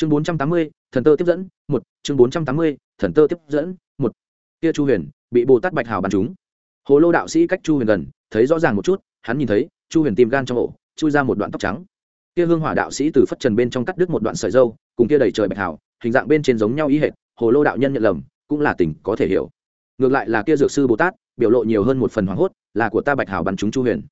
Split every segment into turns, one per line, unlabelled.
chương bốn trăm tám mươi, thần tơ tiếp dẫn, một. Chương bốn trăm tám mươi, thần tơ tiếp dẫn, một. Kia chu huyền bị bồ tát bạch hào bắn trúng. Hồ lô đạo sĩ cách chu huyền gần, thấy rõ ràng một chút, hắn nhìn thấy, chu huyền tìm gan trong ổ, chui ra một đoạn tóc trắng. Kia hương hỏa đạo sĩ từ phất trần bên trong cắt đứt một đoạn sợi dâu, cùng kia đầy trời bạch hào, hình dạng bên trên giống nhau ý hệt, hồ lô đạo nhân nhận lầm, cũng là tình có thể hiểu. Ngược lại là kia dược sư bồ tát biểu lộ nhiều hơn một phần hoảng hốt, là của ta bạch hào bắn trúng chu huyền.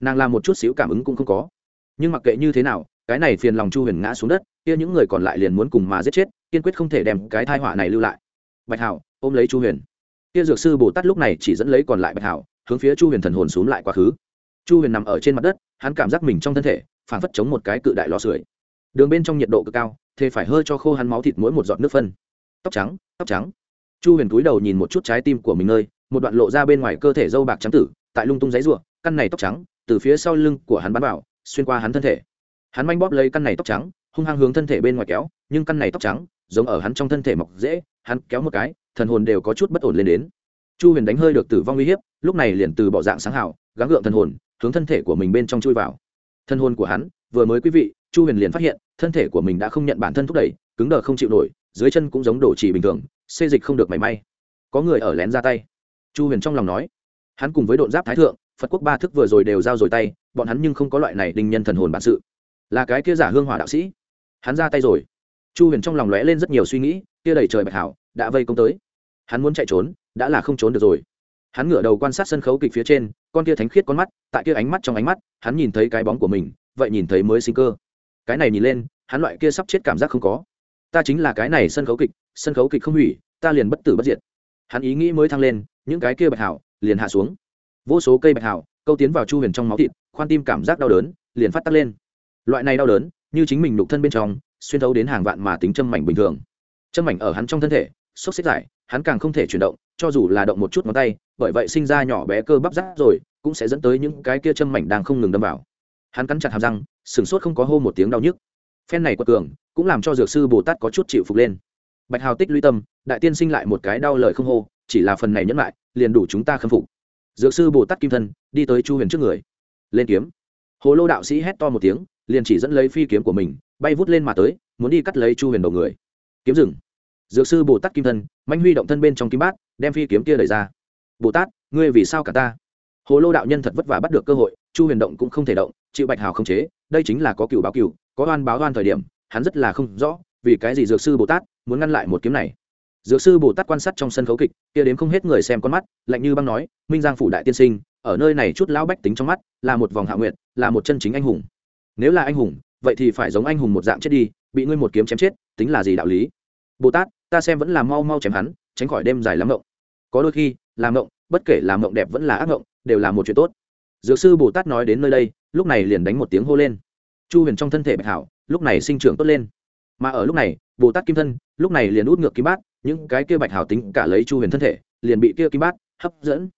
Nàng làm một chút xíu cảm ứng cũng không có. Nhưng mặc kệ như thế nào, cái này phiền lòng chu huyền ngã xuống đất kia những người còn lại liền muốn cùng mà giết chết, kiên quyết không thể đem cái thai họa này lưu lại. Bạch hảo ôm lấy chu huyền. Kia dược sư bồ tát lúc này chỉ dẫn lấy còn lại bạch hảo hướng phía chu huyền thần hồn xuống lại quá khứ. Chu huyền nằm ở trên mặt đất, hắn cảm giác mình trong thân thể phản phất chống một cái cự đại lò sưởi. Đường bên trong nhiệt độ cực cao thế phải hơi cho khô hắn máu thịt mỗi một giọt nước phân. Tóc trắng tóc trắng. Chu huyền cúi đầu nhìn một chút trái tim của mình nơi, một đoạn lộ ra bên ngoài cơ thể dâu bạc trắng tử, tại lung tung giấy ruộng căn này tóc trắng, từ phía sau lưng của hắn bắn vào, xuyên qua hắn thân thể. Hắn manh bóp lấy căn này tóc trắng hung hăng hướng thân thể bên ngoài kéo, nhưng căn này tóc trắng, giống ở hắn trong thân thể mọc dễ, hắn kéo một cái, thần hồn đều có chút bất ổn lên đến. Chu huyền đánh hơi được tử vong uy hiếp, lúc này liền từ bỏ dạng sáng hảo, gắng gượng thần hồn, hướng thân thể của mình bên trong chui vào. Thân hồn của hắn, vừa mới quý vị, chu huyền liền phát hiện, thân thể của mình đã không nhận bản thân thúc đẩy, cứng đờ không chịu nổi, dưới chân cũng giống đổ chỉ bình thường, xê dịch không được mảy may. Có người ở lén ra tay. Chu huyền trong lòng nói, hắn cùng với độn giáp thái thượng, phật quốc ba thức vừa rồi đều giao rồi tay, bọn hắn nhưng không có loại này đinh nhân thần hồn bản sự. Là cái kia giả hương hỏa đạo sĩ hắn ra tay rồi. Chu huyền trong lòng lóe lên rất nhiều suy nghĩ, kia đầy trời bạch hảo đã vây công tới. Hắn muốn chạy trốn, đã là không trốn được rồi. Hắn ngửa đầu quan sát sân khấu kịch phía trên, con kia thánh khiết con mắt, tại kia ánh mắt trong ánh mắt, hắn nhìn thấy cái bóng của mình, vậy nhìn thấy mới sinh cơ. Cái này nhìn lên, hắn loại kia sắp chết cảm giác không có. Ta chính là cái này sân khấu kịch, sân khấu kịch không hủy, ta liền bất tử bất diệt. Hắn ý nghĩ mới thăng lên, những cái kia bạch hảo liền hạ xuống. Vô số cây bạch hảo câu tiến vào chu huyền trong máu thịt, khoan tim cảm giác đau đớn, liền phát tắc lên. Loại này đau đớn như chính mình nục thân bên trong, xuyên thấu đến hàng vạn mà tính châm mảnh bình thường. Châm mảnh ở hắn trong thân thể, xốc xếp giải hắn càng không thể chuyển động, cho dù là động một chút ngón tay, bởi vậy sinh ra nhỏ bé cơ bắp rác rồi, cũng sẽ dẫn tới những cái kia châm mảnh đang không ngừng đâm vào. Hắn cắn chặt hàm răng, sửng sốt không có hô một tiếng đau nhức. Phen này quật cường, cũng làm cho dược sư bồ tát có chút chịu phục lên. Bạch hào tích lũy tâm, đại tiên sinh lại một cái đau lời không hô, chỉ là phần này nhẫn lại, liền đủ chúng ta khâm phục. Dược sư bồ tát kim thân, đi tới chu huyền trước người. Lên kiếm. Hồ lô đạo sĩ hét to một tiếng liền chỉ dẫn lấy phi kiếm của mình, bay vút lên mà tới, muốn đi cắt lấy chu huyền đầu người. Kiếm rừng. Dược sư bồ tát kim thân, manh huy động thân bên trong kim bát, đem phi kiếm kia đẩy ra. Bồ tát, ngươi vì sao cả ta? Hồ lô đạo nhân thật vất vả bắt được cơ hội, chu huyền động cũng không thể động, chịu bạch hào không chế, đây chính là có cựu báo cựu, có oan báo oan thời điểm, hắn rất là không rõ, vì cái gì dược sư bồ tát muốn ngăn lại một kiếm này. Dược sư bồ tát quan sát trong sân khấu kịch, kia đến không hết người xem con mắt, lạnh như băng nói, minh giang phủ đại tiên sinh, ở nơi này chút lão bách tính trong mắt, là một vòng hạ nguyện là một chân chính anh hùng nếu là anh hùng, vậy thì phải giống anh hùng một dạng chết đi, bị ngươi một kiếm chém chết, tính là gì đạo lý? Bồ tát, ta xem vẫn là mau mau chém hắn, tránh khỏi đêm dài lắm mộng. Có đôi khi làm mộng, bất kể làm mộng đẹp vẫn là ác mộng, đều là một chuyện tốt. Dược sư bồ tát nói đến nơi đây, lúc này liền đánh một tiếng hô lên. Chu huyền trong thân thể bạch hảo, lúc này sinh trưởng tốt lên. Mà ở lúc này, bồ tát kim thân, lúc này liền út ngược kim bát, những cái kia bạch hảo tính cả lấy chu huyền thân thể, liền bị kia kim bát hấp dẫn.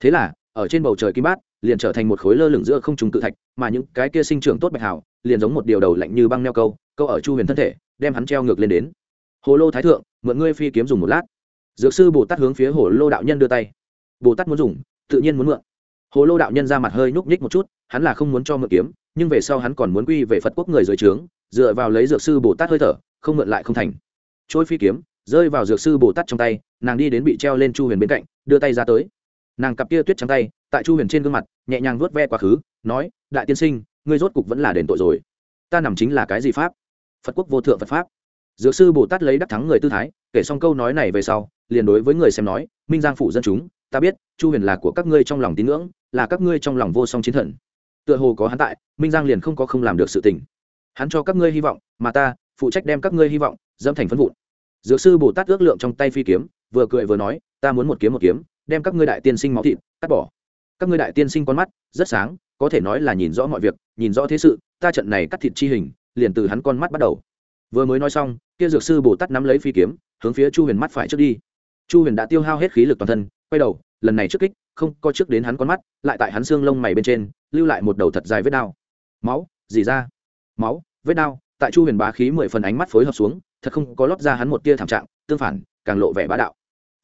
Thế là, ở trên bầu trời kim bát, liền trở thành một khối lơ lửng giữa không trùng tự thạch mà những cái kia sinh trưởng tốt bạch hào, liền giống một điều đầu lạnh như băng neo câu câu ở chu huyền thân thể, đem hắn treo ngược lên đến. Hồ lô thái thượng, mượn ngươi phi kiếm dùng một lát. Dược sư bồ tát hướng phía hồ lô đạo nhân đưa tay. Bồ tát muốn dùng, tự nhiên muốn mượn. Hồ lô đạo nhân ra mặt hơi nhúc nhích một chút, hắn là không muốn cho mượn kiếm, nhưng về sau hắn còn muốn quy về phật quốc người dưới trướng, dựa vào lấy dược sư bồ tát hơi thở, không mượn lại không thành. Trôi phi kiếm, rơi vào dược sư bồ tát trong tay, nàng đi đến bị treo lên chu huyền bên cạnh, đưa tay ra tới nàng cặp kia tuyết trắng tay, tại chu huyền trên gương mặt, nhẹ nhàng vuốt ve quá khứ, nói, đại tiên sinh, ngươi rốt cục vẫn là đền tội rồi. Ta nằm chính là cái gì pháp? Phật quốc vô thượng phật pháp. Dược sư bồ tát lấy đắc thắng người tư thái, kể xong câu nói này về sau, liền đối với người xem nói, minh giang phủ dân chúng, ta biết, chu huyền là của các ngươi trong lòng tín ngưỡng, là các ngươi trong lòng vô song chiến thần. Tựa hồ có hắn tại, minh giang liền không có không làm được sự tình. Hắn cho các ngươi hy vọng, mà ta, phụ trách đem các ngươi hy vọng, dẫm thành phân vụn. Dược sư bồ tát ước lượng trong tay phi kiếm, vừa cười vừa nói, ta muốn một kiếm một kiếm đem các ngươi đại tiên sinh máu thịt, cắt bỏ. Các ngươi đại tiên sinh con mắt, rất sáng, có thể nói là nhìn rõ mọi việc, nhìn rõ thế sự, ta trận này cắt thịt chi hình, liền từ hắn con mắt bắt đầu. Vừa mới nói xong, kia dược sư bồ tát nắm lấy phi kiếm, hướng phía chu huyền mắt phải trước đi. Chu huyền đã tiêu hao hết khí lực toàn thân, quay đầu, lần này trước kích, không co trước đến hắn con mắt, lại tại hắn xương lông mày bên trên, lưu lại một đầu thật dài vết đao. Máu dì ra? Máu, vết đao, tại chu huyền bá khí mười phần ánh mắt phối hợp xuống, thật không có lót ra hắn một tia thảm trạng, tương phản, càng lộ vẻ bá đạo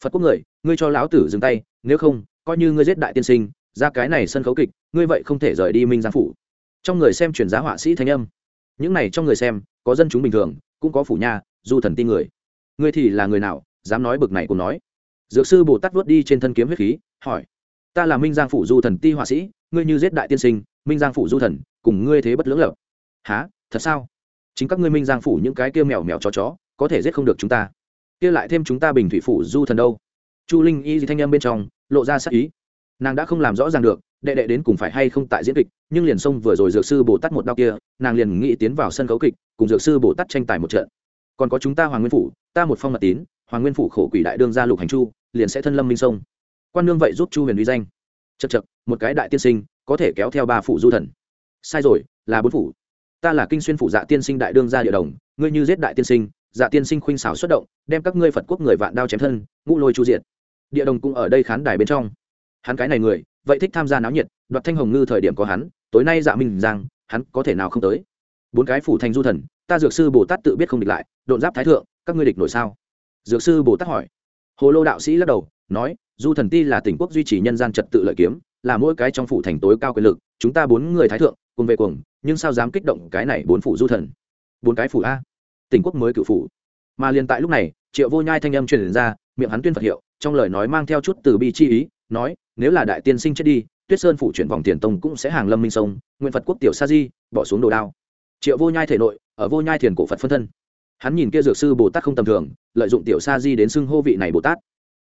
phật quốc người, ngươi cho lão tử dừng tay, nếu không, coi như ngươi giết đại tiên sinh, ra cái này sân khấu kịch, ngươi vậy không thể rời đi minh giang phủ. Trong người xem truyền giá họa sĩ thanh âm. Những này trong người xem, có dân chúng bình thường, cũng có phủ nha, du thần tin người. Ngươi thì là người nào, dám nói bực này cũng nói. Dược sư bồ tát vuốt đi trên thân kiếm huyết khí, hỏi. Ta là minh giang phủ du thần ti họa sĩ, ngươi như giết đại tiên sinh, minh giang phủ du thần, cùng ngươi thế bất lưỡng lập. Há thật sao? Chính các ngươi minh giang phủ những cái kia mèo mèo chó chó, có thể giết không được chúng ta kia lại thêm chúng ta bình thủy phủ du thần đâu? Chu linh y thanh âm bên trong lộ ra sắc ý. Nàng đã không làm rõ ràng được, đệ đệ đến cùng phải hay không tại diễn kịch, nhưng liền xông vừa rồi dược sư bồ tát một đau kia, nàng liền nghĩ tiến vào sân khấu kịch, cùng dược sư bồ tát tranh tài một trận. Còn có chúng ta hoàng nguyên phủ, ta một phong mật tín, hoàng nguyên phủ khổ quỷ đại đương gia lục hành chu, liền sẽ thân lâm minh sông. Quan nương vậy giúp chu huyền uy danh. Chật chật một cái đại tiên sinh, có thể kéo theo ba phủ du thần. Sai rồi, là bốn phủ. Ta là kinh xuyên phủ dạ tiên sinh đại đương gia địa đồng, ngươi như giết đại tiên sinh dạ tiên sinh khuynh xảo xuất động, đem các ngươi phật quốc người vạn đao chém thân, ngũ lôi chu diện địa đồng cũng ở đây khán đài bên trong. Hắn cái này người, vậy thích tham gia náo nhiệt, đoạt thanh hồng ngư thời điểm có hắn, tối nay dạ minh rằng hắn có thể nào không tới? Bốn cái phủ thành du thần, ta dược sư bồ tát tự biết không địch lại, độn giáp thái thượng, các ngươi địch nổi sao? Dược sư bồ tát hỏi. Hồ lô đạo sĩ lắc đầu, nói, du thần ti là tỉnh quốc duy trì nhân gian trật tự lợi kiếm, là mỗi cái trong phủ thành tối cao quyền lực, chúng ta bốn người thái thượng, cùng về cuồng nhưng sao dám kích động cái này bốn phủ du thần? Bốn cái phủ a tỉnh quốc mới cựu phủ. Mà liền tại lúc này, triệu vô nhai thanh âm truyền ra, miệng hắn tuyên phật hiệu, trong lời nói mang theo chút từ bi chi ý, nói, nếu là đại tiên sinh chết đi, tuyết sơn phủ chuyển vòng tiền tông cũng sẽ hàng lâm minh sông, nguyện phật quốc tiểu sa di, bỏ xuống đồ đao. Triệu vô nhai thể nội, ở vô nhai thiền cổ phật phân thân. Hắn nhìn kia dược sư bồ tát không tầm thường, lợi dụng tiểu sa di đến xưng hô vị này bồ tát.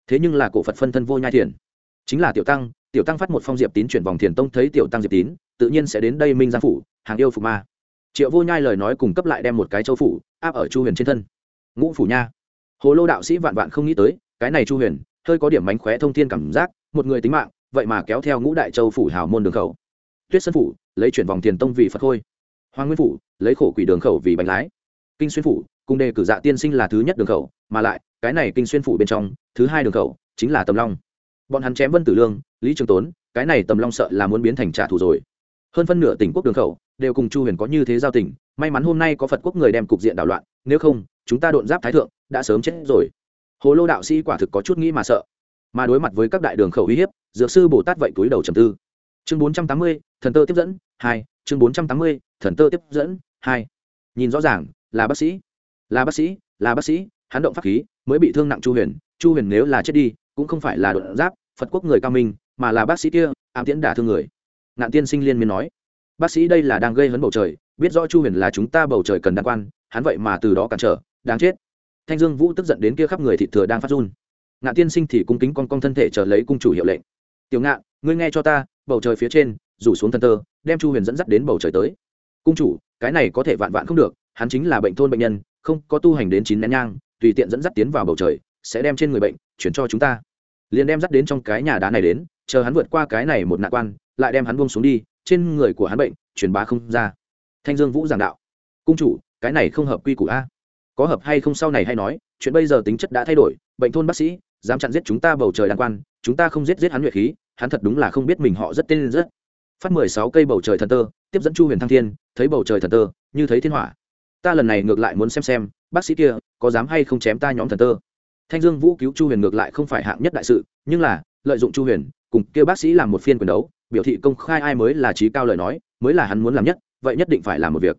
Thế nhưng là cổ phật phân thân vô nhai thiền. Chính là tiểu tăng tiểu tăng phát một phong diệp tín chuyển vòng thiền tông thấy tiểu tăng diệp tín, tự nhiên sẽ đến đây minh giang phủ, hàng yêu phục ma triệu vô nhai lời nói cung cấp lại đem một cái châu phủ áp ở chu huyền trên thân. Ngũ phủ nha. Hồ lô đạo sĩ vạn vạn không nghĩ tới, cái này chu huyền, hơi có điểm mánh khóe thông thiên cảm giác, một người tính mạng, vậy mà kéo theo ngũ đại châu phủ hào môn đường khẩu. Tuyết sơn phủ, lấy chuyển vòng tiền tông vì phật khôi. Hoàng nguyên phủ, lấy khổ quỷ đường khẩu vì bánh lái. Kinh xuyên phủ, cùng đề cử dạ tiên sinh là thứ nhất đường khẩu, mà lại, cái này kinh xuyên phủ bên trong, thứ hai đường khẩu chính là tầm long. Bọn hắn chém vân tử lương, lý trường tốn, cái này tầm long sợ là muốn biến thành trả thù rồi. Hơn phân nửa tỉnh quốc đường khẩu đều cùng chu huyền có như thế giao tình, may mắn hôm nay có phật quốc người đem cục diện đảo loạn, nếu không, chúng ta độn giáp thái thượng đã sớm chết rồi. Hồ lô đạo sĩ quả thực có chút nghĩ mà sợ. Mà đối mặt với các đại đường khẩu uy hiếp, dược sư bồ tát vậy túi đầu trầm tư. Chương bốn trăm tám mươi, thần tơ tiếp dẫn, hai, chương bốn trăm tám mươi, thần tơ tiếp dẫn, hai. Nhìn rõ ràng, là bác sĩ. Là bác sĩ, là bác sĩ, hắn động pháp khí, mới bị thương nặng chu huyền. Chu huyền nếu là chết đi, cũng không phải là đột giáp, phật quốc người cao minh, mà là bác sĩ kia, ám tiễn đả thương người. Nạn tiên sinh liên miên nói bác sĩ đây là đang gây hấn bầu trời, biết rõ chu huyền là chúng ta bầu trời cần đăng quan, hắn vậy mà từ đó cản trở, đáng chết. Thanh dương vũ tức giận đến kia khắp người thị thừa đang phát run. Ngạn tiên sinh thì cung kính con con thân thể chờ lấy cung chủ hiệu lệnh. Tiểu ngạn ngươi nghe cho ta, bầu trời phía trên, rủ xuống thân tơ, đem chu huyền dẫn dắt đến bầu trời tới. Cung chủ, cái này có thể vạn vạn không được, hắn chính là bệnh thôn bệnh nhân, không có tu hành đến chín nén nhang, tùy tiện dẫn dắt tiến vào bầu trời, sẽ đem trên người bệnh chuyển cho chúng ta. Liền đem dắt đến trong cái nhà đá này đến, chờ hắn vượt qua cái này một nạn quan, lại đem hắn buông xuống đi trên người của hắn bệnh, truyền bá không ra. Thanh dương vũ giảng đạo, cung chủ, cái này không hợp quy củ a. Có hợp hay không sau này hay nói, chuyện bây giờ tính chất đã thay đổi, bệnh thôn bác sĩ dám chặn giết chúng ta bầu trời đàng quan, chúng ta không giết giết hắn nhuệ khí, hắn thật đúng là không biết mình họ rất tên rất. Phát mười sáu cây bầu trời thần tơ, tiếp dẫn chu huyền thăng thiên, thấy bầu trời thần tơ, như thấy thiên hỏa. Ta lần này ngược lại muốn xem xem, bác sĩ kia có dám hay không chém ta nhóm thần tơ. Thanh dương vũ cứu chu huyền ngược lại không phải hạng nhất đại sự, nhưng là, lợi dụng chu huyền, cùng kêu bác sĩ làm một phiên quyền đấu biểu thị công khai ai mới là trí cao lời nói, mới là hắn muốn làm nhất, vậy nhất định phải làm một việc.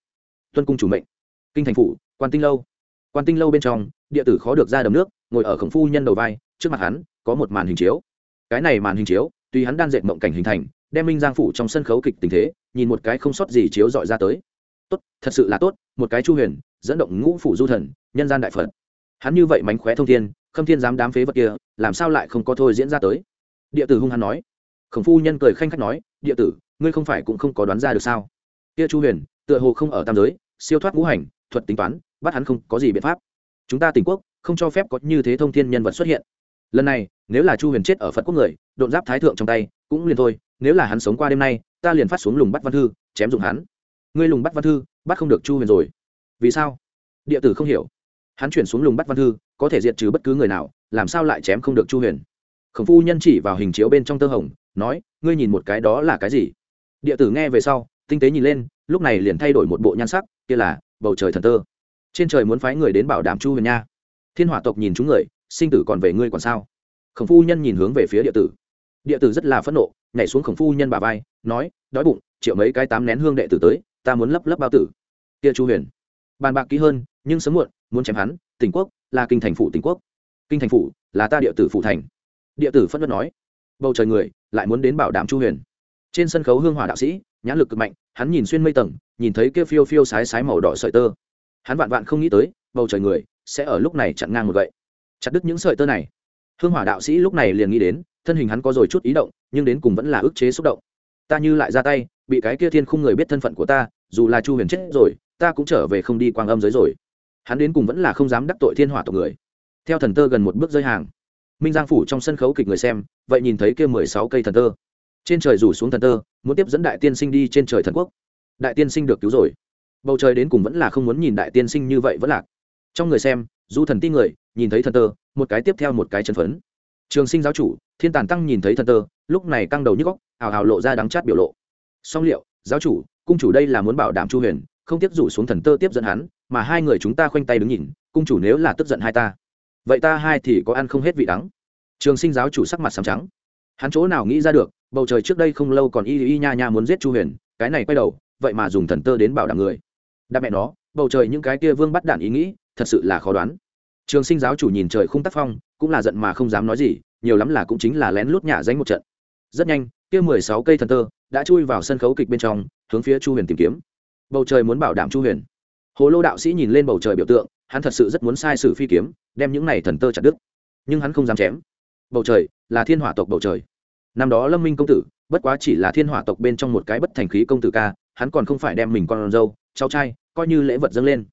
Tuân cung chủ mệnh. Kinh thành phủ, quan tinh lâu. Quan tinh lâu bên trong, địa tử khó được ra đầm nước, ngồi ở khổng phu nhân đầu vai, trước mặt hắn, có một màn hình chiếu. Cái này màn hình chiếu, tuy hắn đang dệt mộng cảnh hình thành, đem minh giang phủ trong sân khấu kịch tình thế, nhìn một cái không sót gì chiếu dọi ra tới. Tốt, thật sự là tốt, một cái chu huyền, dẫn động ngũ phủ du thần, nhân gian đại phật. Hắn như vậy mánh khóe thông thiên, khâm thiên dám đám phế vật kia, làm sao lại không có thôi diễn ra tới? Địa tử hung hắn nói khổng phu nhân cười khanh khách nói, địa tử, ngươi không phải cũng không có đoán ra được sao? Kia chu huyền, tựa hồ không ở tam giới, siêu thoát ngũ hành, thuật tính toán, bắt hắn không có gì biện pháp. Chúng ta tỉnh quốc, không cho phép có như thế thông thiên nhân vật xuất hiện. Lần này, nếu là chu huyền chết ở phật quốc người, độn giáp thái thượng trong tay, cũng liền thôi, nếu là hắn sống qua đêm nay, ta liền phát xuống lùng bắt văn thư, chém dụng hắn. Ngươi lùng bắt văn thư, bắt không được chu huyền rồi. Vì sao? Địa tử không hiểu. Hắn chuyển xuống lùng bắt văn thư, có thể diệt trừ bất cứ người nào, làm sao lại chém không được chu huyền? Khổng phu nhân chỉ vào hình chiếu bên trong tơ hồng nói, ngươi nhìn một cái đó là cái gì? Địa tử nghe về sau, tinh tế nhìn lên, lúc này liền thay đổi một bộ nhan sắc, kia là, bầu trời thần tơ. Trên trời muốn phái người đến bảo đảm chu huyền nha. Thiên hỏa tộc nhìn chúng người, sinh tử còn về ngươi còn sao? Khổng phu nhân nhìn hướng về phía địa tử. Địa tử rất là phẫn nộ, nhảy xuống khổng phu nhân bà vai, nói, đói bụng, triệu mấy cái tám nén hương đệ tử tới, ta muốn lấp lấp bao tử. Kia chu huyền. Bàn bạc kỹ hơn, nhưng sớm muộn, muốn chém hắn, tỉnh quốc, là kinh thành phủ tỉnh quốc. Kinh thành phủ, là ta địa tử phủ thành. Địa tử phân vân nói bầu trời người lại muốn đến bảo đảm chu huyền trên sân khấu hương hỏa đạo sĩ nhãn lực cực mạnh hắn nhìn xuyên mây tầng nhìn thấy kia phiêu phiêu sái sái màu đỏ sợi tơ hắn vạn vạn không nghĩ tới bầu trời người sẽ ở lúc này chặn ngang một gậy chặt đứt những sợi tơ này hương hỏa đạo sĩ lúc này liền nghĩ đến thân hình hắn có rồi chút ý động nhưng đến cùng vẫn là ức chế xúc động ta như lại ra tay bị cái kia thiên khung người biết thân phận của ta dù là chu huyền chết rồi ta cũng trở về không đi quang âm giới rồi hắn đến cùng vẫn là không dám đắc tội thiên hỏa tộc người theo thần tơ gần một bước rơi hàng minh giang phủ trong sân khấu kịch người xem, vậy nhìn thấy kia mười sáu cây thần tơ. Trên trời rủ xuống thần tơ, muốn tiếp dẫn đại tiên sinh đi trên trời thần quốc. Đại tiên sinh được cứu rồi. Bầu trời đến cùng vẫn là không muốn nhìn đại tiên sinh như vậy vẫn lạc. Trong người xem, du thần ti người, nhìn thấy thần tơ, một cái tiếp theo một cái chân phấn. Trường sinh giáo chủ, thiên tàn tăng nhìn thấy thần tơ, lúc này căng đầu nhức góc hào hào lộ ra đắng chát biểu lộ. Song liệu, giáo chủ, cung chủ đây là muốn bảo đảm chu huyền, không tiếp rủ xuống thần tơ tiếp dẫn hắn, mà hai người chúng ta khoanh tay đứng nhìn, cung chủ nếu là tức giận hai ta vậy ta hai thì có ăn không hết vị đắng. Trường sinh giáo chủ sắc mặt sàm trắng. Hắn chỗ nào nghĩ ra được, bầu trời trước đây không lâu còn y y nha nha muốn giết chu huyền, cái này quay đầu, vậy mà dùng thần tơ đến bảo đảm người. Đạp mẹ nó, bầu trời những cái kia vương bắt đạn ý nghĩ, thật sự là khó đoán. Trường sinh giáo chủ nhìn trời không tác phong, cũng là giận mà không dám nói gì, nhiều lắm là cũng chính là lén lút nhả danh một trận. Rất nhanh, kia mười sáu cây thần tơ đã chui vào sân khấu kịch bên trong, hướng phía chu huyền tìm kiếm. Bầu trời muốn bảo đảm chu huyền. Hồ lô đạo sĩ nhìn lên bầu trời biểu tượng hắn thật sự rất muốn sai sử phi kiếm, đem những này thần tơ chặt đứt. Nhưng hắn không dám chém. Bầu trời là thiên hỏa tộc bầu trời. Năm đó lâm minh công tử, bất quá chỉ là thiên hỏa tộc bên trong một cái bất thành khí công tử ca, hắn còn không phải đem mình con dâu, cháu trai, coi như lễ vật dâng lên.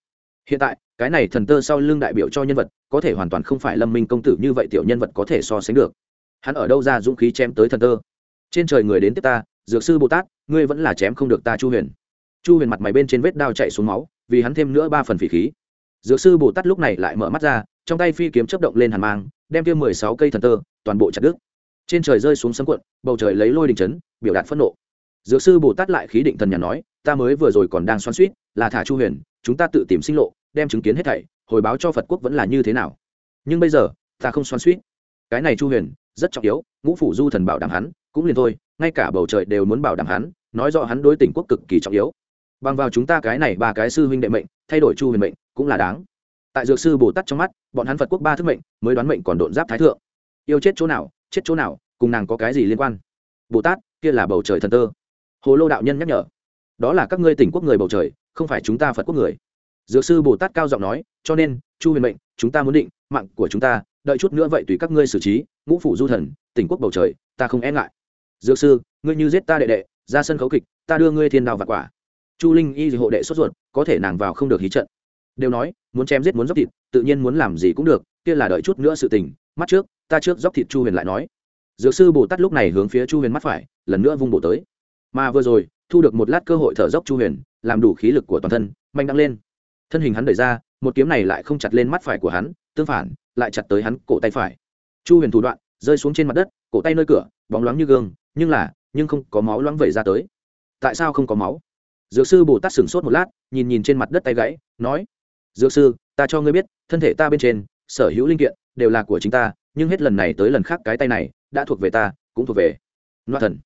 Hiện tại, cái này thần tơ sau lưng đại biểu cho nhân vật, có thể hoàn toàn không phải lâm minh công tử như vậy tiểu nhân vật có thể so sánh được. Hắn ở đâu ra dũng khí chém tới thần tơ? Trên trời người đến tiếp ta, dược sư bồ tát, ngươi vẫn là chém không được ta chu huyền. Chu huyền mặt mày bên trên vết đao chạy xuống máu, vì hắn thêm nữa ba phần phỉ khí dược sư bồ tát lúc này lại mở mắt ra, trong tay phi kiếm chấp động lên hàn mang, đem kia mười sáu cây thần tơ toàn bộ chặt đứt. Trên trời rơi xuống sấm cuộn, bầu trời lấy lôi đình chấn, biểu đạt phẫn nộ. Dược sư bồ tát lại khí định thần nhà nói, ta mới vừa rồi còn đang xoắn suýt là thả chu huyền, chúng ta tự tìm sinh lộ, đem chứng kiến hết thảy, hồi báo cho phật quốc vẫn là như thế nào. Nhưng bây giờ, ta không xoắn suýt cái này chu huyền, rất trọng yếu, ngũ phủ du thần bảo đảm hắn, cũng liền thôi, ngay cả bầu trời đều muốn bảo đảm hắn, nói rõ hắn đối tỉnh quốc cực kỳ trọng yếu. Bằng vào chúng ta cái này ba cái sư huynh đệ mệnh thay đổi chu huyền mệnh cũng là đáng. Tại dược sư bồ tát trong mắt, bọn hắn phật quốc ba thức mệnh mới đoán mệnh còn độn giáp thái thượng. Yêu chết chỗ nào, chết chỗ nào, cùng nàng có cái gì liên quan? Bồ tát, kia là bầu trời thần tơ. Hồ lô đạo nhân nhắc nhở, đó là các ngươi tỉnh quốc người bầu trời, không phải chúng ta phật quốc người. Dược sư bồ tát cao giọng nói, cho nên, chu huyền mệnh, chúng ta muốn định, mạng của chúng ta, đợi chút nữa vậy tùy các ngươi xử trí, ngũ phủ du thần, tỉnh quốc bầu trời, ta không e ngại. Dược sư, ngươi như giết ta đệ đệ, ra sân khấu kịch, ta đưa ngươi thiên đào vặt quả chu linh y hộ đệ sốt ruột, có thể nàng vào không được hí trận. Đều nói, muốn chém giết muốn dốc thịt, tự nhiên muốn làm gì cũng được, kia là đợi chút nữa sự tình, mắt trước, ta trước dốc thịt chu huyền lại nói. Dược sư bồ tát lúc này hướng phía chu huyền mắt phải, lần nữa vung bổ tới. Mà vừa rồi, thu được một lát cơ hội thở dốc chu huyền, làm đủ khí lực của toàn thân, mạnh đăng lên. Thân hình hắn đẩy ra, một kiếm này lại không chặt lên mắt phải của hắn, tương phản, lại chặt tới hắn cổ tay phải. Chu huyền thủ đoạn, rơi xuống trên mặt đất, cổ tay nơi cửa, bóng loáng như gương, nhưng là, nhưng không có máu loáng vẩy ra tới. Tại sao không có máu? Dược sư bồ tát sửng sốt một lát, nhìn nhìn trên mặt đất tay gãy, nói, dược sư, ta cho ngươi biết, thân thể ta bên trên, sở hữu linh kiện đều là của chính ta, nhưng hết lần này tới lần khác cái tay này đã thuộc về ta, cũng thuộc về loa thần.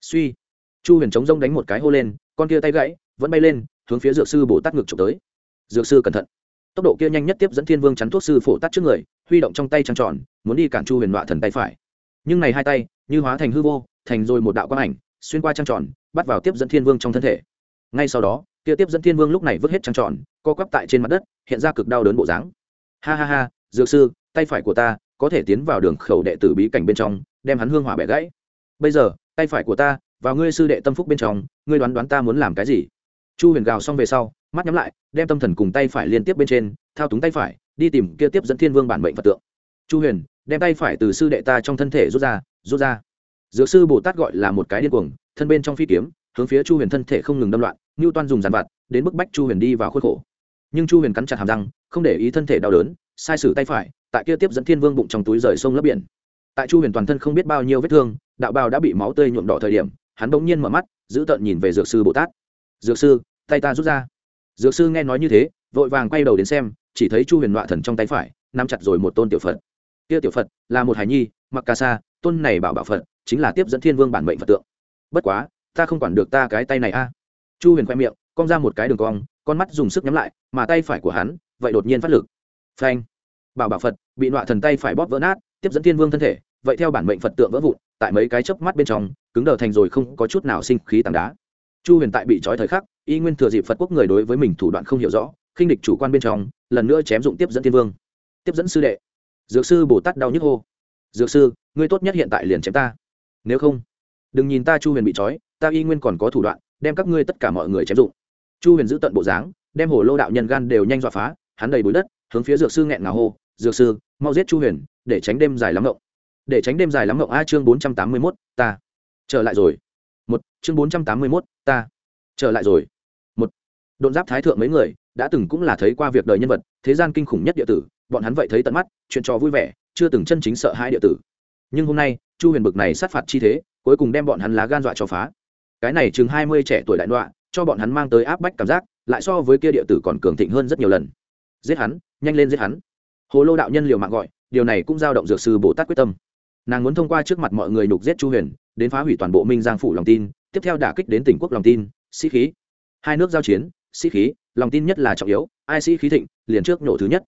Suy, chu huyền chống rông đánh một cái hô lên, con kia tay gãy vẫn bay lên, hướng phía dược sư bồ tát ngực trộm tới. Dược sư cẩn thận. Tốc độ kia nhanh nhất tiếp dẫn thiên vương chắn thuốc sư phổ tát trước người, huy động trong tay trăng tròn, muốn đi cản chu huyền loạ thần tay phải. Nhưng này hai tay như hóa thành hư vô, thành rồi một đạo quang ảnh, xuyên qua trăng tròn, bắt vào tiếp dẫn thiên vương trong thân thể ngay sau đó, kia tiếp dẫn thiên vương lúc này vứt hết trăng tròn, co quắp tại trên mặt đất, hiện ra cực đau đớn bộ dáng. Ha ha ha, dược sư, tay phải của ta có thể tiến vào đường khẩu đệ tử bí cảnh bên trong, đem hắn hương hỏa bẻ gãy. Bây giờ, tay phải của ta vào ngươi sư đệ tâm phúc bên trong, ngươi đoán đoán ta muốn làm cái gì? Chu huyền gào xong về sau, mắt nhắm lại, đem tâm thần cùng tay phải liên tiếp bên trên, thao túng tay phải, đi tìm kia tiếp dẫn thiên vương bản mệnh phật tượng. Chu huyền, đem tay phải từ sư đệ ta trong thân thể rút ra rút ra. Dược sư bồ tát gọi là một cái điên cuồng, thân bên trong phi kiếm hướng phía chu huyền thân thể không ngừng đâm loạn ngưu toan dùng dàn vặt đến bức bách chu huyền đi vào khuôn khổ. Nhưng chu huyền cắn chặt hàm răng, không để ý thân thể đau đớn, sai sử tay phải, tại kia tiếp dẫn thiên vương bụng trong túi rời sông lấp biển. Tại chu huyền toàn thân không biết bao nhiêu vết thương, đạo bào đã bị máu tươi nhuộm đỏ thời điểm, hắn bỗng nhiên mở mắt, giữ tợn nhìn về dược sư bồ tát. Dược sư, tay ta rút ra. Dược sư nghe nói như thế, vội vàng quay đầu đến xem, chỉ thấy chu huyền loạ thần trong tay phải, nắm chặt rồi một tôn tiểu phật. Kia tiểu phật là một hải nhi, mặc ca sa, tôn này bảo bảo phật, chính là tiếp dẫn thiên vương bản mệnh phật tượng. Bất quá ta không quản được ta cái tay này a. Chu huyền khoe miệng, cong ra một cái đường cong, con mắt dùng sức nhắm lại, mà tay phải của hắn, vậy đột nhiên phát lực. Phanh. Bảo bảo phật, bị nọa thần tay phải bóp vỡ nát, tiếp dẫn thiên vương thân thể, vậy theo bản mệnh phật tượng vỡ vụn, tại mấy cái chớp mắt bên trong, cứng đờ thành rồi không có chút nào sinh khí tảng đá. Chu huyền tại bị trói thời khắc, y nguyên thừa dịp phật quốc người đối với mình thủ đoạn không hiểu rõ, khinh địch chủ quan bên trong, lần nữa chém dụng tiếp dẫn thiên vương. Tiếp dẫn sư đệ. Dược sư bồ tát đau nhức hô. Dược sư, ngươi tốt nhất hiện tại liền chém ta. Nếu không đừng nhìn ta chu huyền bị trói, ta y nguyên còn có thủ đoạn, đem các ngươi tất cả mọi người chém dụng. Chu huyền giữ tận bộ dáng, đem hồ lô đạo nhân gan đều nhanh dọa phá, hắn đầy bụi đất, hướng phía dược sư nghẹn ngào hô, dược sư, mau giết chu huyền, để tránh đêm dài lắm ngộng để tránh đêm dài lắm ngộng a chương bốn trăm tám mươi mốt, ta. Trở lại rồi. Một, chương bốn trăm tám mươi mốt, ta. Trở lại rồi. Một đột giáp thái thượng mấy người, đã từng cũng là thấy qua việc đời nhân vật, thế gian kinh khủng nhất địa tử, bọn hắn vậy thấy tận mắt, chuyện trò vui vẻ, chưa từng chân chính sợ hai địa tử. Nhưng hôm nay, chu huyền bực này sát phạt chi thế cuối cùng đem bọn hắn lá gan dọa cho phá. Cái này chừng hai mươi trẻ tuổi đại đọa cho bọn hắn mang tới áp bách cảm giác, lại so với kia địa tử còn cường thịnh hơn rất nhiều lần. Giết hắn, nhanh lên giết hắn. Hồ lô đạo nhân liều mạng gọi, điều này cũng giao động dược sư bồ tát quyết tâm. Nàng muốn thông qua trước mặt mọi người nhục giết chu huyền, đến phá hủy toàn bộ minh giang phủ lòng tin, tiếp theo đả kích đến tỉnh quốc lòng tin, sĩ khí. Hai nước giao chiến, sĩ khí, lòng tin nhất là trọng yếu, ai sĩ khí thịnh, liền trước nổ thứ nhất.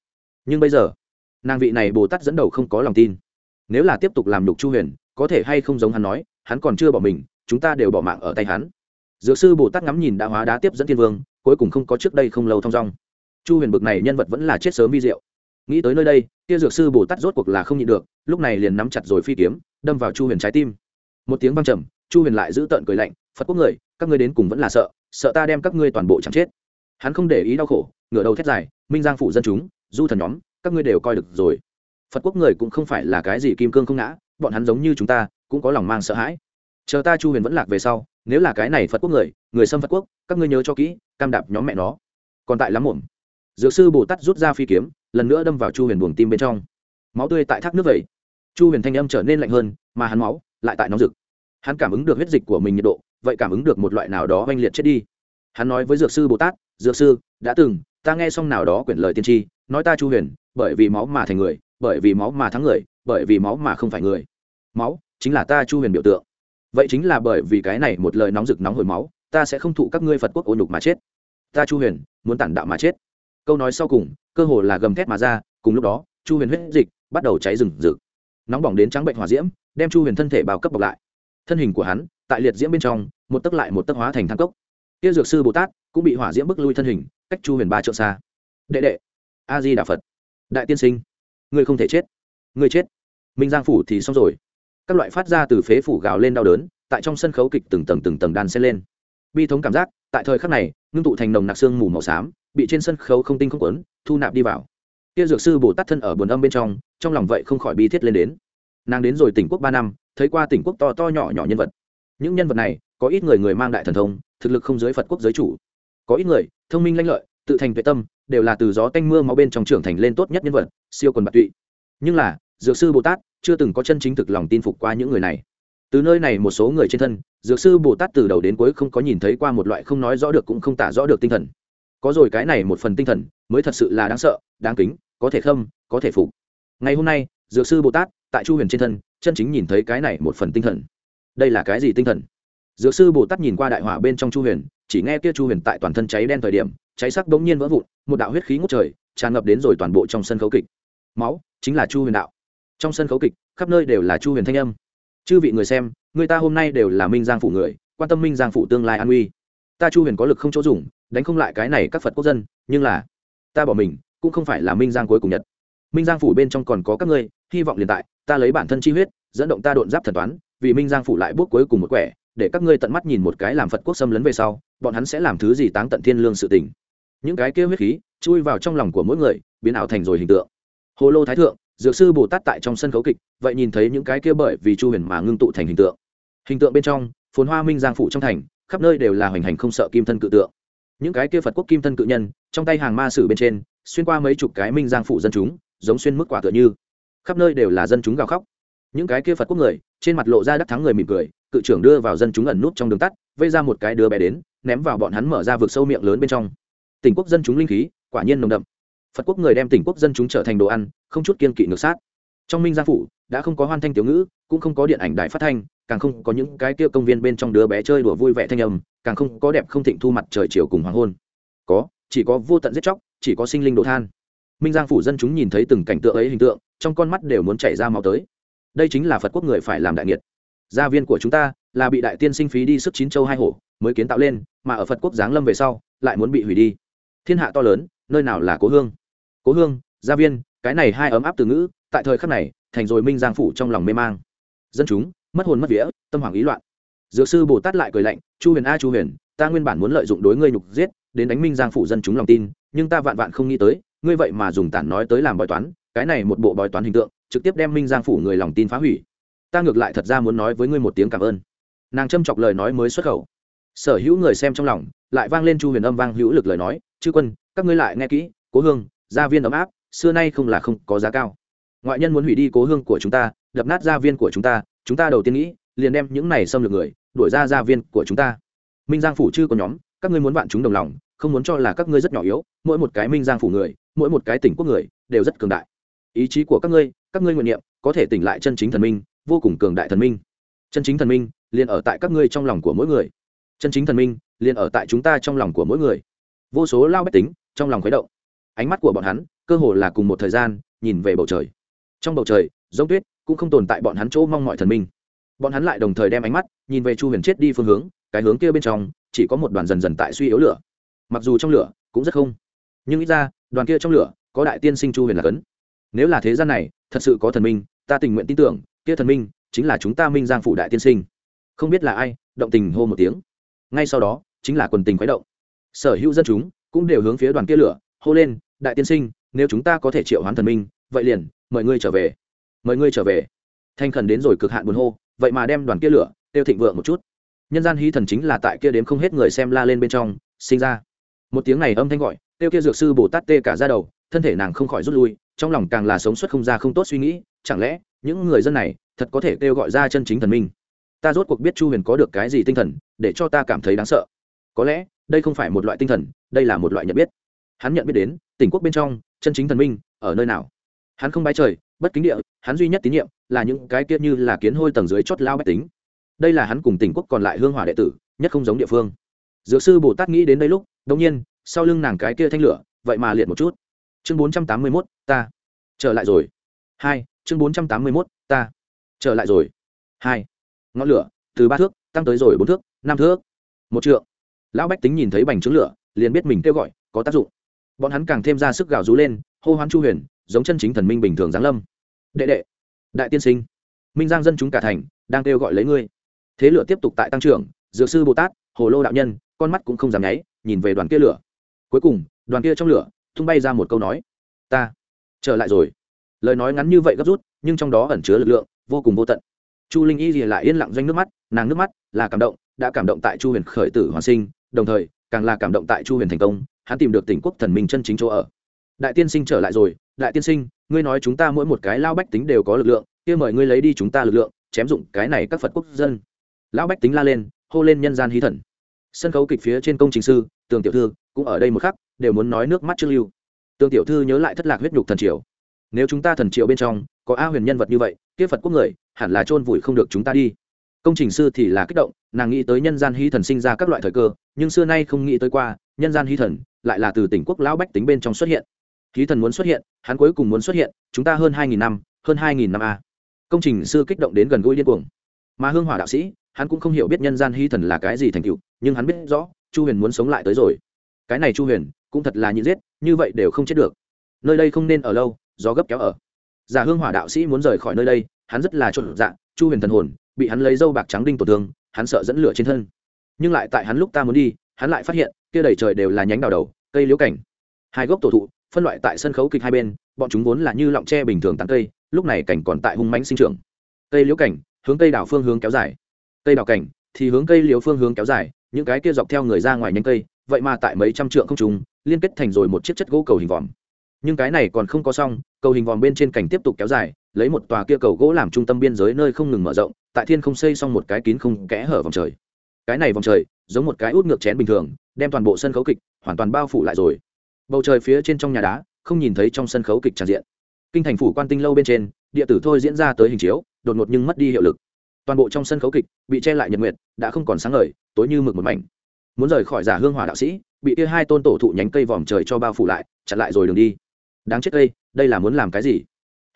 Nhưng bây giờ, nàng vị này bồ tát dẫn đầu không có lòng tin. Nếu là tiếp tục làm nhục chu huyền, có thể hay không giống hắn nói hắn còn chưa bỏ mình, chúng ta đều bỏ mạng ở tay hắn. Dược sư bồ tát ngắm nhìn đã hóa đá tiếp dẫn thiên vương, cuối cùng không có trước đây không lâu thong dong. Chu huyền bực này nhân vật vẫn là chết sớm vi diệu. Nghĩ tới nơi đây, kia dược sư bồ tát rốt cuộc là không nhịn được, lúc này liền nắm chặt rồi phi kiếm, đâm vào chu huyền trái tim. Một tiếng văng trầm, chu huyền lại giữ tợn cười lạnh, phật quốc người, các ngươi đến cùng vẫn là sợ sợ ta đem các ngươi toàn bộ chẳng chết. Hắn không để ý đau khổ, ngửa đầu thét dài, minh giang phủ dân chúng, du thần nhóm, các ngươi đều coi được rồi. Phật quốc người cũng không phải là cái gì kim cương không ngã, bọn hắn giống như chúng ta cũng có lòng mang sợ hãi. Chờ ta chu huyền vẫn lạc về sau, nếu là cái này phật quốc người người xâm phật quốc, các ngươi nhớ cho kỹ, cam đạp nhóm mẹ nó. Còn tại lắm muộn. Dược sư bồ tát rút ra phi kiếm, lần nữa đâm vào chu huyền buồng tim bên trong. Máu tươi tại thác nước vậy chu huyền thanh âm trở nên lạnh hơn, mà hắn máu lại tại nóng rực. Hắn cảm ứng được huyết dịch của mình nhiệt độ, vậy cảm ứng được một loại nào đó oanh liệt chết đi. Hắn nói với dược sư bồ tát, dược sư, đã từng, ta nghe xong nào đó quyển lời tiên tri, nói ta chu huyền, bởi vì máu mà thành người, bởi vì máu mà thắng người, bởi vì máu mà không phải người. Máu chính là ta chu huyền biểu tượng. Vậy chính là bởi vì cái này một lời nóng rực nóng hồi máu, ta sẽ không thụ các ngươi phật quốc ô nhục mà chết. Ta chu huyền, muốn tản đạo mà chết. Câu nói sau cùng, cơ hồ là gầm thét mà ra, cùng lúc đó, chu huyền huyết dịch bắt đầu cháy rừng rực. Nóng bỏng đến trắng bệnh hỏa diễm, đem chu huyền thân thể bao cấp bọc lại. Thân hình của hắn, tại liệt diễm bên trong, một tấc lại một tấc hóa thành thang cốc. Kia dược sư bồ tát cũng bị hỏa diễm bức lui thân hình, cách chu huyền ba trượng xa. Đệ đệ, a di đà phật. Đại tiên sinh, ngươi không thể chết. Ngươi chết. Minh giang phủ thì xong rồi các loại phát ra từ phế phủ gào lên đau đớn, tại trong sân khấu kịch từng tầng từng tầng đan xen lên. Bi thống cảm giác, tại thời khắc này, ngưng tụ thành nồng nặc xương mù màu xám, bị trên sân khấu không tinh không quấn, thu nạp đi vào. Kia dược sư bồ tát thân ở buồn âm bên trong trong lòng vậy không khỏi bi thiết lên đến. Nàng đến rồi tỉnh quốc ba năm, thấy qua tỉnh quốc to to nhỏ nhỏ nhân vật. Những nhân vật này, có ít người người mang đại thần thông, thực lực không giới phật quốc giới chủ. Có ít người, thông minh lanh lợi, tự thành vệ tâm, đều là từ gió tanh mưa máu bên trong trưởng thành lên tốt nhất nhân vật, siêu quần bạc tụy. Nhưng là, dược sư bồ tát chưa từng có chân chính thực lòng tin phục qua những người này. Từ nơi này một số người trên thân, dược sư bồ tát từ đầu đến cuối không có nhìn thấy qua một loại không nói rõ được cũng không tả rõ được tinh thần. Có rồi cái này một phần tinh thần, mới thật sự là đáng sợ, đáng kính, có thể khâm, có thể phục. Ngày hôm nay, dược sư bồ tát, tại chu huyền trên thân, chân chính nhìn thấy cái này một phần tinh thần. Đây là cái gì tinh thần? Dược sư bồ tát nhìn qua đại hỏa bên trong chu huyền, chỉ nghe kia chu huyền tại toàn thân cháy đen thời điểm, cháy sắc bỗng nhiên vỡ vụn, một đạo huyết khí ngút trời, tràn ngập đến rồi toàn bộ trong sân khấu kịch. Máu, chính là chu huyền đạo trong sân khấu kịch, khắp nơi đều là chu huyền thanh âm. Chư vị người xem, người ta hôm nay đều là minh giang phủ người, quan tâm minh giang phủ tương lai an uy ta chu huyền có lực không chỗ dùng, đánh không lại cái này các phật quốc dân, nhưng là, ta bỏ mình, cũng không phải là minh giang cuối cùng nhật minh giang phủ bên trong còn có các ngươi, hy vọng liền tại, ta lấy bản thân chi huyết, dẫn động ta độn giáp thần toán, vì minh giang phủ lại bước cuối cùng một quẻ, để các ngươi tận mắt nhìn một cái làm phật quốc xâm lấn về sau, bọn hắn sẽ làm thứ gì táng tận thiên lương sự tình. Những cái kia huyết khí, chui vào trong lòng của mỗi người, biến ảo thành rồi hình tượng. Hồ lô thái thượng dược sư bồ tát tại trong sân khấu kịch, vậy nhìn thấy những cái kia bởi vì chu huyền mà ngưng tụ thành hình tượng. Hình tượng bên trong, phồn hoa minh giang phủ trong thành, khắp nơi đều là hoành hành không sợ kim thân cự tượng. Những cái kia phật quốc kim thân cự nhân, trong tay hàng ma sử bên trên, xuyên qua mấy chục cái minh giang phủ dân chúng, giống xuyên mức quả tựa như. Khắp nơi đều là dân chúng gào khóc. Những cái kia phật quốc người, trên mặt lộ ra đắc thắng người mỉm cười, cự trưởng đưa vào dân chúng ẩn nút trong đường tắt, vây ra một cái đứa bé đến, ném vào bọn hắn mở ra vực sâu miệng lớn bên trong. Tỉnh quốc dân chúng linh khí, quả nhiên nồng đậm phật quốc người đem tỉnh quốc dân chúng trở thành đồ ăn, không chút kiên kỵ ngược sát. Trong minh gia phủ, đã không có hoan thanh tiểu ngữ, cũng không có điện ảnh đài phát thanh, càng không có những cái kia công viên bên trong đứa bé chơi đùa vui vẻ thanh âm, càng không có đẹp không thịnh thu mặt trời chiều cùng hoàng hôn. Có, chỉ có vô tận giết chóc, chỉ có sinh linh đồ than. Minh giang phủ dân chúng nhìn thấy từng cảnh tượng ấy hình tượng, trong con mắt đều muốn chảy ra máu tới. Đây chính là phật quốc người phải làm đại nghiệt. Gia viên của chúng ta là bị đại tiên sinh phí đi sức chín châu hai hổ, mới kiến tạo lên, mà ở phật quốc giáng lâm về sau, lại muốn bị hủy đi. Thiên hạ to lớn, nơi nào là cố hương? Cố hương, gia viên, cái này hai ấm áp từ ngữ, tại thời khắc này, thành rồi minh giang phủ trong lòng mê mang. Dân chúng, mất hồn mất vía, tâm hoàng ý loạn. Dược sư bồ tát lại cười lạnh, chu huyền a chu huyền, ta nguyên bản muốn lợi dụng đối ngươi nhục giết, đến đánh minh giang phủ dân chúng lòng tin, nhưng ta vạn vạn không nghĩ tới, ngươi vậy mà dùng tản nói tới làm bói toán, cái này một bộ bói toán hình tượng, trực tiếp đem minh giang phủ người lòng tin phá hủy. Ta ngược lại thật ra muốn nói với ngươi một tiếng cảm ơn. Nàng châm chọc lời nói mới xuất khẩu. Sở hữu người xem trong lòng, lại vang lên chu huyền âm vang hữu lực lời nói, chư quân, các ngươi lại nghe kỹ, cố hương gia viên ấm áp, xưa nay không là không có giá cao. Ngoại nhân muốn hủy đi cố hương của chúng ta, đập nát gia viên của chúng ta chúng ta đầu tiên nghĩ, liền đem những này xâm lược người, đuổi ra gia viên của chúng ta. Minh giang phủ chư có nhóm, các ngươi muốn bạn chúng đồng lòng, không muốn cho là các ngươi rất nhỏ yếu, mỗi một cái minh giang phủ người, mỗi một cái tỉnh quốc người, đều rất cường đại. Ý chí của các ngươi các ngươi nguyện niệm, có thể tỉnh lại chân chính thần minh, vô cùng cường đại thần minh. Chân chính thần minh, liền ở tại các ngươi trong lòng của mỗi người. Chân chính thần minh, liền ở tại chúng ta trong lòng của mỗi người. Vô số lao bách tính, trong lòng khuấy động ánh mắt của bọn hắn cơ hồ là cùng một thời gian nhìn về bầu trời. Trong bầu trời, giống tuyết cũng không tồn tại bọn hắn chỗ mong mọi thần minh. Bọn hắn lại đồng thời đem ánh mắt nhìn về chu huyền chết đi phương hướng, cái hướng kia bên trong chỉ có một đoàn dần dần tại suy yếu lửa. Mặc dù trong lửa cũng rất không, nhưng ít ra, đoàn kia trong lửa có đại tiên sinh chu huyền là cấn. Nếu là thế gian này, thật sự có thần minh, ta tình nguyện tin tưởng, kia thần minh chính là chúng ta minh giang phủ đại tiên sinh. Không biết là ai, động tình hô một tiếng. Ngay sau đó, chính là quần tình khuấy động. Sở hữu dân chúng cũng đều hướng phía đoàn kia lửa hô lên đại tiên sinh, nếu chúng ta có thể triệu hoán thần minh, vậy liền, mời ngươi trở về. Mời ngươi trở về. Thanh khẩn đến rồi cực hạn buồn hô, vậy mà đem đoàn kia lửa, tiêu thịnh vượng một chút. Nhân gian hí thần chính là tại kia đếm không hết người xem la lên bên trong, sinh ra. Một tiếng này âm thanh gọi, tiêu kia dược sư bồ tát tê cả ra đầu, thân thể nàng không khỏi rút lui, trong lòng càng là sống xuất không ra không tốt suy nghĩ, chẳng lẽ, những người dân này, thật có thể kêu gọi ra chân chính thần minh? Ta rốt cuộc biết chu huyền có được cái gì tinh thần, để cho ta cảm thấy đáng sợ. Có lẽ, đây không phải một loại tinh thần, đây là một loại nhận biết. Hắn nhận biết đến tỉnh quốc bên trong, chân chính thần minh, ở nơi nào? Hắn không bái trời, bất kính địa, hắn duy nhất tín nhiệm là những cái kia như là kiến hôi tầng dưới chót lao bách tính. Đây là hắn cùng tỉnh quốc còn lại hương hỏa đệ tử, nhất không giống địa phương. Dược sư bồ tát nghĩ đến đây lúc đông nhiên, sau lưng nàng cái kia thanh lửa, vậy mà liệt một chút. Chương bốn trăm tám mươi mốt, ta. Trở lại rồi. Hai, chương bốn trăm tám mươi mốt, ta. Trở lại rồi. Hai, ngọn lửa, từ ba thước, tăng tới rồi bốn thước, năm thước. Một trượng. Lão bách tính nhìn thấy bành trướng lửa, liền biết mình kêu gọi, có tác dụng bọn hắn càng thêm ra sức gào rú lên, hô hoán chu huyền, giống chân chính thần minh bình thường giáng lâm. Đệ đệ, đại tiên sinh, minh giang dân chúng cả thành, đang kêu gọi lấy ngươi. Thế lửa tiếp tục tại tăng trưởng, dược sư bồ tát, hồ lô đạo nhân, con mắt cũng không dám nháy, nhìn về đoàn kia lửa. Cuối cùng, đoàn kia trong lửa, tung bay ra một câu nói. Ta trở lại rồi. Lời nói ngắn như vậy gấp rút, nhưng trong đó ẩn chứa lực lượng vô cùng vô tận. Chu linh y thì lại yên lặng doanh nước mắt, nàng nước mắt là cảm động, đã cảm động tại chu huyền khởi tử hoàn sinh, đồng thời, càng là cảm động tại chu huyền thành công hắn tìm được tỉnh quốc thần minh chân chính chỗ ở. Đại tiên sinh trở lại rồi, đại tiên sinh, ngươi nói chúng ta mỗi một cái lao bách tính đều có lực lượng, kia mời ngươi lấy đi chúng ta lực lượng, chém dụng cái này các phật quốc dân. Lão bách tính la lên, hô lên nhân gian hí thần. Sân khấu kịch phía trên công trình sư, tường tiểu thư, cũng ở đây một khắc, đều muốn nói nước mắt trương lưu. Tường tiểu thư nhớ lại thất lạc huyết nhục thần triều. Nếu chúng ta thần triều bên trong, có a huyền nhân vật như vậy, kia phật quốc người, hẳn là chôn vùi không được chúng ta đi. Công trình sư thì là kích động, nàng nghĩ tới nhân gian hí thần sinh ra các loại thời cơ, nhưng xưa nay không nghĩ tới qua, nhân gian hí thần lại là từ tỉnh quốc lão bách tính bên trong xuất hiện. Khí thần muốn xuất hiện, hắn cuối cùng muốn xuất hiện, chúng ta hơn hai nghìn năm, hơn hai nghìn năm a. Công trình sư kích động đến gần gũi điên cuồng. Mà hương hỏa đạo sĩ, hắn cũng không hiểu biết nhân gian hy thần là cái gì thành tựu, nhưng hắn biết rõ, chu huyền muốn sống lại tới rồi. Cái này chu huyền, cũng thật là nhịn giết, như vậy đều không chết được. Nơi đây không nên ở lâu do gấp kéo ở. Giả hương hỏa đạo sĩ muốn rời khỏi nơi đây, hắn rất là trộn dạng chu huyền thần hồn, bị hắn lấy dâu bạc trắng đinh tổn thương, hắn sợ dẫn lửa trên thân. Nhưng lại tại hắn lúc ta muốn đi hắn lại phát hiện, kia đầy trời đều là nhánh đào đầu, cây liễu cảnh. Hai gốc tổ thụ, phân loại tại sân khấu kịch hai bên, bọn chúng vốn là như lọng tre bình thường tán cây, lúc này cảnh còn tại hung mãnh sinh trưởng. Cây liễu cảnh, hướng cây đào phương hướng kéo dài. Cây đào cảnh, thì hướng cây liễu phương hướng kéo dài, những cái kia dọc theo người ra ngoài nhánh cây, vậy mà tại mấy trăm trượng không trùng liên kết thành rồi một chiếc chất gỗ cầu hình vòm. Nhưng cái này còn không có xong, cầu hình vòm bên trên cảnh tiếp tục kéo dài, lấy một tòa kia cầu gỗ làm trung tâm biên giới nơi không ngừng mở rộng, tại thiên không xây xong một cái kín không kẽ hở vòng trời. Cái này vòng trời giống một cái út ngược chén bình thường, đem toàn bộ sân khấu kịch hoàn toàn bao phủ lại rồi. Bầu trời phía trên trong nhà đá, không nhìn thấy trong sân khấu kịch tràn diện. Kinh thành phủ quan tinh lâu bên trên, địa tử thôi diễn ra tới hình chiếu, đột ngột nhưng mất đi hiệu lực. Toàn bộ trong sân khấu kịch bị che lại nhật nguyệt, đã không còn sáng ngời, tối như mực một mảnh. Muốn rời khỏi giả hương hỏa đạo sĩ, bị kia hai tôn tổ thụ nhánh cây vòm trời cho bao phủ lại, chặn lại rồi đường đi. Đáng chết đây đây là muốn làm cái gì?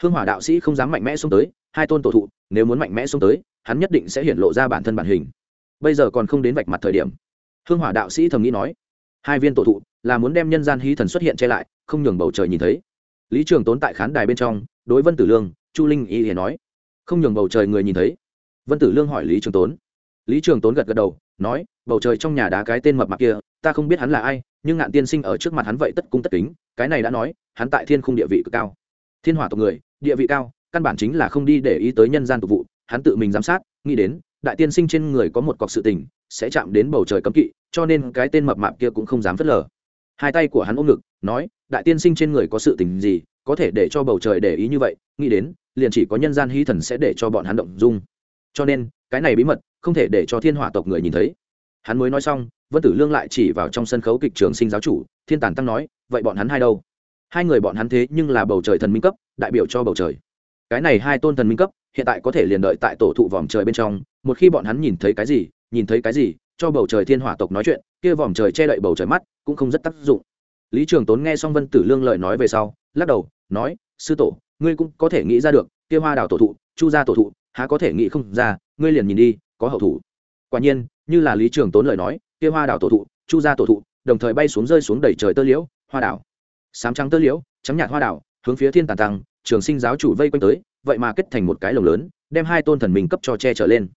Hương hỏa đạo sĩ không dám mạnh mẽ xuống tới, hai tôn tổ thụ, nếu muốn mạnh mẽ xuống tới, hắn nhất định sẽ hiện lộ ra bản thân bản hình bây giờ còn không đến vạch mặt thời điểm. Hương hỏa đạo sĩ thầm nghĩ nói, hai viên tổ thụ là muốn đem nhân gian hí thần xuất hiện che lại, không nhường bầu trời nhìn thấy. Lý trường tốn tại khán đài bên trong, đối vân tử lương, chu linh y hiền nói, không nhường bầu trời người nhìn thấy. Vân tử lương hỏi lý trường tốn. Lý trường tốn gật gật đầu, nói, bầu trời trong nhà đá cái tên mập mặc kia, ta không biết hắn là ai, nhưng ngạn tiên sinh ở trước mặt hắn vậy tất cung tất kính, cái này đã nói, hắn tại thiên khung địa vị cực cao. Thiên hỏa tộc người, địa vị cao, căn bản chính là không đi để ý tới nhân gian tục vụ, hắn tự mình giám sát, nghĩ đến đại tiên sinh trên người có một cọc sự tình, sẽ chạm đến bầu trời cấm kỵ, cho nên cái tên mập mạp kia cũng không dám phớt lờ. Hai tay của hắn ôm ngực, nói, đại tiên sinh trên người có sự tình gì, có thể để cho bầu trời để ý như vậy, nghĩ đến, liền chỉ có nhân gian hy thần sẽ để cho bọn hắn động dung. Cho nên, cái này bí mật, không thể để cho thiên hỏa tộc người nhìn thấy. Hắn mới nói xong, vân tử lương lại chỉ vào trong sân khấu kịch trường sinh giáo chủ, thiên tản tăng nói, vậy bọn hắn hai đâu? Hai người bọn hắn thế nhưng là bầu trời thần minh cấp, đại biểu cho bầu trời. Cái này hai tôn thần minh cấp hiện tại có thể liền đợi tại tổ thụ vòm trời bên trong, một khi bọn hắn nhìn thấy cái gì, nhìn thấy cái gì, cho bầu trời thiên hỏa tộc nói chuyện, kia vòm trời che đậy bầu trời mắt, cũng không rất tác dụng. Lý trường tốn nghe xong vân tử lương lời nói về sau, lắc đầu, nói, sư tổ, ngươi cũng có thể nghĩ ra được, kia hoa đào tổ thụ, chu gia tổ thụ, há có thể nghĩ không ra, ngươi liền nhìn đi, có hậu thủ. Quả nhiên, như là lý trường tốn lời nói, kia hoa đào tổ thụ, chu gia tổ thụ, đồng thời bay xuống rơi xuống đầy trời tơ liễu, hoa đảo sám trắng tơ liễu, trắng nhạt hoa đảo hướng phía thiên tàn tăng, trường sinh giáo chủ vây quanh tới vậy mà kết thành một cái lồng lớn, đem hai tôn thần mình cấp cho che trở lên.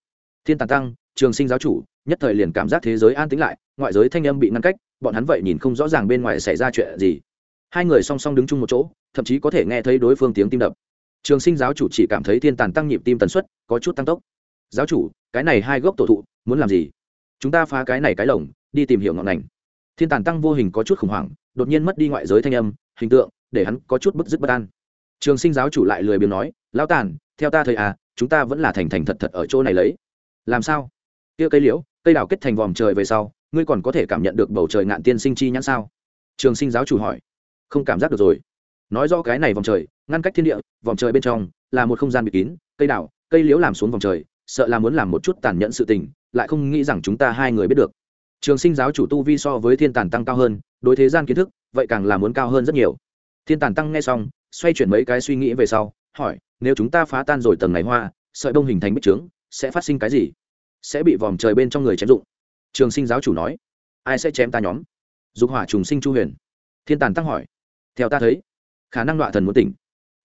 Thiên tàn tăng, trường sinh giáo chủ, nhất thời liền cảm giác thế giới an tĩnh lại, ngoại giới thanh âm bị ngăn cách, bọn hắn vậy nhìn không rõ ràng bên ngoài xảy ra chuyện gì. Hai người song song đứng chung một chỗ, thậm chí có thể nghe thấy đối phương tiếng tim đập. Trường sinh giáo chủ chỉ cảm thấy thiên tàn tăng nhịp tim tần suất có chút tăng tốc. Giáo chủ, cái này hai gốc tổ thụ, muốn làm gì? Chúng ta phá cái này cái lồng, đi tìm hiểu ngọn ngành thiên tàn tăng vô hình có chút khủng hoảng, đột nhiên mất đi ngoại giới thanh âm, hình tượng, để hắn có chút bức dứt bất an. Trường sinh giáo chủ lại lười biếng nói lão tàn, theo ta thời à chúng ta vẫn là thành thành thật thật ở chỗ này lấy. Làm sao? Kia cây liễu, cây đào kết thành vòm trời về sau, ngươi còn có thể cảm nhận được bầu trời ngạn tiên sinh chi nhãn sao? Trường sinh giáo chủ hỏi. Không cảm giác được rồi. Nói rõ cái này vòng trời, ngăn cách thiên địa vòng trời bên trong là một không gian bịt kín, cây đào, cây liễu làm xuống vòng trời, sợ là muốn làm một chút tàn nhẫn sự tình, lại không nghĩ rằng chúng ta hai người biết được. Trường sinh giáo chủ tu vi so với thiên tàn tăng cao hơn, đối thế gian kiến thức, vậy càng là muốn cao hơn rất nhiều. Thiên tàn tăng nghe xong, xoay chuyển mấy cái suy nghĩ về sau hỏi, nếu chúng ta phá tan rồi tầng này hoa, sợi bông hình thành bích trướng, sẽ phát sinh cái gì? Sẽ bị vòm trời bên trong người chém dụng. Trường sinh giáo chủ nói, ai sẽ chém ta nhóm? Dục hỏa trùng sinh chu huyền. Thiên tàn tăng hỏi, theo ta thấy, khả năng đọa thần muốn tỉnh.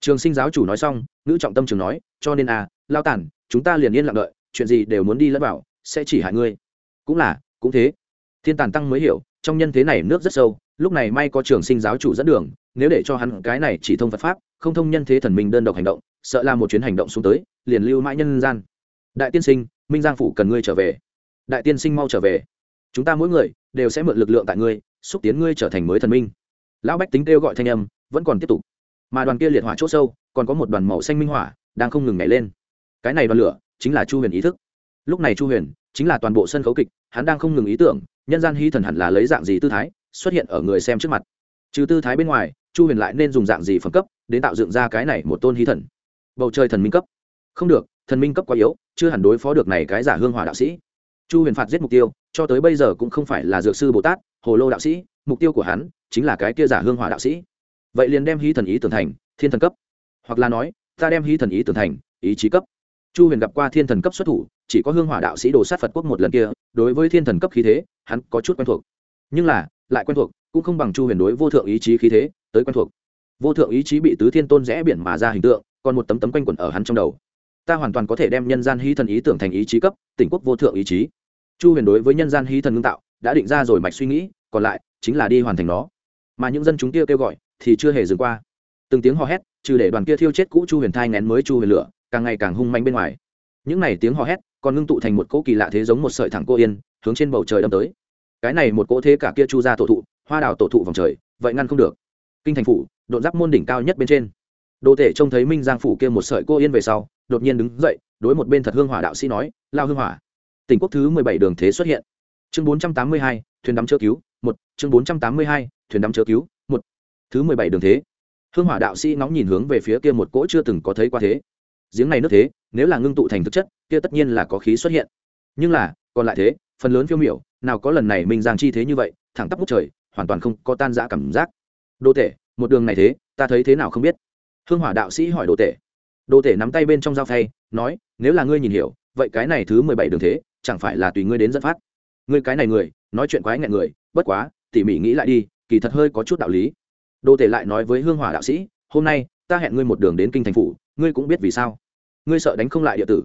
Trường sinh giáo chủ nói xong nữ trọng tâm trường nói, cho nên à lao tản, chúng ta liền yên lặng đợi, chuyện gì đều muốn đi lẫn vào, sẽ chỉ hại ngươi. Cũng là, cũng thế. Thiên tàn tăng mới hiểu, trong nhân thế này nước rất sâu lúc này may có trường sinh giáo chủ dẫn đường, nếu để cho hắn cái này chỉ thông phật pháp, không thông nhân thế thần minh đơn độc hành động, sợ là một chuyến hành động xuống tới, liền lưu mãi nhân gian. Đại tiên sinh, minh giang phủ cần ngươi trở về. Đại tiên sinh mau trở về. Chúng ta mỗi người đều sẽ mượn lực lượng tại ngươi, xúc tiến ngươi trở thành mới thần minh. Lão bách tính kêu gọi thanh âm, vẫn còn tiếp tục. Mà đoàn kia liệt hỏa c h ỗ sâu, còn có một đoàn màu xanh minh hỏa, đang không ngừng nhảy lên. Cái này đoàn lửa chính là chu huyền ý thức. Lúc này chu huyền chính là toàn bộ sân khấu kịch, hắn đang không ngừng ý tưởng, nhân gian hy thần hẳn là lấy dạng gì tư thái xuất hiện ở người xem trước mặt. Trừ tư thái bên ngoài, chu huyền lại nên dùng dạng gì phẩm cấp đến tạo dựng ra cái này một tôn hí thần? Bầu trời thần minh cấp. Không được, thần minh cấp quá yếu, chưa hẳn đối phó được này cái giả hương hỏa đạo sĩ. Chu huyền phạt giết mục tiêu, cho tới bây giờ cũng không phải là dược sư bồ tát, hồ lô đạo sĩ, mục tiêu của hắn chính là cái kia giả hương hỏa đạo sĩ. Vậy liền đem hí thần ý tưởng thành thiên thần cấp. Hoặc là nói, ta đem hí thần ý tưởng thành ý chí cấp. Chu huyền gặp qua thiên thần cấp xuất thủ, chỉ có hương hỏa đạo sĩ đồ sát phật quốc một lần kia, đối với thiên thần cấp khí thế, hắn có chút quen thuộc. Nhưng là lại quen thuộc, cũng không bằng chu huyền đối vô thượng ý chí khí thế, tới quen thuộc. Vô thượng ý chí bị tứ thiên tôn rẽ biển mà ra hình tượng, còn một tấm tấm quanh quẩn ở hắn trong đầu. Ta hoàn toàn có thể đem nhân gian hí thần ý tưởng thành ý chí cấp, tỉnh quốc vô thượng ý chí. Chu huyền đối với nhân gian hí thần ngưng tạo, đã định ra rồi mạch suy nghĩ, còn lại, chính là đi hoàn thành nó. Mà những dân chúng kia kêu gọi, thì chưa hề dừng qua. Từng tiếng hò hét, trừ để đoàn kia thiêu chết cũ chu huyền thai nén mới chu huyền lửa, càng ngày càng hung manh bên ngoài. Những này tiếng hò hét, còn ngưng tụ thành một cỗ kỳ lạ thế giống một sợi thẳng cô yên, hướng trên bầu trời đâm tới cái này một cỗ thế cả kia chu ra tổ thụ, hoa đào tổ thụ vòng trời, vậy ngăn không được. Kinh thành phủ đột giáp môn đỉnh cao nhất bên trên. Đô thể trông thấy minh giang phủ kia một sợi cô yên về sau, đột nhiên đứng dậy, đối một bên thật hương hỏa đạo sĩ nói, lao hương hỏa. Tỉnh quốc thứ mười bảy đường thế xuất hiện. Chương bốn trăm tám mươi hai, thuyền đắm chưa cứu, một. Chương bốn trăm tám mươi hai, thuyền đắm chưa cứu, một. Thứ mười bảy đường thế. Hương hỏa đạo sĩ nóng nhìn hướng về phía kia một cỗ chưa từng có thấy qua thế. Giếng này nước thế, nếu là ngưng tụ thành thực chất, kia tất nhiên là có khí xuất hiện. Nhưng là, còn lại thế, phần lớn phiêu miểu nào có lần này minh giang chi thế như vậy thẳng tắp bút trời hoàn toàn không có tan giã cảm giác. Đô Tể, một đường này thế ta thấy thế nào không biết. Hương hỏa đạo sĩ hỏi Đô tể. Đô tể nắm tay bên trong dao thay, nói nếu là ngươi nhìn hiểu vậy cái này thứ mười bảy đường thế chẳng phải là tùy ngươi đến dẫn phát. Ngươi cái này người nói chuyện quái ngại người bất quá tỉ mỉ nghĩ lại đi kỳ thật hơi có chút đạo lý. Đô tể lại nói với hương hỏa đạo sĩ hôm nay ta hẹn ngươi một đường đến kinh thành phủ ngươi cũng biết vì sao. Ngươi sợ đánh không lại địa tử.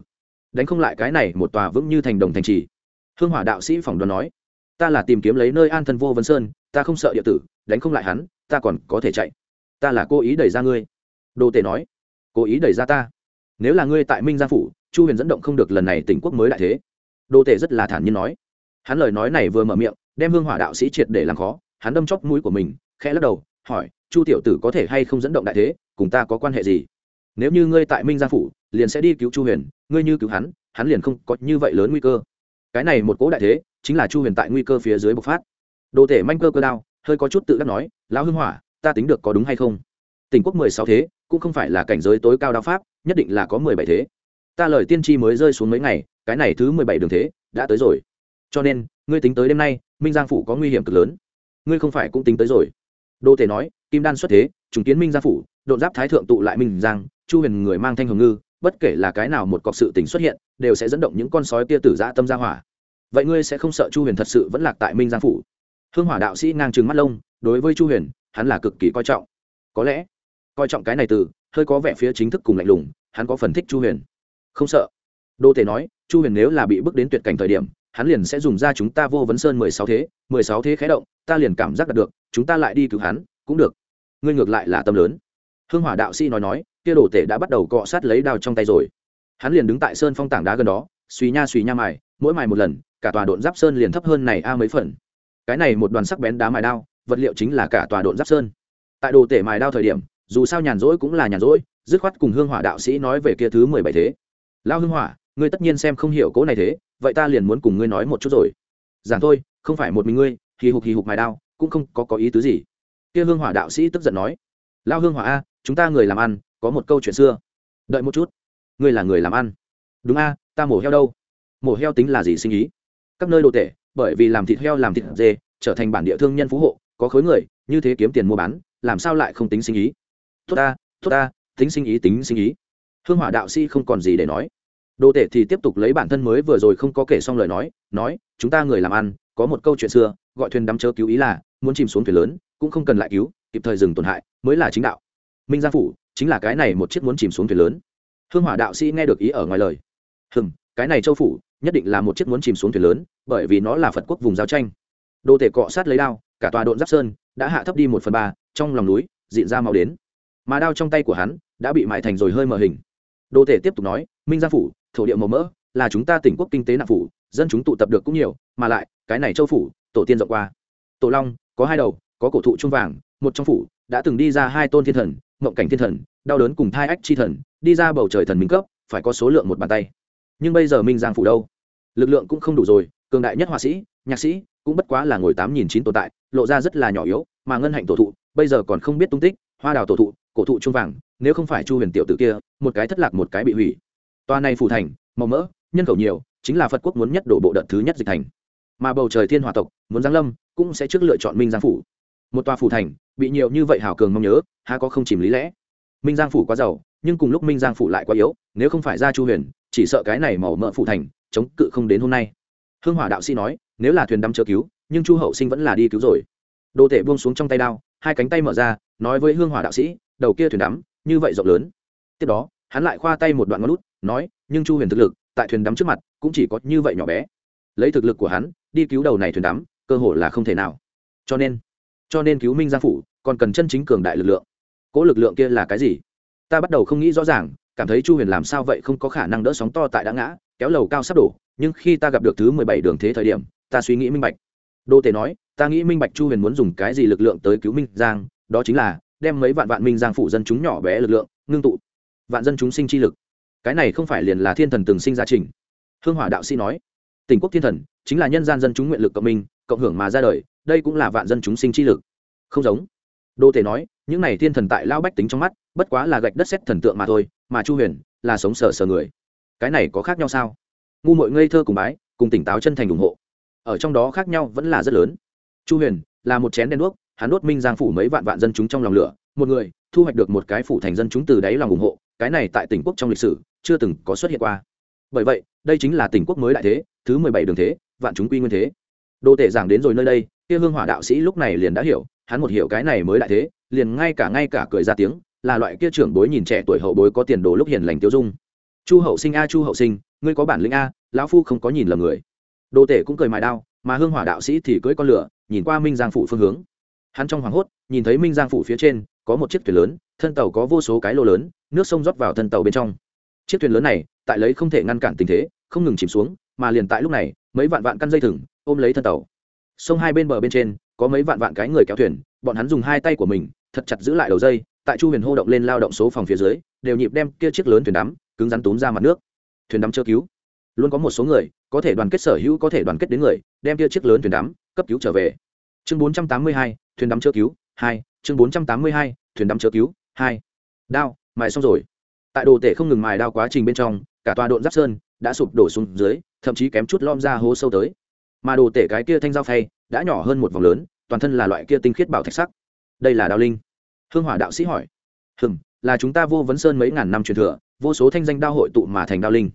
Đánh không lại cái này một tòa vững như thành đồng thành trì hương hỏa đạo sĩ phỏng đoán nói, ta là tìm kiếm lấy nơi an thân vô vân sơn, ta không sợ địa tử, đánh không lại hắn, ta còn có thể chạy. Ta là cố ý đẩy ra ngươi. Đồ tể nói, cố ý đẩy ra ta? Nếu là ngươi tại minh gia phủ, chu huyền dẫn động không được lần này tỉnh quốc mới đại thế. Đồ tể rất là thản nhiên nói. Hắn lời nói này vừa mở miệng, đem hương hỏa đạo sĩ triệt để làm khó, hắn đâm chóc mũi của mình, khẽ lắc đầu, hỏi, chu tiểu tử có thể hay không dẫn động đại thế, cùng ta có quan hệ gì? Nếu như ngươi tại minh gia phủ, liền sẽ đi cứu chu huyền, ngươi như cứu hắn hắn liền không có như vậy lớn nguy cơ cái này một cố đại thế, chính là chu huyền tại nguy cơ phía dưới bộc phát. Đồ tể manh cơ cơ đao, hơi có chút tự đắc nói, lão hưng hỏa, ta tính được có đúng hay không? Tỉnh quốc mười sáu thế, cũng không phải là cảnh giới tối cao đao pháp, nhất định là có mười bảy thế. Ta lời tiên tri mới rơi xuống mấy ngày, cái này thứ mười bảy đường thế, đã tới rồi. Cho nên, ngươi tính tới đêm nay, minh giang phủ có nguy hiểm cực lớn. Ngươi không phải cũng tính tới rồi. Đô tể nói, kim đan xuất thế, trùng kiến minh giang phủ đột giáp thái thượng tụ lại minh giang, chu huyền người mang thanh hồng ngư bất kể là cái nào một cọc sự tình xuất hiện, đều sẽ dẫn động những con sói kia tử dã tâm ra hỏa. Vậy ngươi sẽ không sợ chu huyền thật sự vẫn lạc tại minh giang phủ? Hương hỏa đạo sĩ ngang trừng mắt lông, đối với chu huyền, hắn là cực kỳ coi trọng. Có lẽ, coi trọng cái này từ, hơi có vẻ phía chính thức cùng lạnh lùng, hắn có phần thích chu huyền. Không sợ. Đô tể nói, chu huyền nếu là bị bước đến tuyệt cảnh thời điểm, hắn liền sẽ dùng ra chúng ta vô vấn sơn mười sáu thế, mười sáu thế khé động, ta liền cảm giác đạt được, chúng ta lại đi cứu hắn, cũng được. Ngươi ngược lại là tâm lớn. Hương hỏa đạo sĩ nói nói kia đồ tể đã bắt đầu cọ sát lấy đao trong tay rồi. Hắn liền đứng tại sơn phong tảng đá gần đó, suy nha suy nha mài, mỗi mài một lần, cả tòa độn giáp sơn liền thấp hơn này a mấy phần. Cái này một đoàn sắc bén đá mài đao, vật liệu chính là cả tòa độn giáp sơn. Tại đồ tể mài đao thời điểm, dù sao nhàn rỗi cũng là nhàn rỗi, dứt khoát cùng hương hỏa đạo sĩ nói về kia thứ mười bảy thế. Lao hương hỏa, ngươi tất nhiên xem không hiểu cố này thế, vậy ta liền muốn cùng ngươi nói một chút rồi. Giảng thôi, không phải một mình ngươi, hì hục hì hục mài đao, cũng không có có ý tứ gì. Kia hương hỏa đạo sĩ tức giận nói, lao hương hỏa a, chúng ta người làm ăn có một câu chuyện xưa. Đợi một chút. Ngươi là người làm ăn. Đúng a, ta mổ heo đâu? Mổ heo tính là gì sinh ý? Các nơi đồ tệ bởi vì làm thịt heo làm thịt dê, trở thành bản địa thương nhân phú hộ, có khối người, như thế kiếm tiền mua bán, làm sao lại không tính sinh ý? Tốt ta tốt ta tính sinh ý tính sinh ý. Hương hỏa đạo sĩ không còn gì để nói. Đồ tệ thì tiếp tục lấy bản thân mới vừa rồi không có kể xong lời nói nói, chúng ta người làm ăn, có một câu chuyện xưa, gọi thuyền đắm chớ cứu ý là, muốn chìm xuống thuyền lớn, cũng không cần lại cứu, kịp thời dừng tổn hại, mới là chính đạo. Minh giang phủ chính là cái này một chiếc muốn chìm xuống thuyền lớn. Hương hỏa đạo sĩ nghe được ý ở ngoài lời. Hừm, cái này châu phủ, nhất định là một chiếc muốn chìm xuống thuyền lớn, bởi vì nó là phật quốc vùng giao tranh. Đô tể cọ sát lấy đao, cả tòa độn giáp sơn đã hạ thấp đi một phần ba, trong lòng núi diện ra mau đến. Mà đao trong tay của hắn đã bị mại thành rồi hơi mờ hình. Đô tể tiếp tục nói, minh gia phủ, thổ địa màu mỡ, là chúng ta tỉnh quốc kinh tế nạp phủ, dân chúng tụ tập được cũng nhiều, mà lại, cái này châu phủ, tổ tiên rộng qua. Tổ long, có hai đầu, có cổ thụ trung vàng, một trong phủ, đã từng đi ra hai tôn thiên thần, mộng cảnh thiên thần đau đớn cùng thai ách chi thần, đi ra bầu trời thần minh cấp, phải có số lượng một bàn tay. Nhưng bây giờ minh giang phủ đâu? Lực lượng cũng không đủ rồi, cường đại nhất họa sĩ, nhạc sĩ, cũng bất quá là ngồi tám nghìn chín tồn tại, lộ ra rất là nhỏ yếu, mà ngân hạnh tổ thụ, bây giờ còn không biết tung tích, hoa đào tổ thụ, cổ thụ trung vàng, nếu không phải chu huyền tiểu tử kia, một cái thất lạc một cái bị hủy. Toa này phủ thành, màu mỡ, nhân khẩu nhiều, chính là phật quốc muốn nhất đổ bộ đợt thứ nhất dịch thành. Mà bầu trời thiên hòa tộc, muốn giáng lâm, cũng sẽ trước lựa chọn minh giang phủ. Một tòa phủ thành, bị nhiều như vậy hào cường mong nhớ, há có không chìm lý lẽ minh giang phủ quá giàu, nhưng cùng lúc minh giang phủ lại quá yếu, nếu không phải ra chu huyền, chỉ sợ cái này màu mỡ phủ thành, chống cự không đến hôm nay. Hương hỏa đạo sĩ nói, nếu là thuyền đắm chớ cứu, nhưng chu hậu sinh vẫn là đi cứu rồi. Đô tể buông xuống trong tay đao, hai cánh tay mở ra, nói với hương hỏa đạo sĩ, đầu kia thuyền đắm, như vậy rộng lớn. Tiếp đó, hắn lại khoa tay một đoạn ngón lút nói, nhưng chu huyền thực lực, tại thuyền đắm trước mặt, cũng chỉ có như vậy nhỏ bé. Lấy thực lực của hắn, đi cứu đầu này thuyền đắm, cơ hội là không thể nào. Cho nên cho nên cứu minh giang phủ, còn cần chân chính cường đại lực lượng cỗ lực lượng kia là cái gì? Ta bắt đầu không nghĩ rõ ràng, cảm thấy chu huyền làm sao vậy không có khả năng đỡ sóng to tại đã ngã, kéo lầu cao sắp đổ, nhưng khi ta gặp được thứ mười bảy đường thế thời điểm, ta suy nghĩ minh bạch. Đô tề nói, ta nghĩ minh bạch chu huyền muốn dùng cái gì lực lượng tới cứu minh giang, đó chính là, đem mấy vạn vạn minh giang phủ dân chúng nhỏ bé lực lượng, ngưng tụ. Vạn dân chúng sinh chi lực. Cái này không phải liền là thiên thần từng sinh ra trình. Hương hỏa đạo sĩ nói tỉnh quốc thiên thần, chính là nhân gian dân chúng nguyện lực cộng minh, cộng hưởng mà ra đời, đây cũng là vạn dân chúng sinh chi lực. Không giống đô tề nói, những này thiên thần tại lao bách tính trong mắt, bất quá là gạch đất xét thần tượng mà thôi, mà chu huyền là sống sờ sờ người. Cái này có khác nhau sao? Ngu mội ngây thơ cùng bái, cùng tỉnh táo chân thành ủng hộ. Ở trong đó khác nhau vẫn là rất lớn. Chu huyền là một chén đen đuốc, hắn đốt minh giang phủ mấy vạn vạn dân chúng trong lòng lửa, một người, thu hoạch được một cái phủ thành dân chúng từ đáy lòng ủng hộ, cái này tại tỉnh quốc trong lịch sử, chưa từng có xuất hiện qua. Bởi vậy, đây chính là tỉnh quốc mới đại thế, thứ mười bảy đường thế, vạn chúng quy nguyên thế. Đô tể giảng đến rồi nơi đây, kia hương hỏa đạo sĩ lúc này liền đã hiểu hắn một hiểu cái này mới đại thế, liền ngay cả ngay cả cười ra tiếng, là loại kia trưởng bối nhìn trẻ tuổi hậu bối có tiền đồ lúc hiền lành tiêu dung. Chu hậu sinh a, chu hậu sinh, ngươi có bản lĩnh a, lão phu không có nhìn lầm người. Đô tể cũng cười mài đao, mà hương hỏa đạo sĩ thì cưỡi con lửa, nhìn qua minh giang phủ phương hướng. Hắn trong hoảng hốt, nhìn thấy minh giang phủ phía trên, có một chiếc thuyền lớn, thân tàu có vô số cái lô lớn, nước sông rót vào thân tàu bên trong. Chiếc thuyền lớn này, tại lấy không thể ngăn cản tình thế, không ngừng chìm xuống, mà liền tại lúc này, mấy vạn vạn căn dây thừng ôm lấy thân tàu. Sông hai bên bờ bên trên có mấy vạn vạn cái người kéo thuyền, bọn hắn dùng hai tay của mình, thật chặt giữ lại đầu dây, tại chu huyền hô động lên lao động số phòng phía dưới, đều nhịp đem kia chiếc lớn thuyền đắm, cứng rắn túm ra mặt nước. Thuyền đắm chưa cứu. Luôn có một số người, có thể đoàn kết sở hữu, có thể đoàn kết đến người, đem kia chiếc lớn thuyền đắm, cấp cứu trở về. Chương bốn trăm tám mươi hai, thuyền đắm chưa cứu, hai, chương bốn trăm tám mươi hai, thuyền đắm chưa cứu, hai. Đao, mài xong rồi. Tại đồ tể không ngừng mài đao quá trình bên trong, cả tòa độn giáp sơn đã sụp đổ xuống dưới, thậm chí kém chút lom ra hố sâu tới. Mà đồ tể cái kia thanh dao phay đã nhỏ hơn một vòng lớn toàn thân là loại kia tinh khiết bảo thạch sắc. Đây là đao linh. Hương hỏa đạo sĩ hỏi. Hừng là chúng ta vô vấn sơn mấy ngàn năm truyền thừa, vô số thanh danh đao hội tụ mà thành đao linh.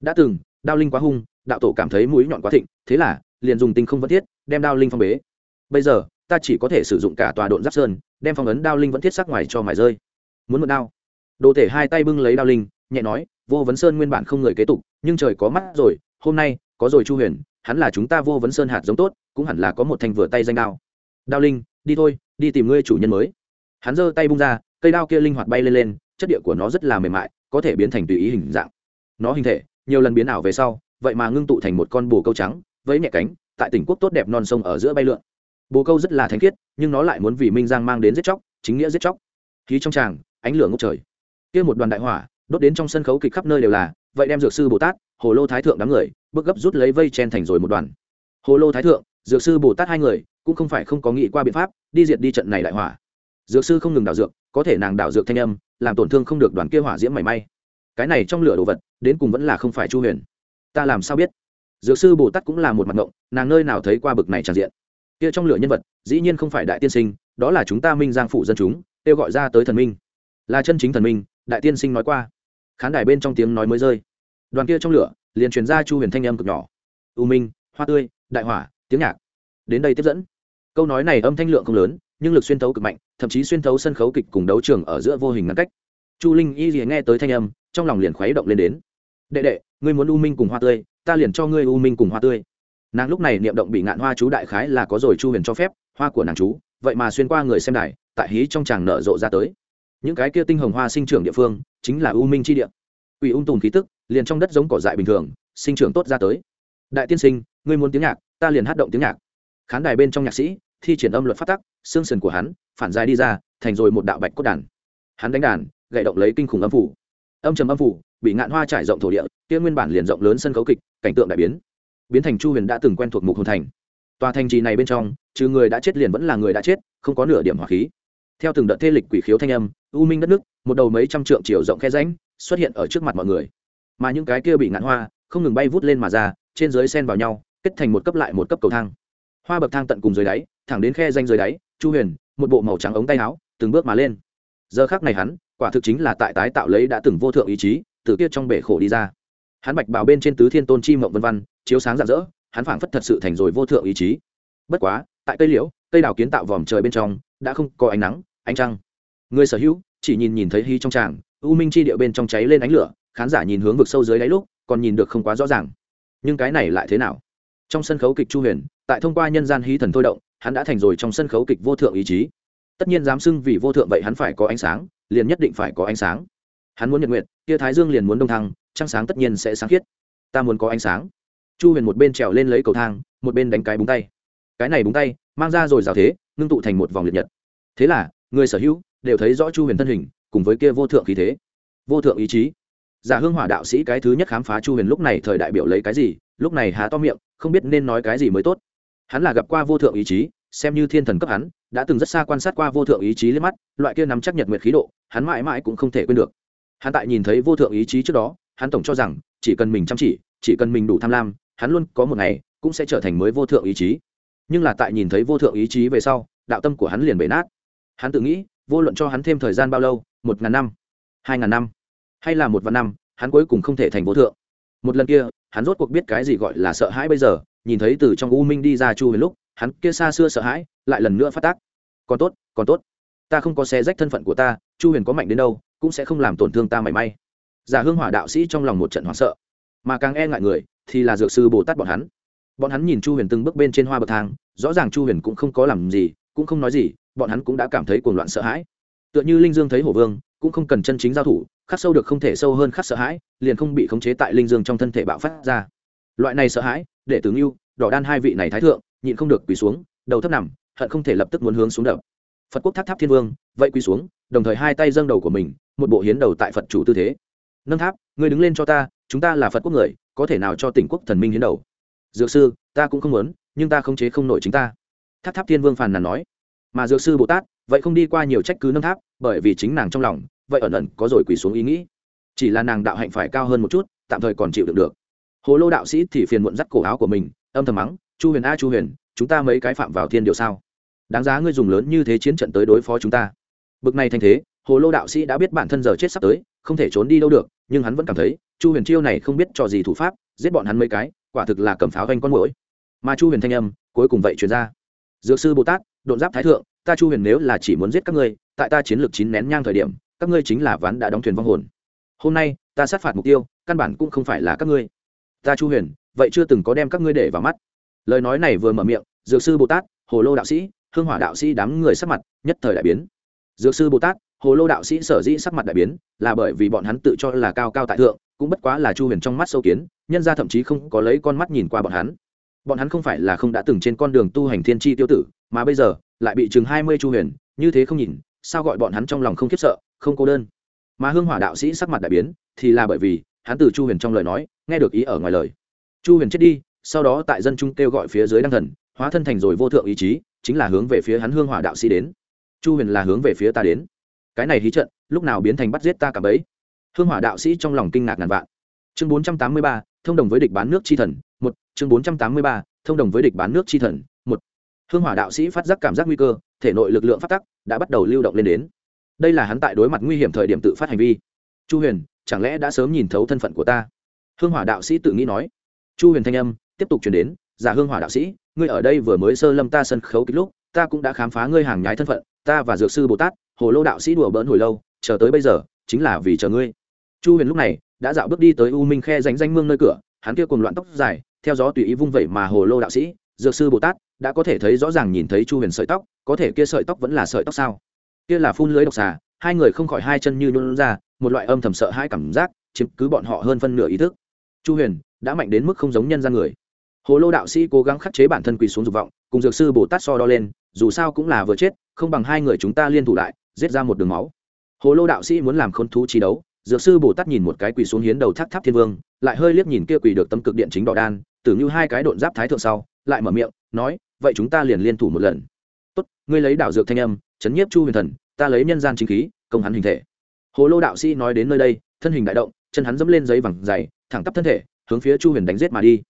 Đã từng, đao linh quá hung, đạo tổ cảm thấy mũi nhọn quá thịnh, thế là, liền dùng tinh không vẫn thiết, đem đao linh phong bế. Bây giờ, ta chỉ có thể sử dụng cả tòa độn giáp sơn, đem phong ấn đao linh vẫn thiết sắc ngoài cho mài rơi. Muốn mượn đao. Đồ thể hai tay bưng lấy đao linh, nhẹ nói, vô vấn sơn nguyên bản không người kế tục, nhưng trời có mắt rồi, hôm nay, có rồi chu huyền, hắn là chúng ta vô vấn sơn hạt giống tốt, cũng hẳn là có một thanh vừa tay danh đao đao linh, đi thôi, đi tìm ngươi chủ nhân mới. Hắn giơ tay bung ra, cây đao kia linh hoạt bay lên lên, chất địa của nó rất là mềm mại, có thể biến thành tùy ý hình dạng. Nó hình thể, nhiều lần biến ảo về sau, vậy mà ngưng tụ thành một con bồ câu trắng với nhẹ cánh, tại tỉnh quốc tốt đẹp non sông ở giữa bay lượn. Bồ câu rất là thanh khiết, nhưng nó lại muốn vì minh giang mang đến giết chóc, chính nghĩa giết chóc. Khí trong tràng, ánh lửa ngốc trời. Kia một đoàn đại hỏa, đốt đến trong sân khấu kịch khắp nơi đều là, vậy đem dược sư bồ tát, hồ lô thái thượng đám người bước gấp rút lấy vây chen thành rồi một đoàn. Hồ lô thái thượng, dược sư bồ tát hai người cũng không phải không có nghĩ qua biện pháp đi diệt đi trận này đại hỏa. Dược sư không ngừng đảo dược, có thể nàng đảo dược thanh âm, làm tổn thương không được đoàn kia hỏa diễm mảy may. Cái này trong lửa đồ vật, đến cùng vẫn là không phải chu huyền. Ta làm sao biết? Dược sư bồ tát cũng là một mặt ngộng, nàng nơi nào thấy qua bực này tràn diện? Kia trong lửa nhân vật, dĩ nhiên không phải đại tiên sinh, đó là chúng ta minh giang phủ dân chúng, kêu gọi ra tới thần minh. Là chân chính thần minh, đại tiên sinh nói qua. Khán đài bên trong tiếng nói mới rơi. Đoàn kia trong lửa, liền truyền ra chu huyền thanh âm cực nhỏ. U minh, hoa tươi, đại hỏa, tiếng nhạc. Đến đây tiếp dẫn câu nói này âm thanh lượng không lớn, nhưng lực xuyên thấu cực mạnh, thậm chí xuyên thấu sân khấu kịch cùng đấu trường ở giữa vô hình ngăn cách. Chu linh y gì nghe tới thanh âm, trong lòng liền khuấy động lên đến. Đệ đệ, ngươi muốn u minh cùng hoa tươi, ta liền cho ngươi u minh cùng hoa tươi. Nàng lúc này niệm động bị ngạn hoa chú đại khái là có rồi chu huyền cho phép, hoa của nàng chú, vậy mà xuyên qua người xem đài, tại hí trong tràng nở rộ ra tới. Những cái kia tinh hồng hoa sinh trưởng địa phương, chính là u minh chi địa. Ủy ung tùm khí tức, liền trong đất giống cỏ dại bình thường, sinh trưởng tốt ra tới. Đại tiên sinh, ngươi muốn tiếng nhạc, ta liền hát động tiếng nhạc. Khán đài bên trong nhạc sĩ thi triển âm luật phát tắc, xương sườn của hắn, phản dài đi ra, thành rồi một đạo bạch cốt đàn. Hắn đánh đàn, gậy động lấy kinh khủng âm phủ. Âm trầm âm phủ, bị ngạn hoa trải rộng thổ địa, kia nguyên bản liền rộng lớn sân khấu kịch, cảnh tượng đại biến. Biến thành chu huyền đã từng quen thuộc mục hồn thành. Tòa thành trì này bên trong, trừ người đã chết liền vẫn là người đã chết, không có nửa điểm hỏa khí. Theo từng đợt thê lịch quỷ khiếu thanh âm, u minh đất nước, một đầu mấy trăm trượng chiều rộng khe ránh xuất hiện ở trước mặt mọi người. Mà những cái kia bị ngạn hoa, không ngừng bay vút lên mà ra, trên dưới sen vào nhau, kết thành một cấp lại một cấp cầu thang. Hoa bậc thang tận cùng dưới đáy thẳng đến khe danh dưới đáy, chu huyền, một bộ màu trắng ống tay áo, từng bước mà lên. Giờ khác này hắn, quả thực chính là tại tái tạo lấy đã từng vô thượng ý chí, từ kia trong bể khổ đi ra. Hắn bạch bảo bên trên tứ thiên tôn chi mộng vân văn chiếu sáng rạng rỡ, hắn phảng phất thật sự thành rồi vô thượng ý chí. Bất quá, tại cây liễu, cây đào kiến tạo vòm trời bên trong, đã không có ánh nắng, ánh trăng. Người sở hữu, chỉ nhìn nhìn thấy hy trong tràng, u minh chi địa bên trong cháy lên ánh lửa, khán giả nhìn hướng vực sâu dưới đáy lúc, còn nhìn được không quá rõ ràng. Nhưng cái này lại thế nào? Trong sân khấu kịch chu huyền, tại thông qua nhân gian hí thần thôi động hắn đã thành rồi trong sân khấu kịch vô thượng ý chí. Tất nhiên dám xưng vì vô thượng vậy hắn phải có ánh sáng, liền nhất định phải có ánh sáng. Hắn muốn nhật nguyện kia thái dương liền muốn đông thăng, trăng sáng tất nhiên sẽ sáng khiết. Ta muốn có ánh sáng. Chu huyền một bên trèo lên lấy cầu thang, một bên đánh cái búng tay. Cái này búng tay, mang ra rồi rào thế, ngưng tụ thành một vòng liệt nhật. Thế là, người sở hữu đều thấy rõ chu huyền thân hình, cùng với kia vô thượng khí thế. Vô thượng ý chí. Giả hương hỏa đạo sĩ cái thứ nhất khám phá chu huyền lúc này thời đại biểu lấy cái gì, lúc này há to miệng, không biết nên nói cái gì mới tốt hắn là gặp qua vô thượng ý chí, xem như thiên thần cấp hắn, đã từng rất xa quan sát qua vô thượng ý chí lên mắt, loại kia nắm chắc nhật nguyệt khí độ, hắn mãi mãi cũng không thể quên được. Hắn tại nhìn thấy vô thượng ý chí trước đó, hắn tổng cho rằng, chỉ cần mình chăm chỉ chỉ cần mình đủ tham lam, hắn luôn có một ngày, cũng sẽ trở thành mới vô thượng ý chí. Nhưng là tại nhìn thấy vô thượng ý chí về sau, đạo tâm của hắn liền bể nát. Hắn tự nghĩ, vô luận cho hắn thêm thời gian bao lâu, một ngàn năm, hai ngàn năm, hay là một vạn năm, hắn cuối cùng không thể thành vô thượng. Một lần kia, hắn rốt cuộc biết cái gì gọi là sợ hãi bây giờ nhìn thấy từ trong u minh đi ra chu huyền lúc, hắn kia xa xưa sợ hãi, lại lần nữa phát tác. Còn tốt còn tốt. Ta không có xe rách thân phận của ta, chu huyền có mạnh đến đâu, cũng sẽ không làm tổn thương ta mảy may. Giả hương hỏa đạo sĩ trong lòng một trận hoảng sợ, mà càng e ngại người thì là dược sư bồ tát bọn hắn. Bọn hắn nhìn chu huyền từng bước bên trên hoa bậc thang, rõ ràng chu huyền cũng không có làm gì, cũng không nói gì, bọn hắn cũng đã cảm thấy cuồng loạn sợ hãi. Tựa như linh dương thấy hổ vương, cũng không cần chân chính giao thủ, khắc sâu được không thể sâu hơn khắc sợ hãi, liền không bị khống chế tại linh dương trong thân thể bạo phát ra. Loại này sợ hãi để tướng yêu đỏ đan hai vị này thái thượng, nhịn không được quỳ xuống, đầu thấp nằm, hận không thể lập tức muốn hướng xuống đập. Phật quốc tháp tháp thiên vương, vậy quỳ xuống, đồng thời hai tay dâng đầu của mình, một bộ hiến đầu tại phật chủ tư thế. Nâng tháp, ngươi đứng lên cho ta, chúng ta là phật quốc người, có thể nào cho tỉnh quốc thần minh hiến đầu? Dược sư, ta cũng không muốn, nhưng ta không chế không nổi chính ta. Tháp tháp thiên vương phàn nàn nói. Mà dược sư bồ tát, vậy không đi qua nhiều trách cứ nâng tháp, bởi vì chính nàng trong lòng, vậy ẩn ẩn có rồi quỳ xuống ý nghĩ. Chỉ là nàng đạo hạnh phải cao hơn một chút, tạm thời còn chịu được được hồ lô đạo sĩ thì phiền muộn dắt cổ áo của mình, âm thầm mắng, chu huyền a, chu huyền, chúng ta mấy cái phạm vào thiên điều sao? Đáng giá ngươi dùng lớn như thế chiến trận tới đối phó chúng ta. Bực này thành thế, hồ lô đạo sĩ đã biết bản thân giờ chết sắp tới, không thể trốn đi đâu được, nhưng hắn vẫn cảm thấy, chu huyền chiêu này không biết trò gì thủ pháp, giết bọn hắn mấy cái, quả thực là cầm pháo ganh con mũi mà chu huyền thanh âm, cuối cùng vậy truyền ra. Dược sư bồ tát, độn giáp thái thượng, ta chu huyền nếu là chỉ muốn giết các ngươi, tại ta chiến lược chín nén nhang thời điểm, các ngươi chính là ván đã đóng thuyền vong hồn. Hôm nay, ta sát phạt mục tiêu, căn bản cũng không phải là các ngươi ta chu huyền, vậy chưa từng có đem các ngươi để vào mắt. Lời nói này vừa mở miệng, dược sư bồ tát, hồ lô đạo sĩ, hương hỏa đạo sĩ đám người sắc mặt nhất thời đại biến. Dược sư bồ tát, hồ lô đạo sĩ sở dĩ sắc mặt đại biến, là bởi vì bọn hắn tự cho là cao cao tại thượng, cũng bất quá là chu huyền trong mắt sâu kiến, nhân ra thậm chí không có lấy con mắt nhìn qua bọn hắn. Bọn hắn không phải là không đã từng trên con đường tu hành thiên tri tiêu tử, mà bây giờ lại bị chừng hai mươi chu huyền, như thế không nhìn, sao gọi bọn hắn trong lòng không khiếp sợ, không cô đơn. Mà hương hỏa đạo sĩ sắc mặt đại biến, thì là bởi vì hắn từ chu huyền trong lời nói, nghe được ý ở ngoài lời. Chu huyền chết đi, sau đó tại dân trung kêu gọi phía dưới đăng thần, hóa thân thành rồi vô thượng ý chí, chính là hướng về phía hắn hương hỏa đạo sĩ đến. Chu huyền là hướng về phía ta đến. Cái này hí trận, lúc nào biến thành bắt giết ta cả bấy? Hương hỏa đạo sĩ trong lòng kinh ngạc ngàn vạn. Chương bốn trăm tám mươi ba, thông đồng với địch bán nước chi thần, một. Chương bốn trăm tám mươi ba, thông đồng với địch bán nước chi thần, một. Hương hỏa đạo sĩ phát giác cảm giác nguy cơ, thể nội lực lượng phát tắc đã bắt đầu lưu động lên đến. Đây là hắn tại đối mặt nguy hiểm thời điểm tự phát hành vi. Chu huyền chẳng lẽ đã sớm nhìn thấu thân phận của ta? Hương hỏa đạo sĩ tự nghĩ nói. Chu huyền thanh âm tiếp tục chuyển đến, giả hương hỏa đạo sĩ, ngươi ở đây vừa mới sơ lâm ta sân khấu kích lúc, ta cũng đã khám phá ngươi hàng nhái thân phận, ta và dược sư bồ tát, hồ lô đạo sĩ đùa bỡn hồi lâu, chờ tới bây giờ, chính là vì chờ ngươi. Chu huyền lúc này đã dạo bước đi tới u minh khe ránh danh mương nơi cửa, hắn kia cùng loạn tóc dài, theo gió tùy ý vung vẩy mà hồ lô đạo sĩ, dược sư bồ tát, đã có thể thấy rõ ràng nhìn thấy chu huyền sợi tóc, có thể kia sợi tóc vẫn là sợi tóc sao? Kia là phun lưới độc xà hai người không khỏi hai chân như nôn ra, một loại âm thầm sợ hai cảm giác, chiếm cứ bọn họ hơn phân nửa ý thức. Chu huyền đã mạnh đến mức không giống nhân gian người. Hồ lô đạo sĩ cố gắng khắc chế bản thân quỳ xuống dục vọng, cùng dược sư bồ tát so đo lên, dù sao cũng là vừa chết, không bằng hai người chúng ta liên thủ lại, giết ra một đường máu. Hồ lô đạo sĩ muốn làm khôn thú chi đấu, dược sư bồ tát nhìn một cái quỳ xuống hiến đầu thác tháp thiên vương, lại hơi liếc nhìn kia quỳ được tâm cực điện chính đỏ đan tưởng như hai cái độn giáp thái thượng sau, lại mở miệng, nói, vậy chúng ta liền liên thủ một lần. Tốt, ngươi lấy đảo dược thanh âm, chấn nhiếp chu huyền thần ta lấy nhân gian chính khí, công hắn hình thể. Hồ lô đạo sĩ nói đến nơi đây, thân hình đại động, chân hắn dẫm lên giấy vàng dày, thẳng tắp thân thể, hướng phía chu huyền đánh giết mà đi.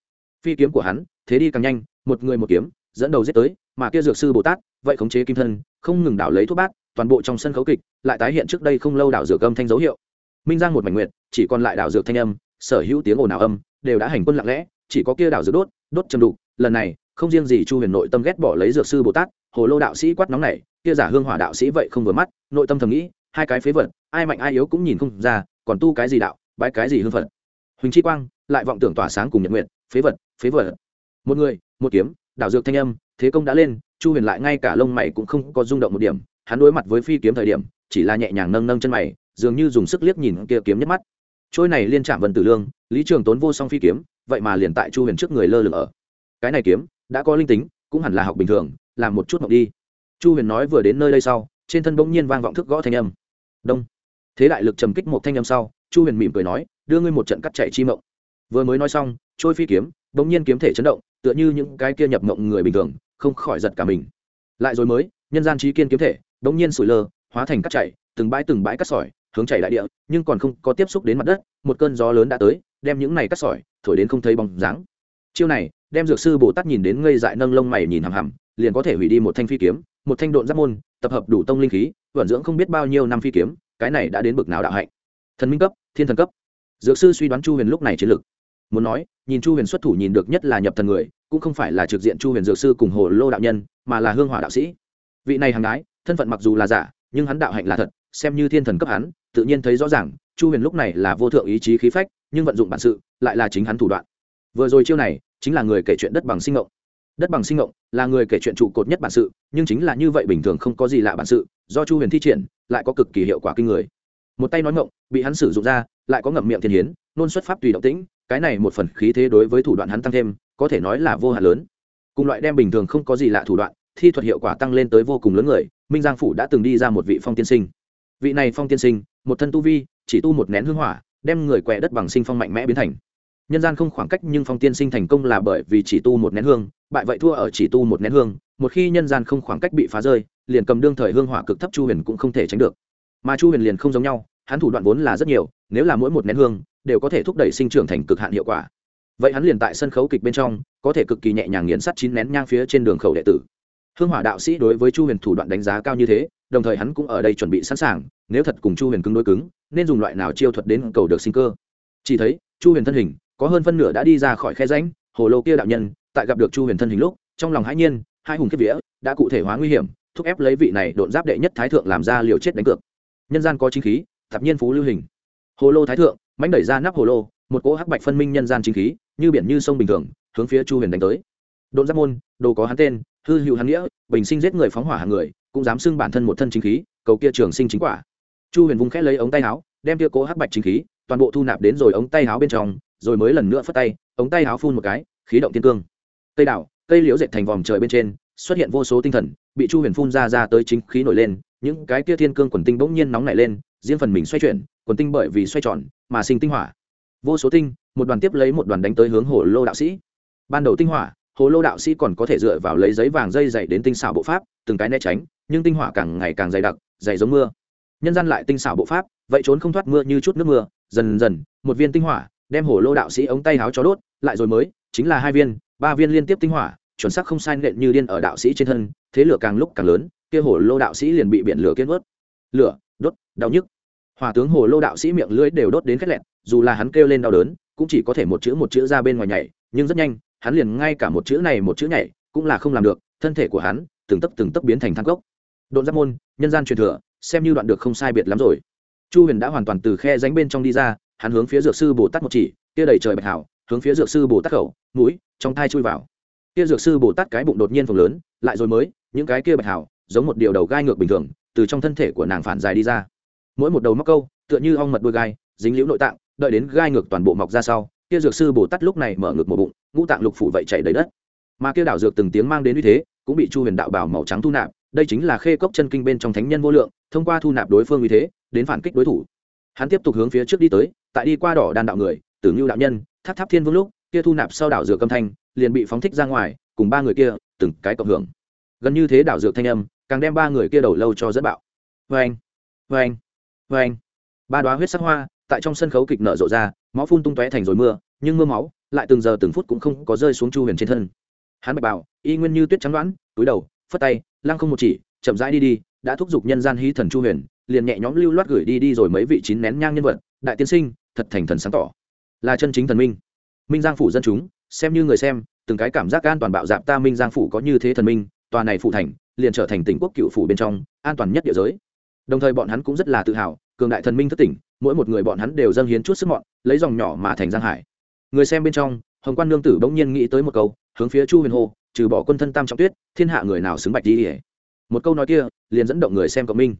Phi kiếm của hắn, thế đi càng nhanh, một người một kiếm, dẫn đầu giết tới, mà kia dược sư bồ tát, vậy khống chế kim thân, không ngừng đảo lấy thuốc bát, toàn bộ trong sân khấu kịch, lại tái hiện trước đây không lâu đảo dược âm thanh dấu hiệu. Minh giang một mảnh nguyện chỉ còn lại đảo dược thanh âm, sở hữu tiếng ồn ào âm, đều đã hành quân lặng lẽ, chỉ có kia đảo dược đốt đốt châm đục. Lần này, không riêng gì chu huyền nội tâm ghét bỏ lấy dược sư bồ tát hồ lô đạo sĩ quát nóng này, kia giả hương hỏa đạo sĩ vậy không vừa mắt, nội tâm thầm nghĩ, hai cái phế vật, ai mạnh ai yếu cũng nhìn không ra, còn tu cái gì đạo, bái cái gì hương phật. Huỳnh chi quang, lại vọng tưởng tỏa sáng cùng nhật nguyện phế vật phế vật. Một người, một kiếm, đảo dược thanh âm, thế công đã lên, chu huyền lại ngay cả lông mày cũng không có rung động một điểm, hắn đối mặt với phi kiếm thời điểm, chỉ là nhẹ nhàng nâng nâng chân mày, dường như dùng sức liếc nhìn kia kiếm nhất mắt. Trôi này liên chạm vân tử lương, lý trường tốn vô song phi kiếm, vậy mà liền tại chu huyền trước người lơ lửng ở. Cái này kiếm, đã có linh tính, cũng hẳn là học bình thường làm một chút mộng đi. Chu huyền nói vừa đến nơi đây sau, trên thân bỗng nhiên vang vọng thức gõ thanh âm. Đông. Thế đại lực trầm kích một thanh âm sau, chu huyền mỉm cười nói, đưa ngươi một trận cắt chạy chi mộng. Vừa mới nói xong, trôi phi kiếm, bỗng nhiên kiếm thể chấn động, tựa như những cái kia nhập mộng người bình thường, không khỏi giật cả mình. Lại rồi mới, nhân gian trí kiên kiếm thể, bỗng nhiên sủi lơ, hóa thành cắt chạy, từng bãi từng bãi cắt sỏi, hướng chảy đại địa, nhưng còn không có tiếp xúc đến mặt đất, một cơn gió lớn đã tới, đem những này cắt sỏi thổi đến không thấy bóng dáng chiêu này, đem dược sư bồ tát nhìn đến ngây dại nâng lông mày nhìn hằm hằm, liền có thể hủy đi một thanh phi kiếm, một thanh độn giáp môn, tập hợp đủ tông linh khí, vận dưỡng không biết bao nhiêu năm phi kiếm, cái này đã đến bực nào đạo hạnh. Thần minh cấp, thiên thần cấp. Dược sư suy đoán chu huyền lúc này chiến lực. Muốn nói, nhìn chu huyền xuất thủ nhìn được nhất là nhập thần người, cũng không phải là trực diện chu huyền dược sư cùng hồ lô đạo nhân, mà là hương hỏa đạo sĩ. Vị này hàng gái thân phận mặc dù là giả, nhưng hắn đạo hạnh là thật, xem như thiên thần cấp hắn, tự nhiên thấy rõ ràng, chu huyền lúc này là vô thượng ý chí khí phách, nhưng vận dụng bản sự, lại là chính hắn thủ đoạn. Vừa rồi chiêu này chính là người kể chuyện đất bằng sinh ngộng. Đất bằng sinh ngộng là người kể chuyện trụ cột nhất bản sự, nhưng chính là như vậy bình thường không có gì lạ bản sự, do chu huyền thi triển, lại có cực kỳ hiệu quả kinh người. Một tay nói ngộng, bị hắn sử dụng ra, lại có ngậm miệng thiên hiến, nôn xuất pháp tùy động tĩnh, cái này một phần khí thế đối với thủ đoạn hắn tăng thêm, có thể nói là vô hạn lớn. Cùng loại đem bình thường không có gì lạ thủ đoạn, thi thuật hiệu quả tăng lên tới vô cùng lớn người, minh giang phủ đã từng đi ra một vị phong tiên sinh. Vị này phong tiên sinh, một thân tu vi, chỉ tu một nén hương hỏa, đem người quẹ đất bằng sinh phong mạnh mẽ biến thành nhân gian không khoảng cách nhưng phong tiên sinh thành công là bởi vì chỉ tu một nén hương, bại vậy thua ở chỉ tu một nén hương, một khi nhân gian không khoảng cách bị phá rơi, liền cầm đương thời hương hỏa cực thấp chu huyền cũng không thể tránh được. Mà chu huyền liền không giống nhau, hắn thủ đoạn vốn là rất nhiều, nếu là mỗi một nén hương, đều có thể thúc đẩy sinh trưởng thành cực hạn hiệu quả. Vậy hắn liền tại sân khấu kịch bên trong, có thể cực kỳ nhẹ nhàng nghiền sắt chín nén nhang phía trên đường khẩu đệ tử. Hương hỏa đạo sĩ đối với chu huyền thủ đoạn đánh giá cao như thế, đồng thời hắn cũng ở đây chuẩn bị sẵn sàng, nếu thật cùng chu huyền cứng đối cứng, nên dùng loại nào chiêu thuật đến cầu được sinh cơ. Chỉ thấy, chu huyền thân hình có hơn phân nửa đã đi ra khỏi khe ránh hồ lô kia đạo nhân, tại gặp được chu huyền thân hình lúc, trong lòng hãi nhiên, hai hùng kiếp vía đã cụ thể hóa nguy hiểm, thúc ép lấy vị này độn giáp đệ nhất thái thượng làm ra liều chết đánh cược. Nhân gian có chính khí, thập nhiên phú lưu hình. Hồ lô thái thượng mánh đẩy ra nắp hồ lô, một cỗ hắc bạch phân minh nhân gian chính khí, như biển như sông bình thường, hướng phía chu huyền đánh tới. Độn giáp môn, đồ có hắn tên, hư hữu hắn nghĩa, bình sinh giết người phóng hỏa hàng người, cũng dám xưng bản thân một thân chính khí, cầu kia trường sinh chính quả. Chu huyền vung khẽ lấy ống tay áo, đem kia cố hắc bạch chính khí, toàn bộ thu nạp đến rồi ống tay áo bên trong rồi mới lần nữa phất tay, ống tay áo phun một cái, khí động thiên cương. Cây đảo, cây liễu dệt thành vòm trời bên trên, xuất hiện vô số tinh thần, bị chu huyền phun ra ra tới chính khí nổi lên, những cái kia thiên cương quần tinh bỗng nhiên nóng nảy lên, riêng phần mình xoay chuyển, quần tinh bởi vì xoay tròn mà sinh tinh hỏa. Vô số tinh, một đoàn tiếp lấy một đoàn đánh tới hướng hồ lô đạo sĩ. Ban đầu tinh hỏa, hồ lô đạo sĩ còn có thể dựa vào lấy giấy vàng dây dày đến tinh xảo bộ pháp, từng cái né tránh, nhưng tinh hỏa càng ngày càng dày đặc, dày giống mưa. Nhân gian lại tinh xảo bộ pháp, vậy trốn không thoát mưa như chút nước mưa, dần dần, một viên tinh hỏa đem hồ lô đạo sĩ ống tay háo cho đốt, lại rồi mới, chính là hai viên, ba viên liên tiếp tinh hỏa, chuẩn xác không sai nện như điên ở đạo sĩ trên thân, thế lửa càng lúc càng lớn, kia hồ lô đạo sĩ liền bị biển lửa kiên vớt lửa, đốt, đau nhức. Hòa tướng hồ lô đạo sĩ miệng lưỡi đều đốt đến khét lẹn dù là hắn kêu lên đau đớn, cũng chỉ có thể một chữ một chữ ra bên ngoài nhảy, nhưng rất nhanh, hắn liền ngay cả một chữ này một chữ nhảy, cũng là không làm được, thân thể của hắn, từng tấp từng tấp biến thành thang cốc. Độn giáp môn, nhân gian truyền thừa, xem như đoạn được không sai biệt lắm rồi. Chu huyền đã hoàn toàn từ khe ránh bên trong đi ra hắn hướng phía dược sư bồ tát một chỉ, kia đầy trời bạch hảo hướng phía dược sư bồ tát khẩu, mũi, trong thai chui vào. Kia dược sư bồ tát cái bụng đột nhiên phồng lớn, lại rồi mới, những cái kia bạch hảo giống một điều đầu gai ngược bình thường, từ trong thân thể của nàng phản dài đi ra. Mỗi một đầu móc câu, tựa như ong mật đuôi gai, dính liễu nội tạng, đợi đến gai ngược toàn bộ mọc ra sau, kia dược sư bồ tát lúc này mở ngực một bụng, ngũ tạng lục phủ vậy chảy đầy đất. Mà kia đảo dược từng tiếng mang đến uy thế, cũng bị chu huyền đạo bảo màu trắng thu nạp, đây chính là khê cốc chân kinh bên trong thánh nhân vô lượng, thông qua thu nạp đối phương uy thế, đến phản kích đối thủ. Hắn tiếp tục hướng phía trước đi tới tại đi qua đỏ đàn đạo người, tử ngưu đạo nhân, tháp tháp thiên vương lúc, kia thu nạp sau đảo dược âm thanh, liền bị phóng thích ra ngoài, cùng ba người kia, từng cái cộng hưởng. Gần như thế đảo dược thanh âm, càng đem ba người kia đầu lâu cho dẫn bạo. Vê anh vê anh vê anh ba đoá huyết sắc hoa, tại trong sân khấu kịch nở rộ ra, máu phun tung tóe thành rồi mưa, nhưng mưa máu, lại từng giờ từng phút cũng không có rơi xuống chu huyền trên thân. Hắn bạch bảo, y nguyên như tuyết trắng đoán, túi đầu, phất tay, lăng không một chỉ, chậm rãi đi đi, đã thúc giục nhân gian hí thần chu huyền, liền nhẹ nhõm lưu loát gửi đi đi rồi mấy vị chín nén nhang nhân vật, đại tiên sinh thật thành thần sáng tỏ. Là chân chính thần minh. Minh giang phủ dân chúng, xem như người xem, từng cái cảm giác an toàn bạo dạp ta minh giang phủ có như thế thần minh, tòa này phủ thành, liền trở thành tỉnh quốc cựu phủ bên trong, an toàn nhất địa giới. Đồng thời bọn hắn cũng rất là tự hào, cường đại thần minh thất tỉnh, mỗi một người bọn hắn đều dâng hiến chút sức mọn, lấy dòng nhỏ mà thành giang hải. Người xem bên trong, hồng quan nương tử bỗng nhiên nghĩ tới một câu, hướng phía chu huyền hô, trừ bỏ quân thân tam trọng tuyết, thiên hạ người nào xứng bạch đi. Một câu nói kia, liền dẫn động người xem cộng minh.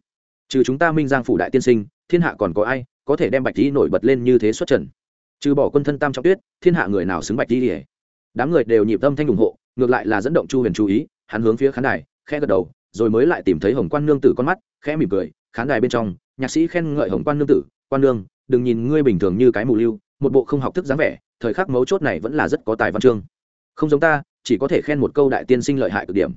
Trừ chúng ta minh giang phủ đại tiên sinh, thiên hạ còn có ai có thể đem bạch đi nổi bật lên như thế xuất trần. Trừ bỏ quân thân tam trọng tuyết, thiên hạ người nào xứng bạch đi? Đám người đều nhịp tâm thanh ủng hộ, ngược lại là dẫn động chu huyền chú ý, hắn hướng phía khán đài, khẽ gật đầu, rồi mới lại tìm thấy hồng quan nương tử con mắt, khẽ mỉm cười, khán đài bên trong, nhạc sĩ khen ngợi hồng quan nương tử, quan nương, đừng nhìn ngươi bình thường như cái mù lưu, một bộ không học thức dáng vẻ, thời khắc mấu chốt này vẫn là rất có tài văn chương. Không giống ta, chỉ có thể khen một câu đại tiên sinh lợi hại cực điểm.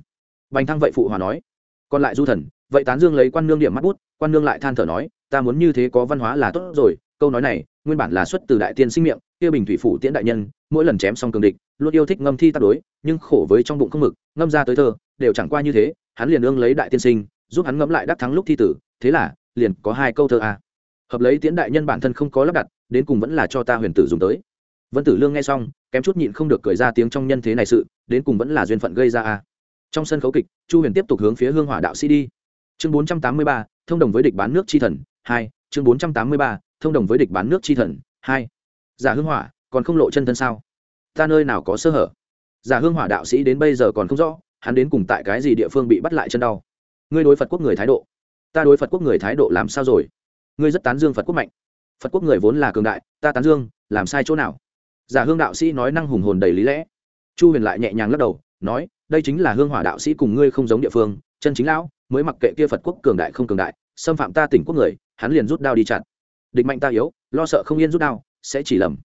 Bành thăng vậy phụ hòa nói. Còn lại du thần, vậy tán dương lấy quan nương điểm mắt bút, quan nương lại than thở nói ta muốn như thế có văn hóa là tốt rồi, câu nói này, nguyên bản là xuất từ đại tiên sinh miệng, kia bình thủy phủ tiễn đại nhân, mỗi lần chém xong cường địch, luôn yêu thích ngâm thi tác đối, nhưng khổ với trong bụng không mực, ngâm ra tới thơ, đều chẳng qua như thế, hắn liền ương lấy đại tiên sinh, giúp hắn ngẫm lại đắc thắng lúc thi tử, thế là, liền có hai câu thơ a. Hợp lấy tiễn đại nhân bản thân không có lắp đặt, đến cùng vẫn là cho ta huyền tử dùng tới. Vân tử lương nghe xong, kém chút nhịn không được cười ra tiếng trong nhân thế này sự, đến cùng vẫn là duyên phận gây ra a. Trong sân khấu kịch, chu huyền tiếp tục hướng phía hương hỏa đạo sĩ đi. Chương bốn trăm tám mươi ba, thông đồng với địch bán nước chi thần hai, chương bốn trăm tám mươi ba, thông đồng với địch bán nước chi thần, hai. Giả hương hỏa, còn không lộ chân thân sao? Ta nơi nào có sơ hở? Giả hương hỏa đạo sĩ đến bây giờ còn không rõ, hắn đến cùng tại cái gì địa phương bị bắt lại chân đau? Ngươi đối phật quốc người thái độ. Ta đối phật quốc người thái độ làm sao rồi? Ngươi rất tán dương phật quốc mạnh. Phật quốc người vốn là cường đại, ta tán dương, làm sai chỗ nào? Giả hương đạo sĩ nói năng hùng hồn đầy lý lẽ. Chu huyền lại nhẹ nhàng lắc đầu, nói, đây chính là hương hỏa đạo sĩ cùng ngươi không giống địa phương, chân chính lão, mới mặc kệ kia phật quốc cường đại không cường đại xâm phạm ta tỉnh quốc người, hắn liền rút đao đi chặn địch mạnh ta yếu, lo sợ không yên rút đao, sẽ chỉ lầm.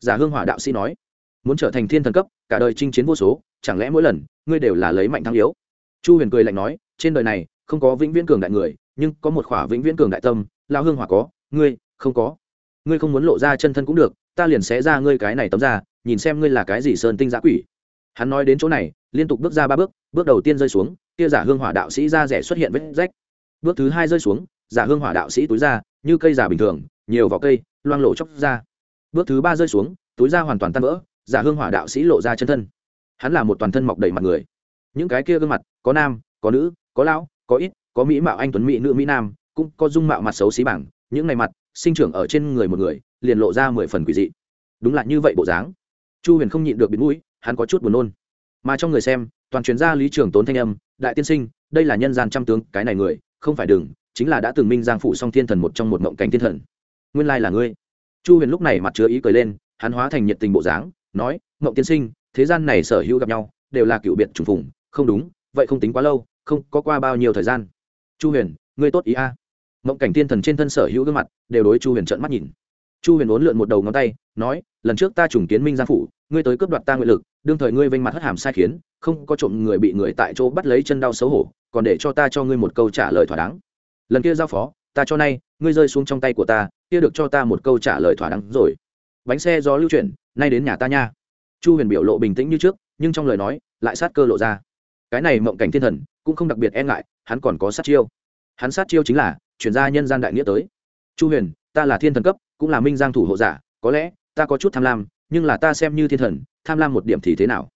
Giả hương hỏa đạo sĩ nói, muốn trở thành thiên thần cấp, cả đời chinh chiến vô số, chẳng lẽ mỗi lần, ngươi đều là lấy mạnh thắng yếu? Chu huyền cười lạnh nói, trên đời này, không có vĩnh viễn cường đại người, nhưng có một khỏa vĩnh viễn cường đại tâm lao hương hỏa có, ngươi, không có. Ngươi không muốn lộ ra chân thân cũng được, ta liền xé ra ngươi cái này tấm ra, nhìn xem ngươi là cái gì sơn tinh giã quỷ. Hắn nói đến chỗ này, liên tục bước ra ba bước bước đầu tiên rơi xuống, kia giả hương hỏa đạo sĩ ra rẻ xuất hiện vết rách bước thứ hai rơi xuống, giả hương hỏa đạo sĩ túi ra, như cây giả bình thường, nhiều vỏ cây, loang lộ chóc ra. Bước thứ ba rơi xuống, túi ra hoàn toàn tan vỡ, giả hương hỏa đạo sĩ lộ ra chân thân. Hắn là một toàn thân mọc đầy mặt người. Những cái kia gương mặt, có nam, có nữ, có lão, có ít, có mỹ mạo anh tuấn mỹ nữ mỹ nam, cũng có dung mạo mặt xấu xí bảng. Những ngày mặt, sinh trưởng ở trên người một người, liền lộ ra mười phần quỷ dị. Đúng là như vậy bộ dáng. Chu huyền không nhịn được bịt mũi, hắn có chút buồn nôn. Mà trong người xem, toàn chuyên gia lý trường tốn thanh âm, đại tiên sinh, đây là nhân gian trăm tướng, cái này người không phải đừng, chính là đã từng minh giang phụ song thiên thần một trong một mộng cảnh thiên thần. Nguyên lai là ngươi. Chu huyền lúc này mặt chứa ý cười lên, hắn hóa thành nhiệt tình bộ dáng, nói, mộng tiên sinh, thế gian này sở hữu gặp nhau, đều là cựu biệt trùng phùng, không đúng, vậy không tính quá lâu, không có qua bao nhiêu thời gian. Chu huyền, ngươi tốt ý a. À. mộng cảnh thiên thần trên thân sở hữu gương mặt, đều đối chu huyền trợn mắt nhìn. Chu huyền uốn lượn một đầu ngón tay, nói, lần trước ta trùng kiến minh giang phủ, ngươi tới cướp đoạt ta nguyện lực, đương thời ngươi vênh mặt hất hàm sai khiến, không có trộm người bị người tại chỗ bắt lấy chân đau xấu hổ còn để cho ta cho ngươi một câu trả lời thỏa đáng. Lần kia giao phó, ta cho nay, ngươi rơi xuống trong tay của ta, kia được cho ta một câu trả lời thỏa đáng rồi. Bánh xe gió lưu chuyển, nay đến nhà ta nha. Chu huyền biểu lộ bình tĩnh như trước, nhưng trong lời nói, lại sát cơ lộ ra. Cái này mộng cảnh thiên thần, cũng không đặc biệt e ngại, hắn còn có sát chiêu. Hắn sát chiêu chính là, chuyển ra nhân gian đại nghĩa tới. Chu huyền, ta là thiên thần cấp, cũng là minh giang thủ hộ giả, có lẽ, ta có chút tham lam, nhưng là ta xem như thiên thần, tham lam một điểm thì thế nào?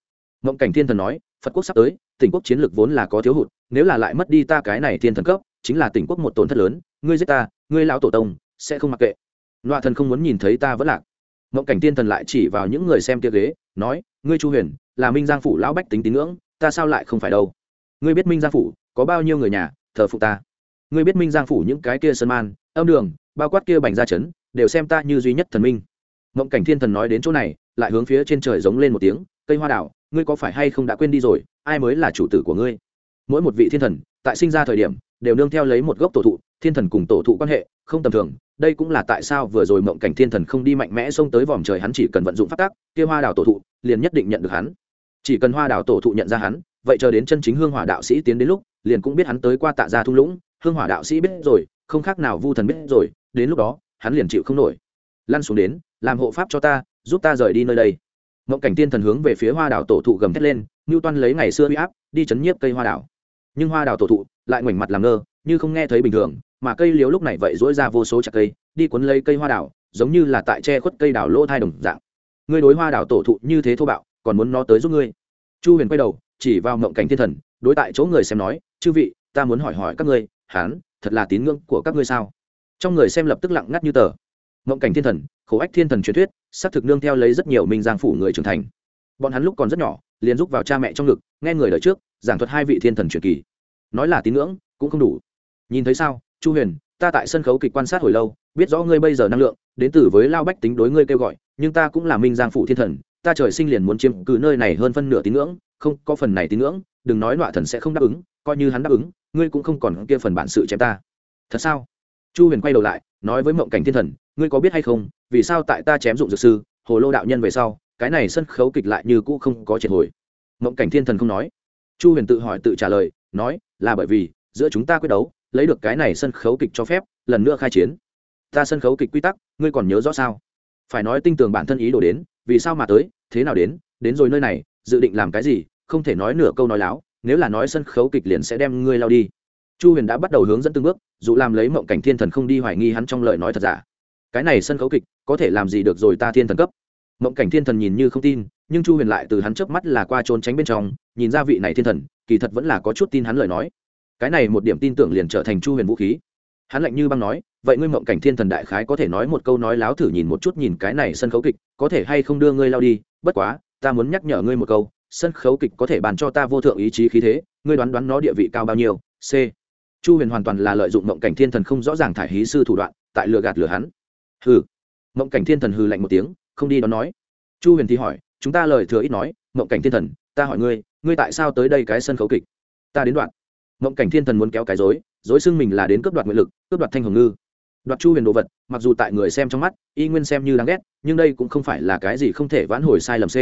Mộng cảnh thiên thần nói, phật quốc sắp tới, tỉnh quốc chiến lược vốn là có thiếu hụt nếu là lại mất đi ta cái này thiên thần cấp, chính là tỉnh quốc một tổn thất lớn, ngươi giết ta, ngươi lão tổ tông, sẽ không mặc kệ. Loạ thần không muốn nhìn thấy ta vẫn lạc. Mộng cảnh thiên thần lại chỉ vào những người xem kia ghế, nói, ngươi chu huyền, là minh giang phủ lão bách tính tín ngưỡng, ta sao lại không phải đâu? Ngươi biết minh giang phủ có bao nhiêu người nhà, thờ phụ ta? Ngươi biết minh giang phủ những cái kia sơn man, âm đường, bao quát kia bành ra chấn, đều xem ta như duy nhất thần minh. Mộng cảnh thiên thần nói đến chỗ này, lại hướng phía trên trời giống lên một tiếng, cây hoa đảo, ngươi có phải hay không đã quên đi rồi? Ai mới là chủ tử của ngươi? Mỗi một vị thiên thần, tại sinh ra thời điểm, đều nương theo lấy một gốc tổ thụ, thiên thần cùng tổ thụ quan hệ, không tầm thường. Đây cũng là tại sao vừa rồi mộng cảnh thiên thần không đi mạnh mẽ xông tới vòm trời hắn chỉ cần vận dụng phát tác kia hoa đào tổ thụ, liền nhất định nhận được hắn. Chỉ cần hoa đào tổ thụ nhận ra hắn, vậy chờ đến chân chính hương hỏa đạo sĩ tiến đến lúc, liền cũng biết hắn tới qua tạ gia thung lũng. Hương hỏa đạo sĩ biết rồi, không khác nào vu thần biết rồi, đến lúc đó, hắn liền chịu không nổi. Lăn xuống đến, làm hộ pháp cho ta, giúp ta rời đi nơi đây. Mộng cảnh tiên thần hướng về phía hoa đảo tổ thụ gầm thét lên, ngưu toan lấy ngày xưa huy áp, đi chấn nhiếp cây hoa đảo nhưng hoa đào tổ thụ lại ngoảnh mặt làm ngơ như không nghe thấy bình thường mà cây liếu lúc này vậy dỗi ra vô số chặt cây đi cuốn lấy cây hoa đào, giống như là tại che khuất cây đào lỗ thai đồng dạng. Ngươi đối hoa đào tổ thụ như thế thô bạo còn muốn nó tới giúp ngươi? Chu huyền quay đầu chỉ vào mộng cảnh thiên thần đối tại chỗ người xem nói chư vị ta muốn hỏi hỏi các ngươi hán thật là tín ngưỡng của các ngươi sao? Trong người xem lập tức lặng ngắt như tờ. Mộng cảnh thiên thần khổ ách thiên thần truyền thuyết xác thực nương theo lấy rất nhiều minh giang phủ người trưởng thành. Bọn hắn lúc còn rất nhỏ liền giúp vào cha mẹ trong ngực nghe người đời trước giảng thuật hai vị thiên thần truyền kỳ. Nói là tín ngưỡng, cũng không đủ. Nhìn thấy sao, chu huyền, ta tại sân khấu kịch quan sát hồi lâu, biết rõ ngươi bây giờ năng lượng, đến từ với lao bách tính đối ngươi kêu gọi, nhưng ta cũng là minh giang phụ thiên thần, ta trời sinh liền muốn chiếm cứ nơi này hơn phân nửa tín ngưỡng, không có phần này tín ngưỡng, đừng nói nọa thần sẽ không đáp ứng, coi như hắn đáp ứng, ngươi cũng không còn kia phần bản sự chém ta. Thật sao? Chu huyền quay đầu lại, nói với mộng cảnh thiên thần, ngươi có biết hay không, vì sao tại ta chém dụng dược sư, hồ lô đạo nhân về sau, cái này sân khấu kịch lại như cũ không có triệt hồi? Mộng cảnh thiên thần không nói chu huyền tự hỏi tự trả lời, nói, là bởi vì, giữa chúng ta quyết đấu, lấy được cái này sân khấu kịch cho phép, lần nữa khai chiến. Ta sân khấu kịch quy tắc, ngươi còn nhớ rõ sao? Phải nói tinh tường bản thân ý đồ đến, vì sao mà tới, thế nào đến đến rồi nơi này, dự định làm cái gì, không thể nói nửa câu nói láo, nếu là nói sân khấu kịch liền sẽ đem ngươi lao đi. Chu huyền đã bắt đầu hướng dẫn từng bước, dù làm lấy mộng cảnh thiên thần không đi hoài nghi hắn trong lời nói thật giả. Cái này sân khấu kịch, có thể làm gì được rồi ta thiên thần cấp? Mộng cảnh thiên thần nhìn như không tin nhưng chu huyền lại từ hắn chớp mắt là qua trốn tránh bên trong, nhìn ra vị này thiên thần, kỳ thật vẫn là có chút tin hắn lời nói. Cái này một điểm tin tưởng liền trở thành chu huyền vũ khí. Hắn lạnh như băng nói, vậy ngươi mộng cảnh thiên thần đại khái có thể nói một câu nói láo thử nhìn một chút nhìn cái này sân khấu kịch, có thể hay không đưa ngươi lao đi? Bất quá, ta muốn nhắc nhở ngươi một câu, sân khấu kịch có thể bàn cho ta vô thượng ý chí khí thế, ngươi đoán đoán nó địa vị cao bao nhiêu? C. Chu huyền hoàn toàn là lợi dụng mộng cảnh thiên thần không rõ ràng thải hí sư thủ đoạn, tại lừa gạt lừa hắn. Hừ. Mộng cảnh thiên thần hừ lạnh một tiếng, không đi đón nói. Chu huyền thì hỏi chúng ta lời thừa ít nói, mộng cảnh thiên thần, ta hỏi ngươi ngươi tại sao tới đây cái sân khấu kịch? Ta đến đoạn. Mộng cảnh thiên thần muốn kéo cái dối dối xưng mình là đến cướp đoạt nguyện lực, cướp đoạt thanh hồng ngư. Đoạt chu huyền đồ vật, mặc dù tại người xem trong mắt, y nguyên xem như đáng ghét, nhưng đây cũng không phải là cái gì không thể vãn hồi sai lầm c.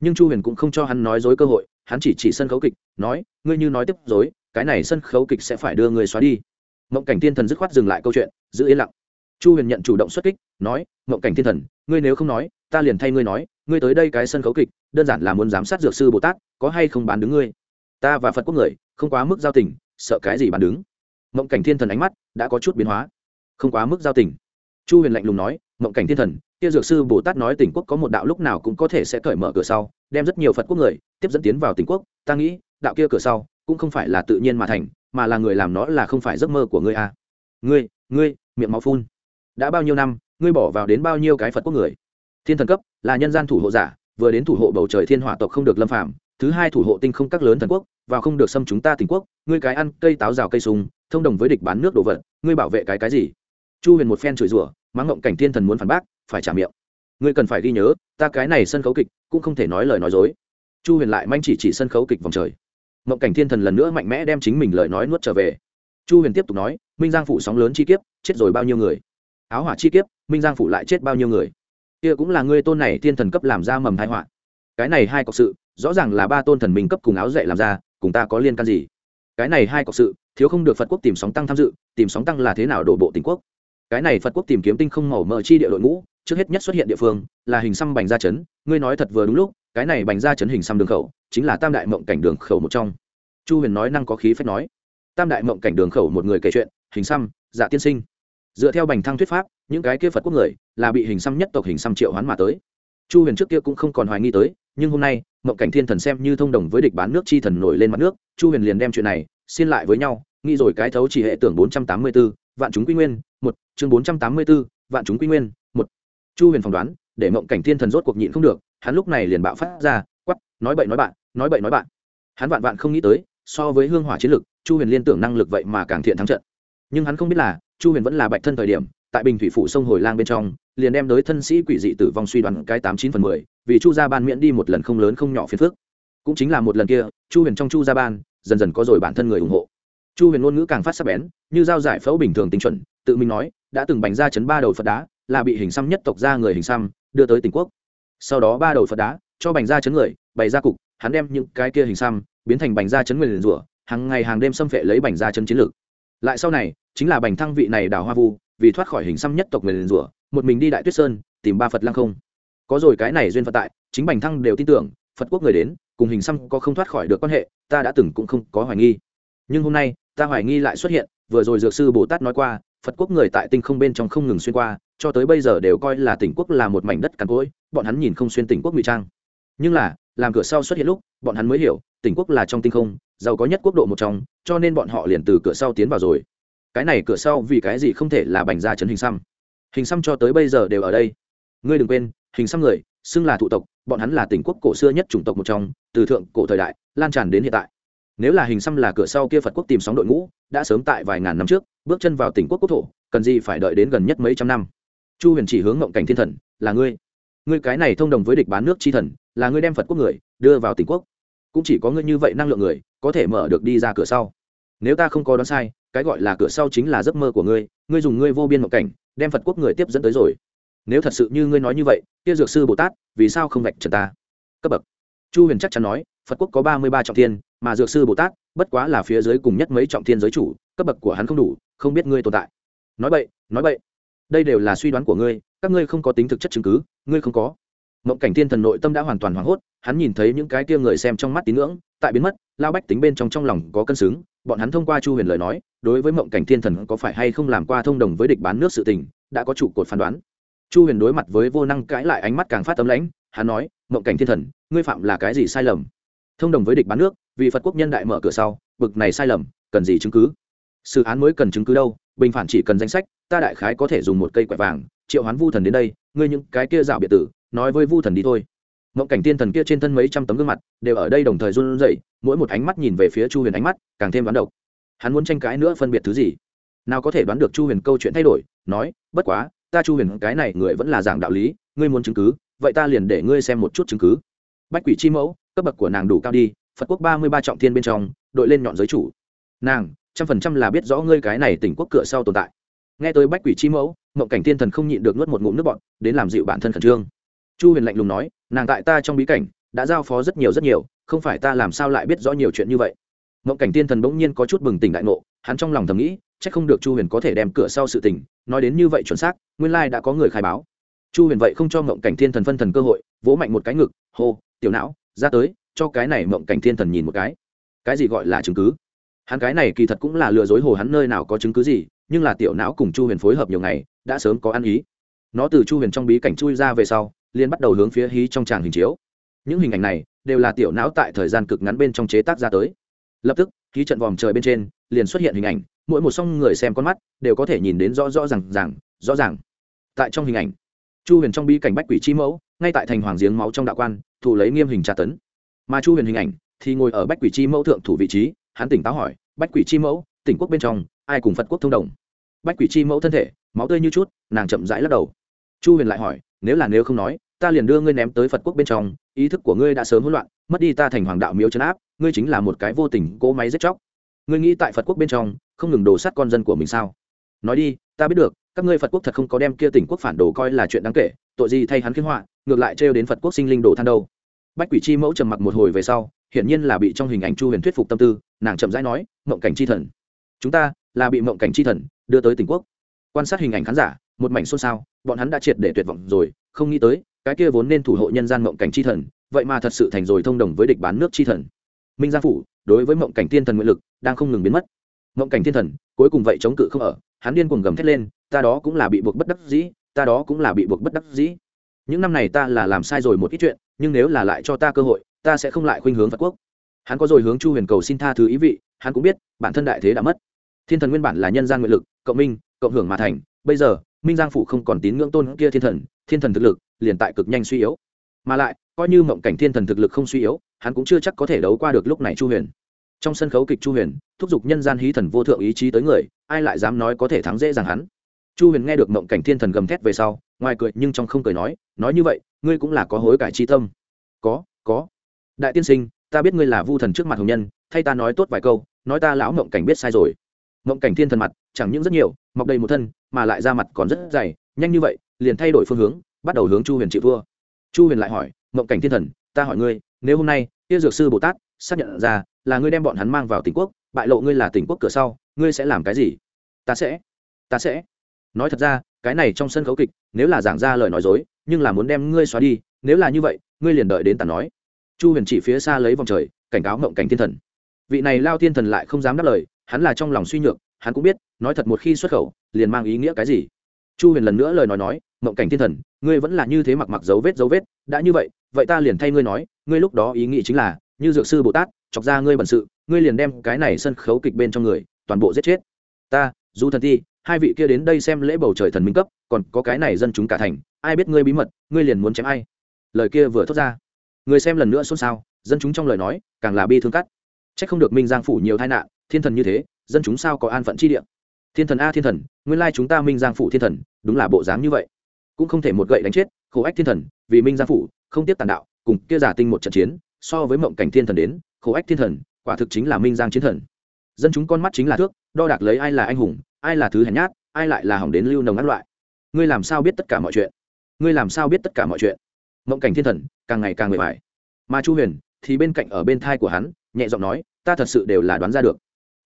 Nhưng chu huyền cũng không cho hắn nói dối cơ hội, hắn chỉ chỉ sân khấu kịch, nói, ngươi như nói tiếp dối cái này sân khấu kịch sẽ phải đưa người xóa đi. Mộng cảnh thiên thần dứt khoát dừng lại câu chuyện, giữ yên lặng. Chu huyền nhận chủ động xuất kích, nói, mộng cảnh thiên thần, ngươi nếu không nói ta liền thay ngươi nói, ngươi tới đây cái sân khấu kịch, đơn giản là muốn giám sát dược sư bồ tát, có hay không bán đứng ngươi? Ta và phật quốc người, không quá mức giao tình, sợ cái gì bán đứng? Mộng cảnh thiên thần ánh mắt đã có chút biến hóa. Không quá mức giao tình. Chu huyền lạnh lùng nói, mộng cảnh thiên thần, kia dược sư bồ tát nói tỉnh quốc có một đạo lúc nào cũng có thể sẽ cởi mở cửa sau, đem rất nhiều phật quốc người tiếp dẫn tiến vào tỉnh quốc. Ta nghĩ, đạo kia cửa sau cũng không phải là tự nhiên mà thành, mà là người làm nó là không phải giấc mơ của ngươi à. ngươi ngươi, miệng máu phun. Đã bao nhiêu năm, ngươi bỏ vào đến bao nhiêu cái phật quốc người? Thiên thần cấp, là nhân gian thủ hộ giả, vừa đến thủ hộ bầu trời thiên hỏa tộc không được lâm phạm thứ hai thủ hộ tinh không các lớn thần quốc, và không được xâm chúng ta tình quốc, ngươi cái ăn cây táo rào cây súng thông đồng với địch bán nước đồ vật, ngươi bảo vệ cái cái gì? Chu huyền một phen chửi rủa, mắng ngộng cảnh thiên thần muốn phản bác, phải trả miệng. Ngươi cần phải ghi nhớ, ta cái này sân khấu kịch, cũng không thể nói lời nói dối. Chu huyền lại manh chỉ chỉ sân khấu kịch vòng trời. Ngộng cảnh thiên thần lần nữa mạnh mẽ đem chính mình lời nói nuốt trở về. Chu huyền tiếp tục nói, minh giang phụ sóng lớn chi kiếp, chết rồi bao nhiêu người? Áo hỏa chi kiếp, minh giang phụ lại chết bao nhiêu người? Kia cũng là ngươi tôn này thiên thần cấp làm ra mầm thái họa. Cái này hai cọc sự, rõ ràng là ba tôn thần minh cấp cùng áo dạy làm ra, cùng ta có liên can gì? Cái này hai cọc sự, thiếu không được phật quốc tìm sóng tăng tham dự, tìm sóng tăng là thế nào đổ bộ tỉnh quốc? Cái này phật quốc tìm kiếm tinh không màu mờ chi địa đội ngũ, trước hết nhất xuất hiện địa phương, là hình xăm bành gia chấn. Ngươi nói thật vừa đúng lúc, cái này bành gia chấn hình xăm đường khẩu, chính là tam đại mộng cảnh đường khẩu một trong. Chu huyền nói năng có khí phép nói. Tam đại mộng cảnh đường khẩu một người kể chuyện, hình xăm dạ tiên sinh. Dựa theo bành thăng thuyết pháp những cái kia phật quốc người là bị hình xăm nhất tộc hình xăm triệu hoán mà tới. Chu huyền trước kia cũng không còn hoài nghi tới nhưng hôm nay mộng cảnh thiên thần xem như thông đồng với địch bán nước chi thần nổi lên mặt nước chu huyền liền đem chuyện này xin lại với nhau nghĩ rồi cái thấu chỉ hệ tưởng bốn trăm tám mươi 484, vạn chúng quy nguyên một chương bốn trăm tám mươi 484, vạn chúng quy nguyên một. Chu huyền phỏng đoán để mộng cảnh thiên thần rốt cuộc nhịn không được hắn lúc này liền bạo phát ra quắp nói bậy nói bạn nói bậy nói bạn. Hắn vạn vạn không nghĩ tới so với hương hỏa chiến lực chu huyền liên tưởng năng lực vậy mà càng thiện thắng trận. Nhưng hắn không biết là chu huyền vẫn là bạch thân thời điểm tại bình thủy phủ sông hồi lang bên trong, liền đem đối thân sĩ quỷ dị tử vong suy đoán cái tám chín phần mười, vì chu gia ban miễn đi một lần không lớn không nhỏ phiền phức. Cũng chính là một lần kia, chu huyền trong chu gia ban, dần dần có rồi bản thân người ủng hộ. Chu huyền ngôn ngữ càng phát sắc bén, như giao giải phẫu bình thường tính chuẩn, tự mình nói, đã từng bành ra chấn ba đầu phật đá, là bị hình xăm nhất tộc ra người hình xăm, đưa tới tỉnh quốc. Sau đó ba đầu phật đá, cho bành ra chấn người, bày ra cục, hắn đem những cái kia hình xăm, biến thành bành ra chấn người liền rủa, hàng ngày hàng đêm xâm phệ lấy bành ra chấn chiến lược. Lại sau này, chính là bành thăng vị này đào hoa vu vì thoát khỏi hình xăm nhất tộc người liền rủa, một mình đi đại tuyết sơn, tìm ba phật lăng không. Có rồi, cái này duyên phật tại, chính bành thăng đều tin tưởng, phật quốc người đến, cùng hình xăm có không thoát khỏi được quan hệ, ta đã từng cũng không có hoài nghi. Nhưng hôm nay, ta hoài nghi lại xuất hiện, vừa rồi dược sư bồ tát nói qua, phật quốc người tại tinh không bên trong không ngừng xuyên qua, cho tới bây giờ đều coi là tỉnh quốc là một mảnh đất cằn cỗi, bọn hắn nhìn không xuyên tỉnh quốc ngụy trang. Nhưng là, làm cửa sau xuất hiện lúc, bọn hắn mới hiểu, tỉnh quốc là trong tinh không, giàu có nhất quốc độ một trong, cho nên bọn họ liền từ cửa sau tiến vào rồi cái này cửa sau vì cái gì không thể là bành ra chấn hình xăm? Hình xăm cho tới bây giờ đều ở đây. Ngươi đừng quên, hình xăm người, xưng là thụ tộc, bọn hắn là tỉnh quốc cổ xưa nhất chủng tộc một trong, từ thượng cổ thời đại, lan tràn đến hiện tại. Nếu là hình xăm là cửa sau kia phật quốc tìm sóng đội ngũ, đã sớm tại vài ngàn năm trước, bước chân vào tỉnh quốc quốc thổ, cần gì phải đợi đến gần nhất mấy trăm năm? Chu huyền chỉ hướng ngộng cảnh thiên thần, là ngươi. Ngươi cái này thông đồng với địch bán nước chi thần, là ngươi đem phật quốc người, đưa vào tỉnh quốc. Cũng chỉ có ngươi như vậy năng lượng người, có thể mở được đi ra cửa sau. Nếu ta không có đoán sai cái gọi là cửa sau chính là giấc mơ của ngươi ngươi dùng ngươi vô biên mộng cảnh, đem phật quốc người tiếp dẫn tới rồi. Nếu thật sự như ngươi nói như vậy, kia dược sư bồ tát, vì sao không vạch trần ta? Cấp bậc. Chu huyền chắc chắn nói, phật quốc có ba mươi ba trọng thiên, mà dược sư bồ tát, bất quá là phía dưới cùng nhất mấy trọng thiên giới chủ, cấp bậc của hắn không đủ, không biết ngươi tồn tại. Nói vậy nói vậy đây đều là suy đoán của ngươi, các ngươi không có tính thực chất chứng cứ, ngươi không có. Mộng cảnh thiên thần nội tâm đã hoàn toàn hoảng hốt, hắn nhìn thấy những cái kia người xem trong mắt tín ngưỡng, tại biến mất, lao bách tính bên trong trong lòng có cân xứng bọn hắn thông qua chu huyền lời nói, đối với mộng cảnh thiên thần có phải hay không làm qua thông đồng với địch bán nước sự tình, đã có trụ cột phán đoán. Chu huyền đối mặt với vô năng cãi lại ánh mắt càng phát tấm lãnh, hắn nói, mộng cảnh thiên thần, ngươi phạm là cái gì sai lầm? Thông đồng với địch bán nước, vì phật quốc nhân đại mở cửa sau, bực này sai lầm, cần gì chứng cứ? Sự án mới cần chứng cứ đâu, bình phản chỉ cần danh sách, ta đại khái có thể dùng một cây quẹt vàng, triệu hoán vu thần đến đây, ngươi những cái kia dạo biệt tử, nói với vu thần đi thôi mộng cảnh tiên thần kia trên thân mấy trăm tấm gương mặt đều ở đây đồng thời run rẩy, mỗi một ánh mắt nhìn về phía chu huyền ánh mắt càng thêm đoán độc. Hắn muốn tranh cãi nữa phân biệt thứ gì? Nào có thể đoán được chu huyền câu chuyện thay đổi, nói, bất quá, ta chu huyền, cái này người vẫn là giảng đạo lý, ngươi muốn chứng cứ, vậy ta liền để ngươi xem một chút chứng cứ. Bách quỷ chi mẫu, cấp bậc của nàng đủ cao đi, phật quốc ba mươi ba trọng thiên bên trong, đội lên nhọn giới chủ. Nàng, trăm phần trăm là biết rõ ngươi cái này tỉnh quốc cửa sau tồn tại. Nghe tới bách quỷ chi mẫu mộng cảnh tiên thần không nhịn được nuốt một ngụm nước bọn đến làm dịu bản thân khẩn trương chu huyền lạnh lùng nói, nàng tại ta trong bí cảnh, đã giao phó rất nhiều rất nhiều, không phải ta làm sao lại biết rõ nhiều chuyện như vậy? Mộng cảnh tiên thần bỗng nhiên có chút bừng tỉnh đại ngộ, hắn trong lòng thầm nghĩ c h ắ c không được chu huyền có thể đem cửa sau sự tình, nói đến như vậy chuẩn xác, nguyên lai đã có người khai báo. Chu huyền vậy không cho mộng cảnh thiên thần phân thần cơ hội, vỗ mạnh một cái ngực, hô, tiểu não, ra tới, cho cái này mộng cảnh thiên thần nhìn một cái. Cái gì gọi là chứng cứ? Hắn cái này kỳ thật cũng là lừa dối hồ hắn nơi nào có chứng cứ gì, nhưng là tiểu não cùng chu huyền phối hợp nhiều ngày, đã sớm có ăn ý. Nó từ chu huyền trong bí cảnh chui ra về sau liên bắt đầu hướng phía hí trong tràng hình chiếu. Những hình ảnh này đều là tiểu não tại thời gian cực ngắn bên trong chế tác ra tới. Lập tức khí trận vòm trời bên trên liền xuất hiện hình ảnh, mỗi một song người xem con mắt đều có thể nhìn đến rõ rõ r à n g r rõ ràng. Tại trong hình ảnh, chu huyền trong bi cảnh bách quỷ chi mẫu, ngay tại thành hoàng giếng máu trong đạo quan thủ lấy nghiêm hình tra tấn. Mà chu huyền hình ảnh thì ngồi ở bách quỷ chi mẫu thượng thủ vị trí, hắn tỉnh táo hỏi, bách quỷ chi mẫu, tỉnh quốc bên trong, ai cùng phật quốc thông đồng? Bách quỷ chi mẫu thân thể, máu tươi như chút, nàng chậm rãi lắc đầu. Chu huyền lại hỏi nếu là nếu không nói, ta liền đưa ngươi ném tới phật quốc bên trong, ý thức của ngươi đã sớm hỗn loạn, mất đi ta thành hoàng đạo miếu chấn áp, ngươi chính là một cái vô tình cỗ máy giết chóc. Ngươi nghĩ tại phật quốc bên trong, không ngừng đổ sát con dân của mình sao? Nói đi, ta biết được, các ngươi phật quốc thật không có đem kia tỉnh quốc phản đồ coi là chuyện đáng kể, tội gì thay hắn khiến họa, ngược lại trêu đến phật quốc sinh linh đồ than đâu. Bách quỷ chi mẫu trầm mặc một hồi về sau, hiển nhiên là bị trong hình ảnh chu huyền thuyết phục tâm tư, nàng chậm rãi nói, mộng cảnh chi thần, chúng ta là bị mộng cảnh chi thần đưa tới tỉnh quốc. Quan sát hình ảnh khán giả một mảnh xôn xao, bọn hắn đã triệt để tuyệt vọng rồi, không nghĩ tới, cái kia vốn nên thủ hộ nhân gian mộng cảnh chi thần, vậy mà thật sự thành rồi thông đồng với địch bán nước chi thần. Minh giang phủ, đối với mộng cảnh thiên thần nguyện lực, đang không ngừng biến mất. Mộng cảnh thiên thần, cuối cùng vậy chống cự không ở, hắn điên cuồng gầm thét lên, ta đó cũng là bị buộc bất đắc dĩ, ta đó cũng là bị buộc bất đắc dĩ. Những năm này ta là làm sai rồi một ít chuyện, nhưng nếu là lại cho ta cơ hội, ta sẽ không lại khuynh hướng phật quốc. Hắn có rồi hướng chu huyền cầu xin tha thứ ý vị, hắn cũng biết, bản thân đại thế đã mất. Thiên thần nguyên bản là nhân gian nguyện lực, cộng minh, cộng hưởng mà thành, bây giờ minh giang phủ không còn tín ngưỡng tôn kia thiên thần thiên thần thực lực liền tại cực nhanh suy yếu. Mà lại, coi như mộng cảnh thiên thần thực lực không suy yếu, hắn cũng chưa chắc có thể đấu qua được lúc này chu huyền. Trong sân khấu kịch chu huyền, thúc giục nhân gian hí thần vô thượng ý chí tới người, ai lại dám nói có thể thắng dễ dàng hắn? Chu huyền nghe được mộng cảnh thiên thần gầm thét về sau, ngoài cười nhưng trong không cười nói nói như vậy, ngươi cũng là có hối cải chi tâm. Có có. Đại tiên sinh, ta biết ngươi là vu thần trước mặt hồng nhân, thay ta nói tốt vài câu, nói ta lão mộng cảnh biết sai rồi mộng cảnh thiên thần mặt, chẳng những rất nhiều, mọc đầy một thân, mà lại ra mặt còn rất dày. Nhanh như vậy, liền thay đổi phương hướng, bắt đầu hướng chu huyền chịu thua. Chu huyền lại hỏi mộng cảnh thiên thần, ta hỏi ngươi, nếu hôm nay tiêu dược sư bồ tát xác nhận ra là ngươi đem bọn hắn mang vào tỉnh quốc, bại lộ ngươi là tỉnh quốc cửa sau, ngươi sẽ làm cái gì? Ta sẽ ta sẽ. Nói thật ra, cái này trong sân khấu kịch, nếu là giảng ra lời nói dối, nhưng là muốn đem ngươi xóa đi, nếu là như vậy, ngươi liền đợi đến tàn nói. Chu huyền chỉ phía xa lấy vòng trời, cảnh cáo mộng cảnh thiên thần. Vị này lao thiên thần lại không dám đáp lời hắn là trong lòng suy nhược, hắn cũng biết, nói thật một khi xuất khẩu, liền mang ý nghĩa cái gì. Chu huyền lần nữa lời nói nói, mộng cảnh thiên thần, ngươi vẫn là như thế mặc mặc dấu vết dấu vết, đã như vậy vậy ta liền thay ngươi nói, ngươi lúc đó ý nghĩ chính là, như dược sư bồ tát, chọc ra ngươi bẩn sự, ngươi liền đem cái này sân khấu kịch bên trong người, toàn bộ giết chết. Ta, du thần ti, hai vị kia đến đây xem lễ bầu trời thần minh cấp, còn có cái này dân chúng cả thành, ai biết ngươi bí mật, ngươi liền muốn chém ai? Lời kia vừa thốt ra. Người xem lần nữa xôn xao, dân chúng trong lời nói, càng là bi thương cắt c h ắ c không được minh giang phủ nhiều tai nạn, thiên thần như thế, dân chúng sao có an phận chi địa? Thiên thần a thiên thần, nguyên lai chúng ta minh giang phủ thiên thần, đúng là bộ dáng như vậy. Cũng không thể một gậy đánh chết, khổ ách thiên thần, vì minh giang phủ, không tiếp tàn đạo, cùng kia giả tinh một trận chiến, so với mộng cảnh thiên thần đến, khổ ách thiên thần, quả thực chính là minh giang chiến thần. Dân chúng con mắt chính là thước, đo đạc lấy ai là anh hùng, ai là thứ hèn nhát, ai lại là hỏng đến lưu nồng ngắt loại. Ngươi làm sao biết tất cả mọi chuyện? Ngươi làm sao biết tất cả mọi chuyện? Mộng cảnh thiên thần, càng ngày càng mệt mỏi. Mà chu huyền thì bên cạnh ở bên thai của hắn, nhẹ giọng nói ta thật sự đều là đoán ra được.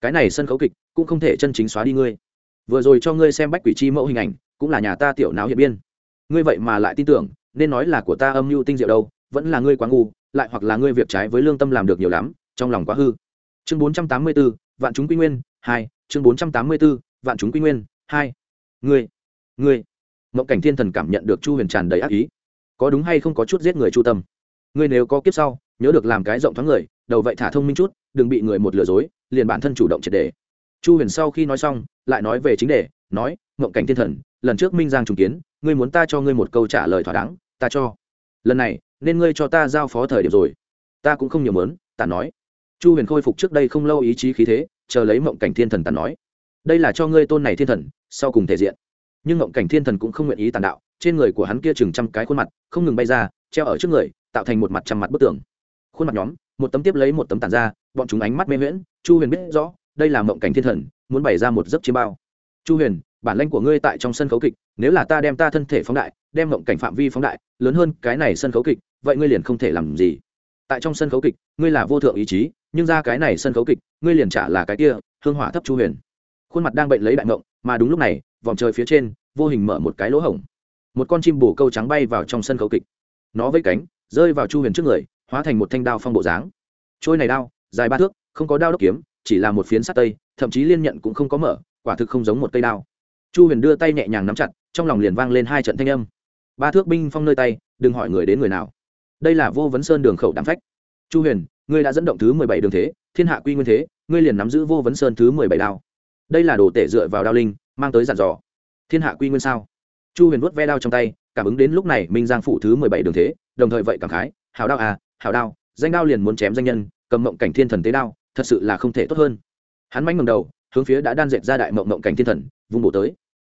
Cái này sân khấu kịch cũng không thể chân chính xóa đi ngươi. Vừa rồi cho ngươi xem bách quỷ chi mẫu hình ảnh, cũng là nhà ta tiểu não hiện biên ngươi vậy mà lại tin tưởng, nên nói là của ta âm mưu tinh diệu đâu, vẫn là ngươi quá ngu, lại hoặc là ngươi việc trái với lương tâm làm được nhiều lắm, trong lòng quá hư. Chương bốn trăm tám mươi bốn vạn chúng quy nguyên, hai, chương bốn trăm tám mươi b ố vạn chúng quy nguyên, hai. Ngươi ngươi. Mộng cảnh thiên thần cảm nhận được chu huyền tràn đầy ác ý. Có đúng hay không có chút giết người chu tâm? Ngươi nếu có kiếp sau, nhớ được làm cái rộng thoáng người, đầu vậy thả thông minh chút đừng bị người một lừa dối, liền bản thân chủ động triệt đề. Chu huyền sau khi nói xong, lại nói về chính đề, nói mộng cảnh thiên thần, lần trước minh giang trùng kiến, ngươi muốn ta cho ngươi một câu trả lời thỏa đáng, ta cho. Lần này, nên ngươi cho ta giao phó thời điểm rồi. Ta cũng không nhiều mớn ta nói. Chu huyền khôi phục trước đây không lâu ý chí khí thế, chờ lấy mộng cảnh thiên thần tàn nói, đây là cho ngươi tôn này thiên thần, sau cùng thể diện. Nhưng mộng cảnh thiên thần cũng không nguyện ý tàn đạo, trên người của hắn kia chừng trăm cái khuôn mặt, không ngừng bay ra, treo ở trước người, tạo thành một mặt trăm mặt bức tường. Khuôn mặt nhóm, một tấm tiếp lấy một tấm tàn ra bọn chúng ánh mắt mê miễn chu huyền biết rõ, đây là mộng cảnh thiên thần, muốn bày ra một giấc chiêm bao. Chu huyền, bản lanh của ngươi tại trong sân khấu kịch, nếu là ta đem ta thân thể phóng đại, đem mộng cảnh phạm vi phóng đại, lớn hơn cái này sân khấu kịch, vậy ngươi liền không thể làm gì. Tại trong sân khấu kịch, ngươi là vô thượng ý chí, nhưng ra cái này sân khấu kịch, ngươi liền trả là cái kia, hương hỏa thấp chu huyền. Khuôn mặt đang bệnh lấy đại mộng, mà đúng lúc này, vòng trời phía trên, vô hình mở một cái lỗ hổng. Một con chim bù câu trắng bay vào trong sân khấu kịch. Nó với cánh, rơi vào chu huyền trước người, hóa thành một thanh đao phong bộ dáng. Trôi này đao dài ba thước, không có đao đốc kiếm, chỉ là một phiến sắt tây, thậm chí liên nhận cũng không có mở, quả thực không giống một cây đao. Chu huyền đưa tay nhẹ nhàng nắm chặt, trong lòng liền vang lên hai trận thanh âm. Ba thước binh phong nơi tay, đừng hỏi người đến người nào. Đây là vô vấn sơn đường khẩu đám phách. Chu huyền, ngươi đã dẫn động thứ mười bảy đường thế, thiên hạ quy nguyên thế, ngươi liền nắm giữ vô vấn sơn thứ mười bảy đao. Đây là đồ tể dựa vào đao linh, mang tới dặn dò. Thiên hạ quy nguyên sao? Chu huyền vuốt ve đao trong tay, cảm ứng đến lúc này minh giang phụ thứ mười bảy đường thế, đồng thời vậy cảm khái hào đao à hào đao, danh đao liền muốn chém danh nhân cầm mộng cảnh thiên thần tế đao, thật sự là không thể tốt hơn. Hắn manh ngầm đầu, hướng phía đã đan dệt ra đại mộng mộng cảnh thiên thần, vung bổ tới.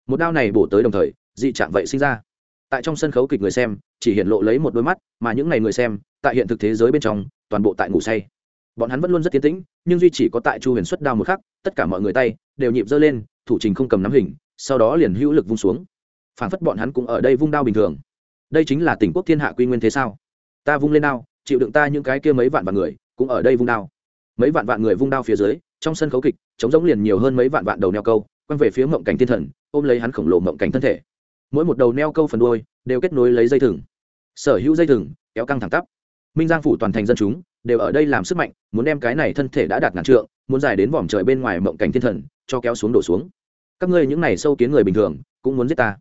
Một đao này bổ tới đồng thời, dị trạng vậy sinh ra. Tại trong sân khấu kịch người xem, chỉ hiện lộ lấy một đôi mắt, mà những ngày người xem, tại hiện thực thế giới bên trong, toàn bộ tại ngủ say. Bọn hắn vẫn luôn rất tiến tĩnh, nhưng duy chỉ có tại chu huyền xuất đao một khắc, tất cả mọi người tay, đều nhịp dơ lên, thủ trình không cầm nắm hình, sau đó liền hữu lực vung xuống. Phản phất bọn hắn cũng ở đây vung đao bình thường. Đây chính là tỉnh quốc thiên hạ quy nguyên thế sao? Ta vung lên đao, chịu đựng ta những cái kia mấy vạn vạn người cũng ở đây vung đao. Mấy vạn vạn người vung đao phía dưới, trong sân khấu kịch chống giống liền nhiều hơn mấy vạn vạn đầu neo câu, quăng về phía mộng cảnh thiên thần, ôm lấy hắn khổng lồ mộng cảnh thân thể. Mỗi một đầu neo câu phần đuôi, đều kết nối lấy dây thừng. Sở hữu dây thừng, kéo căng thẳng tắp. Minh giang phủ toàn thành dân chúng, đều ở đây làm sức mạnh, muốn đem cái này thân thể đã đạt ngàn trượng, muốn dài đến vòm trời bên ngoài mộng cảnh thiên thần, cho kéo xuống đổ xuống. Các ngươi những này sâu kiến người bình thường, cũng muốn giết ta.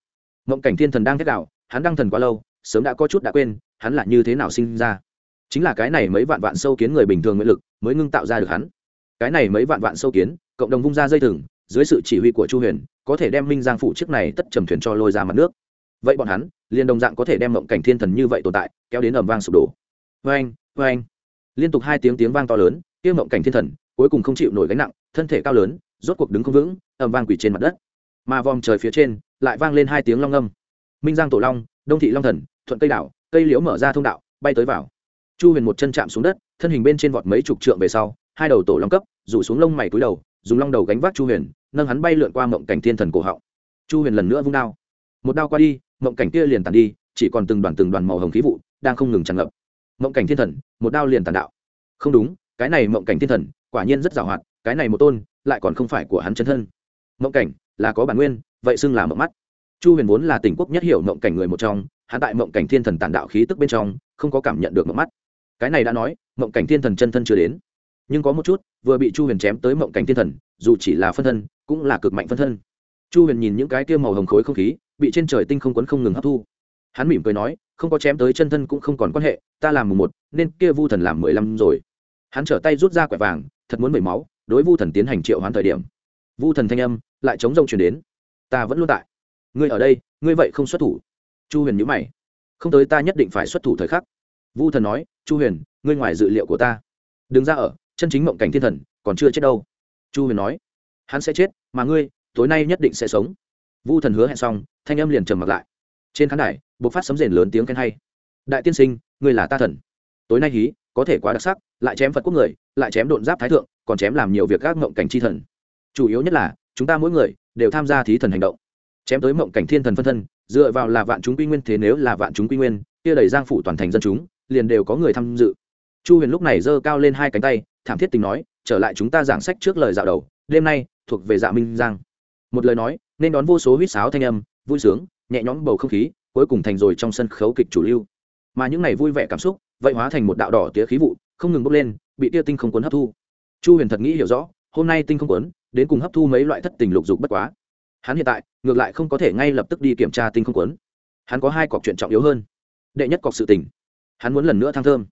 Mộng cảnh thiên thần đang thét đạo hắn đang thần quá lâu, sớm đã có chút đã quên, hắn là như thế nào sinh ra chính là cái này mấy vạn vạn sâu kiến người bình thường nguyện lực mới ngưng tạo ra được hắn. Cái này mấy vạn vạn sâu kiến, cộng đồng vung ra dây thừng, dưới sự chỉ huy của chu huyền, có thể đem minh giang phủ chiếc này tất trầm thuyền cho lôi ra mặt nước. Vậy bọn hắn, liền đồng dạng có thể đem mộng cảnh thiên thần như vậy tồn tại, kéo đến ẩm vang sụp đổ. Vê anh vê anh liên tục hai tiếng tiếng vang to lớn, kia mộng cảnh thiên thần, cuối cùng không chịu nổi gánh nặng, thân thể cao lớn, rốt cuộc đứng không vững ẩm vang quỷ trên mặt đất. Mà vòm trời phía trên, lại vang lên hai tiếng long âm. Minh giang tổ long, đông thị long thần, thuận cây đảo, cây liễu mở ra thông đạo, bay tới vào chu huyền một chân chạm xuống đất, thân hình bên trên vọt mấy chục trượng về sau, hai đầu tổ long cấp, rủ xuống lông mày cúi đầu, dùng long đầu gánh vác chu huyền, nâng hắn bay lượn qua mộng cảnh thiên thần cổ họng. Chu huyền lần nữa vung đao. Một đao qua đi, mộng cảnh kia liền tàn đi, chỉ còn từng đoàn từng đoàn màu hồng khí vụ đang không ngừng tràn ngập. Mộng cảnh thiên thần, một đao liền tàn đạo. Không đúng, cái này mộng cảnh thiên thần, quả nhiên rất giàu hoạt, cái này một tôn, lại còn không phải của hắn chân thân. Mộng cảnh, là có bản nguyên, vậy xưng là mộng mắt. Chu huyền vốn là tỉnh quốc nhất hiểu mộng cảnh người một trong hạ tại mộng cảnh thiên thần tàn đạo khí tức bên trong, không có cảm nhận được mộng mắt cái này đã nói, mộng cảnh thiên thần chân thân chưa đến. Nhưng có một chút, vừa bị chu huyền chém tới mộng cảnh thiên thần, dù chỉ là phân thân, cũng là cực mạnh phân thân. Chu huyền nhìn những cái kia màu hồng khối không khí, bị trên trời tinh không quấn không ngừng hấp thu. Hắn mỉm cười nói, không có chém tới chân thân cũng không còn quan hệ, ta làm mùng một, nên kia vu thần làm mười lăm rồi. Hắn trở tay rút ra quẻ vàng, thật muốn mười máu, đối vu thần tiến hành triệu hoán thời điểm. Vu thần thanh âm lại chống rông chuyển đến. Ta vẫn luôn tại. Ngươi ở đây, ngươi vậy không xuất thủ. Chu huyền nhữ mày. Không tới ta nhất định phải xuất thủ thời khắc. Vu thần nói chu huyền, ngươi ngoài dự liệu của ta. Đừng ra ở, chân chính mộng cảnh thiên thần, còn chưa chết đâu. Chu huyền nói. Hắn sẽ chết, mà ngươi, tối nay nhất định sẽ sống. Vu thần hứa hẹn xong, thanh âm liền trầm mặc lại. Trên khán đài, bộc phát sấm rền lớn tiếng khen hay. Đại tiên sinh, ngươi là ta thần. Tối nay hí, có thể quá đặc sắc, lại chém phật quốc người, lại chém độn giáp thái thượng, còn chém làm nhiều việc các mộng cảnh chi thần. Chủ yếu nhất là, chúng ta mỗi người, đều tham gia thí thần hành động. Chém tới mộng cảnh thiên thần phân thân, dựa vào là vạn chúng quy nguyên, thế nếu là vạn chúng quy nguyên, kia đầy giang phủ toàn thành dân chúng liền đều có người tham dự. Chu huyền lúc này giơ cao lên hai cánh tay, thảm thiết tình nói, trở lại chúng ta giảng sách trước lời dạo đầu, đêm nay thuộc về dạ minh giang. Một lời nói, nên đón vô số huýt sáo thanh âm, vui sướng, nhẹ nhõm bầu không khí, cuối cùng thành rồi trong sân khấu kịch chủ lưu. Mà những ngày vui vẻ cảm xúc, vậy hóa thành một đạo đỏ tía khí vụ, không ngừng bốc lên, bị tia tinh không cuốn hấp thu. Chu huyền thật nghĩ hiểu rõ, hôm nay tinh không quấn đến cùng hấp thu mấy loại thất tình lục dục bất quá. Hắn hiện tại, ngược lại không có thể ngay lập tức đi kiểm tra tinh không quấn hắn có hai cọc chuyện trọng yếu hơn. Đệ nhất cọc sự tình hắn muốn lần nữa thăng thơm.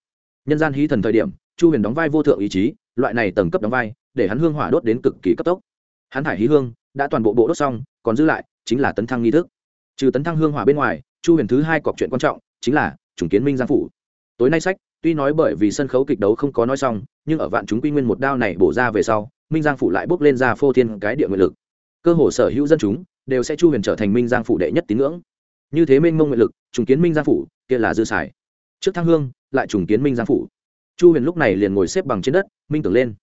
Nhân gian hí thần thời điểm, chu huyền đóng vai vô thượng ý chí, loại này tầng cấp đóng vai, để hắn hương hỏa đốt đến cực kỳ cấp tốc. Hắn thải hí hương, đã toàn bộ bộ đốt xong, còn giữ lại, chính là tấn thăng nghi thức. Trừ tấn thăng hương hỏa bên ngoài, chu huyền thứ hai cọc chuyện quan trọng, chính là chủng kiến minh giang phủ. Tối nay sách, tuy nói bởi vì sân khấu kịch đấu không có nói xong, nhưng ở vạn chúng quy nguyên một đao này bổ ra về sau, minh giang phủ lại bốc lên ra phô thiên cái địa nguyện lực. Cơ hồ sở hữu dân chúng, đều sẽ chu huyền trở thành minh giang phủ đệ nhất tín ngưỡng. Như thế minh mông nguyện lực, trùng kiến minh giang phủ, kia là dư xài trước thăng hương, lại trùng kiến minh giang phủ. Chu huyền lúc này liền ngồi xếp bằng trên đất, minh tưởng lên.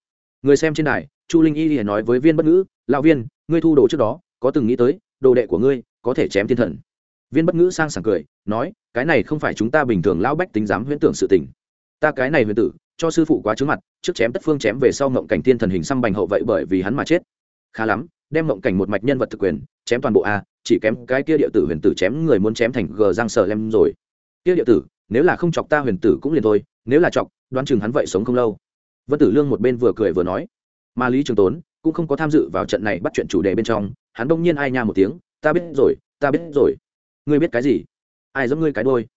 Người xem trên đài, chu linh y liền nói với viên bất ngữ, lão viên, ngươi thu đồ trước đó, có từng nghĩ tới, đồ đệ của ngươi có thể chém thiên thần? Viên bất ngữ sang sảng cười, nói, cái này không phải chúng ta bình thường lão bách tính dám huyễn tưởng sự tình. Ta cái này huyền tử, cho sư phụ quá trướng mặt, trước chém tất phương chém về sau ngộng cảnh thiên thần hình xăm bành hậu vậy bởi vì hắn mà chết. Khá lắm, đem ngộng cảnh một mạch nhân vật thực quyền, chém toàn bộ a, chỉ kém cái kia địa tử huyền tử chém người muốn chém thành gờ giang sờ lem rồi. Kia địa tử nếu là không chọc ta huyền tử cũng liền thôi, nếu là chọc, đoán chừng hắn vậy sống không lâu. Vân tử lương một bên vừa cười vừa nói, mà lý trường tốn cũng không có tham dự vào trận này bắt chuyện chủ đề bên trong, hắn đông nhiên ai nha một tiếng, ta biết rồi, ta biết rồi. Ngươi biết cái gì? Ai giống ngươi cái đôi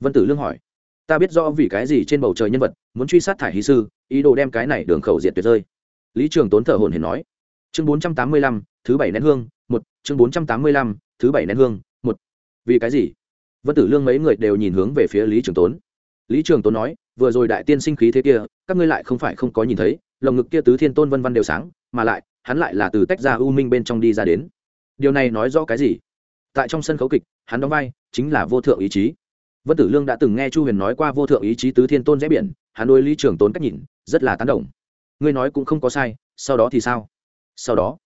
vân tử lương hỏi. Ta biết rõ vì cái gì trên bầu trời nhân vật muốn truy sát thải hí sư, ý đồ đem cái này đường khẩu diệt tuyệt rơi. Lý trường tốn thở hồn hển nói. Chương bốn trăm tám mươi lăm, thứ bảy nén hương, một, chương bốn trăm tám mươi lăm, thứ bảy nén hương, một. Vì cái gì? Vân tử lương mấy người đều nhìn hướng về phía lý trường tốn. Lý trường tốn nói, vừa rồi đại tiên sinh khí thế kia, các ngươi lại không phải không có nhìn thấy, lồng ngực kia tứ thiên tôn vân văn đều sáng, mà lại, hắn lại là từ tách ra u minh bên trong đi ra đến. Điều này nói rõ cái gì? Tại trong sân khấu kịch, hắn đóng vai chính là vô thượng ý chí. Vân tử lương đã từng nghe chu huyền nói qua vô thượng ý chí tứ thiên tôn rẽ biển, hắn đôi lý trường tốn cách nhìn, rất là tán đồng. Ngươi nói cũng không có sai, sau đó thì sao? Sau đó.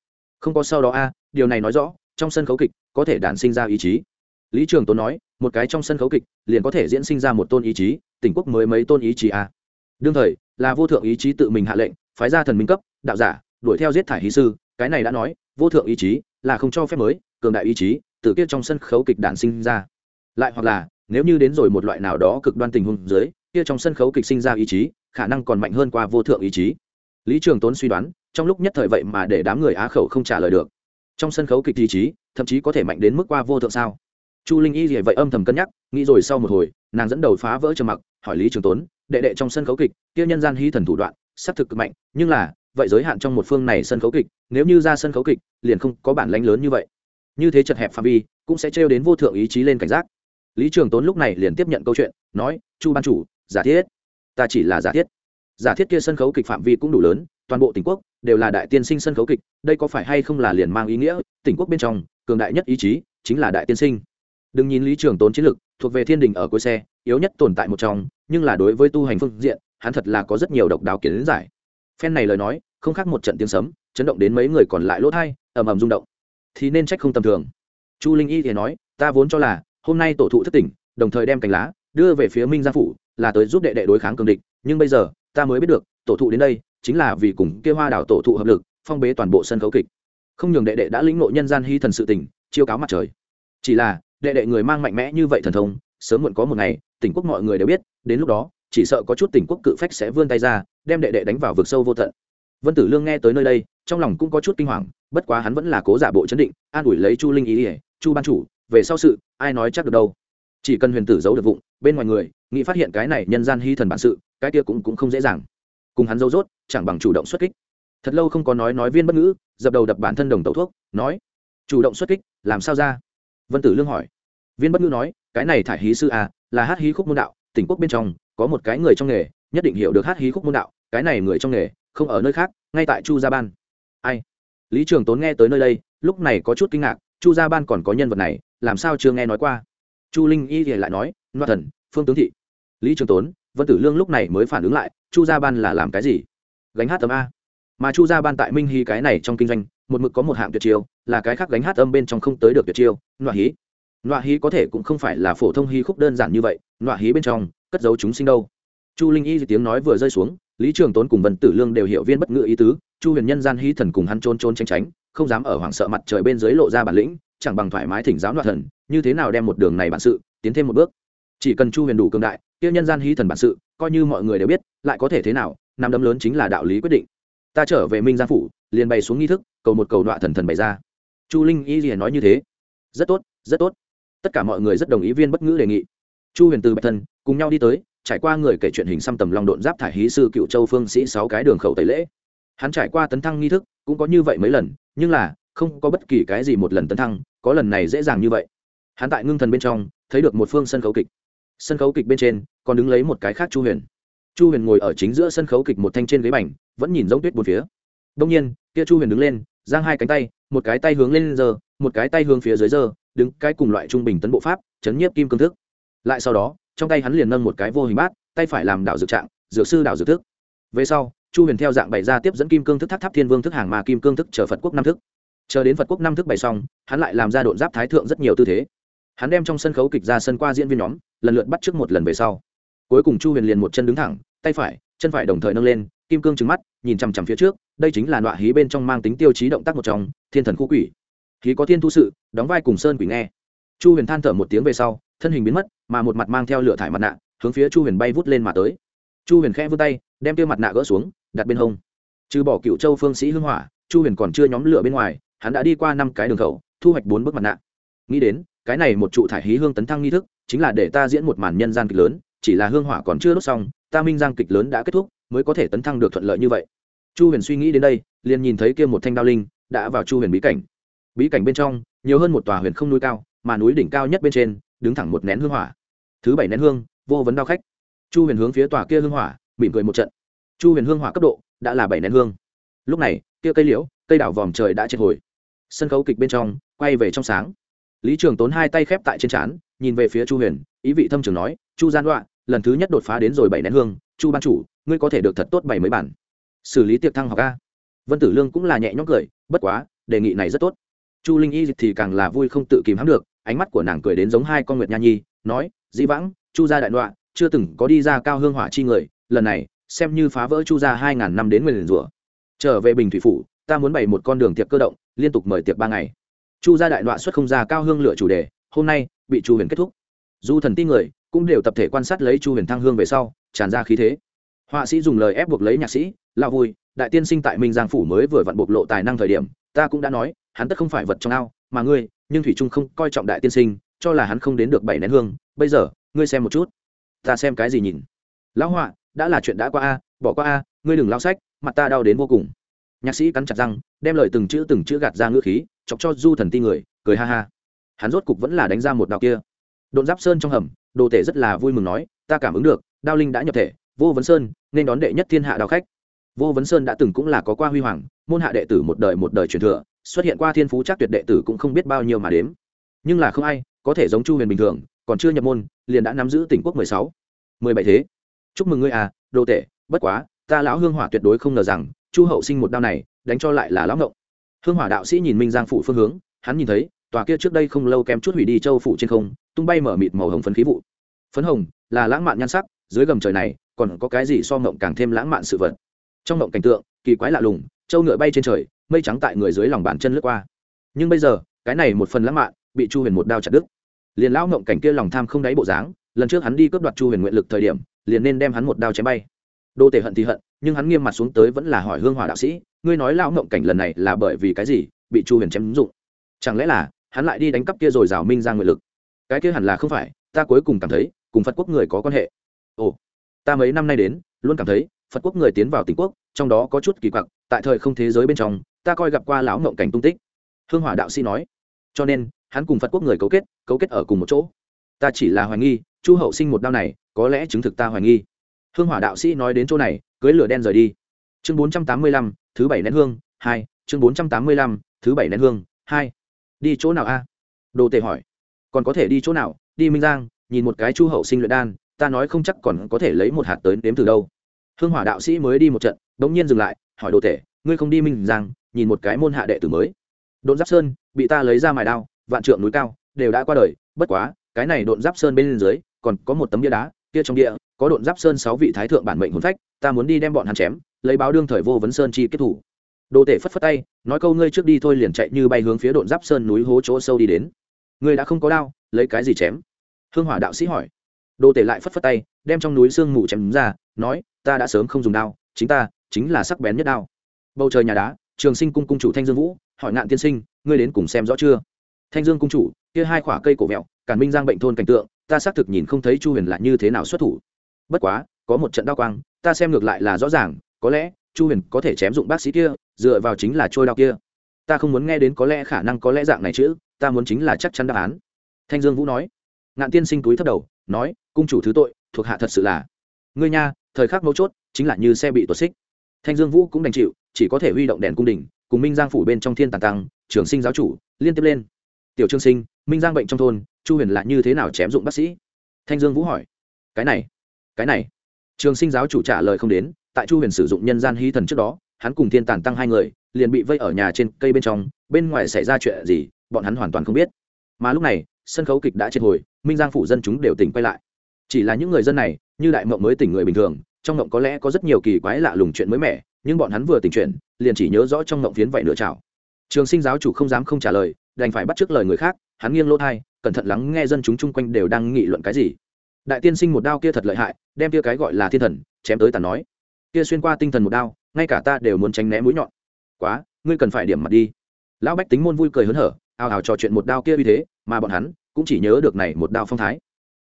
Không có sau đó a, điều này nói rõ, trong sân khấu kịch có thể đản sinh ra ý chí lý trường tốn nói, một cái trong sân khấu kịch, liền có thể diễn sinh ra một tôn ý chí, tỉnh quốc mới mấy tôn ý chí a đương thời, là vô thượng ý chí tự mình hạ lệnh, phái ra thần minh cấp, đạo giả, đuổi theo giết thải hí sư, cái này đã nói, vô thượng ý chí là không cho phép mới, cường đại ý chí từ kia trong sân khấu kịch đản sinh ra. Lại hoặc là, nếu như đến rồi một loại nào đó cực đoan tình huống dưới, kia trong sân khấu kịch sinh ra ý chí, khả năng còn mạnh hơn qua vô thượng ý chí. Lý trường tốn suy đoán, trong lúc nhất thời vậy mà để đám người á khẩu không trả lời được. Trong sân khấu kịch ý chí, thậm chí có thể mạnh đến mức qua vô thượng sao? Chu linh y thì vậy âm thầm cân nhắc, nghĩ rồi sau một hồi, nàng dẫn đầu phá vỡ trầm mặc, hỏi lý trường tốn, đệ đệ trong sân khấu kịch, kia nhân gian hy thần thủ đoạn xác thực cực mạnh, nhưng là, vậy giới hạn trong một phương này sân khấu kịch, nếu như ra sân khấu kịch, liền không có bản lãnh lớn như vậy. Như thế chật hẹp phạm vi, cũng sẽ trêu đến vô thượng ý chí lên cảnh giác. Lý trường tốn lúc này liền tiếp nhận câu chuyện, nói, chu ban chủ, giả thiết. Ta chỉ là giả thiết. Giả thiết kia sân khấu kịch phạm vi cũng đủ lớn, toàn bộ tỉnh quốc đều là đại tiên sinh sân khấu kịch, đây có phải hay không là liền mang ý nghĩa, tỉnh quốc bên trong, cường đại nhất ý chí chính là đại tiên sinh đừng nhìn lý trường tốn chiến lực, thuộc về thiên đình ở cuối xe yếu nhất tồn tại một trong nhưng là đối với tu hành phương diện hắn thật là có rất nhiều độc đáo kiến giải. Phen này lời nói không khác một trận tiếng sấm chấn động đến mấy người còn lại lỗ thai ầm ầm rung động. Thì nên trách không tầm thường. Chu linh y thì nói ta vốn cho là hôm nay tổ thụ thất tỉnh đồng thời đem cành lá đưa về phía minh gia phủ là tới giúp đệ đệ đối kháng cường địch nhưng bây giờ ta mới biết được tổ thụ đến đây chính là vì cùng kia hoa đảo tổ thụ hợp lực phong bế toàn bộ sân khấu kịch. Không nhường đệ đệ đã lĩnh ngộ nhân gian hy thần sự tỉnh chiêu cáo mặt trời. Chỉ là đệ đệ người mang mạnh mẽ như vậy thần thông, sớm muộn có một ngày, tỉnh quốc mọi người đều biết, đến lúc đó, chỉ sợ có chút tỉnh quốc cự phách sẽ vươn tay ra, đem đệ đệ đánh vào vực sâu vô tận. Vân tử lương nghe tới nơi đây, trong lòng cũng có chút kinh hoàng, bất quá hắn vẫn là cố giả bộ chấn định, an ủi lấy chu linh ý ỉa chu ban chủ, về sau sự, ai nói chắc được đâu? Chỉ cần huyền tử giấu được vụng, bên ngoài người, nghĩ phát hiện cái này nhân gian hy thần bản sự, cái kia cũng cũng không dễ dàng. Cùng hắn dâu dốt chẳng bằng chủ động xuất kích. Thật lâu không có nói nói viên bất ngữ, dập đầu đập bản thân đồng tẩu thuốc, nói, chủ động xuất kích, làm sao ra? Vân tử lương hỏi. Viên bất ngữ nói, cái này thải hí sư à là hát hí khúc môn đạo, tỉnh quốc bên trong, có một cái người trong nghề, nhất định hiểu được hát hí khúc môn đạo, cái này người trong nghề, không ở nơi khác, ngay tại chu gia ban. Ai? Lý trường tốn nghe tới nơi đây, lúc này có chút kinh ngạc, chu gia ban còn có nhân vật này, làm sao chưa nghe nói qua? Chu linh y thì lại nói, loa thần, phương tướng thị. Lý trường tốn, vân tử lương lúc này mới phản ứng lại, chu gia ban là làm cái gì? Gánh hát tấm a mà chu gia ban tại minh hy cái này trong kinh doanh, một mực có một hạng tuyệt chiêu, là cái khác gánh hát âm bên trong không tới được tuyệt chiêu, nọa hí. Nọa hí có thể cũng không phải là phổ thông hí khúc đơn giản như vậy, nọa hí bên trong, cất giấu chúng sinh đâu. Chu linh y tiếng nói vừa rơi xuống, lý trường tốn cùng vân tử lương đều hiểu viên bất ngự ý tứ, chu huyền nhân gian hí thần cùng hắn trôn trôn tranh tránh, không dám ở hoảng sợ mặt trời bên dưới lộ ra bản lĩnh, chẳng bằng thoải mái thỉnh giáo nọa thần, như thế nào đem một đường này bản sự, tiến thêm một bước. Chỉ cần chu huyền đủ cường đại tiêu nhân gian hí thần bản sự, coi như mọi người đều biết, lại có thể thế nào nằm đấm lớn chính là đạo lý quyết định ta trở về minh giang phủ, liền bày xuống nghi thức, cầu một cầu đọa thần thần bày ra. Chu linh y liền nói như thế. Rất tốt rất tốt. Tất cả mọi người rất đồng ý viên bất ngữ đề nghị. Chu huyền từ bạch thân, cùng nhau đi tới, trải qua người kể chuyện hình xăm tầm long độn giáp thải hí sư cựu châu phương sĩ sáu cái đường khẩu tẩy lễ. Hắn trải qua tấn thăng nghi thức, cũng có như vậy mấy lần, nhưng là, không có bất kỳ cái gì một lần tấn thăng, có lần này dễ dàng như vậy. Hắn tại ngưng thần bên trong, thấy được một phương sân khấu kịch. Sân khấu kịch bên trên, còn đứng lấy một cái khác chu huyền chu huyền ngồi ở chính giữa sân khấu kịch một thanh trên ghế bành, vẫn nhìn giống tuyết một phía. Đông nhiên, kia chu huyền đứng lên, giang hai cánh tay, một cái tay hướng lên giờ, một cái tay hướng phía dưới giờ, đứng cái cùng loại trung bình tấn bộ pháp, chấn nhiếp kim cương thức. Lại sau đó, trong tay hắn liền nâng một cái vô hình bát, tay phải làm đảo dược trạng, dược sư đảo dược thức. Về sau, chu huyền theo dạng bày ra tiếp dẫn kim cương thức tháp tháp thiên vương thức hàng mà kim cương thức chờ phật quốc năm thức. Chờ đến phật quốc năm thức bày xong, hắn lại làm ra độn giáp thái thượng rất nhiều tư thế. Hắn đem trong sân khấu kịch ra sân qua diễn viên nhóm, lần lượt bắt trước một lần về sau cuối cùng chu huyền liền một chân đứng thẳng, tay phải, chân phải đồng thời nâng lên, kim cương trừng mắt, nhìn chằm chằm phía trước, đây chính là đoạn hí bên trong mang tính tiêu chí động tác một trong, thiên thần khu quỷ. Hí có thiên thu sự, đóng vai cùng sơn quỷ nghe. Chu huyền than thở một tiếng về sau, thân hình biến mất, mà một mặt mang theo lửa thải mặt nạ, hướng phía chu huyền bay vút lên mà tới. Chu huyền khẽ vươn tay, đem tiêu mặt nạ gỡ xuống, đặt bên hông. Trừ bỏ cựu châu phương sĩ hưng hỏa, chu huyền còn chưa nhóm lửa bên ngoài, hắn đã đi qua năm cái đường khẩu, thu hoạch bốn bức mặt nạ. Nghĩ đến, cái này một trụ thải hí hương tấn thăng nghi thức, chính là để ta diễn một màn nhân gian kịch lớn chỉ là hương hỏa còn chưa đốt xong, ta minh giang kịch lớn đã kết thúc, mới có thể tấn thăng được thuận lợi như vậy. Chu huyền suy nghĩ đến đây, liền nhìn thấy kia một thanh đao linh đã vào chu huyền bí cảnh. Bí cảnh bên trong, nhiều hơn một tòa huyền không núi cao, mà núi đỉnh cao nhất bên trên, đứng thẳng một nén hương hỏa. Thứ bảy nén hương, vô vấn đao khách. Chu huyền hướng phía tòa kia hương hỏa, mỉm cười một trận. Chu huyền hương hỏa cấp độ đã là bảy nén hương. Lúc này, kia cây liễu, cây đảo vòm trời đã triệt hồi. Sân khấu kịch bên trong, quay về trong sáng. Lý trường tốn hai tay khép tại trên trán, nhìn về phía chu huyền, ý vị thâm trường nói, chu gian đoạn lần thứ nhất đột phá đến rồi bảy nén hương, chu ban chủ, ngươi có thể được thật tốt bảy mấy bản. Xử lý tiệc thăng học a. Vân tử lương cũng là nhẹ nhõm cười, bất quá, đề nghị này rất tốt. Chu linh y thì càng là vui không tự kìm hãm được, ánh mắt của nàng cười đến giống hai con nguyệt nha nhi, nói, dĩ vãng, chu gia đại đoạn chưa từng có đi ra cao hương hỏa chi người, lần này, xem như phá vỡ chu gia hai ngàn năm đến mười lần rủa. Trở về bình thủy phủ, ta muốn bày một con đường tiệc cơ động, liên tục mời tiệc ba ngày. Chu gia đại đoạn xuất không ra cao hương lựa chủ đề, hôm nay, bị chu huyền kết thúc. Du thần ti người cũng đều tập thể quan sát lấy chu huyền thăng hương về sau, tràn ra khí thế. Họa sĩ dùng lời ép buộc lấy nhạc sĩ lao vui, đại tiên sinh tại minh giang phủ mới vừa vặn bộc lộ tài năng thời điểm, ta cũng đã nói, hắn tất không phải vật trong ao, mà ngươi, nhưng thủy trung không coi trọng đại tiên sinh, cho là hắn không đến được bảy nén hương, bây giờ, ngươi xem một chút. Ta xem cái gì nhìn? Lão họa, đã là chuyện đã qua a, bỏ qua a, ngươi đừng lao sách, mặt ta đau đến vô cùng. Nhạc sĩ cắn chặt răng, đem lời từng chữ từng chữ gạt ra ngữ khí, chọc cho du thần ti người, cười ha ha. Hắn rốt cục vẫn là đánh ra một đạo kia độn giáp sơn trong hầm, đồ tể rất là vui mừng nói, ta cảm ứng được, đao linh đã nhập thể, vô vấn sơn, nên đón đệ nhất thiên hạ đao khách. Vô vấn sơn đã từng cũng là có qua huy hoàng, môn hạ đệ tử một đời một đời truyền thừa, xuất hiện qua thiên phú chắc tuyệt đệ tử cũng không biết bao nhiêu mà đếm. Nhưng là không ai có thể giống chu huyền bình thường, còn chưa nhập môn, liền đã nắm giữ tỉnh quốc mười sáu, mười bảy thế. Chúc mừng ngươi à đồ tể, bất quá, ta lão hương hỏa tuyệt đối không ngờ rằng, chu hậu sinh một đao này, đánh cho lại là lão ngộng. Hương hỏa đạo sĩ nhìn minh giang phụ phương hướng, hắn nhìn thấy, tòa kia trước đây không lâu kém chút hủy đi châu phủ trên không tung bay mở mịt màu hồng phấn khí vụ. Phấn hồng là lãng mạn nhan sắc, dưới gầm trời này còn có cái gì so mộng càng thêm lãng mạn sự vật? Trong mộng cảnh tượng, kỳ quái lạ lùng, châu ngựa bay trên trời, mây trắng tại người dưới lòng bàn chân lướt qua. Nhưng bây giờ, cái này một phần lãng mạn bị chu huyền một đao chặt đứt. Liền lão mộng cảnh kia lòng tham không đáy bộ dáng, lần trước hắn đi cướp đoạt chu huyền nguyện lực thời điểm, liền nên đem hắn một đao chém bay. Đô tể hận thì hận, nhưng hắn nghiêm mặt xuống tới vẫn là hỏi hương hỏa đạo sĩ, ngươi nói lão mộng cảnh lần này là bởi vì cái gì bị chu huyền chém dụng? Chẳng lẽ là hắn lại đi đánh cắp kia rồi rào minh ra nguyện lực? Cái kia hẳn là không phải, ta cuối cùng cảm thấy, cùng phật quốc người có quan hệ. Ồ, ta mấy năm nay đến, luôn cảm thấy, phật quốc người tiến vào tỉnh quốc, trong đó có chút kỳ quặc, tại thời không thế giới bên trong, ta coi gặp qua lão ngộng cảnh tung tích. Hương hỏa đạo sĩ nói. Cho nên, hắn cùng phật quốc người cấu kết cấu kết ở cùng một chỗ. Ta chỉ là hoài nghi, chu hậu sinh một đao này, có lẽ chứng thực ta hoài nghi. Hương hỏa đạo sĩ nói đến chỗ này, cưới lửa đen rời đi. Chương bốn trăm tám mươi lăm, thứ bảy nén hương, hai, chương bốn trăm tám mươi lăm, thứ bảy nén hương, hai. Đi chỗ nào a? Đồ tề hỏi còn có thể đi chỗ nào? Đi minh giang, nhìn một cái chu hậu sinh luyện đan, ta nói không chắc còn có thể lấy một hạt tới nếm từ đâu. Hương hỏa đạo sĩ mới đi một trận đ ỗ n g nhiên dừng lại, hỏi đồ tể, ngươi không đi minh giang, nhìn một cái môn hạ đệ tử mới. Độn giáp sơn, bị ta lấy ra mài đao, vạn trượng núi cao, đều đã qua đời, bất quá, cái này độn giáp sơn bên dưới, còn có một tấm bia đá, kia trong địa có độn giáp sơn sáu vị thái thượng bản mệnh hồn phách, ta muốn đi đem bọn hắn chém, lấy báo đương thời vô vấn sơn chi kết thủ. Đồ tể phất phất tay, nói câu ngươi trước đi thôi liền chạy như bay hướng phía độn giáp sơn núi hố chỗ sâu đi đến ngươi đã không có đao, lấy cái gì chém? Hương hỏa đạo sĩ hỏi. Đồ tể lại phất phất tay, đem trong núi sương mù chém ra, nói, ta đã sớm không dùng đao, chính ta, chính là sắc bén nhất đao. Bầu trời nhà đá, trường sinh cung cung chủ thanh dương vũ, hỏi ngạn tiên sinh, ngươi đến cùng xem rõ chưa? Thanh dương cung chủ, kia hai khoả cây cổ mẹo cản minh giang bệnh thôn cảnh tượng, ta xác thực nhìn không thấy chu huyền là như thế nào xuất thủ. Bất quá, có một trận đao quang, ta xem ngược lại là rõ ràng, có lẽ, chu huyền có thể chém dụng bác sĩ kia, dựa vào chính là trôi đao kia. Ta không muốn nghe đến có lẽ khả năng có lẽ dạng này chứ ta muốn chính là chắc chắn đáp án. Thanh dương vũ nói. Ngạn tiên sinh túi thấp đầu, nói, cung chủ thứ tội, thuộc hạ thật sự là. Ngươi nha, thời khắc mấu chốt, chính là như xe bị tuột xích. Thanh dương vũ cũng đành chịu, chỉ có thể huy động đèn cung đình, cùng minh giang phủ bên trong thiên tàn tăng, trường sinh giáo chủ, liên tiếp lên. Tiểu trương sinh, minh giang bệnh trong thôn, chu huyền lại như thế nào chém dụng bác sĩ? Thanh dương vũ hỏi. Cái này cái này. Trường sinh giáo chủ trả lời không đến, tại chu huyền sử dụng nhân gian hy thần trước đó, hắn cùng thiên tàn tăng hai người, liền bị vây ở nhà trên cây bên trong, bên ngoài xảy ra chuyện gì bọn hắn hoàn toàn không biết. Mà lúc này, sân khấu kịch đã chết hồi, minh giang phủ dân chúng đều tỉnh quay lại. Chỉ là những người dân này, như đại mộng mới tỉnh người bình thường, trong mộng có lẽ có rất nhiều kỳ quái lạ lùng chuyện mới mẻ, nhưng bọn hắn vừa tỉnh chuyện, liền chỉ nhớ rõ trong mộng phiến vậy nửa chảo. Trường sinh giáo chủ không dám không trả lời, đành phải bắt trước lời người khác, hắn nghiêng lỗ thai, cẩn thận lắng nghe dân chúng chung quanh đều đang nghị luận cái gì. Đại tiên sinh một đao kia thật lợi hại, đem kia cái gọi là thiên thần, chém tới tàn nói. Kia xuyên qua tinh thần một đao, ngay cả ta đều muốn tránh né mũi nhọn. Quá, ngươi cần phải điểm mặt đi. Lão bách tính môn vui cười hớn hở ào ào trò chuyện một đao kia uy thế, mà bọn hắn cũng chỉ nhớ được này một đao phong thái.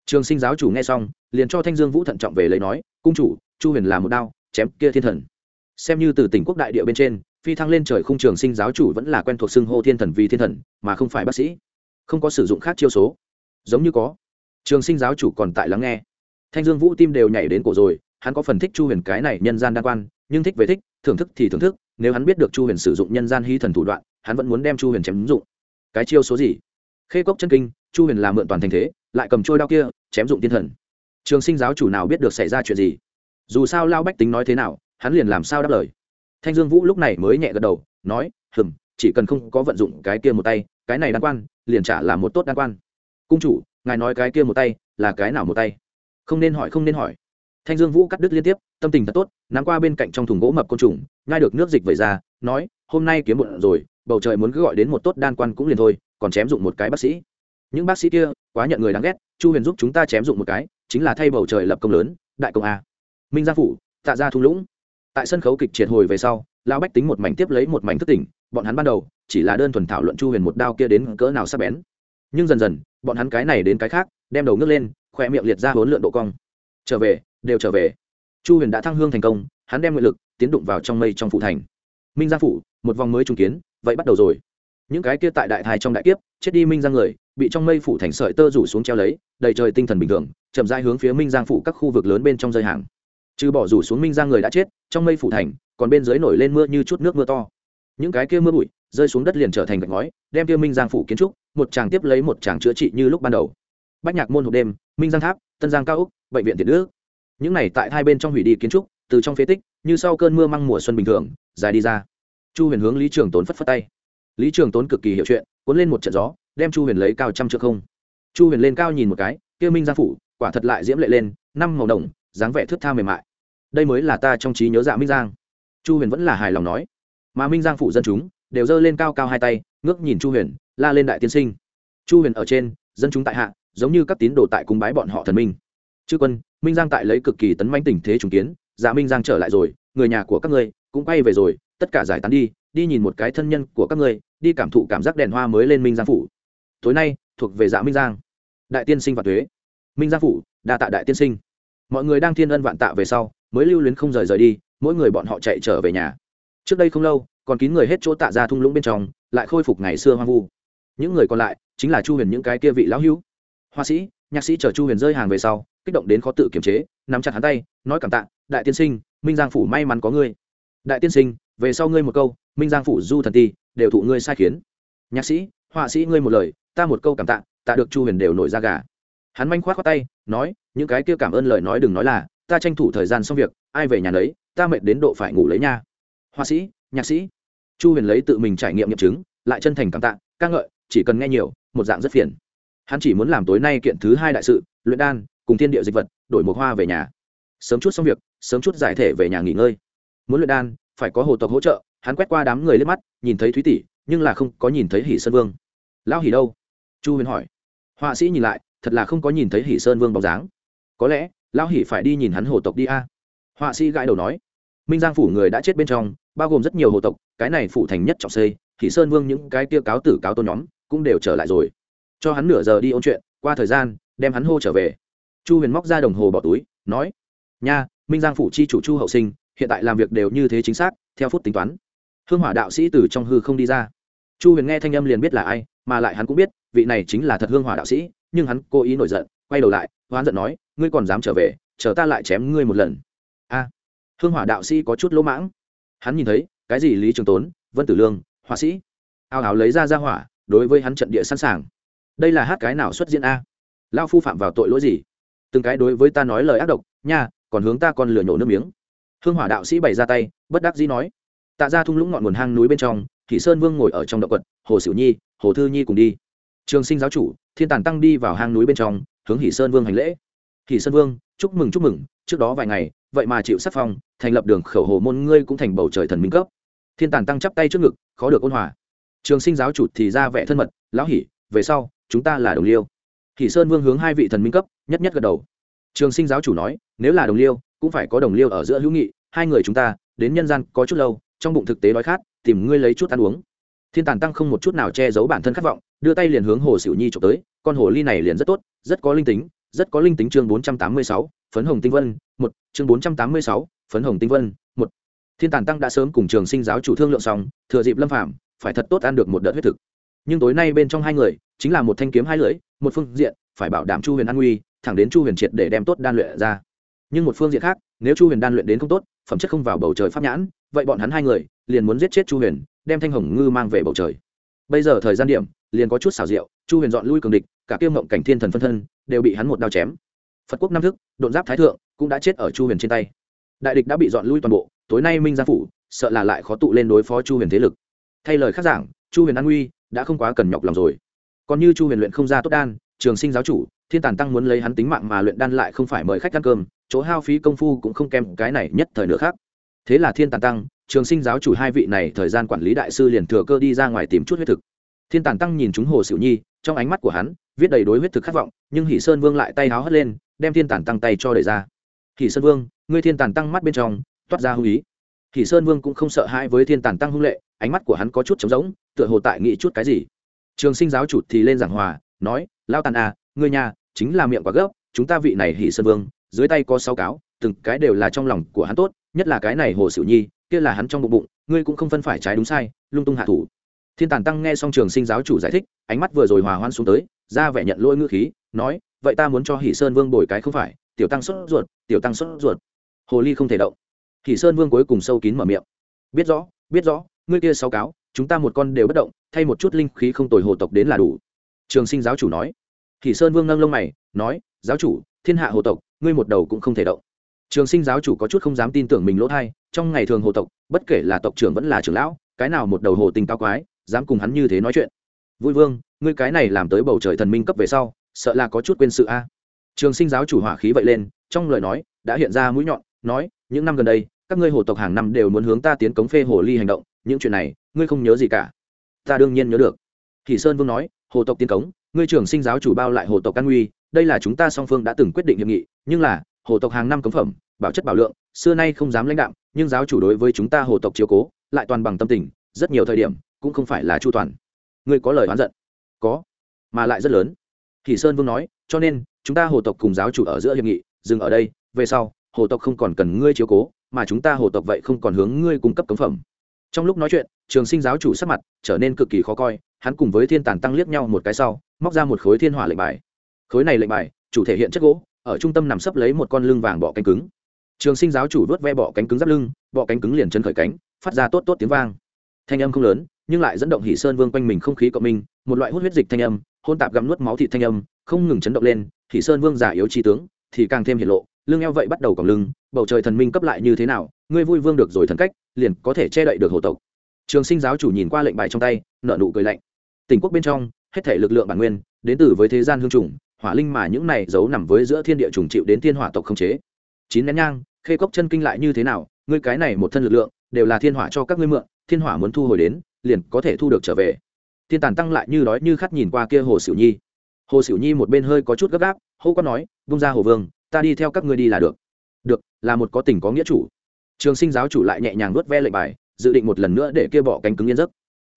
Trường sinh giáo chủ nghe xong, liền cho thanh dương vũ thận trọng về lấy nói, cung chủ, chu huyền là một đao, chém kia thiên thần. Xem như từ tỉnh quốc đại địa bên trên, phi thăng lên trời khung trường sinh giáo chủ vẫn là quen thuộc xưng hô thiên thần vì thiên thần, mà không phải bác sĩ. Không có sử dụng khác chiêu số. Giống như có. Trường sinh giáo chủ còn tại lắng nghe. Thanh dương vũ tim đều nhảy đến cổ rồi, hắn có phần thích chu huyền cái này nhân gian đa quan, nhưng thích về thích, thưởng thức thì thưởng thức, nếu hắn biết được chu huyền sử dụng nhân gian hy thần thủ đoạn, hắn vẫn muốn đem chu huyền chém ứng dụng cái chiêu số gì? Khê cốc chân kinh, chu huyền làm mượn toàn thành thế, lại cầm trôi đao kia, chém dụng tiên thần. Trường sinh giáo chủ nào biết được xảy ra chuyện gì? Dù sao lao bách tính nói thế nào, hắn liền làm sao đáp lời. Thanh dương vũ lúc này mới nhẹ gật đầu, nói hừng chỉ cần không có vận dụng cái kia một tay, cái này đan quan, liền trả là một tốt đan quan. Cung chủ, ngài nói cái kia một tay, là cái nào một tay? Không nên hỏi, không nên hỏi. Thanh dương vũ cắt đứt liên tiếp, tâm tình thật tốt, nắm qua bên cạnh trong thùng gỗ mập côn trùng, nhai được nước dịch vẩy ra, nói hôm nay kiếm muộn rồi, bầu trời muốn cứ gọi đến một tốt đan quan cũng liền thôi, còn chém dụng một cái bác sĩ. Những bác sĩ kia, quá nhận người đáng ghét, chu huyền giúp chúng ta chém dụng một cái, chính là thay bầu trời lập công lớn, đại công a. Minh gia phủ, tạ gia thung lũng. Tại sân khấu kịch triệt hồi về sau, lão bách tính một mảnh tiếp lấy một mảnh thất tỉnh, bọn hắn ban đầu, chỉ là đơn thuần thảo luận chu huyền một đao kia đến cỡ nào sắp bén. Nhưng dần dần, bọn hắn cái này đến cái khác, đem đầu nước lên, khoe miệng liệt ra hỗn lượn độ cong. Trở về, đều trở về. Chu huyền đã thăng hương thành công, hắn đem nguyện lực, tiến đụng vào trong mây trong phủ thành minh gia phủ, một vòng mới trùng kiến, vậy bắt đầu rồi. Những cái kia tại đại thai trong đại kiếp, chết đi minh giang người, bị trong mây phủ thành sợi tơ rủ xuống treo lấy, đầy trời tinh thần bình thường, chậm rãi hướng phía minh giang phủ các khu vực lớn bên trong rơi hàng. Trừ bỏ rủ xuống minh giang người đã chết, trong mây phủ thành, còn bên dưới nổi lên mưa như chút nước mưa to. Những cái kia mưa bụi, rơi xuống đất liền trở thành gạch ngói, đem kia minh giang phủ kiến trúc, một chàng tiếp lấy một chàng chữa trị như lúc ban đầu. Bách nhạc môn hộp đêm, minh giang tháp, tân giang cao úc, bệnh viện tiện nước những này tại hai bên trong hủy đi kiến trúc, từ trong phế tích như sau cơn mưa măng mùa xuân bình thường, dài đi ra. Chu huyền hướng lý trường tốn phất phất tay. Lý trường tốn cực kỳ hiểu chuyện, cuốn lên một trận gió, đem chu huyền lấy cao trăm trượng không. Chu huyền lên cao nhìn một cái, kia minh giang phủ, quả thật lại diễm lệ lên, năm màu đồng dáng vẻ thước tha mềm mại. Đây mới là ta trong trí nhớ dạ minh giang. Chu huyền vẫn là hài lòng nói. Mà minh giang phủ dân chúng, đều giơ lên cao cao hai tay, ngước nhìn chu huyền, la lên đại tiên sinh. Chu huyền ở trên, dân chúng tại hạ, giống như các tín đồ tại cung bái bọn họ thần minh. Chư quân, minh giang tại lấy cực kỳ tấn manh tình thế trùng kiến dạ minh giang trở lại rồi, người nhà của các ngươi cũng quay về rồi, tất cả giải tán đi đi nhìn một cái thân nhân của các ngươi, đi cảm thụ cảm giác đèn hoa mới lên minh giang phủ. Tối nay, thuộc về dạ minh giang. Đại tiên sinh và thuế. Minh giang phủ, đa tạ đại tiên sinh. Mọi người đang thiên ân vạn tạ về sau, mới lưu luyến không rời rời đi, mỗi người bọn họ chạy trở về nhà. Trước đây không lâu, còn kín người hết chỗ tạ ra thung lũng bên trong, lại khôi phục ngày xưa hoang vu. Những người còn lại chính là chu huyền những cái kia vị lão hữu. Hoa sĩ, nhạc sĩ chờ chu huyền rơi hàng về sau kích động đến khó tự kiềm chế, nắm chặt hắn tay, nói cảm tạ, đại tiên sinh, minh giang phủ may mắn có ngươi. Đại tiên sinh, về sau ngươi một câu, minh giang phủ du thần ti, đều thụ ngươi sai khiến. Nhạc sĩ, họa sĩ ngươi một lời, ta một câu cảm tạ tạ được chu huyền đều nổi ra gà. Hắn manh khoát khoát tay, nói, những cái kia cảm ơn lời nói đừng nói là, ta tranh thủ thời gian xong việc, ai về nhà lấy ta mệt đến độ phải ngủ lấy nha. Họa sĩ, nhạc sĩ. Chu huyền lấy tự mình trải nghiệm nghiệm chứng, lại chân thành cảm tạ, ca ngợi, chỉ cần nghe nhiều, một dạng rất phiền. Hắn chỉ muốn làm tối nay kiện thứ hai đại sự, luyện đan cùng thiên địa dịch vật, đổi một hoa về nhà. Sớm chút xong việc, sớm chút giải thể về nhà nghỉ ngơi. Muốn luyện đan, phải có hồ tộc hỗ trợ, hắn quét qua đám người lên mắt, nhìn thấy thúy tỷ, nhưng là không có nhìn thấy hỷ sơn vương. Lão hỉ đâu? Chu huyền hỏi. Họa sĩ nhìn lại, thật là không có nhìn thấy hỷ sơn vương bóng dáng. Có lẽ, lão hỉ phải đi nhìn hắn hồ tộc đi a. Họa sĩ gãi đầu nói. Minh giang phủ người đã chết bên trong, bao gồm rất nhiều hồ tộc, cái này phủ thành nhất trọng xây, hỷ sơn vương những cái kia cáo tử cáo tôn nhóm cũng đều trở lại rồi. Cho hắn nửa giờ đi ôn chuyện, qua thời gian, đem hắn hô trở về chu huyền móc ra đồng hồ bỏ túi, nói, nha, minh giang phủ chi chủ chu hậu sinh, hiện tại làm việc đều như thế chính xác, theo phút tính toán. Hương hỏa đạo sĩ từ trong hư không đi ra. Chu huyền nghe thanh âm liền biết là ai, mà lại hắn cũng biết, vị này chính là thật hương hỏa đạo sĩ, nhưng hắn cố ý nổi giận, quay đầu lại, hoán giận nói, ngươi còn dám trở về, chờ ta lại chém ngươi một lần. A, hương hỏa đạo sĩ có chút lỗ mãng. Hắn nhìn thấy, cái gì lý trường tốn, vân tử lương, họa sĩ? Ao áo lấy ra ra hỏa, đối với hắn trận địa sẵn sàng. Đây là hát cái nào xuất diễn a? Lao phu phạm vào tội lỗi gì? Từng cái đối với ta nói lời ác độc nha còn hướng ta còn lừa nhổ nước miếng. Hương hỏa đạo sĩ bày ra tay bất đắc dĩ nói. Tạ ra thung lũng ngọn nguồn hang núi bên trong thị sơn vương ngồi ở trong động quật hồ sửu nhi hồ thư nhi cùng đi. Trường sinh giáo chủ thiên tản tăng đi vào hang núi bên trong hướng hỷ sơn vương hành lễ. Hỷ sơn vương chúc mừng chúc mừng trước đó vài ngày vậy mà chịu sắc phong thành lập đường khẩu hồ môn ngươi cũng thành bầu trời thần minh cấp. Thiên tản tăng chắp tay trước ngực khó được ôn hòa. Trường sinh giáo chủ thì ra vẻ thân mật lão hỉ, về sau chúng ta là đồng liêu hỷ sơn vương hướng hai vị thần minh cấp, nhất nhất gật đầu. Trường sinh giáo chủ nói, nếu là đồng liêu, cũng phải có đồng liêu ở giữa hữu nghị, hai người chúng ta, đến nhân gian có chút lâu, trong bụng thực tế đói khát, tìm ngươi lấy chút ăn uống. Thiên tàn tăng không một chút nào che giấu bản thân khát vọng, đưa tay liền hướng hồ Sửu nhi chụp tới, con hồ ly này liền rất tốt, rất có linh tính, rất có linh tính chương bốn trăm tám mươi sáu, phấn hồng tinh vân, một, chương bốn trăm tám mươi sáu, phấn hồng tinh vân, một. Thiên tàn tăng đã sớm cùng trường sinh giáo chủ thương lượng xong, thừa dịp lâm phạm phải thật tốt ăn được một đợt huyết thực nhưng tối nay bên trong hai người, chính là một thanh kiếm hai lưỡi, một phương diện, phải bảo đảm chu huyền an nguy, thẳng đến chu huyền triệt để đem tốt đan luyện ra. Nhưng một phương diện khác, nếu chu huyền đan luyện đến không tốt, phẩm chất không vào bầu trời pháp nhãn, vậy bọn hắn hai người, liền muốn giết chết chu huyền, đem thanh hồng ngư mang về bầu trời. Bây giờ thời gian điểm, liền có chút xảo diệu, chu huyền dọn lui cường địch, cả kiêm mộng cảnh thiên thần phân thân, đều bị hắn một đao chém. Phật quốc năm thức đột giáp thái thượng, cũng đã chết ở chu huyền trên tay. Đại địch đã bị dọn lui toàn bộ, tối nay minh gia phủ, sợ là lại khó tụ lên đối phó chu huyền thế lực. Thay lời khác giảng, chu huyền an nguy đã không quá cần nhọc lòng rồi. Còn như chu huyền luyện không ra tốt đan, trường sinh giáo chủ, thiên tàn tăng muốn lấy hắn tính mạng mà luyện đan lại không phải mời khách ăn cơm, chỗ hao phí công phu cũng không kèm cái này nhất thời nữa khác. Thế là thiên tàn tăng, trường sinh giáo chủ hai vị này thời gian quản lý đại sư liền thừa cơ đi ra ngoài tìm chút huyết thực. Thiên tàn tăng nhìn chúng hồ xỉu nhi, trong ánh mắt của hắn, viết đầy đối huyết thực khát vọng, nhưng hỷ sơn vương lại tay háo hất lên, đem thiên tàn tăng tay cho đẩy ra. Hỷ sơn vương, ngươi thiên tàn tăng mắt bên trong, toát ra hung ý. Hỷ sơn vương cũng không sợ hãi với thiên tàn tăng hung lệ, ánh mắt của hắn có chút trống rỗng tựa hồ tại nghĩ chút cái gì. Trường sinh giáo chủ thì lên giảng hòa, nói lao tàn à ngươi nhà chính là miệng quá gấp chúng ta vị này hỷ sơn vương, dưới tay có sáu cáo, từng cái đều là trong lòng của hắn tốt, nhất là cái này hồ sửu nhi, kia là hắn trong bụng bụng, ngươi cũng không phân phải trái đúng sai, lung tung hạ thủ. Thiên tản tăng nghe xong trường sinh giáo chủ giải thích, ánh mắt vừa rồi hòa hoan xuống tới, ra vẻ nhận lỗi ngữ khí, nói, vậy ta muốn cho hỷ sơn vương bồi cái không phải, tiểu tăng sốt ruột, tiểu tăng sốt ruột. Hồ ly không thể động. Hỷ sơn vương cuối cùng sâu kín mở miệng. Biết rõ biết rõ, ngươi kia sáu cáo chúng ta một con đều bất động, thay một chút linh khí không tồi hồ tộc đến là đủ. Trường sinh giáo chủ nói. Thì sơn vương nâng lông mày, nói, giáo chủ, thiên hạ hồ tộc, ngươi một đầu cũng không thể động. Trường sinh giáo chủ có chút không dám tin tưởng mình lỗ thai, trong ngày thường hồ tộc, bất kể là tộc trưởng vẫn là trưởng lão, cái nào một đầu hồ tình cao quái, dám cùng hắn như thế nói chuyện. Vui vương, ngươi cái này làm tới bầu trời thần minh cấp về sau, sợ là có chút quên sự a. Trường sinh giáo chủ hỏa khí vậy lên, trong lời nói, đã hiện ra mũi nhọn, nói, những năm gần đây, các ngươi hồ tộc hàng năm đều muốn hướng ta tiến cống phê hồ ly hành động, những chuyện này ngươi không nhớ gì cả. Ta đương nhiên nhớ được. Kỳ sơn vương nói, hồ tộc tiên cống, ngươi trưởng sinh giáo chủ bao lại hồ tộc căn nguy đây là chúng ta song phương đã từng quyết định hiệp nghị, nhưng là, hồ tộc hàng năm cống phẩm, bảo chất bảo lượng, xưa nay không dám lãnh đạm, nhưng giáo chủ đối với chúng ta hồ tộc chiếu cố, lại toàn bằng tâm tình, rất nhiều thời điểm, cũng không phải là chu toàn. Ngươi có lời oán giận? Có, mà lại rất lớn. Kỳ sơn vương nói, cho nên, chúng ta hồ tộc cùng giáo chủ ở giữa hiệp nghị, dừng ở đây, về sau, hồ tộc không còn cần ngươi chiếu cố, mà chúng ta hồ tộc vậy không còn hướng ngươi cung cấp cống phẩm trong lúc nói chuyện, trường sinh giáo chủ sắc mặt trở nên cực kỳ khó coi, hắn cùng với thiên tàn tăng liếc nhau một cái sau, móc ra một khối thiên hỏa lệnh bài. Khối này lệnh bài, chủ thể hiện chất gỗ, ở trung tâm nằm sấp lấy một con lưng vàng bọ cánh cứng. Trường sinh giáo chủ vớt ve bọ cánh cứng giáp lưng, bọ cánh cứng liền chân khởi cánh, phát ra tốt tốt tiếng vang. Thanh âm không lớn, nhưng lại dẫn động hỷ sơn vương quanh mình không khí cộng minh, một loại hút huyết dịch thanh âm, hôn tạp gắm nuốt máu thịt thanh âm, không ngừng chấn động lên hỷ sơn vương giả yếu trí tướng, thì càng thêm hiện lộ lưng eo vậy bắt đầu còng lưng, bầu trời thần minh cấp lại như thế nào, ngươi vui vương được rồi thần cách, liền có thể che đậy được hồ tộc. Trường sinh giáo chủ nhìn qua lệnh bài trong tay nợ nụ cười lạnh. Tỉnh quốc bên trong, hết thể lực lượng bản nguyên, đến từ với thế gian hương trùng, hỏa linh mà những này giấu nằm với giữa thiên địa trùng chịu đến thiên hỏa tộc không chế. Chín nén nhang, khê cốc chân kinh lại như thế nào, ngươi cái này một thân lực lượng, đều là thiên hỏa cho các ngươi mượn, thiên hỏa muốn thu hồi đến, liền có thể thu được trở về. Thiên tàn tăng lại như đói như khát nhìn qua kia hồ sửu nhi. Hồ sửu nhi một bên hơi có chút gấp gáp, hô quát nói, vung ra hồ vương ta đi theo các ngươi đi là được. Được, là một có tình có nghĩa chủ. Trường sinh giáo chủ lại nhẹ nhàng nuốt ve lệnh bài, dự định một lần nữa để kia bỏ cánh cứng yên giấc.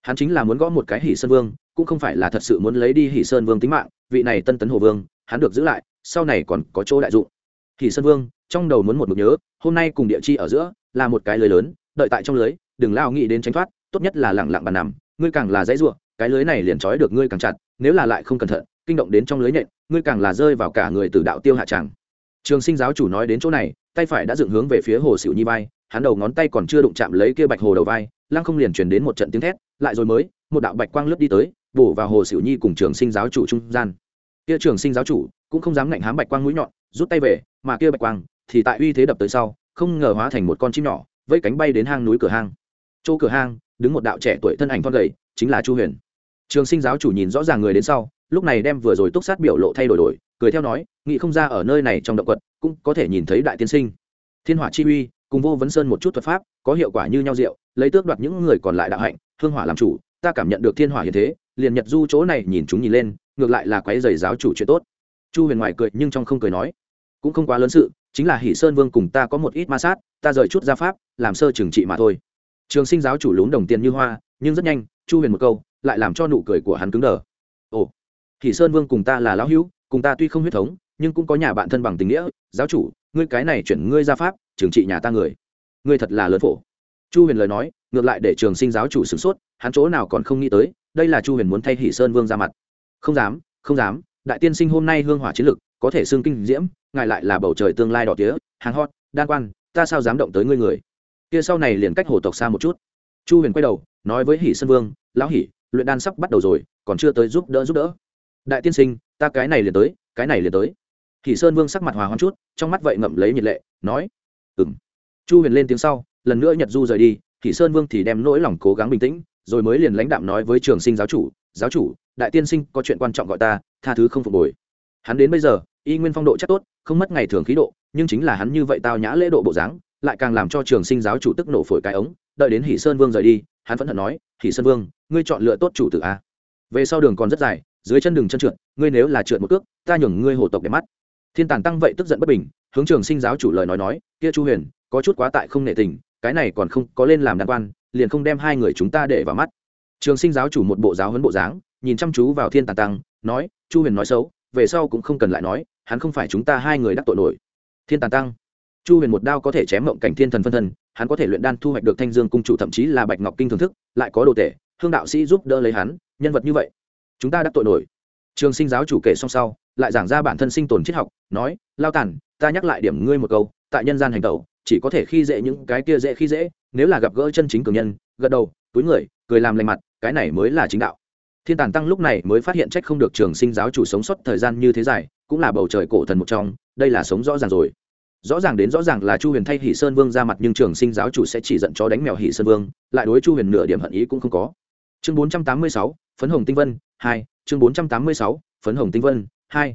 Hắn chính là muốn gõ một cái hỷ sơn vương, cũng không phải là thật sự muốn lấy đi hỷ sơn vương tính mạng, vị này tân tấn hồ vương, hắn được giữ lại, sau này còn có chỗ đại dụng. Hỷ sơn vương, trong đầu muốn một mực nhớ, hôm nay cùng địa chi ở giữa, là một cái lưới lớn, đợi tại trong lưới, đừng lao nghĩ đến tránh thoát, tốt nhất là lẳng lặng bàn nằm, ngươi càng là dãy ruộng, cái lưới này liền trói được ngươi càng chặt, nếu là lại không cẩn thận, kinh động đến trong lưới nhện, ngươi càng là rơi vào cả người từ đạo tiêu hạ tràng trường sinh giáo chủ nói đến chỗ này, tay phải đã dựng hướng về phía hồ xỉu nhi vai, hắn đầu ngón tay còn chưa đụng chạm lấy kia bạch hồ đầu vai, lăng không liền truyền đến một trận tiếng thét, lại rồi mới, một đạo bạch quang lướt đi tới, bổ vào hồ xỉu nhi cùng trường sinh giáo chủ trung gian. Kia trường sinh giáo chủ cũng không dám ngạnh hám bạch quang mũi nhọn, rút tay về, mà kia bạch quang thì tại uy thế đập tới sau, không ngờ hóa thành một con chim nhỏ, vẫy cánh bay đến hang núi cửa hang. Chỗ cửa hang, đứng một đạo trẻ tuổi thân ảnh thon gầy, chính là chu huyền. Trường sinh giáo chủ nhìn rõ ràng người đến sau, lúc này đem vừa rồi túc sát biểu lộ thay đổi đổi cười theo nói, nghĩ không ra ở nơi này trong động quật, cũng có thể nhìn thấy đại tiên sinh. Thiên hỏa chi uy, cùng vô vấn sơn một chút thuật pháp, có hiệu quả như nhau diệu, lấy tước đoạt những người còn lại đạo hạnh, hương hỏa làm chủ, ta cảm nhận được thiên hỏa hiện thế, liền nhật du chỗ này nhìn chúng nhìn lên, ngược lại là quái dày giáo chủ chuyện tốt. Chu huyền ngoài cười nhưng trong không cười nói, cũng không quá lớn sự, chính là hỷ sơn vương cùng ta có một ít ma sát, ta rời chút ra pháp, làm sơ trừng trị mà thôi. Trường sinh giáo chủ lún đồng tiền như hoa, nhưng rất nhanh, chu huyền một câu, lại làm cho nụ cười của hắn cứng đờ. Ồ, hỷ sơn vương cùng ta là lão hữu cùng ta tuy không huyết thống, nhưng cũng có nhà bạn thân bằng tình nghĩa, giáo chủ, ngươi cái này chuyển ngươi ra pháp, trừng trị nhà ta người. Ngươi thật là lớn phổ. Chu huyền lời nói, ngược lại để trường sinh giáo chủ sửng sốt, hắn chỗ nào còn không nghĩ tới, đây là chu huyền muốn thay hỷ sơn vương ra mặt. Không dám không dám, đại tiên sinh hôm nay hương hỏa chiến lực, có thể xương kinh diễm, ngài lại là bầu trời tương lai đỏ tía, hàng hot, đan quan, ta sao dám động tới ngươi người? Kia sau này liền cách hồ tộc xa một chút. Chu huyền quay đầu, nói với hỷ sơn vương, lão hỷ, luyện đan sắp bắt đầu rồi, còn chưa tới giúp đỡ giúp đỡ đại tiên sinh, ta cái này liền tới, cái này liền tới. Hỷ sơn vương sắc mặt hòa hoãn chút, trong mắt vậy ngậm lấy nhiệt lệ, nói ừng chu huyền lên tiếng sau, lần nữa nhật du rời đi hỷ sơn vương thì đem nỗi lòng cố gắng bình tĩnh, rồi mới liền lãnh đạm nói với trường sinh giáo chủ giáo chủ, đại tiên sinh có chuyện quan trọng gọi ta, tha thứ không phục hồi. Hắn đến bây giờ, y nguyên phong độ chắc tốt, không mất ngày thường khí độ, nhưng chính là hắn như vậy tao nhã lễ độ bộ dáng, lại càng làm cho trường sinh giáo chủ tức nổ phổi cái ống, đợi đến hỷ sơn vương rời đi, hắn vẫn hận nói, hỷ sơn vương, ngươi chọn lựa tốt chủ tử a về sau đường còn rất dài dưới chân đường chân trượt, ngươi nếu là trượt một cước, ta nhường ngươi hồ tộc đẹp mắt. Thiên tàn tăng vậy tức giận bất bình, hướng trường sinh giáo chủ lời nói nói, kia chu huyền, có chút quá tại không nể tình, cái này còn không có lên làm đàn quan, liền không đem hai người chúng ta để vào mắt. Trường sinh giáo chủ một bộ giáo huấn bộ dáng, nhìn chăm chú vào thiên tàn tăng, nói, chu huyền nói xấu, về sau cũng không cần lại nói, hắn không phải chúng ta hai người đắc tội nổi. Thiên tàn tăng, chu huyền một đao có thể chém mộng cảnh thiên thần phân thân, hắn có thể luyện đan thu hoạch được thanh dương cung chủ thậm chí là bạch ngọc kinh thưởng thức, lại có đồ tể, hương đạo sĩ giúp đỡ lấy hắn, nhân vật như vậy chúng ta đắc tội nổi. Trường sinh giáo chủ kể xong sau, lại giảng ra bản thân sinh tồn triết học, nói, lao tản, ta nhắc lại điểm ngươi một câu, tại nhân gian hành tẩu, chỉ có thể khi dễ những cái kia dễ khi dễ, nếu là gặp gỡ chân chính cường nhân, gật đầu, túi người, cười làm lành mặt, cái này mới là chính đạo. Thiên tàn tăng lúc này mới phát hiện trách không được trường sinh giáo chủ sống sót thời gian như thế dài, cũng là bầu trời cổ thần một trong, đây là sống rõ ràng rồi. Rõ ràng đến rõ ràng là chu huyền thay hỷ sơn vương ra mặt nhưng trường sinh giáo chủ sẽ chỉ giận chó đánh mèo hỷ sơn vương, lại đối chu huyền nửa điểm hận ý cũng không có chương bốn trăm tám mươi sáu, phấn hồng tinh vân, hai. Chương bốn trăm tám mươi sáu, phấn hồng tinh vân, hai.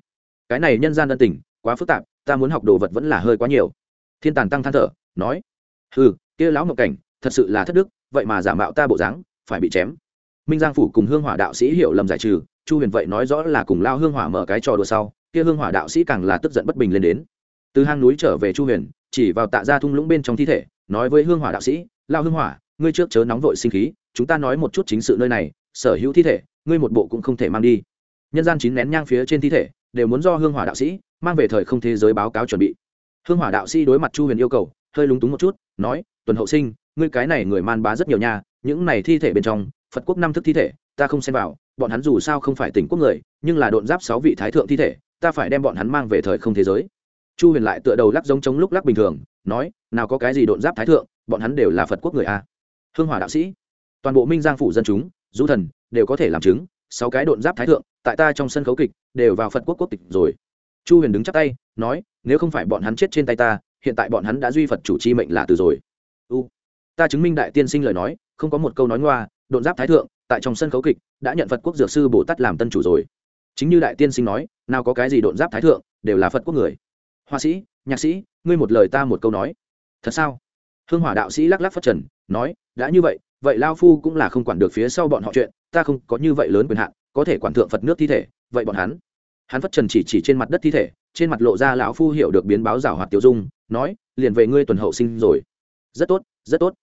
Cái này nhân gian ân tình, quá phức tạp, ta muốn học đồ vật vẫn là hơi quá nhiều. Thiên tàn tăng than thở, nói ừ kia lão ngọc cảnh, thật sự là thất đức, vậy mà giả mạo ta bộ dáng, phải bị chém. Minh giang phủ cùng hương hỏa đạo sĩ hiểu lầm giải trừ, chu huyền vậy nói rõ là cùng lao hương hỏa mở cái trò đùa sau, kia hương hỏa đạo sĩ càng là tức giận bất bình lên đến. Từ hang núi trở về chu huyền, chỉ vào tạ ra thung lũng bên trong thi thể, nói với hương hỏa đạo sĩ, lao hương hỏa, ngươi trước chớ nóng vội sinh khí chúng ta nói một chút chính sự nơi này, sở hữu thi thể, ngươi một bộ cũng không thể mang đi. Nhân gian chín nén nhang phía trên thi thể, đều muốn do hương hỏa đạo sĩ mang về thời không thế giới báo cáo chuẩn bị. Hương hỏa đạo sĩ đối mặt chu huyền yêu cầu, hơi lúng túng một chút, nói, tuần hậu sinh, ngươi cái này người man bá rất nhiều nha, những này thi thể bên trong, phật quốc năm thức thi thể, ta không xem vào, bọn hắn dù sao không phải tỉnh quốc người, nhưng là độn giáp sáu vị thái thượng thi thể, ta phải đem bọn hắn mang về thời không thế giới. Chu huyền lại tựa đầu lắc giống chống lúc lắc bình thường, nói, nào có cái gì độn giáp thái thượng, bọn hắn đều là phật quốc người a. Hương hỏa đạo sĩ toàn bộ minh giang phủ dân chúng, du thần, đều có thể làm chứng, sáu cái độn giáp thái thượng, tại ta trong sân khấu kịch, đều vào phật quốc quốc tịch rồi. Chu huyền đứng chắp tay, nói, nếu không phải bọn hắn chết trên tay ta, hiện tại bọn hắn đã duy phật chủ chi mệnh là từ rồi. U, ta chứng minh đại tiên sinh lời nói, không có một câu nói ngoa, độn giáp thái thượng, tại trong sân khấu kịch, đã nhận phật quốc dược sư bồ tát làm tân chủ rồi. Chính như đại tiên sinh nói, nào có cái gì độn giáp thái thượng, đều là phật quốc người. Họa sĩ, nhạc sĩ, ngươi một lời ta một câu nói. Thật sao? Hương hỏa đạo sĩ lắc lắc phất trần, nói, đã như vậy vậy lao phu cũng là không quản được phía sau bọn họ chuyện, ta không có như vậy lớn quyền hạn, có thể quản thượng phật nước thi thể, vậy bọn hắn. Hắn phất trần chỉ chỉ trên mặt đất thi thể, trên mặt lộ ra lão phu hiểu được biến báo rào hoạt tiêu dung, nói, liền về ngươi tuần hậu sinh rồi. Rất tốt rất tốt.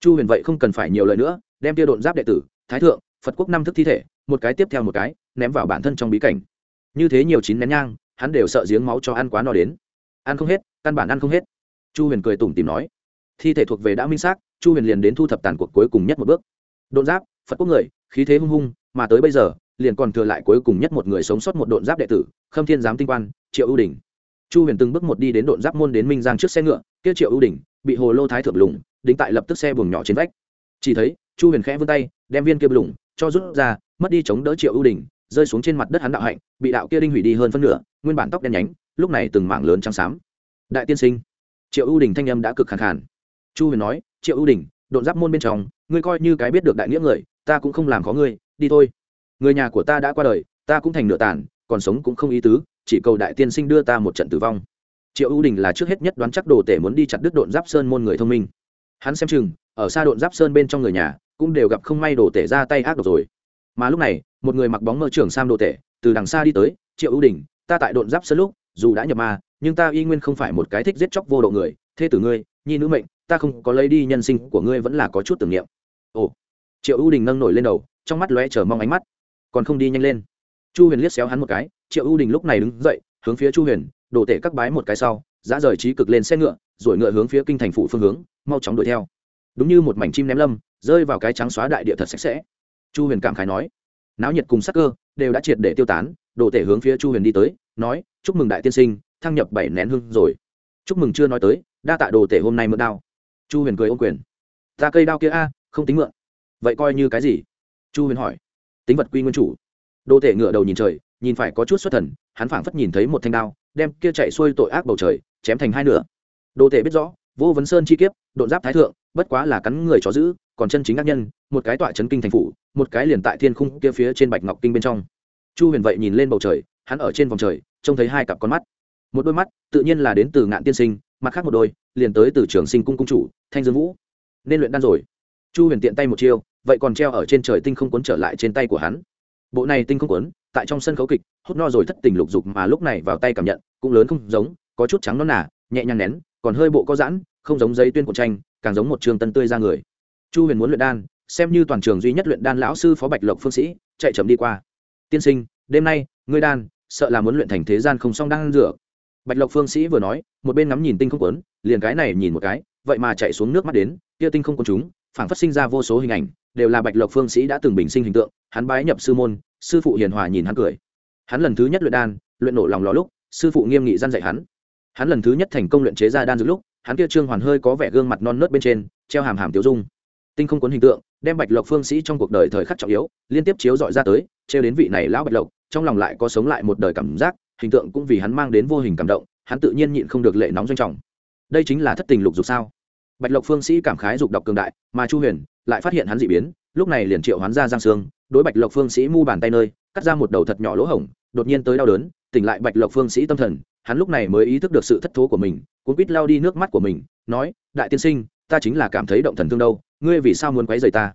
Chu huyền vậy không cần phải nhiều lời nữa, đem tiêu độn giáp đệ tử, thái thượng, phật quốc năm thức thi thể, một cái tiếp theo một cái, ném vào bản thân trong bí cảnh. Như thế nhiều chín nén nhang, hắn đều sợ giếng máu cho ăn quá no đến. Ăn không hết, căn bản ăn không hết. Chu huyền cười tủm tìm nói, thi thể thuộc về đã minh xác chu huyền liền đến thu thập tàn cuộc cuối cùng nhất một bước. Độn giáp, phật quốc người, khí thế hung hung, mà tới bây giờ, liền còn thừa lại cuối cùng nhất một người sống sót một độn giáp đệ tử, khâm thiên giám tinh quan, triệu ưu đình chu huyền từng bước một đi đến độn giáp môn đến minh giang trước xe ngựa, kia triệu ưu đình bị hồ lô thái thượng lùng đính tại lập tức xe buồng nhỏ trên vách. Chỉ thấy, chu huyền khẽ vươn tay, đem viên kia lùng cho rút ra, mất đi chống đỡ triệu ưu đình rơi xuống trên mặt đất hắn đạo hạnh, bị đạo kia đinh hủy đi hơn phân nửa, nguyên bản tóc đen nhánh, lúc này từng mảng lớn trắng xám. Đại tiên sinh, triệu ưu đình thanh âm đã cực khẳng khàn. Chu huyền nói triệu ưu đình độn giáp môn bên trong, ngươi coi như cái biết được đại nghĩa người, ta cũng không làm khó ngươi, đi thôi. Người nhà của ta đã qua đời, ta cũng thành nửa tàn, còn sống cũng không ý tứ, chỉ cầu đại tiên sinh đưa ta một trận tử vong. Triệu ưu đình là trước hết nhất đoán chắc đồ tể muốn đi chặt đứt độn giáp sơn môn người thông minh. Hắn xem chừng, ở xa độn giáp sơn bên trong người nhà, cũng đều gặp không may đồ tể ra tay ác độc rồi. Mà lúc này, một người mặc bóng mơ trưởng sam đồ tể, từ đằng xa đi tới, triệu ưu đình ta tại độn giáp sơn lúc, dù đã nhập ma, nhưng ta y nguyên không phải một cái thích giết chóc vô độ người, thế tử ngươi, nhi nữ mệnh ta không có lấy đi nhân sinh của ngươi vẫn là có chút tưởng niệm. Ồ, triệu ưu đình nâng nổi lên đầu, trong mắt lóe chờ mong ánh mắt. Còn không đi nhanh lên. Chu huyền liếc xéo hắn một cái, triệu ưu đình lúc này đứng dậy, hướng phía chu huyền đổ tể các bái một cái sau giã rời trí cực lên xe ngựa, rồi ngựa hướng phía kinh thành phủ phương hướng, mau chóng đuổi theo. Đúng như một mảnh chim ném lâm, rơi vào cái trắng xóa đại địa thật sạch sẽ. Chu huyền cảm khái nói, náo nhiệt cùng sắc cơ, đều đã triệt để tiêu tán. Đồ tể hướng phía chu huyền đi tới, nói, chúc mừng đại tiên sinh, thăng nhập bảy nén hương rồi. Chúc mừng chưa nói tới, đa tạ đồ tể hôm nay mượn đao chu huyền cười ô quyền. Ta cây đao kia a, không tính mượn. Vậy coi như cái gì? Chu huyền hỏi. Tính vật quy nguyên chủ. Đô tể ngựa đầu nhìn trời, nhìn phải có chút xuất thần, hắn phảng phất nhìn thấy một thanh đao, đem kia chạy xuôi tội ác bầu trời, chém thành hai nửa. Đô tể biết rõ, vô vấn sơn chi kiếp, độn giáp thái thượng, bất quá là cắn người chó giữ, còn chân chính ác nhân, một cái tọa chấn kinh thành phủ, một cái liền tại thiên khung kia phía trên bạch ngọc kinh bên trong. Chu huyền vậy nhìn lên bầu trời, hắn ở trên vòng trời, trông thấy hai cặp con mắt. Một đôi mắt, tự nhiên là đến từ ngạn tiên sinh, mặt khác một đôi, liền tới từ trường sinh cung cung chủ thanh dương vũ. Nên luyện đan rồi. Chu huyền tiện tay một chiêu vậy còn treo ở trên trời tinh không cuốn trở lại trên tay của hắn. Bộ này tinh không cuốn tại trong sân khấu kịch hút no rồi thất tình lục dục mà lúc này vào tay cảm nhận cũng lớn không giống có chút trắng non nà, nhẹ nhàng nén còn hơi bộ có giãn không giống giấy tuyên của tranh càng giống một trường tân tươi ra người. Chu huyền muốn luyện đan xem như toàn trường duy nhất luyện đan lão sư phó bạch lộc phương sĩ chạy chậm đi qua. Tiên sinh đêm nay ngươi đan sợ là muốn luyện thành thế gian không xong đang rửa bạch lộc phương sĩ vừa nói một bên ngắm nhìn tinh không quấn liền cái này nhìn một cái vậy mà chạy xuống nước mắt đến, kia tinh không quấn chúng, phảng phát sinh ra vô số hình ảnh, đều là bạch lộc phương sĩ đã từng bình sinh hình tượng, hắn bái nhập sư môn, sư phụ hiền hòa nhìn hắn cười. Hắn lần thứ nhất luyện đan, luyện nổ lòng lò lúc, sư phụ nghiêm nghị gian dạy hắn. Hắn lần thứ nhất thành công luyện chế ra đan dược lúc, hắn kia trương hoàn hơi có vẻ gương mặt non nớt bên trên, treo hàm hàm tiêu dung. Tinh không cuốn hình tượng, đem bạch lộc phương sĩ trong cuộc đời thời khắc trọng yếu, liên tiếp chiếu dọi ra tới treo đến vị này lão bạch lộc, trong lòng lại có sống lại một đời cảm giác, hình tượng cũng vì hắn mang đến vô hình cảm động, hắn tự nhiên nhịn không được lệ nóng doanh trọng đây chính là thất tình lục dục sao? Bạch lộc phương sĩ cảm khái dục đọc cường đại, mà chu huyền lại phát hiện hắn dị biến, lúc này liền triệu hoán ra giang sương, đối bạch lộc phương sĩ mu bàn tay nơi, cắt ra một đầu thật nhỏ lỗ hổng, đột nhiên tới đau đớn, tỉnh lại bạch lộc phương sĩ tâm thần, hắn lúc này mới ý thức được sự thất thố của mình, cuốn quýt lao đi nước mắt của mình, nói, đại tiên sinh, ta chính là cảm thấy động thần thương đâu, ngươi vì sao muốn quấy rầy ta?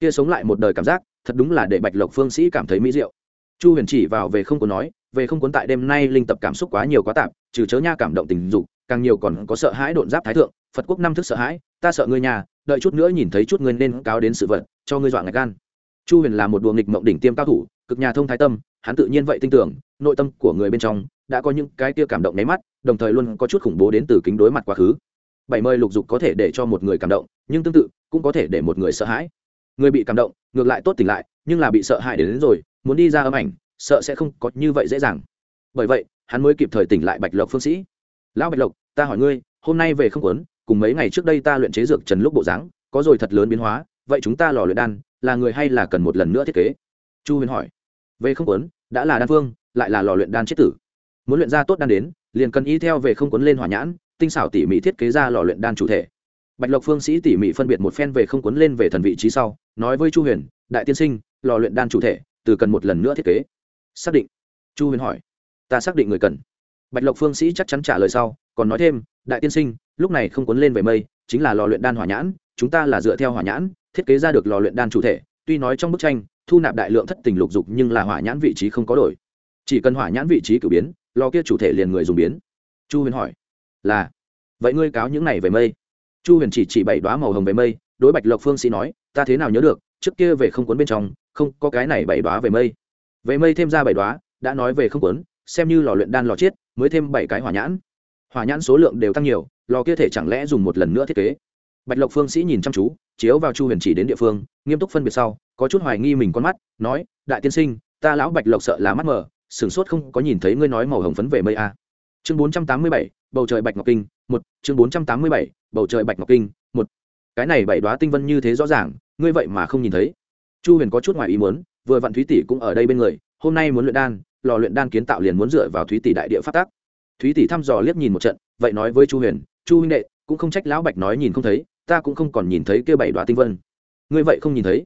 Kia sống lại một đời cảm giác, thật đúng là để bạch lộc phương sĩ cảm thấy mỹ diệu. Chu huyền chỉ vào về không có nói, về không cuốn tại đêm nay linh tập cảm xúc quá nhiều quá tạp, trừ chớ nha cảm động tình dục càng nhiều còn có sợ hãi độn giáp thái thượng phật quốc năm thức sợ hãi ta sợ ngươi nhà đợi chút nữa nhìn thấy chút ngươi nên cáo đến sự vật cho ngươi dọa ngạch gan. Chu huyền là một đùa nghịch mộng đỉnh tiêm cao thủ cực nhà thông thái tâm hắn tự nhiên vậy tin tưởng nội tâm của người bên trong đã có những cái tia cảm động nháy mắt đồng thời luôn có chút khủng bố đến từ kính đối mặt quá khứ. Bảy mươi lục dục có thể để cho một người cảm động nhưng tương tự cũng có thể để một người sợ hãi. Người bị cảm động ngược lại tốt tỉnh lại nhưng là bị sợ hãi đến, đến rồi muốn đi ra âm ảnh sợ sẽ không có như vậy dễ dàng. Bởi vậy hắn mới kịp thời tỉnh lại bạch lộc phương sĩ lão bạch lộc, ta hỏi ngươi, hôm nay về không quấn cùng mấy ngày trước đây ta luyện chế dược trần lúc bộ dáng, có rồi thật lớn biến hóa, vậy chúng ta lò luyện đan, là người hay là cần một lần nữa thiết kế? Chu huyền hỏi. Về không quấn đã là đan phương lại là lò luyện đan chết tử. Muốn luyện ra tốt đan đến, liền cần y theo về không quấn lên hỏa nhãn, tinh xảo tỉ mỉ thiết kế ra lò luyện đan chủ thể. Bạch lộc phương sĩ tỉ mỉ phân biệt một phen về không quấn lên về thần vị trí sau, nói với chu huyền, đại tiên sinh, lò luyện đan chủ thể, từ cần một lần nữa thiết kế. Xác định. Chu huyền hỏi. Ta xác định người cần bạch lộc phương sĩ chắc chắn trả lời sau, còn nói thêm, đại tiên sinh, lúc này không cuốn lên về mây, chính là lò luyện đan hỏa nhãn, chúng ta là dựa theo hỏa nhãn, thiết kế ra được lò luyện đan chủ thể, tuy nói trong bức tranh, thu nạp đại lượng thất tình lục dục nhưng là hỏa nhãn vị trí không có đổi. Chỉ cần hỏa nhãn vị trí cử biến, lò kia chủ thể liền người dùng biến. Chu huyền hỏi. Là. Vậy ngươi cáo những này về mây? Chu huyền chỉ chỉ bảy đoá màu hồng về mây, đối bạch lộc phương sĩ nói, ta thế nào nhớ được, trước kia về không cuốn bên trong, không có cái này bảy đoá về mây. Về mây thêm ra bảy đoá đã nói về không cuốn xem như lò luyện đan lò chiết, mới thêm bảy cái hỏa nhãn. Hỏa nhãn số lượng đều tăng nhiều, lò kia thể chẳng lẽ dùng một lần nữa thiết kế? Bạch lộc phương sĩ nhìn chăm chú, chiếu vào chu huyền chỉ đến địa phương, nghiêm túc phân biệt sau, có chút hoài nghi mình con mắt, nói, đại tiên sinh, ta lão bạch lộc sợ là mắt mờ, sửng sốt không có nhìn thấy ngươi nói màu hồng phấn về mây a chương bốn trăm tám mươi bảy, bầu trời bạch ngọc kinh, một. Chương bốn trăm tám mươi bảy, bầu trời bạch ngọc kinh, một. Cái này bảy đoá tinh vân như thế rõ ràng, ngươi vậy mà không nhìn thấy. Chu huyền có chút ngoài ý muốn, vừa vạn thúy tỷ cũng ở đây bên người, hôm nay muốn luyện đan lò luyện đan kiến tạo liền muốn dựa vào thúy tỷ đại địa phát tác. Thúy tỷ thăm dò liếc nhìn một trận, vậy nói với chu huyền, chu huynh đệ, cũng không trách lão bạch nói nhìn không thấy, ta cũng không còn nhìn thấy kia bảy đoá tinh vân. Ngươi vậy không nhìn thấy?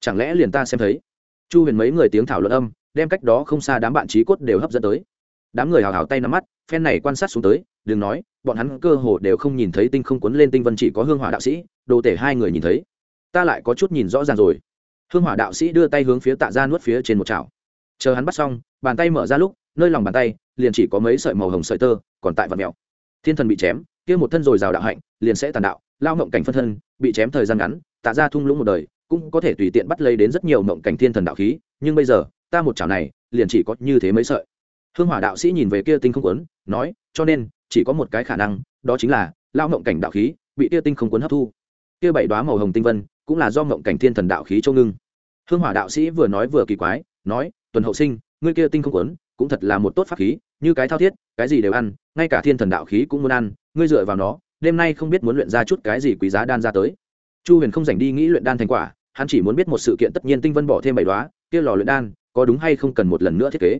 Chẳng lẽ liền ta xem thấy? Chu huyền mấy người tiếng thảo luận âm, đem cách đó không xa đám bạn trí cốt đều hấp dẫn tới. Đám người hào hào tay nắm mắt, phen này quan sát xuống tới, đừng nói, bọn hắn cơ hồ đều không nhìn thấy tinh không cuốn lên tinh vân chỉ có hương hỏa đạo sĩ, đồ tể hai người nhìn thấy. Ta lại có chút nhìn rõ ràng rồi. Hương hỏa đạo sĩ đưa tay hướng phía tạ ra nuốt phía trên một chảo. Chờ hắn bắt xong bàn tay mở ra lúc, nơi lòng bàn tay liền chỉ có mấy sợi màu hồng sợi tơ, còn tại vật mèo thiên thần bị chém, kia một thân rồi rào đạo hạnh liền sẽ tàn đạo, lao mộng cảnh phân thân, bị chém thời gian ngắn, tạ ra thung lũng một đời, cũng có thể tùy tiện bắt lấy đến rất nhiều mộng cảnh thiên thần đạo khí, nhưng bây giờ, ta một chảo này liền chỉ có như thế mấy sợi. Hương hỏa đạo sĩ nhìn về kia tinh không quấn nói, cho nên, chỉ có một cái khả năng, đó chính là lao mộng cảnh đạo khí bị kia tinh không quấn hấp thu. Kia bảy đoá màu hồng tinh vân cũng là do mộng cảnh thiên thần đạo khí châu ngưng. Hương hỏa đạo sĩ vừa nói vừa kỳ quái, nói, tuần hậu sinh ngươi kia tinh không quấn, cũng thật là một tốt pháp khí, như cái thao thiết, cái gì đều ăn, ngay cả thiên thần đạo khí cũng muốn ăn, ngươi dựa vào nó, đêm nay không biết muốn luyện ra chút cái gì quý giá đan ra tới. Chu huyền không dành đi nghĩ luyện đan thành quả, hắn chỉ muốn biết một sự kiện tất nhiên tinh vân bỏ thêm bảy đoá kia lò luyện đan, có đúng hay không cần một lần nữa thiết kế.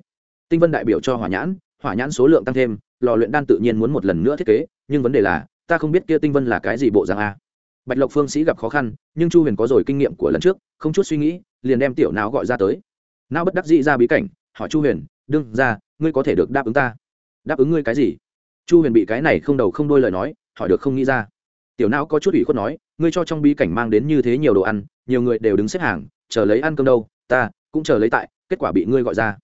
Tinh vân đại biểu cho hỏa nhãn hỏa nhãn số lượng tăng thêm, lò luyện đan tự nhiên muốn một lần nữa thiết kế, nhưng vấn đề là, ta không biết kia tinh vân là cái gì bộ dạng a. Bạch lộc phương sĩ gặp khó khăn, nhưng chu huyền có rồi kinh nghiệm của lần trước, không chút suy nghĩ, liền đem tiểu não gọi ra tới. Não bất đắc dĩ ra bí cảnh hỏi chu huyền, đương ra, ngươi có thể được đáp ứng ta? Đáp ứng ngươi cái gì? Chu huyền bị cái này không đầu không đôi lời nói, hỏi được không nghĩ ra. Tiểu não có chút ủy khuất nói, ngươi cho trong bí cảnh mang đến như thế nhiều đồ ăn, nhiều người đều đứng xếp hàng, chờ lấy ăn cơm đâu, ta cũng chờ lấy tại, kết quả bị ngươi gọi ra.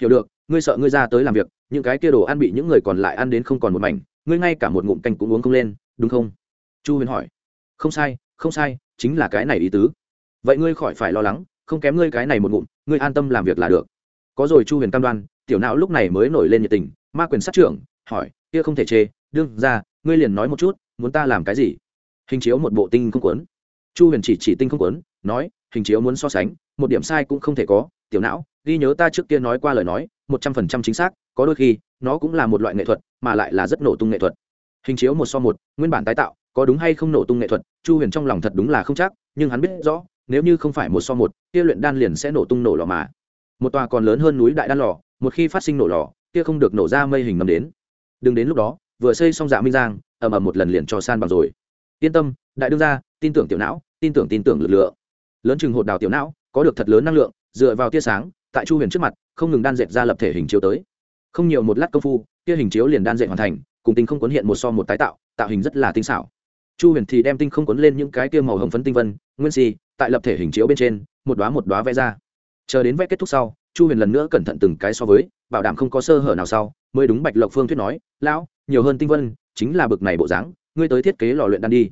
Hiểu được, ngươi sợ ngươi ra tới làm việc, những cái kia đồ ăn bị những người còn lại ăn đến không còn một mảnh, ngươi ngay cả một ngụm canh cũng uống không lên, đúng không? Chu huyền hỏi. Không sai không sai, chính là cái này ý tứ. Vậy ngươi khỏi phải lo lắng, không kém ngươi cái này một ngụm, ngươi an tâm làm việc là được có rồi chu huyền cam đoan, tiểu não lúc này mới nổi lên nhiệt tình, ma quyền sát trưởng, hỏi, kia không thể chê, đương ra, ngươi liền nói một chút, muốn ta làm cái gì? Hình chiếu một bộ tinh không quấn chu huyền chỉ chỉ tinh không quấn nói, hình chiếu muốn so sánh, một điểm sai cũng không thể có, tiểu não, ghi nhớ ta trước kia nói qua lời nói, một trăm phần trăm chính xác, có đôi khi, nó cũng là một loại nghệ thuật, mà lại là rất nổ tung nghệ thuật. Hình chiếu một so một, nguyên bản tái tạo, có đúng hay không nổ tung nghệ thuật, chu huyền trong lòng thật đúng là không chắc, nhưng hắn biết rõ, nếu như không phải một so một, kia luyện đan liền sẽ nổ tung nổ lò mà một tòa còn lớn hơn núi đại đan lò, một khi phát sinh nổ lò, kia không được nổ ra mây hình ngầm đến. Đừng đến lúc đó, vừa xây xong dạ minh giang, ầm ầm một lần liền cho san bằng rồi. Yên tâm, đại đương gia, tin tưởng tiểu não, tin tưởng tin tưởng lực lượng. Lớn chừng hột đào tiểu não, có được thật lớn năng lượng, dựa vào tia sáng, tại chu huyền trước mặt, không ngừng đan dệt ra lập thể hình chiếu tới. Không nhiều một lát công phu, tia hình chiếu liền đan dệt hoàn thành, cùng tinh không cuốn hiện một so một tái tạo tạo hình rất là tinh xảo. Chu huyền thì đem tinh không cuốn lên những cái tia màu hồng phấn tinh vân, nguyên si, tại lập thể hình chiếu bên trên, một đoá một đoá vẽ ra chờ đến vẽ kết thúc sau, chu huyền lần nữa cẩn thận từng cái so với, bảo đảm không có sơ hở nào sau, mới đúng bạch lộc phương thuyết nói, lão, nhiều hơn tinh vân, chính là bực này bộ dáng, ngươi tới thiết kế lò luyện đan đi.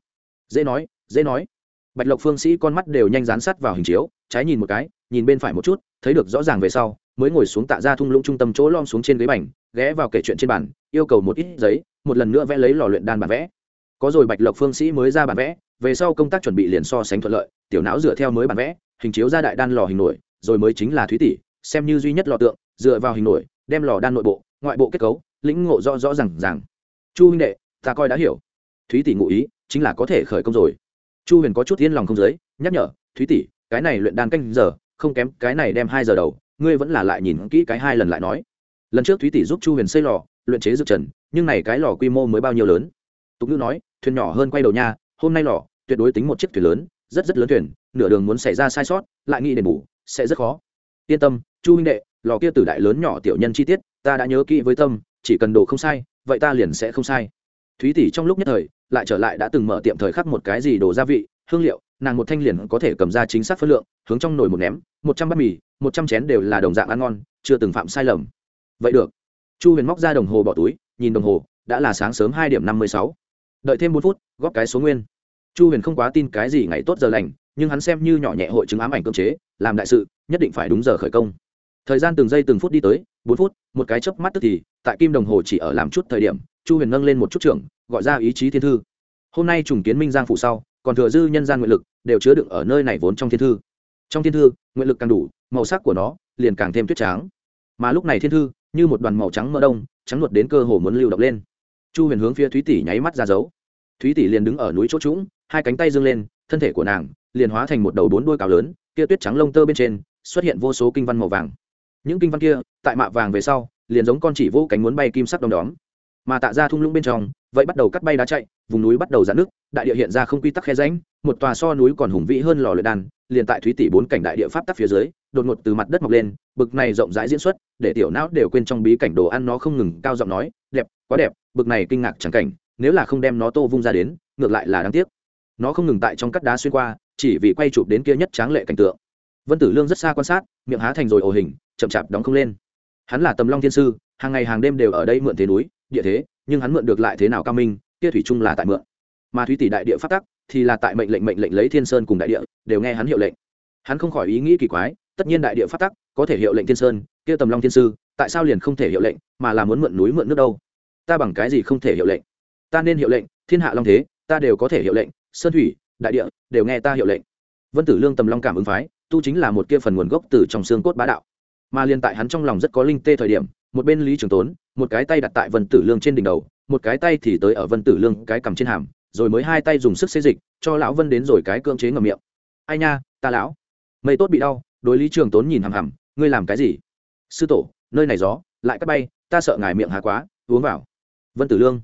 Dễ nói dễ nói. Bạch lộc phương sĩ con mắt đều nhanh dán sắt vào hình chiếu, trái nhìn một cái, nhìn bên phải một chút, thấy được rõ ràng về sau, mới ngồi xuống tạ ra thung lũng trung tâm chỗ lom xuống trên ghế bành, ghé vào kể chuyện trên bàn, yêu cầu một ít giấy, một lần nữa vẽ lấy lò luyện đan bản vẽ. Có rồi bạch lộc phương sĩ mới ra bản vẽ, về sau công tác chuẩn bị liền so sánh thuận lợi, tiểu não dựa theo mới bản vẽ, hình chiếu ra đại đan lò hình nổi rồi mới chính là thúy tỷ, xem như duy nhất lò tượng, dựa vào hình nổi, đem lò đan nội bộ, ngoại bộ kết cấu, lĩnh ngộ rõ rõ rằng rằng chu huynh đệ, ta coi đã hiểu. Thúy tỷ ngụ ý, chính là có thể khởi công rồi. Chu huyền có chút yên lòng không giới, nhắc nhở, thúy tỷ, cái này luyện đan canh giờ, không kém cái này đem hai giờ đầu, ngươi vẫn là lại nhìn kỹ cái hai lần lại nói. Lần trước thúy tỷ giúp chu huyền xây lò, luyện chế dược trần, nhưng này cái lò quy mô mới bao nhiêu lớn? Tục ngữ nói, thuyền nhỏ hơn quay đầu nha, hôm nay lò, tuyệt đối tính một chiếc thuyền lớn, rất rất lớn thuyền, nửa đường muốn xảy ra sai sót, lại nghĩ đền bù sẽ rất khó. Yên tâm, chu huynh đệ, lò kia tử đại lớn nhỏ tiểu nhân chi tiết, ta đã nhớ kỹ với tâm, chỉ cần đồ không sai, vậy ta liền sẽ không sai. Thúy tỷ trong lúc nhất thời, lại trở lại đã từng mở tiệm thời khắc một cái gì đồ gia vị, hương liệu, nàng một thanh liền có thể cầm ra chính xác phân lượng, hướng trong nồi một ném, một trăm bát mì, một trăm chén đều là đồng dạng ăn ngon, chưa từng phạm sai lầm. Vậy được. Chu huyền móc ra đồng hồ bỏ túi, nhìn đồng hồ, đã là sáng sớm hai điểm năm mươi sáu. Đợi thêm bốn phút, góp cái số nguyên. Chu huyền không quá tin cái gì ngày tốt giờ lành nhưng hắn xem như nhỏ nhẹ hội chứng ám ảnh cưỡng chế, làm đại sự, nhất định phải đúng giờ khởi công. Thời gian từng giây từng phút đi tới, bốn phút, một cái chớp mắt tức thì, tại kim đồng hồ chỉ ở làm chút thời điểm, chu huyền nâng lên một chút trưởng, gọi ra ý chí thiên thư. Hôm nay trùng kiến minh giang phủ sau, còn thừa dư nhân gian nguyện lực, đều chứa đựng ở nơi này vốn trong thiên thư. Trong thiên thư, nguyện lực càng đủ, màu sắc của nó liền càng thêm tuyết trắng. Mà lúc này thiên thư, như một đoàn màu trắng mỡ đông, trắng luật đến cơ hồ muốn lưu động lên. Chu huyền hướng phía thúy tỷ nháy mắt ra dấu. Thúy tỷ liền đứng ở núi chỗ trũng, hai cánh tay dâng lên, thân thể của nàng liền hóa thành một đầu bốn đuôi cáo lớn, kia tuyết trắng lông tơ bên trên, xuất hiện vô số kinh văn màu vàng. Những kinh văn kia, tại mạ vàng về sau, liền giống con chỉ vô cánh muốn bay kim sắc đom đóm. Mà tạ ra thung lũng bên trong, vậy bắt đầu cắt bay đá chạy, vùng núi bắt đầu giãn nước đại địa hiện ra không quy tắc khe ránh một tòa so núi còn hùng vĩ hơn lò luyện đan, liền tại thúy tỷ bốn cảnh đại địa pháp tắc phía dưới, đột ngột từ mặt đất mọc lên, bực này rộng rãi diễn xuất, để tiểu não đều quên trong bí cảnh đồ ăn nó không ngừng cao giọng nói, đẹp, quá đẹp, bực này kinh ngạc chẳng cảnh, nếu là không đem nó tô vung ra đến, ngược lại là đáng tiếc nó không ngừng tại trong cắt đá xuyên qua, chỉ vì quay chụp đến kia nhất tráng lệ cảnh tượng. Vân tử lương rất xa quan sát, miệng há thành rồi ổ hình, chậm chạp đóng không lên. Hắn là tầm long thiên sư, hàng ngày hàng đêm đều ở đây mượn thế núi, địa thế, nhưng hắn mượn được lại thế nào cao minh, kia thủy chung là tại mượn. Mà thúy tỷ đại địa phát tắc thì là tại mệnh lệnh mệnh lệnh lấy thiên sơn cùng đại địa, đều nghe hắn hiệu lệnh. Hắn không khỏi ý nghĩ kỳ quái, tất nhiên đại địa phát tắc có thể hiệu lệnh thiên sơn, kia tầm long thiên sư, tại sao liền không thể hiệu lệnh, mà là muốn mượn núi mượn nước đâu? Ta bằng cái gì không thể hiệu lệnh? Ta nên hiệu lệnh, thiên hạ long thế, ta đều có thể hiệu lệnh sơn thủy, đại địa, đều nghe ta hiệu lệnh. Vân tử lương tầm long cảm ứng phái, tu chính là một kia phần nguồn gốc từ trong xương cốt bá đạo. Mà liên tại hắn trong lòng rất có linh tê thời điểm, một bên lý trường tốn, một cái tay đặt tại vân tử lương trên đỉnh đầu, một cái tay thì tới ở vân tử lương cái cầm trên hàm, rồi mới hai tay dùng sức xê dịch, cho lão vân đến rồi cái cưỡng chế ngầm miệng. Ai nha, ta lão. Mây tốt bị đau, đối lý trường tốn nhìn hằm hằm, ngươi làm cái gì? Sư tổ, nơi này gió, lại cắt bay, ta sợ ngài miệng hà quá, uống vào. Vân tử lương.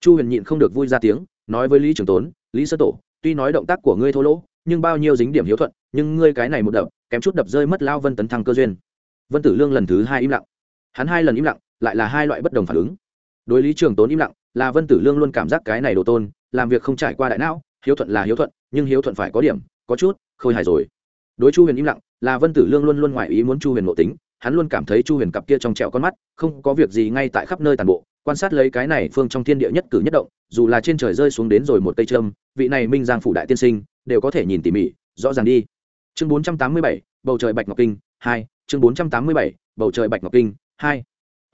Chu huyền nhịn không được vui ra tiếng, nói với lý trường tốn lý sơ tổ, tuy nói động tác của ngươi thô lỗ, nhưng bao nhiêu dính điểm hiếu thuận, nhưng ngươi cái này một đập, kém chút đập rơi mất lao vân tấn thăng cơ duyên. Vân tử lương lần thứ hai im lặng. Hắn hai lần im lặng, lại là hai loại bất đồng phản ứng. Đối lý trường tốn im lặng, là vân tử lương luôn cảm giác cái này đồ tôn, làm việc không trải qua đại não, hiếu thuận là hiếu thuận, nhưng hiếu thuận phải có điểm, có chút, khôi hài rồi. Đối chu huyền im lặng, là vân tử lương luôn luôn ngoại ý muốn chu huyền nội tính, hắn luôn cảm thấy chu huyền cặp kia trong trẹo con mắt, không có việc gì ngay tại khắp nơi tàn bộ quan sát lấy cái này phương trong thiên địa nhất cử nhất động, dù là trên trời rơi xuống đến rồi một cây trâm vị này minh giang phủ đại tiên sinh đều có thể nhìn tỉ mỉ, rõ ràng đi. Chương bốn trăm tám mươi bảy, bầu trời bạch ngọc kinh, hai, chương bốn trăm tám mươi bảy, bầu trời bạch ngọc kinh, hai.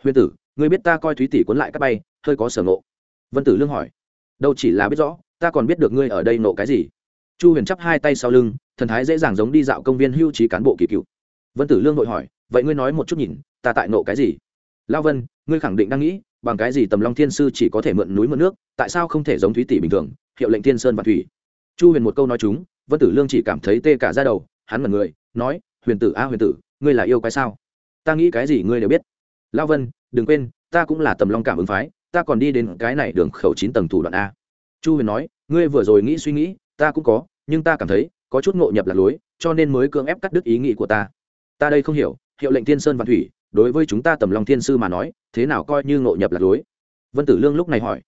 Huyền tử, ngươi biết ta coi thúy tỷ cuốn lại các bay, hơi có sở ngộ. Vân tử lương hỏi. Đâu chỉ là biết rõ, ta còn biết được ngươi ở đây nộ cái gì. Chu huyền chắp hai tay sau lưng, thần thái dễ dàng giống đi dạo công viên hưu trí cán bộ kỳ cựu. Vân tử lương vội hỏi, vậy ngươi nói một chút nhìn, ta tại nộ cái gì? Lao vân, ngươi khẳng định đang nghĩ bằng cái gì tầm long thiên sư chỉ có thể mượn núi mượn nước, tại sao không thể giống thúy tỷ bình thường, hiệu lệnh thiên sơn và thủy? Chu huyền một câu nói chúng, vân tử lương chỉ cảm thấy tê cả ra đầu, hắn mật người, nói, huyền tử a, huyền tử, ngươi là yêu cái sao? Ta nghĩ cái gì ngươi đều biết. Lao vân, đừng quên, ta cũng là tầm long cảm ứng phái, ta còn đi đến cái này đường khẩu chín tầng thủ đoạn a. Chu huyền nói, ngươi vừa rồi nghĩ suy nghĩ, ta cũng có, nhưng ta cảm thấy, có chút ngộ nhập lạc lối, cho nên mới cưỡng ép cắt đứt ý nghĩ của ta. Ta đây không hiểu, hiệu lệnh thiên sơn và thủy đối với chúng ta tầm long thiên sư mà nói, thế nào coi như ngộ nhập lạc lối vân tử lương lúc này hỏi.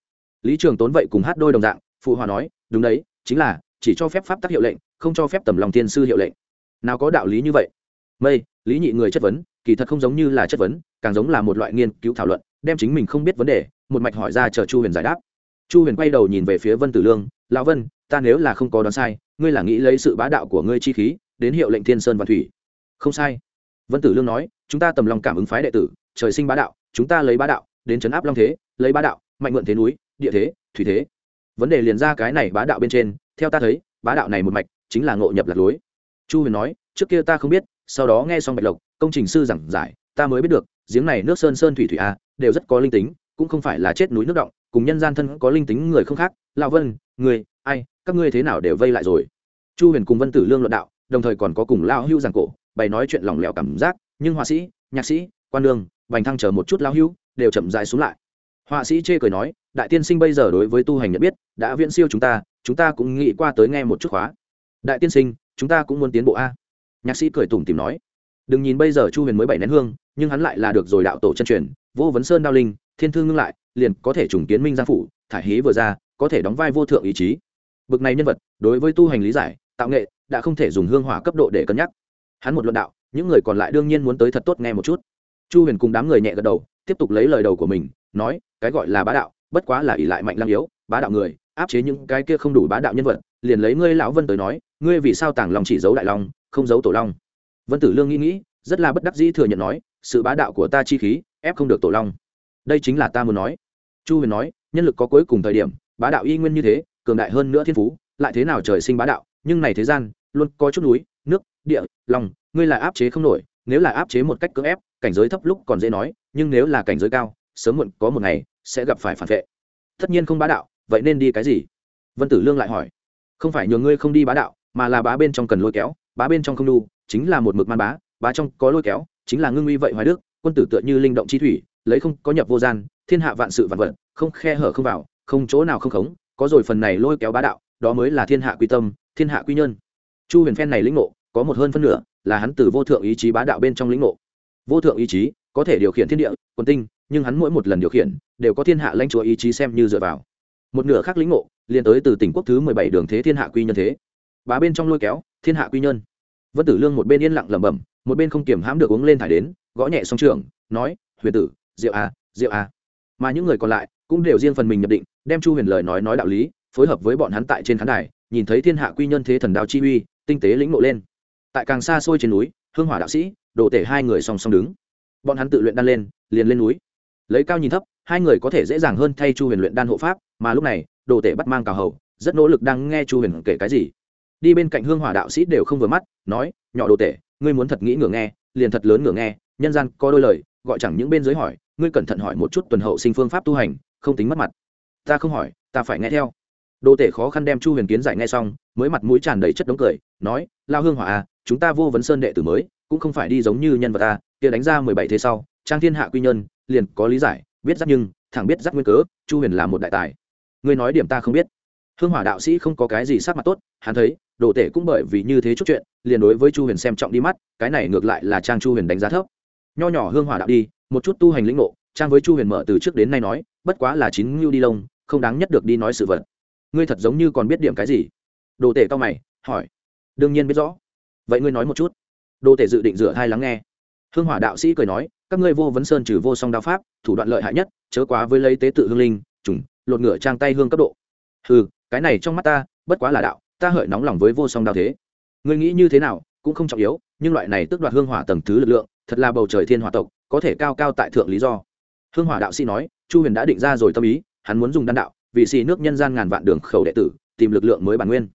Lý trường tốn vậy cùng hát đôi đồng dạng, phụ hòa nói, đúng đấy, chính là, chỉ cho phép pháp tắc hiệu lệnh, không cho phép tầm lòng thiên sư hiệu lệnh. Nào có đạo lý như vậy? Mây, lý nhị người chất vấn, kỳ thật không giống như là chất vấn, càng giống là một loại nghiên cứu thảo luận, đem chính mình không biết vấn đề, một mạch hỏi ra chờ chu huyền giải đáp. Chu huyền quay đầu nhìn về phía vân tử lương, lão vân, ta nếu là không có đoán sai, ngươi là nghĩ lấy sự bá đạo của ngươi chi khí, đến hiệu lệnh thiên sơn và thủy. Không sai. Vân tử lương nói chúng ta tầm lòng cảm ứng phái đệ tử, trời sinh bá đạo, chúng ta lấy bá đạo, đến chấn áp long thế, lấy bá đạo, mạnh mượn thế núi, địa thế, thủy thế. Vấn đề liền ra cái này bá đạo bên trên, theo ta thấy, bá đạo này một mạch, chính là ngộ nhập lạc lối. Chu huyền nói, trước kia ta không biết, sau đó nghe xong bạch lộc, công trình sư giảng giải, ta mới biết được, giếng này nước sơn sơn thủy thủy a đều rất có linh tính, cũng không phải là chết núi nước động, cùng nhân gian thân có linh tính người không khác. Lão vân, người, ai, các ngươi thế nào đều vây lại rồi. Chu huyền cùng vân tử lương luận đạo, đồng thời còn có cùng lao hưu giảng cổ, bày nói chuyện lỏng lẻo cảm giác nhưng họa sĩ, nhạc sĩ, quan đường bành thăng chờ một chút lao hưu đều chậm dài xuống lại. Họa sĩ chê cười nói, đại tiên sinh bây giờ đối với tu hành nhận biết, đã viễn siêu chúng ta chúng ta cũng nghĩ qua tới nghe một chút khóa. Đại tiên sinh, chúng ta cũng muốn tiến bộ a. Nhạc sĩ cười tủm tìm nói, đừng nhìn bây giờ chu huyền mới bảy nén hương, nhưng hắn lại là được rồi đạo tổ chân truyền, vô vấn sơn đao linh, thiên thương ngưng lại, liền có thể trùng kiến minh giang phủ, thải hí vừa ra, có thể đóng vai vô thượng ý chí. Bực này nhân vật, đối với tu hành lý giải, tạo nghệ, đã không thể dùng hương hỏa cấp độ để cân nhắc. Hắn một luận đạo những người còn lại đương nhiên muốn tới thật tốt nghe một chút. Chu huyền cùng đám người nhẹ gật đầu, tiếp tục lấy lời đầu của mình, nói, cái gọi là bá đạo, bất quá là ỷ lại mạnh lăng yếu, bá đạo người, áp chế những cái kia không đủ bá đạo nhân vật, liền lấy ngươi lão vân tới nói, ngươi vì sao tàng lòng chỉ giấu đại long, không giấu tổ long? Vân tử lương nghĩ nghĩ, rất là bất đắc dĩ thừa nhận nói, sự bá đạo của ta chi khí, ép không được tổ long. Đây chính là ta muốn nói. Chu huyền nói, nhân lực có cuối cùng thời điểm, bá đạo y nguyên như thế, cường đại hơn nữa thiên phú, lại thế nào trời sinh bá đạo, nhưng này thế gian, luôn có chút núi, nước, địa, lòng ngươi là áp chế không nổi, nếu là áp chế một cách cưỡng ép, cảnh giới thấp lúc còn dễ nói, nhưng nếu là cảnh giới cao, sớm muộn có một ngày sẽ gặp phải phản vệ. Tất nhiên không bá đạo, vậy nên đi cái gì? Vân tử lương lại hỏi. Không phải nhường ngươi không đi bá đạo, mà là bá bên trong cần lôi kéo, bá bên trong không đu, chính là một mực man bá bá trong có lôi kéo, chính là ngưng uy vậy hoài đức, quân tử tựa như linh động chi thủy, lấy không có nhập vô gian, thiên hạ vạn sự vạn vật, không khe hở không vào, không chỗ nào không khống, có rồi phần này lôi kéo bá đạo, đó mới là thiên hạ quy tâm, thiên hạ quy nhân. Chu huyền phen này lĩnh ngộ, có một hơn phân nửa là hắn từ vô thượng ý chí bá đạo bên trong lĩnh ngộ. Vô thượng ý chí có thể điều khiển thiên địa quân tinh, nhưng hắn mỗi một lần điều khiển đều có thiên hạ lãnh chúa ý chí xem như dựa vào. Một nửa khác lĩnh ngộ liền tới từ tỉnh quốc thứ mười bảy đường thế thiên hạ quy nhân thế. Bá bên trong lôi kéo, thiên hạ quy nhân. Vân tử lương một bên yên lặng lẩm bẩm, một bên không kiểm hãm được uống lên thải đến, gõ nhẹ song trường, nói, huyền tử diệu a diệu a mà những người còn lại cũng đều riêng phần mình nhập định, đem chu huyền lời nói nói đạo lý, phối hợp với bọn hắn tại trên khán đài, nhìn thấy thiên hạ quy nhân thế thần đạo chi uy, tinh tế lĩnh ngộ lên tại càng xa xôi trên núi, hương hỏa đạo sĩ, đồ tể hai người song song đứng. Bọn hắn tự luyện đan lên, liền lên núi. Lấy cao nhìn thấp, hai người có thể dễ dàng hơn thay chu huyền luyện đan hộ pháp, mà lúc này, đồ tể bắt mang cào hầu, rất nỗ lực đang nghe chu huyền kể cái gì. Đi bên cạnh hương hỏa đạo sĩ đều không vừa mắt, nói, nhỏ đồ tể, ngươi muốn thật nghĩ ngửa nghe, liền thật lớn ngửa nghe, nhân gian có đôi lời, gọi chẳng những bên dưới hỏi, ngươi cẩn thận hỏi một chút tuần hậu sinh phương pháp tu hành, không tính mất mặt. Ta không hỏi, ta phải nghe theo. Đồ tể khó khăn đem chu huyền kiến giải nghe xong, mới mặt mũi tràn đầy chất đống cười, nói, lao hương hỏa à chúng ta vô vấn sơn đệ tử mới, cũng không phải đi giống như nhân vật ta, kia đánh ra mười bảy thế sau, trang thiên hạ quy nhân, liền có lý giải, biết giác nhưng, thẳng biết giác nguyên cớ, chu huyền là một đại tài. Ngươi nói điểm ta không biết. Hương hỏa đạo sĩ không có cái gì sát mặt tốt, hắn thấy, đồ tể cũng bởi vì như thế chút chuyện, liền đối với chu huyền xem trọng đi mắt, cái này ngược lại là trang chu huyền đánh giá thấp. Nho nhỏ hương hỏa đạo đi, một chút tu hành lĩnh ngộ, trang với chu huyền mở từ trước đến nay nói, bất quá là chín ngưu đi lông, không đáng nhất được đi nói sự vật. Ngươi thật giống như còn biết điểm cái gì? Đồ tể cao mày, hỏi. Đương nhiên biết rõ vậy ngươi nói một chút. Đồ tể dự định rửa hai lắng nghe. Hương hỏa đạo sĩ cười nói, các ngươi vô vấn sơn trừ vô song đao pháp, thủ đoạn lợi hại nhất, chớ quá với lấy tế tự hương linh, trùng, lột ngửa trang tay hương cấp độ. Ừ cái này trong mắt ta, bất quá là đạo, ta hợi nóng lòng với vô song đao thế. Ngươi nghĩ như thế nào, cũng không trọng yếu, nhưng loại này tức đoạt hương hỏa tầng thứ lực lượng, thật là bầu trời thiên hỏa tộc, có thể cao cao tại thượng lý do. Hương hỏa đạo sĩ nói, chu huyền đã định ra rồi tâm ý, hắn muốn dùng đan đạo, vì xì nước nhân gian ngàn vạn đường khẩu đệ tử, tìm lực lượng mới bản nguyên.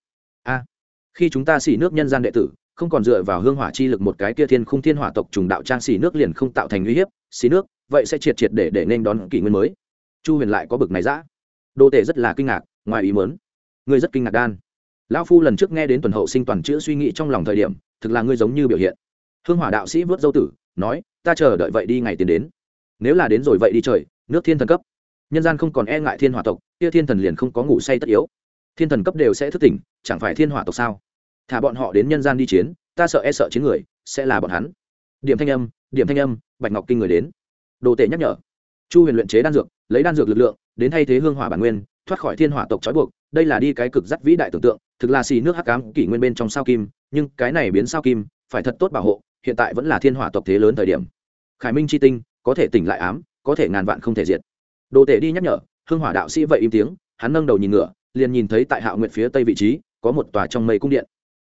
A, khi chúng ta xì nước nhân gian đệ tử không còn dựa vào hương hỏa chi lực một cái kia thiên khung thiên hỏa tộc trùng đạo trang xì nước liền không tạo thành uy hiếp xì nước, vậy sẽ triệt triệt để để nên đón kỷ nguyên mới. Chu huyền lại có bực này dã. Đô tể rất là kinh ngạc, ngoài ý mớn ngươi rất kinh ngạc đan. Lão phu lần trước nghe đến tuần hậu sinh toàn chữ suy nghĩ trong lòng thời điểm, thực là ngươi giống như biểu hiện. Hương hỏa đạo sĩ vớt dâu tử, nói, ta chờ đợi vậy đi ngày tiến đến. Nếu là đến rồi vậy đi trời, nước thiên thần cấp. Nhân gian không còn e ngại thiên hỏa tộc, kia thiên thần liền không có ngủ say tất yếu. Thiên thần cấp đều sẽ thức tỉnh, chẳng phải thiên hỏa tộc sao? Thả bọn họ đến nhân gian đi chiến, ta sợ e sợ chiến người, sẽ là bọn hắn. Điểm thanh âm, điểm thanh âm, bạch ngọc kinh người đến. Đồ tể nhắc nhở. Chu huyền luyện chế đan dược, lấy đan dược lực lượng, đến thay thế hương hỏa bản nguyên, thoát khỏi thiên hỏa tộc trói buộc, đây là đi cái cực dắt vĩ đại tưởng tượng, thực là xì nước hắc cám kỷ nguyên bên trong sao kim, nhưng cái này biến sao kim, phải thật tốt bảo hộ, hiện tại vẫn là thiên hỏa tộc thế lớn thời điểm. Khải minh c h i tinh, có thể tỉnh lại ám, có thể ngàn vạn không thể diệt. Đồ tể đi nhắc nhở, hương hỏa đạo sĩ vậy im tiếng, hắn nâng đầu nhìn ngựa, liền nhìn thấy tại hạ nguyện phía tây vị trí, có một tòa trong mây cung điện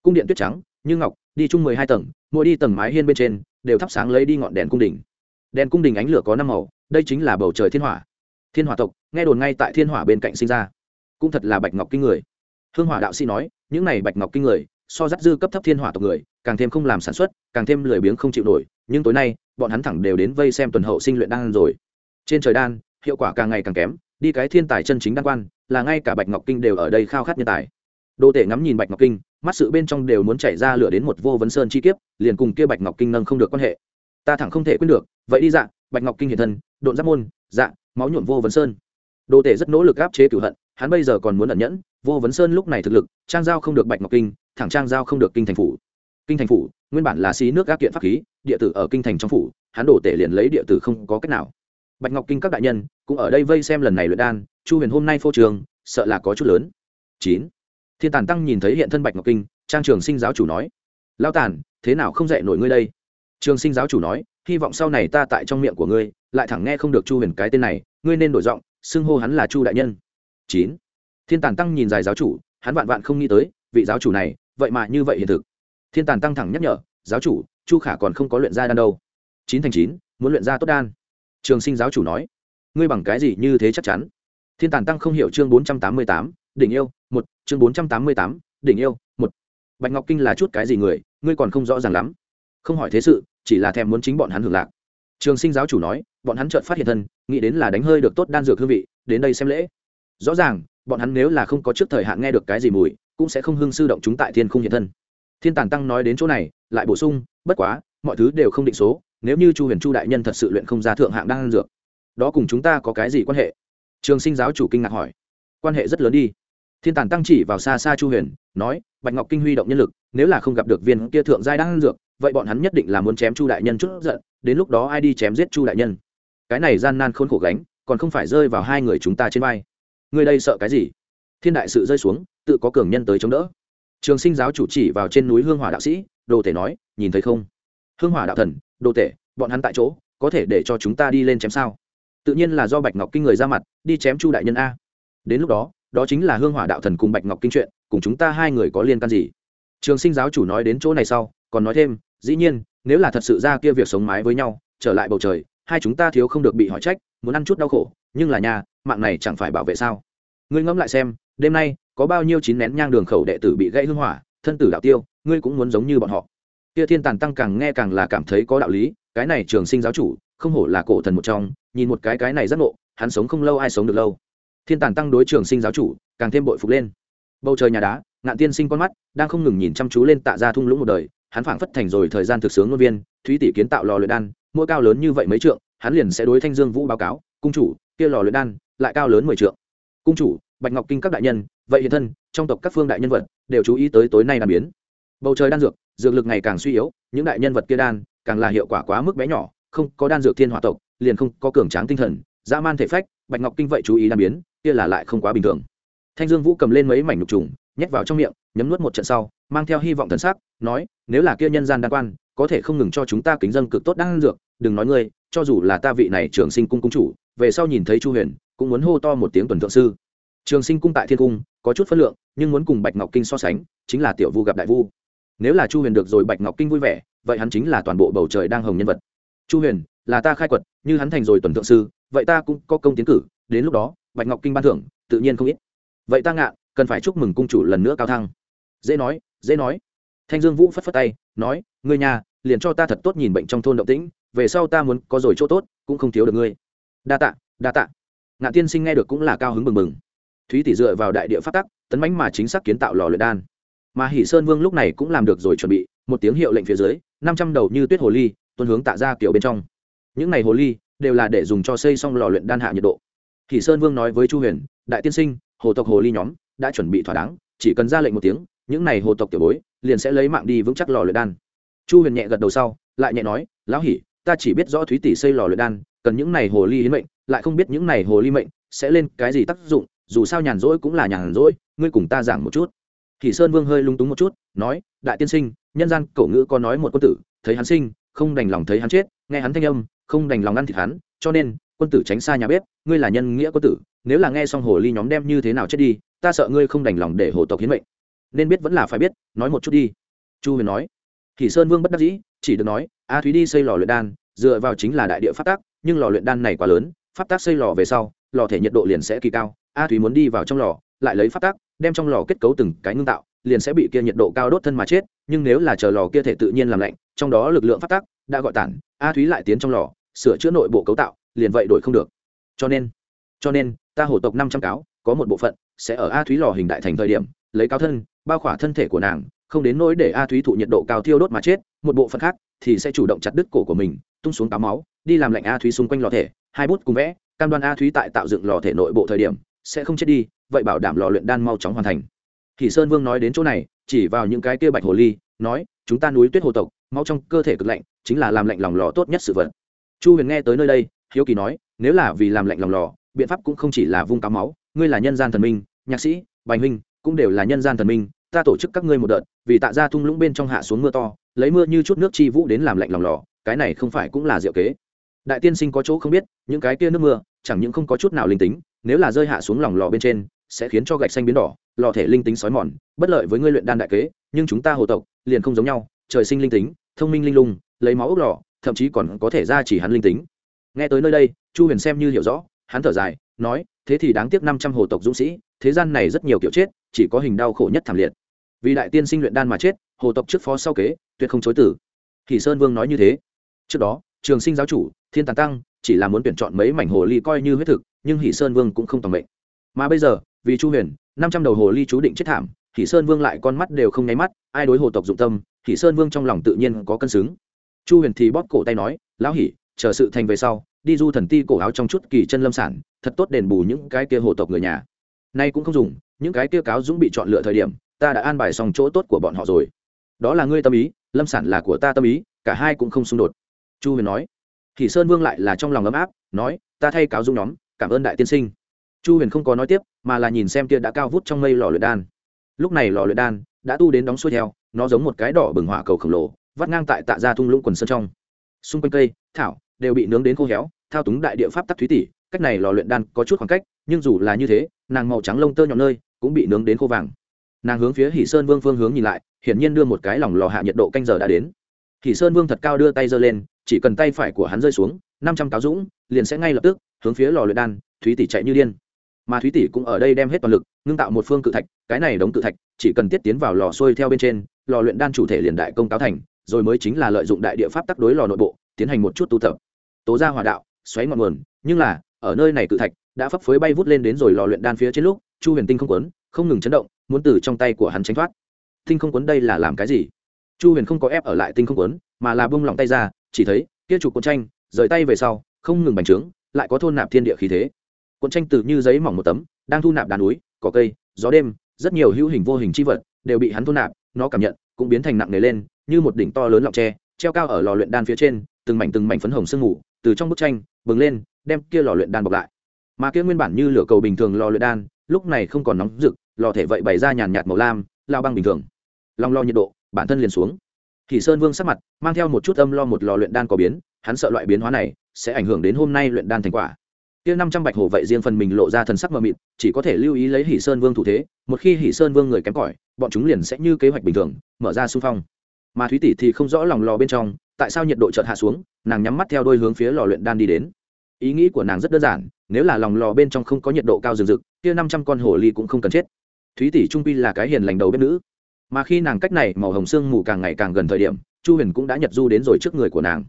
cung điện tuyết trắng, như ngọc, đi chung mười hai tầng, mỗi đi tầng mái hiên bên trên, đều thắp sáng lấy đi ngọn đèn cung đình. Đèn cung đình ánh lửa có năm màu, đây chính là bầu trời thiên hỏa. Thiên hỏa tộc, nghe đồn ngay tại thiên hỏa bên cạnh sinh ra. Cũng thật là bạch ngọc kinh người. Hương hỏa đạo sĩ nói, những này bạch ngọc kinh người, so dắt dư cấp thấp thiên hỏa tộc người, càng thêm không làm sản xuất, càng thêm lười biếng không chịu nổi, nhưng tối nay, bọn hắn thẳng đều đến vây xem tuần hậu sinh luyện đan rồi. Trên trời đan, hiệu quả càng ngày càng kém, đi cái thiên tài chân chính đan quan, là ngay cả bạch ngọc kinh đều ở đây khao khát nhân tài đô tể ngắm nhìn bạch ngọc kinh, mắt sự bên trong đều muốn chảy ra lửa đến một vô vấn sơn chi kiếp, liền cùng kia bạch ngọc kinh nâng không được quan hệ. Ta thẳng không thể quên được, vậy đi dạ bạch ngọc kinh hiện thân, độn giáp môn dạ máu nhuộm vô vấn sơn. Đô tể rất nỗ lực áp chế cửu hận, hắn bây giờ còn muốn ẩn nhẫn, vô vấn sơn lúc này thực lực, trang giao không được bạch ngọc kinh, thẳng trang giao không được kinh thành phủ. Kinh thành phủ, nguyên bản là xí nước gác kiện pháp khí, địa tử ở kinh thành trong phủ, hắn đổ tể liền lấy địa tử không có cách nào. Bạch ngọc kinh các đại nhân cũng ở đây vây xem lần này luyện đan, chu huyền hôm nay phô trường, sợ là có chút lớn. Chín thiên tàn tăng nhìn thấy hiện thân bạch ngọc kinh, trang trường sinh giáo chủ nói lao tàn, thế nào không dạy nổi ngươi đây? Trường sinh giáo chủ nói, hy vọng sau này ta tại trong miệng của ngươi, lại thẳng nghe không được chu huyền cái tên này, ngươi nên đổi giọng, xưng hô hắn là chu đại nhân. Chín. Thiên tàn tăng nhìn dài giáo chủ, hắn vạn vạn không nghĩ tới, vị giáo chủ này, vậy mà như vậy hiện thực. Thiên tàn tăng thẳng nhắc nhở, giáo chủ, chu khả còn không có luyện ra đan đâu. Chín thành chín, muốn luyện ra tốt đan. Trường sinh giáo chủ nói, ngươi bằng cái gì như thế chắc chắn? Thiên tàn tăng không hiểu chương bốn trăm tám mươi tám đỉnh yêu, một, chương bốn trăm tám mươi tám, đỉnh yêu, một. Bạch ngọc kinh là chút cái gì người, ngươi còn không rõ ràng lắm. Không hỏi thế sự, chỉ là thèm muốn chính bọn hắn hưởng lạc. Trường sinh giáo chủ nói, bọn hắn chợt phát hiện thân, nghĩ đến là đánh hơi được tốt đan dược hương vị, đến đây xem lễ. Rõ ràng, bọn hắn nếu là không có trước thời hạn nghe được cái gì mùi, cũng sẽ không hưng sư động chúng tại thiên không hiện thân. Thiên tản tăng nói đến chỗ này, lại bổ sung, bất quá, mọi thứ đều không định số, nếu như chu huyền chu đại nhân thật sự luyện không ra thượng hạng đan dược, đó cùng chúng ta có cái gì quan hệ? Trường sinh giáo chủ kinh ngạc hỏi quan hệ rất lớn đi. Thiên tản tăng chỉ vào xa xa chu huyền, nói, bạch ngọc kinh huy động nhân lực, nếu là không gặp được viên kia thượng giai đang dược, vậy bọn hắn nhất định là muốn chém chu đại nhân chút giận, đến lúc đó ai đi chém giết chu đại nhân? Cái này gian nan khốn khổ gánh, còn không phải rơi vào hai người chúng ta trên vai. Người đây sợ cái gì? Thiên đại sự rơi xuống, tự có cường nhân tới chống đỡ. Trường sinh giáo chủ chỉ vào trên núi hương hỏa đạo sĩ, đồ tể nói, nhìn thấy không? Hương hỏa đạo thần, đồ tể, bọn hắn tại chỗ, có thể để cho chúng ta đi lên chém sao? Tự nhiên là do bạch ngọc kinh người ra mặt, đi chém chu đại nhân a đến lúc đó đó chính là hương hỏa đạo thần cùng bạch ngọc kinh chuyện, cùng chúng ta hai người có liên can gì? Trường sinh giáo chủ nói đến chỗ này sau, còn nói thêm, dĩ nhiên, nếu là thật sự ra kia việc sống mái với nhau, trở lại bầu trời, hai chúng ta thiếu không được bị hỏi trách, muốn ăn chút đau khổ, nhưng là nhà, mạng này chẳng phải bảo vệ sao? Ngươi ngẫm lại xem, đêm nay, có bao nhiêu chín nén nhang đường khẩu đệ tử bị gãy hưng hỏa, thân tử đạo tiêu, ngươi cũng muốn giống như bọn họ. Kia thiên tàn tăng càng nghe càng là cảm thấy có đạo lý, cái này trường sinh giáo chủ, không hổ là cổ thần một trong, nhìn một cái cái này rất ngộ, hắn sống không lâu ai sống được lâu thiên tàn tăng đối trường sinh giáo chủ, càng thêm bội phục lên. Bầu trời nhà đá, ngạn tiên sinh con mắt, đang không ngừng nhìn chăm chú lên tạ ra thung lũng một đời, hắn phảng phất thành rồi thời gian thực sướng ngôn viên, thúy tỷ kiến tạo lò luyện đan, mỗi cao lớn như vậy mấy trượng, hắn liền sẽ đối thanh dương vũ báo cáo, cung chủ, kia lò luyện đan lại cao lớn mười trượng. Cung chủ, bạch ngọc kinh các đại nhân, vậy hiện thân, trong tộc các phương đại nhân vật đều chú ý tới tối nay đan biến. Bầu trời đan dược dược lực ngày càng suy yếu, những đại nhân vật kia đan, càng là hiệu quả quá mức bé nhỏ, không có đan dược thiên hỏa tộc, liền không có cường tráng tinh thần, dã man thể phách, bạch ngọc kinh vậy chú ý đan biến kia là lại không quá bình thường. Thanh dương vũ cầm lên mấy mảnh nhục trùng, nhét vào trong miệng, nhấm nuốt một trận sau, mang theo hy vọng thần sắc, nói, nếu là kia nhân gian đan quan, có thể không ngừng cho chúng ta kính dân cực tốt đan dược, đừng nói ngươi, cho dù là ta vị này trường sinh cung cung chủ, về sau nhìn thấy chu huyền, cũng muốn hô to một tiếng tuần thượng sư. Trường sinh cung tại thiên cung, có chút phân lượng, nhưng muốn cùng bạch ngọc kinh so sánh, chính là tiểu vu gặp đại vu. Nếu là chu huyền được rồi bạch ngọc kinh vui vẻ, vậy hắn chính là toàn bộ bầu trời đang hồng nhân vật. Chu huyền, là ta khai quật, như hắn thành rồi tuần thượng sư, vậy ta cũng có công tiến cử, đến lúc đó bạch ngọc kinh ban thưởng, tự nhiên không ít. Vậy ta ngạn cần phải chúc mừng cung chủ lần nữa cao thăng. Dễ nói dễ nói. Thanh dương vũ phất phất tay, nói, ngươi nhà, liền cho ta thật tốt nhìn bệnh trong thôn động tĩnh, về sau ta muốn có rồi chỗ tốt, cũng không thiếu được ngươi. Đa tạ đa tạ. Ngạn tiên sinh nghe được cũng là cao hứng mừng mừng thúy tỷ dựa vào đại địa phát tắc, tấn bánh mà chính xác kiến tạo lò luyện đan. Mà hỷ sơn vương lúc này cũng làm được rồi chuẩn bị, một tiếng hiệu lệnh phía dưới, năm trăm đầu như tuyết hồ ly tuân hướng tạ ra kiểu bên trong. Những này hồ ly, đều là để dùng cho xây xong lò luyện đan hạ nhiệt độ thì sơn vương nói với chu huyền, đại tiên sinh, hồ tộc hồ ly nhóm đã chuẩn bị thỏa đáng, chỉ cần ra lệnh một tiếng, những này hồ tộc tiểu bối liền sẽ lấy mạng đi vững chắc lò luyện đan. Chu huyền nhẹ gật đầu sau, lại nhẹ nói, lão hỉ, ta chỉ biết rõ thúy tỷ xây lò luyện đan, cần những này hồ ly hiến mệnh, lại không biết những này hồ ly mệnh sẽ lên cái gì tác dụng, dù sao nhàn rỗi cũng là nhàn rỗi, ngươi cùng ta giảng một chút. Thì sơn vương hơi lung túng một chút, nói, đại tiên sinh, nhân gian cổ ngữ có nói một quân tử, thấy hắn sinh, không đành lòng thấy hắn chết, nghe hắn thanh âm, không đành lòng ăn thịt hắn, cho nên quân tử tránh xa nhà bếp, ngươi là nhân nghĩa quân tử, nếu là nghe xong hồ ly nhóm đem như thế nào chết đi, ta sợ ngươi không đành lòng để hồ tộc hiến mệnh. Nên biết vẫn là phải biết, nói một chút đi. Chu huyền nói. Kỳ sơn vương bất đắc dĩ, chỉ được nói, a thúy đi xây lò luyện đan, dựa vào chính là đại địa pháp tác nhưng lò luyện đan này quá lớn, pháp tác xây lò về sau, lò thể nhiệt độ liền sẽ kỳ cao, a thúy muốn đi vào trong lò, lại lấy pháp tác đem trong lò kết cấu từng cái ngưng tạo, liền sẽ bị kia nhiệt độ cao đốt thân mà chết, nhưng nếu là chờ lò kia thể tự nhiên làm lạnh, trong đó lực lượng pháp tác đã gọi tản, a thúy lại tiến trong lò, sửa chữa nội bộ cấu tạo liền vậy đổi không được. Cho nên cho nên, ta hổ tộc năm trăm cáo, có một bộ phận sẽ ở a thúy lò hình đại thành thời điểm, lấy cao thân, bao khỏa thân thể của nàng, không đến nỗi để a thúy thụ nhiệt độ cao thiêu đốt mà chết, một bộ phận khác thì sẽ chủ động chặt đứt cổ của mình, tung xuống táo máu, đi làm lạnh a thúy xung quanh lò thể, hai bút cùng vẽ, cam đoan a thúy tại tạo dựng lò thể nội bộ thời điểm, sẽ không chết đi, vậy bảo đảm lò luyện đan mau chóng hoàn thành. Thì sơn vương nói đến chỗ này, chỉ vào những cái kia bạch hồ ly, nói, chúng ta núi tuyết hồ tộc, máu trong cơ thể cực lạnh, chính là làm lạnh lòng lò tốt nhất sự vật. Chu huyền nghe tới nơi đây hiếu kỳ nói, nếu là vì làm lạnh lòng lò, biện pháp cũng không chỉ là vung cáo máu. Ngươi là nhân gian thần minh, nhạc sĩ, bành huynh, cũng đều là nhân gian thần minh. Ta tổ chức các ngươi một đợt, vì tạ ra thung lũng bên trong hạ xuống mưa to, lấy mưa như chút nước chi vũ đến làm lạnh lòng lò, cái này không phải cũng là diệu kế. Đại tiên sinh có chỗ không biết, những cái kia nước mưa, chẳng những không có chút nào linh tính, nếu là rơi hạ xuống lòng lò bên trên, sẽ khiến cho gạch xanh biến đỏ, lò thể linh tính sói mòn. Bất lợi với ngươi luyện đan đại kế, nhưng chúng ta hồ tộc, liền không giống nhau. Trời sinh linh tính, thông minh linh lung, lấy máu ốc lò, thậm chí còn có thể ra chỉ hắn linh tính nghe tới nơi đây chu huyền xem như hiểu rõ hắn thở dài nói thế thì đáng tiếc năm trăm hồ tộc dũng sĩ thế gian này rất nhiều kiểu chết chỉ có hình đau khổ nhất thảm liệt. Vì đại tiên sinh luyện đan mà chết hồ tộc trước phó sau kế tuyệt không chối tử kỳ sơn vương nói như thế. Trước đó trường sinh giáo chủ thiên tàn tăng chỉ là muốn tuyển chọn mấy mảnh hồ ly coi như huyết thực nhưng hỷ sơn vương cũng không tầm mệnh. Mà bây giờ vì chu huyền năm trăm đầu hồ ly chú định chết thảm hỷ sơn vương lại con mắt đều không nháy mắt ai đối hồ tộc dụng tâm hỷ sơn vương trong lòng tự nhiên có cân xứng. Chu huyền thì bóp cổ tay nói lão hỉ, chờ sự thành về sau đi du thần ti cổ áo trong chút kỳ chân lâm sản, thật tốt đền bù những cái kia hồ tộc người nhà. Nay cũng không dùng, những cái kia cáo dũng bị chọn lựa thời điểm, ta đã an bài xong chỗ tốt của bọn họ rồi. Đó là ngươi tâm ý, lâm sản là của ta tâm ý, cả hai cũng không xung đột. Chu huyền nói. Thì sơn vương lại là trong lòng ấm áp, nói, ta thay cáo dũng nhóm, cảm ơn đại tiên sinh. Chu huyền không có nói tiếp, mà là nhìn xem kia đã cao vút trong mây lò luyện đan. Lúc này lò luyện đan đã tu đến đóng xuôi theo, nó giống một cái đỏ bừng hỏa cầu khổng lồ, vắt ngang tại tạ ra thung lũng quần sơn trong. Xung quanh cây, thảo đều bị nướng đến khô héo, thao túng đại địa pháp tắc thúy tỷ cách này lò luyện đan có chút khoảng cách, nhưng dù là như thế, nàng màu trắng lông tơ nhọn nơi cũng bị nướng đến khô vàng. Nàng hướng phía hỷ sơn vương phương hướng nhìn lại, hiển nhiên đưa một cái lỏng lò hạ nhiệt độ canh giờ đã đến. Hỷ sơn vương thật cao đưa tay giơ lên, chỉ cần tay phải của hắn rơi xuống, năm trăm cáo dũng, liền sẽ ngay lập tức hướng phía lò luyện đan, thúy tỷ chạy như điên. Mà thúy tỷ cũng ở đây đem hết toàn lực, ngưng tạo một phương cự thạch, cái này đống cự thạch, chỉ cần tiết tiến vào lò xuôi theo bên trên, lò luyện đan chủ thể liền đại công cáo thành, rồi mới chính là lợi dụng đại địa pháp tắc đối lò nội bộ, tiến hành một chút tu tập tố ra hòa đạo, xoáy ngọn nguồn, nhưng là, ở nơi này cự thạch, đã phấp phới bay vút lên đến rồi lò luyện đan phía trên lúc, chu huyền tinh không quấn, không ngừng chấn động, muốn từ trong tay của hắn tránh thoát. Tinh không quấn đây là làm cái gì? Chu huyền không có ép ở lại tinh không quấn, mà là bung lỏng tay ra, chỉ thấy, kia trục cuộn tranh, rời tay về sau, không ngừng bành trướng, lại có thôn nạp thiên địa khí thế. Cuộn tranh từ như giấy mỏng một tấm, đang thu nạp đàn núi, cỏ cây, gió đêm, rất nhiều hữu hình vô hình chi vật đều bị hắn thu nạp, nó cảm nhận cũng biến thành nặng nề lên, như một đỉnh to lớn lọng tre, treo cao ở lò luyện đan phía trên, từng mảnh từng mảnh phấn hồng sương mù từ trong bức tranh, bừng lên, đem kia lò luyện đan bọc lại. Mà kia nguyên bản như lửa cầu bình thường lò luyện đan, lúc này không còn nóng rực, lò thể vậy bày ra nhàn nhạt màu lam, lao băng bình thường. Long lo nhiệt độ, bản thân liền xuống. Thì sơn vương sắc mặt, mang theo một chút âm lo một lò luyện đan có biến, hắn sợ loại biến hóa này sẽ ảnh hưởng đến hôm nay luyện đan thành quả. Kia năm trăm bạch hổ vậy riêng phần mình lộ ra thần sắc mờ mịt, chỉ có thể lưu ý lấy hỷ sơn vương thủ thế, một khi hỷ sơn vương người kém cỏi, bọn chúng liền sẽ như kế hoạch bình thường, mở ra xung phong. Mà thúy tỷ thì không rõ lòng lò bên trong tại sao nhiệt độ chợt hạ xuống, nàng nhắm mắt theo đôi hướng phía lò luyện đan đi đến. Ý nghĩ của nàng rất đơn giản, nếu là lòng lò bên trong không có nhiệt độ cao rừng rực, kia năm trăm con hồ ly cũng không cần chết. Thúy tỷ trung pi là cái hiền lành đầu bếp nữ. Mà khi nàng cách này màu hồng sương mù càng ngày càng gần thời điểm, chu huyền cũng đã nhật du đến rồi trước người của nàng.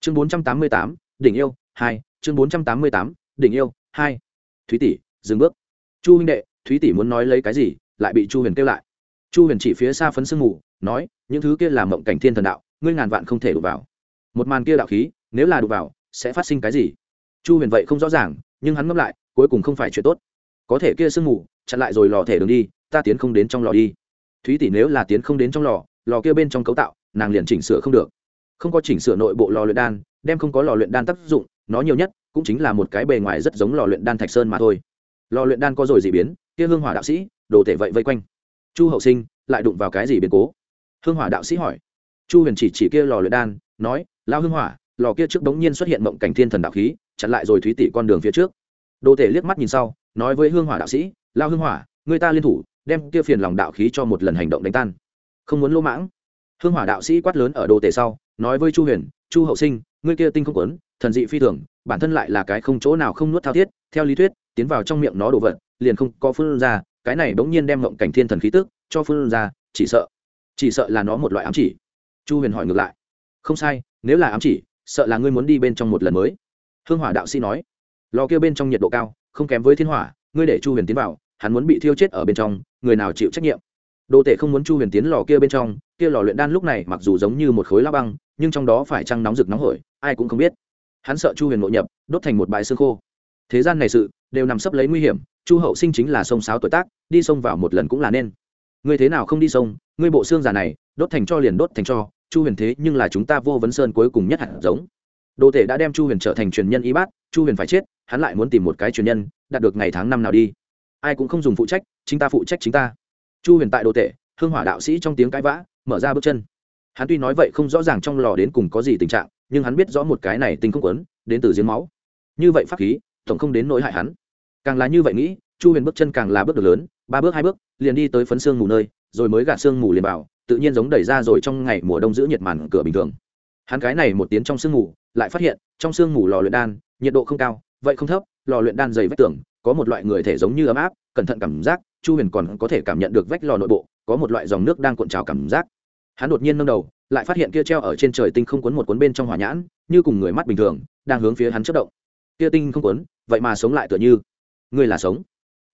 Chương bốn trăm tám mươi tám, đỉnh yêu, hai, chương bốn trăm tám mươi tám, đỉnh yêu, hai. Thúy tỷ, dừng bước. Chu huynh đệ, thúy tỷ muốn nói lấy cái gì, lại bị chu huyền kêu lại. Chu huyền chỉ phía xa phấn sương mù, nói, những thứ kia là mộng cảnh thiên thần đạo ngươi ngàn vạn không thể đụng vào. Một màn kia đạo khí, nếu là đụng vào, sẽ phát sinh cái gì? Chu huyền vậy không rõ ràng, nhưng hắn ngẫm lại, cuối cùng không phải chuyện tốt. Có thể kia sương mù, chặn lại rồi lò thể đường đi, ta tiến không đến trong lò đi. Thúy tỷ nếu là tiến không đến trong lò lò kia bên trong cấu tạo, nàng liền chỉnh sửa không được. Không có chỉnh sửa nội bộ lò luyện đan, đem không có lò luyện đan tác dụng, nó nhiều nhất cũng chính là một cái bề ngoài rất giống lò luyện đan thạch sơn mà thôi. Lò luyện đan có rồi dị biến, kia hương hỏa đạo sĩ, đồ thể vậy vây quanh. Chu hậu sinh, lại đụng vào cái gì biến cố? Hương hỏa đạo sĩ hỏi chu huyền chỉ chỉ kia lò luyện đan, nói lao hương hỏa, lò kia trước đống nhiên xuất hiện mộng cảnh thiên thần đạo khí, chặn lại rồi thúy tỷ con đường phía trước. Đồ tể liếc mắt nhìn sau, nói với hương hỏa đạo sĩ lao hương hỏa, người ta liên thủ, đem kia phiền lòng đạo khí cho một lần hành động đánh tan. Không muốn lỗ mãng. Hương hỏa đạo sĩ quát lớn ở đồ tể sau, nói với chu huyền, chu hậu sinh, ngươi kia tinh không quấn, thần dị phi thường, bản thân lại là cái không chỗ nào không nuốt thao thiết, theo lý thuyết, tiến vào trong miệng nó đổ vật, liền không có phương ra, cái này bỗng nhiên đem mộng cảnh thiên thần khí tức cho phương ra, chỉ sợ chỉ sợ là nó một loại ám chỉ chu huyền hỏi ngược lại. Không sai, nếu là ám chỉ, sợ là ngươi muốn đi bên trong một lần mới. Hương hỏa đạo sĩ nói. Lò kia bên trong nhiệt độ cao, không kém với thiên hỏa, ngươi để chu huyền tiến vào, hắn muốn bị thiêu chết ở bên trong, người nào chịu trách nhiệm? Đồ tể không muốn chu huyền tiến lò kia bên trong, kia lò luyện đan lúc này mặc dù giống như một khối lao băng, nhưng trong đó phải trăng nóng rực nóng hổi, ai cũng không biết. Hắn sợ chu huyền nội nhập, đốt thành một bãi xương khô. Thế gian này sự, đều nằm sấp lấy nguy hiểm, chu hậu sinh chính là sông sáo tuổi tác, đi sông vào một lần cũng là nên. Ngươi thế nào không đi sông, ngươi bộ xương già này đốt thành cho liền đốt thành cho, chu huyền thế nhưng là chúng ta vô vấn sơn cuối cùng nhất hạt giống. Đồ tể đã đem chu huyền trở thành truyền nhân y bát, chu huyền phải chết, hắn lại muốn tìm một cái truyền nhân, đạt được ngày tháng năm nào đi. Ai cũng không dùng phụ trách, chính ta phụ trách chính ta. Chu huyền tại đồ tể, hương hỏa đạo sĩ trong tiếng cãi vã, mở ra bước chân. Hắn tuy nói vậy không rõ ràng trong lò đến cùng có gì tình trạng, nhưng hắn biết rõ một cái này tình không quấn, đến từ giếng máu. Như vậy pháp khí, tổng không đến nỗi hại hắn. Càng là như vậy nghĩ, chu huyền bước chân càng là bước được lớn, ba bước hai bước, liền đi tới phấn xương mù nơi rồi mới gạt xương mù liền vào, tự nhiên giống đẩy ra rồi trong ngày mùa đông giữ nhiệt màn cửa bình thường. Hắn cái này một tiếng trong sương mù, lại phát hiện, trong sương mù lò luyện đan, nhiệt độ không cao, vậy không thấp, lò luyện đan dày vách tường, có một loại người thể giống như ấm áp, cẩn thận cảm giác, chu huyền còn có thể cảm nhận được vách lò nội bộ, có một loại dòng nước đang cuộn trào cảm giác. Hắn đột nhiên nâng đầu, lại phát hiện kia treo ở trên trời tinh không cuốn một cuốn bên trong hỏa nhãn, như cùng người mắt bình thường, đang hướng phía hắn chất động. Kia tinh không cuốn, vậy mà sống lại tựa như. Người là sống.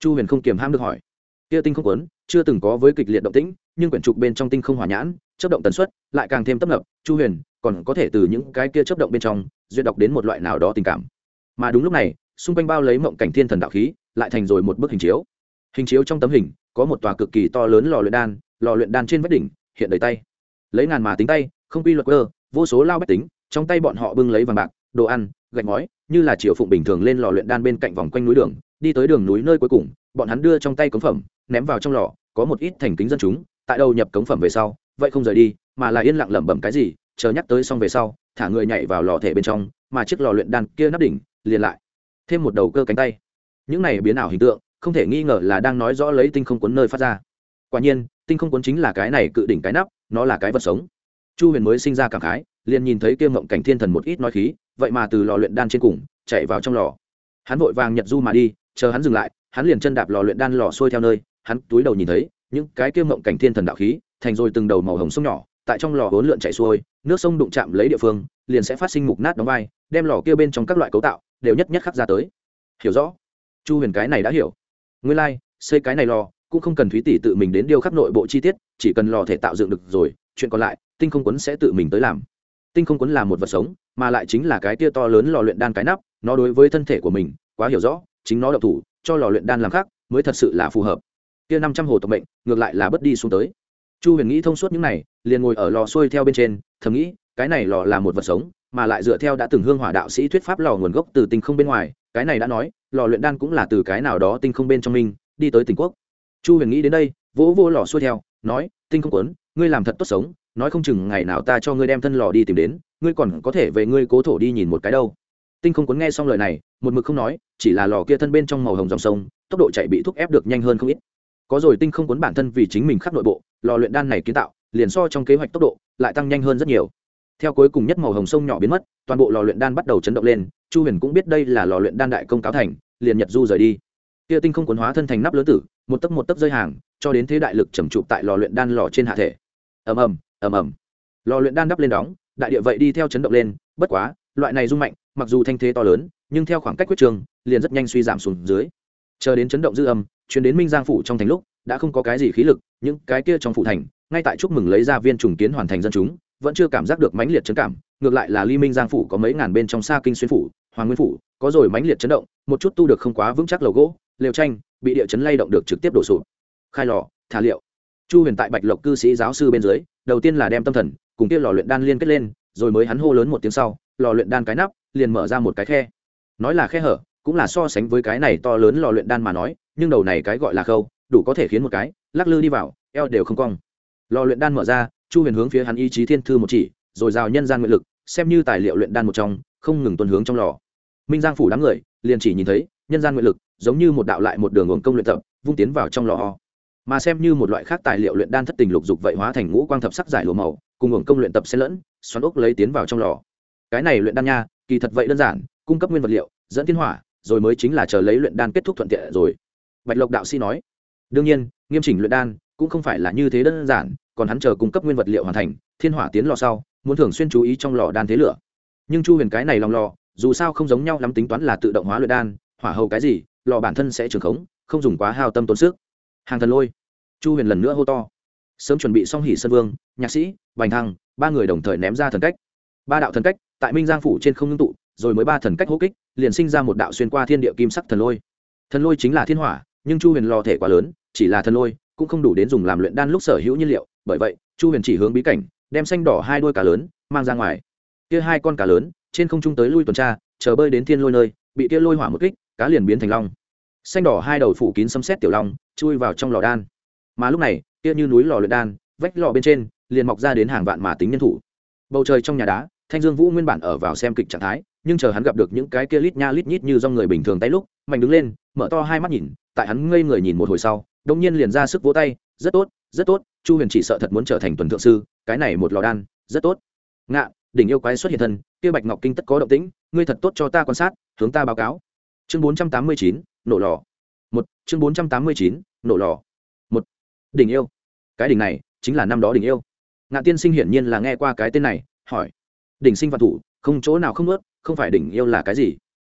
Chu huyền không kiềm ham được hỏi kia tinh không quấn chưa từng có với kịch liệt động tĩnh, nhưng quyển trục bên trong tinh không hỏa nhãn chấp động tần suất, lại càng thêm tấp nập, chu huyền còn có thể từ những cái kia chấp động bên trong, duyệt đọc đến một loại nào đó tình cảm. Mà đúng lúc này, xung quanh bao lấy mộng cảnh thiên thần đạo khí, lại thành rồi một bức hình chiếu. Hình chiếu trong tấm hình, có một tòa cực kỳ to lớn lò luyện đan, lò luyện đan trên vách đỉnh, hiện đầy tay. Lấy ngàn mà tính tay, không quy luật cơ, vô số lao bách tính, trong tay bọn họ bưng lấy vàng bạc, đồ ăn, gạch ngói, như là triệu phụng bình thường lên lò luyện đan bên cạnh vòng quanh núi đường, đi tới đường núi nơi cuối cùng, bọn hắn đưa trong tay cống phẩm ném vào trong lò, có một ít thành kính dân chúng, tại đâu nhập cống phẩm về sau, vậy không rời đi, mà là yên lặng lẩm bẩm cái gì, chờ nhắc tới xong về sau, thả người nhảy vào lò thể bên trong, mà chiếc lò luyện đan kia nắp đỉnh, liền lại. Thêm một đầu cơ cánh tay. Những này biến ảo hình tượng, không thể nghi ngờ là đang nói rõ lấy tinh không cuốn nơi phát ra. Quả nhiên, tinh không cuốn chính là cái này cự đỉnh cái nắp, nó là cái vật sống. Chu huyền mới sinh ra cảm khái, liền nhìn thấy kia mộng cảnh thiên thần một ít nói khí, vậy mà từ lò luyện đan trên cùng, chạy vào trong lò. Hắn vội vàng nhật du mà đi, chờ hắn dừng lại, hắn liền chân đạp lò luyện đan lò xuôi theo nơi hắn túi đầu nhìn thấy những cái kia mộng cảnh thiên thần đạo khí thành rồi từng đầu màu hồng sông nhỏ tại trong lò hỗn lượn chạy xuôi nước sông đụng chạm lấy địa phương liền sẽ phát sinh mục nát đóng vai đem lò kia bên trong các loại cấu tạo đều nhất nhất khắc ra tới. Hiểu rõ. Chu huyền cái này đã hiểu. Nguyên lai、like, xây cái này lò cũng không cần thúy tỷ tự mình đến điêu khắc nội bộ chi tiết chỉ cần lò thể tạo dựng được rồi chuyện còn lại tinh không quấn sẽ tự mình tới làm. Tinh không quấn là một vật sống mà lại chính là cái tia to lớn lò luyện đan cái nắp nó đối với thân thể của mình quá hiểu rõ chính nó độc thủ cho lò luyện đan làm khác mới thật sự là phù hợp kia năm trăm hồ tộc mệnh, ngược lại là bất đi xuống tới. Chu huyền nghĩ thông suốt những này, liền ngồi ở lò xuôi theo bên trên, thầm nghĩ, cái này lò là một vật sống, mà lại dựa theo đã từng hương hỏa đạo sĩ thuyết pháp lò nguồn gốc từ tinh không bên ngoài, cái này đã nói, lò luyện đan cũng là từ cái nào đó tinh không bên trong mình, đi tới tỉnh quốc. Chu huyền nghĩ đến đây, vỗ vô lò xuôi theo, nói, tinh không quấn, ngươi làm thật tốt sống, nói không chừng ngày nào ta cho ngươi đem thân lò đi tìm đến, ngươi còn có thể về ngươi cố thổ đi nhìn một cái đâu. Tinh không quấn nghe xong lời này, một mực không nói, chỉ là lò kia thân bên trong màu hồng dòng sông, tốc độ chạy bị thúc ép được nhanh hơn không ít có rồi tinh không cuốn bản thân vì chính mình khắc nội bộ, lò luyện đan này kiến tạo, liền so trong kế hoạch tốc độ lại tăng nhanh hơn rất nhiều. Theo cuối cùng nhất màu hồng sông nhỏ biến mất, toàn bộ lò luyện đan bắt đầu chấn động lên, chu huyền cũng biết đây là lò luyện đan đại công cáo thành, liền nhật du rời đi. Kia tinh không cuốn hóa thân thành nắp lớn tử, một tấc một tấc rơi hàng, cho đến thế đại lực trầm trụ tại lò luyện đan lò trên hạ thể. Ầm ầm ầm ầm. Lò luyện đan đắp lên đóng, đại địa vậy đi theo chấn động lên, bất quá, loại này rung mạnh, mặc dù thanh thế to lớn, nhưng theo khoảng cách quyết trường, liền rất nhanh suy giảm xuống dưới. Chờ đến chấn động dư âm chuyển đến minh giang phủ trong thành lúc, đã không có cái gì khí lực, những cái kia trong phủ thành, ngay tại chúc mừng lấy ra viên trùng kiến hoàn thành dân chúng, vẫn chưa cảm giác được mãnh liệt chấn cảm, ngược lại là ly minh giang phủ có mấy ngàn bên trong xa kinh xuyên phủ, hoàng nguyên phủ, có rồi mãnh liệt chấn động, một chút tu được không quá vững chắc lầu gỗ, lều tranh, bị địa chấn lay động được trực tiếp đổ sụp. Khai lò, thả liệu. Chu huyền tại bạch lộc cư sĩ giáo sư bên dưới, đầu tiên là đem tâm thần, cùng kia lò luyện đan liên kết lên, rồi mới hắn hô lớn một tiếng sau, lò luyện đan cái nắp, liền mở ra một cái khe. Nói là khe hở cũng là so sánh với cái này to lớn lò luyện đan mà nói, nhưng đầu này cái gọi là khâu, đủ có thể khiến một cái, lắc lư đi vào, eo đều không cong. Lò luyện đan mở ra, chu huyền hướng phía hắn ý chí thiên thư một chỉ, rồi rào nhân gian nguyện lực, xem như tài liệu luyện đan một trong, không ngừng tuần hướng trong lò. Minh giang phủ đám người, liền chỉ nhìn thấy, nhân gian nguyện lực, giống như một đạo lại một đường uống công luyện tập, vung tiến vào trong lò ho. Mà xem như một loại khác tài liệu luyện đan thất tình lục dục vậy hóa thành ngũ quang thập sắc giải lùa màu, cùng uống công luyện tập xen lẫn, xoắn ốc lấy tiến vào trong lò. Cái này luyện đan nha, kỳ thật vậy đơn giản, cung cấp nguyên vật liệu, dẫn tiến hỏa rồi mới chính là chờ lấy luyện đan kết thúc thuận tiện rồi. Bạch lộc đạo sĩ nói, đương nhiên, nghiêm chỉnh luyện đan cũng không phải là như thế đơn giản, còn hắn chờ cung cấp nguyên vật liệu hoàn thành, thiên hỏa tiến lò sau, muốn thường xuyên chú ý trong lò đan thế lửa. Nhưng chu huyền cái này lòng lò, dù sao không giống nhau lắm tính toán là tự động hóa luyện đan, hỏa hầu cái gì, lò bản thân sẽ trường khống, không dùng quá hao tâm tốn sức. Hàng thần lôi, chu huyền lần nữa hô to, sớm chuẩn bị xong hỉ sơn vương, nhạc sĩ, bành thăng, ba người đồng thời ném ra thần cách. Ba đạo thần cách tại minh giang phủ trên không ngưng tụ, rồi mới ba thần cách hô kích liền sinh ra một đạo xuyên qua thiên địa kim sắc thần lôi. Thần lôi chính là thiên hỏa, nhưng chu huyền lò thể quá lớn, chỉ là thần lôi, cũng không đủ đến dùng làm luyện đan lúc sở hữu nhiên liệu. Bởi vậy, chu huyền chỉ hướng bí cảnh, đem xanh đỏ hai đôi cá lớn mang ra ngoài. Kia hai con cá lớn, trên không trung tới lui tuần tra, chờ bơi đến thiên lôi nơi, bị kia lôi hỏa một kích, cá liền biến thành long. Xanh đỏ hai đầu phủ kín xâm xét tiểu long, chui vào trong lò đan. Mà lúc này, kia như núi lò luyện đan, vách lò bên trên, liền mọc ra đến hàng vạn mà tính nhân thủ. Bầu trời trong nhà đá, thanh dương vũ nguyên bản ở vào xem kịch trạng thái nhưng chờ hắn gặp được những cái kia lít nha lít nhít như do người bình thường tay lúc mạnh đứng lên, mở to hai mắt nhìn, tại hắn ngây người nhìn một hồi sau đông nhiên liền ra sức vỗ tay, rất tốt rất tốt, chu huyền chỉ sợ thật muốn trở thành tuần thượng sư, cái này một lò đan, rất tốt. Ngạ, đỉnh yêu quái xuất hiện thân, kia bạch ngọc kinh tất có động tĩnh, ngươi thật tốt cho ta quan sát, hướng ta báo cáo. Chương bốn trăm tám mươi chín, nổ lò. Một, chương bốn trăm tám mươi chín, nổ lò. Một, đỉnh yêu. Cái đỉnh này chính là năm đó đỉnh yêu. Ngạ tiên sinh hiển nhiên là nghe qua cái tên này, hỏi, đỉnh sinh văn thủ không chỗ nào không ướt không phải đỉnh yêu là cái gì?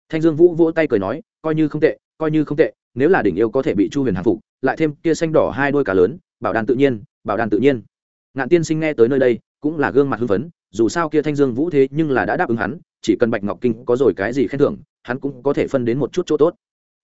Thanh dương vũ vỗ tay cười nói, coi như không tệ, coi như không tệ, nếu là đỉnh yêu có thể bị chu huyền hàng phục, lại thêm kia xanh đỏ hai đôi cá lớn, bảo đàn tự nhiên, bảo đàn tự nhiên. Ngạn tiên sinh nghe tới nơi đây, cũng là gương mặt hưng phấn, dù sao kia thanh dương vũ thế nhưng là đã đáp ứng hắn, chỉ cần bạch ngọc kinh có rồi cái gì khen thưởng, hắn cũng có thể phân đến một chút chỗ tốt.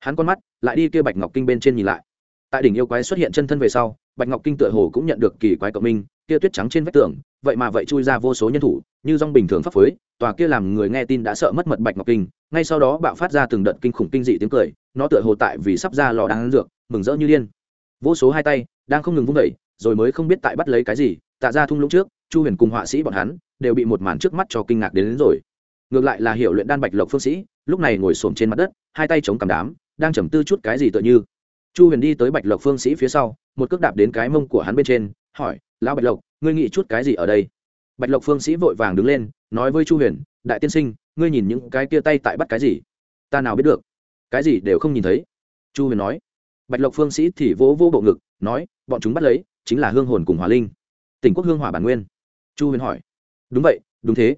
Hắn con mắt lại đi kia bạch ngọc kinh bên trên nhìn lại. Tại đỉnh yêu quái xuất hiện chân thân về sau, bạch ngọc kinh tựa hồ cũng nhận được kỳ quái cộng minh, kia tuyết trắng trên vách tường vậy mà vậy chui ra vô số nhân thủ như rong bình thường pháp phối tòa kia làm người nghe tin đã sợ mất mật bạch ngọc kinh ngay sau đó bạo phát ra từng đợt kinh khủng kinh dị tiếng cười nó tựa hồ tại vì sắp ra lò đang dược mừng rỡ như điên. Vô số hai tay đang không ngừng vung vẩy rồi mới không biết tại bắt lấy cái gì tạ ra thung lũng trước chu huyền cùng họa sĩ bọn hắn đều bị một màn trước mắt cho kinh ngạc đến, đến rồi. Ngược lại là hiểu luyện đan bạch lộc phương sĩ lúc này ngồi xổm trên mặt đất hai tay chống cằm đám đang trầm tư chút cái gì tựa như. Chu huyền đi tới bạch lộc phương sĩ phía sau một cước đạp đến cái mông của hắn bên trên hỏi lão bạch lộc ngươi nghĩ chút cái gì ở đây? Bạch lộc phương sĩ vội vàng đứng lên, nói với chu huyền, đại tiên sinh, ngươi nhìn những cái kia tay tại bắt cái gì? Ta nào biết được? Cái gì đều không nhìn thấy. Chu huyền nói. Bạch lộc phương sĩ thì vỗ vỗ bộ ngực, nói, bọn chúng bắt lấy, chính là hương hồn cùng hỏa linh. Tỉnh quốc hương hỏa bản nguyên. Chu huyền hỏi. Đúng vậy, đúng thế.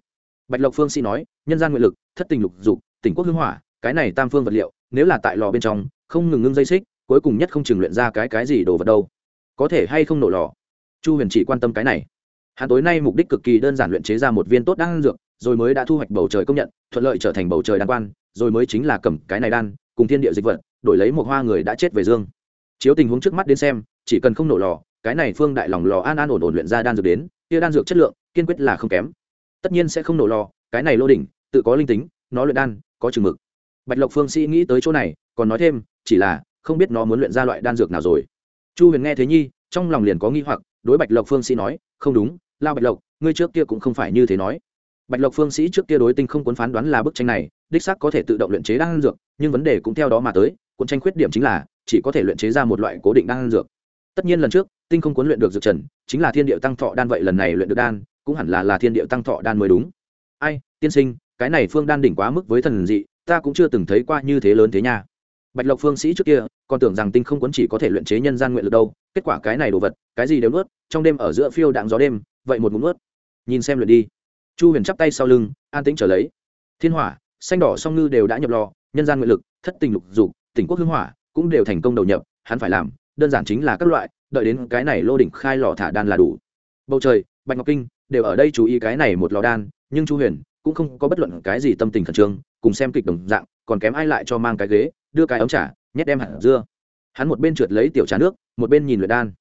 Bạch lộc phương sĩ nói, nhân gian nguyện lực, thất tình lục dục, tỉnh quốc hương hỏa, cái này tam phương vật liệu, nếu là tại lò bên trong, không ngừng ngưng dây xích, cuối cùng nhất không chừng luyện ra cái cái gì đồ vật đâu. Có thể hay không nổ lò? Chu huyền chỉ quan tâm cái này. Hắn tối nay mục đích cực kỳ đơn giản luyện chế ra một viên tốt đan dược, rồi mới đã thu hoạch bầu trời công nhận, thuận lợi trở thành bầu trời đan quan, rồi mới chính là cầm cái này đan, cùng thiên địa dịch vật, đổi lấy một hoa người đã chết về dương. Chiếu tình huống trước mắt đến xem, chỉ cần không nổ lò, cái này phương đại lòng lò an an ổn ổn luyện ra đan dược đến, kia đan dược chất lượng, kiên quyết là không kém. Tất nhiên sẽ không nổ lò, cái này lô đỉnh, tự có linh tính, nó luyện đan, có chừng mực. Bạch lộc phương sĩ nghĩ tới chỗ này, còn nói thêm, chỉ là không biết nó muốn luyện ra loại đan dược nào rồi. Chu huyền nghe thế nhi, trong lòng liền có nghi hoặc đối bạch lộc phương sĩ nói, không đúng, lao bạch lộc, ngươi trước kia cũng không phải như thế nói. Bạch lộc phương sĩ trước kia đối tinh không cuốn phán đoán là bức tranh này, đích xác có thể tự động luyện chế đan dược, nhưng vấn đề cũng theo đó mà tới, cuốn tranh khuyết điểm chính là, chỉ có thể luyện chế ra một loại cố định đan dược. Tất nhiên lần trước, tinh không cuốn luyện được dược trần, chính là thiên địa tăng thọ đan vậy lần này luyện được đan, cũng hẳn là là thiên địa tăng thọ đan mới đúng. Ai, tiên sinh, cái này phương đan đỉnh quá mức với thần dị, ta cũng chưa từng thấy qua như thế lớn thế nha. Bạch lộc phương sĩ trước kia, còn tưởng rằng tinh không cuốn chỉ có thể luyện chế nhân gian nguyện lực đâu kết quả cái này đồ vật, cái gì đều nuốt, trong đêm ở giữa phiêu đạn gió đêm, vậy một ngụm nuốt. Nhìn xem lượt đi. Chu huyền chắp tay sau lưng, an tĩnh trở lấy. Thiên hỏa, xanh đỏ song ngư đều đã nhập lò, nhân gian nguyện lực, thất tình lục dục, tỉnh quốc hương hỏa, cũng đều thành công đầu nhập, hắn phải làm, đơn giản chính là các loại, đợi đến cái này lô đỉnh khai lò thả đan là đủ. Bầu trời, bạch ngọc kinh, đều ở đây chú ý cái này một lò đan, nhưng chu huyền cũng không có bất luận cái gì tâm tình khẩn trương, cùng xem kịch đồng dạng, còn kém ai lại cho mang cái ghế, đưa cái ống trà, nhét đem hẳn dưa hắn một bên trượt lấy tiểu trà nước, một bên nhìn luyện đan.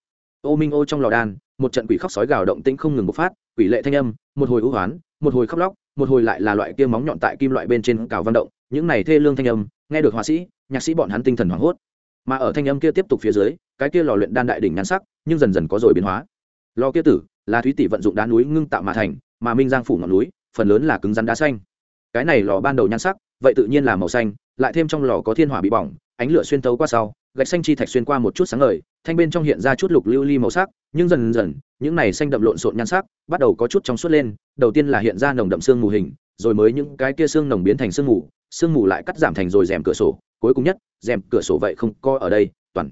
Ô minh ô trong lò đan, một trận quỷ khóc sói gào động tĩnh không ngừng bộc phát, quỷ lệ thanh âm, một hồi ưu hoán, một hồi khóc lóc, một hồi lại là loại kia móng nhọn tại kim loại bên trên cào văn động. Những này thê lương thanh âm, nghe được họa sĩ, nhạc sĩ bọn hắn tinh thần hoảng hốt. Mà ở thanh âm kia tiếp tục phía dưới, cái kia lò luyện đan đại đỉnh ngắn sắc, nhưng dần dần có rồi biến hóa. Lò kia tử, là thúy tỷ vận dụng đá núi ngưng tạo mà thành, mà minh giang phủ ngọn núi, phần lớn là cứng rắn đá xanh. Cái này lò ban đầu nhan sắc, vậy tự nhiên là màu xanh, lại thêm trong lò có thiên hỏa bị bỏng ánh lửa xuyên tấu qua sau, gạch xanh chi thạch xuyên qua một chút sáng ngời, thanh bên trong hiện ra chút lục lưu ly màu sắc, nhưng dần dần, những này xanh đậm lộn xộn nhan sắc bắt đầu có chút trong suốt lên, đầu tiên là hiện ra nồng đậm xương mù hình, rồi mới những cái kia xương nồng biến thành xương mù xương mù lại cắt giảm thành rồi rèm cửa sổ, cuối cùng nhất, rèm cửa sổ vậy không co ở đây, toàn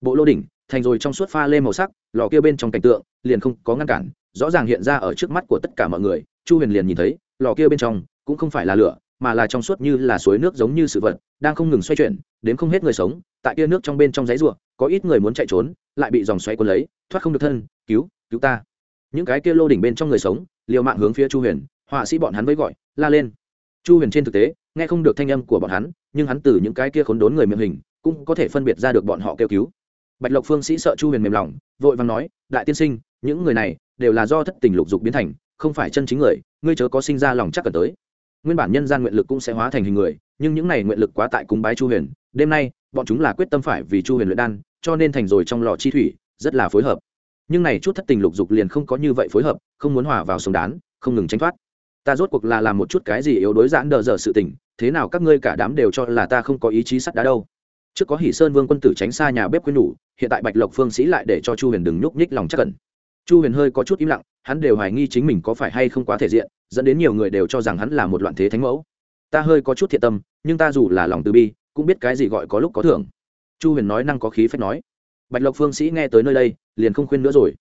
bộ lô đỉnh, thành rồi trong suốt pha lê màu sắc, lò kia bên trong cảnh tượng liền không có ngăn cản, rõ ràng hiện ra ở trước mắt của tất cả mọi người, chu huyền liền nhìn thấy, lò kia bên trong cũng không phải là lửa mà là trong suốt như là suối nước giống như sự vật, đang không ngừng xoay chuyển đến không hết người sống, tại kia nước trong bên trong giấy ruộng có ít người muốn chạy trốn, lại bị dòng xoáy cuốn lấy, thoát không được thân, cứu cứu ta. Những cái kia lô đỉnh bên trong người sống, liều mạng hướng phía chu huyền, họa sĩ bọn hắn với gọi, la lên. Chu huyền trên thực tế, nghe không được thanh âm của bọn hắn, nhưng hắn từ những cái kia khốn đốn người miệng hình, cũng có thể phân biệt ra được bọn họ kêu cứu. Bạch lộc phương sĩ sợ chu huyền mềm lòng, vội vàng nói, đại tiên sinh, những người này đều là do thất tình lục dục biến thành, không phải chân chính người, ngươi chớ có sinh ra lòng chắc cần tới nguyên bản nhân gian nguyện lực cũng sẽ hóa thành hình người, nhưng những này nguyện lực quá tại cúng bái chu huyền, đêm nay, bọn chúng là quyết tâm phải vì chu huyền luyện đan, cho nên thành rồi trong lò chi thủy, rất là phối hợp. Nhưng này chút thất tình lục dục liền không có như vậy phối hợp, không muốn hòa vào sông đán, không ngừng tranh thoát. Ta rốt cuộc là làm một chút cái gì yếu đối giãn đờ dở sự tình, thế nào các ngươi cả đám đều cho là ta không có ý chí sắt đá đâu. Trước có hỷ sơn vương quân tử tránh xa nhà bếp quyên nhủ, hiện tại bạch lộc phương sĩ lại để cho chu huyền đừng nhúc nhích lòng chắc cẩn. Chu huyền hơi có chút im lặng, hắn đều hoài nghi chính mình có phải hay không quá thể diện dẫn đến nhiều người đều cho rằng hắn là một loạn thế thánh mẫu. Ta hơi có chút thiện tâm, nhưng ta dù là lòng từ bi, cũng biết cái gì gọi có lúc có thưởng. Chu huyền nói năng có khí phép nói. Bạch lộc phương sĩ nghe tới nơi đây, liền không khuyên nữa rồi.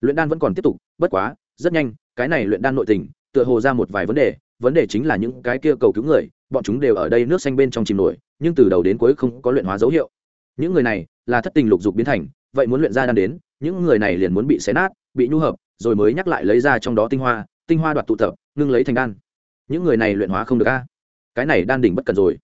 Luyện đan vẫn còn tiếp tục, bất quá, rất nhanh, cái này luyện đan nội tình, tựa hồ ra một vài vấn đề vấn đề chính là những cái kia cầu cứu người, bọn chúng đều ở đây nước xanh bên trong chìm nổi, nhưng từ đầu đến cuối không có luyện hóa dấu hiệu. Những người này, là thất tình lục dục biến thành, vậy muốn luyện ra đan đến, những người này liền muốn bị xé nát, bị nhu hợp, rồi mới nhắc lại lấy ra trong đó tinh hoa tinh hoa đoạt tụ tập ngưng lấy thành đan. Những người này luyện hóa không được a. Cái này đan đỉnh bất cần rồi.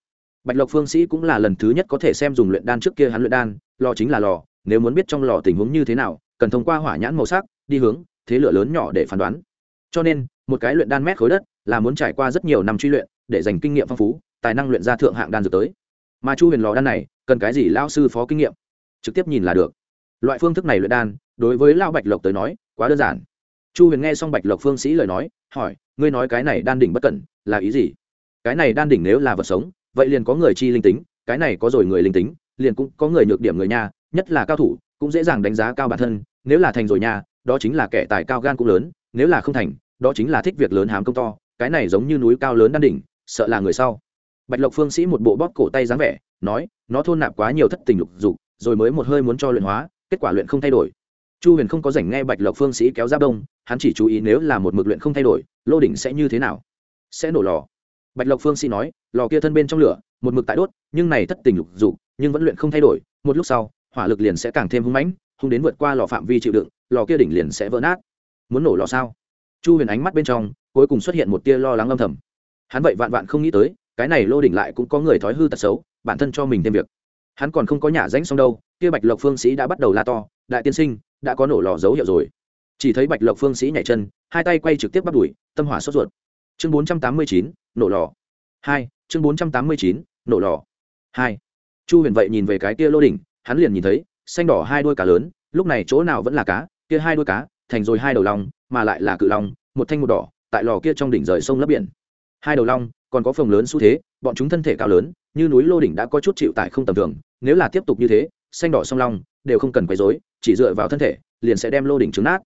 Bạch lộc phương sĩ cũng là lần thứ nhất có thể xem dùng luyện đan trước kia hắn luyện đan, lò chính là lò, nếu muốn biết trong lò tình huống như thế nào, cần thông qua hỏa nhãn màu sắc, đi hướng, thế lửa lớn nhỏ để phán đoán. Cho nên, một cái luyện đan mét khối đất là muốn trải qua rất nhiều năm truy luyện, để dành kinh nghiệm phong phú, tài năng luyện ra thượng hạng đan dược tới. Mà chu huyền lò đan này, cần cái gì lao sư phó kinh nghiệm? Trực tiếp nhìn là được. Loại phương thức này luyện đan, đối với lao bạch lộc tới nói, quá đơn giản. Chu huyền nghe xong bạch lộc phương sĩ lời nói, hỏi ngươi nói cái này đan đỉnh bất cẩn, là ý gì? Cái này đan đỉnh nếu là vật sống, vậy liền có người chi linh tính, cái này có rồi người linh tính, liền cũng có người nhược điểm người nha, nhất là cao thủ, cũng dễ dàng đánh giá cao bản thân, nếu là thành rồi nha, đó chính là kẻ tài cao gan cũng lớn, nếu là không thành, đó chính là thích việc lớn hám công to, cái này giống như núi cao lớn đan đỉnh, sợ là người sau. Bạch lộc phương sĩ một bộ bóp cổ tay dáng vẻ, nói, nó thôn nạp quá nhiều thất tình lục dục, rồi mới một hơi muốn cho luyện hóa, kết quả luyện không thay đổi chu huyền không có rảnh nghe bạch lộc phương sĩ kéo giáp đông, hắn chỉ chú ý nếu là một mực luyện không thay đổi, lô đỉnh sẽ như thế nào? Sẽ nổ lò. Bạch lộc phương sĩ nói, lò kia thân bên trong lửa, một mực tại đốt, nhưng này thất tình lục dục, nhưng vẫn luyện không thay đổi, một lúc sau, hỏa lực liền sẽ càng thêm hung mãnh, hung đến vượt qua lò phạm vi chịu đựng, lò kia đỉnh liền sẽ vỡ nát. Muốn nổ lò sao? Chu huyền ánh mắt bên trong, cuối cùng xuất hiện một tia lo lắng âm thầm. Hắn vậy vạn vạn không nghĩ tới, cái này lô đỉnh lại cũng có người thói hư tật xấu, bản thân cho mình thêm việc. Hắn còn không có nhà ránh xong đâu, kia bạch lộc phương sĩ đã bắt đầu la to, đại tiên sinh đã có nổ lò dấu hiệu rồi. Chỉ thấy bạch lộc phương sĩ nhảy chân, hai tay quay trực tiếp bắt đuổi, tâm hỏa sốt ruột. Chương bốn trăm tám mươi chín, nổ lò. Hai, chương bốn trăm tám mươi chín, nổ lò. Hai. Chu huyền vậy nhìn về cái kia lô đỉnh, hắn liền nhìn thấy, xanh đỏ hai đôi cá lớn, lúc này chỗ nào vẫn là cá, kia hai đôi cá, thành rồi hai đầu long, mà lại là cự long, một thanh một đỏ, tại lò kia trong đỉnh rời sông lấp biển. Hai đầu long, còn có phồng lớn xu thế, bọn chúng thân thể cao lớn, như núi lô đỉnh đã có chút chịu tải không tầm thường, nếu là tiếp tục như thế, xanh đỏ song long, đều không cần quấy dối chỉ dựa vào thân thể, liền sẽ đem lô đỉnh trứng nát.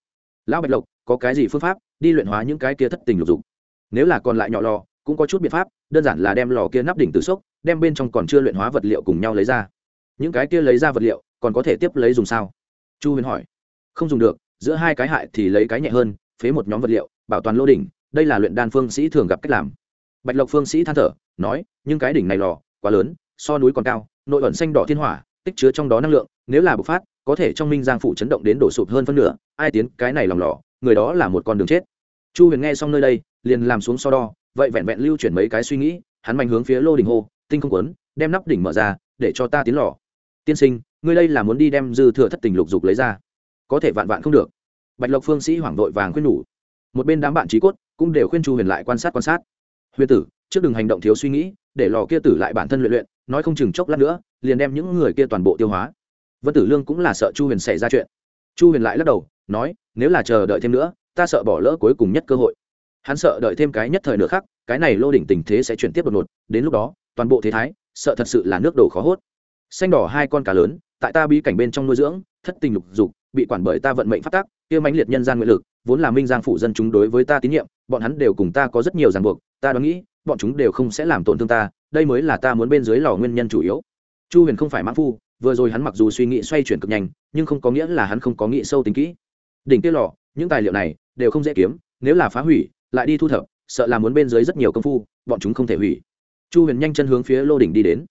Lão bạch lộc, có cái gì phương pháp đi luyện hóa những cái kia thất tình lục dục? Nếu là còn lại nhỏ lò, cũng có chút biện pháp, đơn giản là đem lò kia nắp đỉnh từ sốc đem bên trong còn chưa luyện hóa vật liệu cùng nhau lấy ra. Những cái kia lấy ra vật liệu, còn có thể tiếp lấy dùng sao? Chu huyền hỏi. Không dùng được, giữa hai cái hại thì lấy cái nhẹ hơn, phế một nhóm vật liệu, bảo toàn lô đỉnh, đây là luyện đan phương sĩ thường gặp cách làm. Bạch lộc phương sĩ than thở, nói nhưng cái đỉnh này lò, quá lớn, so núi còn cao, nội ẩn xanh đỏ thiên hỏa, tích chứa trong đó năng lượng, nếu là bộc phát có thể trong minh giang phủ chấn động đến đổ sụp hơn phân nửa, ai tiến cái này lòng lò, người đó là một con đường chết. Chu huyền nghe xong nơi đây, liền làm xuống so đo, vậy vẹn vẹn lưu chuyển mấy cái suy nghĩ, hắn mạnh hướng phía lô đình hô, tinh không quấn, đem nắp đỉnh mở ra, để cho ta tiến lò. Tiên sinh, ngươi đây là muốn đi đem dư thừa thất tình lục dục lấy ra. Có thể vạn vạn không được. Bạch lộc phương sĩ hoảng vội vàng khuyên nhủ. Một bên đám bạn trí cốt cũng đều khuyên chu huyền lại quan sát quan sát. Huyền tử, trước đừng hành động thiếu suy nghĩ, để lò kia tử lại bản thân luyện luyện, nói không chừng chốc lát nữa, liền đem những người kia toàn bộ tiêu hóa vân tử lương cũng là sợ chu huyền xảy ra chuyện. Chu huyền lại lắc đầu, nói, nếu là chờ đợi thêm nữa, ta sợ bỏ lỡ cuối cùng nhất cơ hội. Hắn sợ đợi thêm cái nhất thời nữa khác cái này lô đỉnh tình thế sẽ chuyển tiếp đột ngột, đến lúc đó, toàn bộ thế thái, sợ thật sự là nước đổ khó hốt. Xanh đỏ hai con cá lớn, tại ta bí cảnh bên trong nuôi dưỡng, thất tình lục dục, bị quản bởi ta vận mệnh phát tác kia mãnh liệt nhân gian nguyện lực, vốn là minh giang phụ dân chúng đối với ta tín nhiệm, bọn hắn đều cùng ta có rất nhiều ràng buộc, ta đoán nghĩ, bọn chúng đều không sẽ làm tổn thương ta, đây mới là ta muốn bên dưới lò nguyên nhân chủ yếu. Chu huyền không phải mãn phu vừa rồi hắn mặc dù suy nghĩ xoay chuyển cực nhanh, nhưng không có nghĩa là hắn không có nghĩ sâu tính kỹ. Đỉnh tiết lò, những tài liệu này đều không dễ kiếm, nếu là phá hủy, lại đi thu thập, sợ là muốn bên dưới rất nhiều công phu, bọn chúng không thể hủy. Chu huyền nhanh chân hướng phía lô đỉnh đi đến.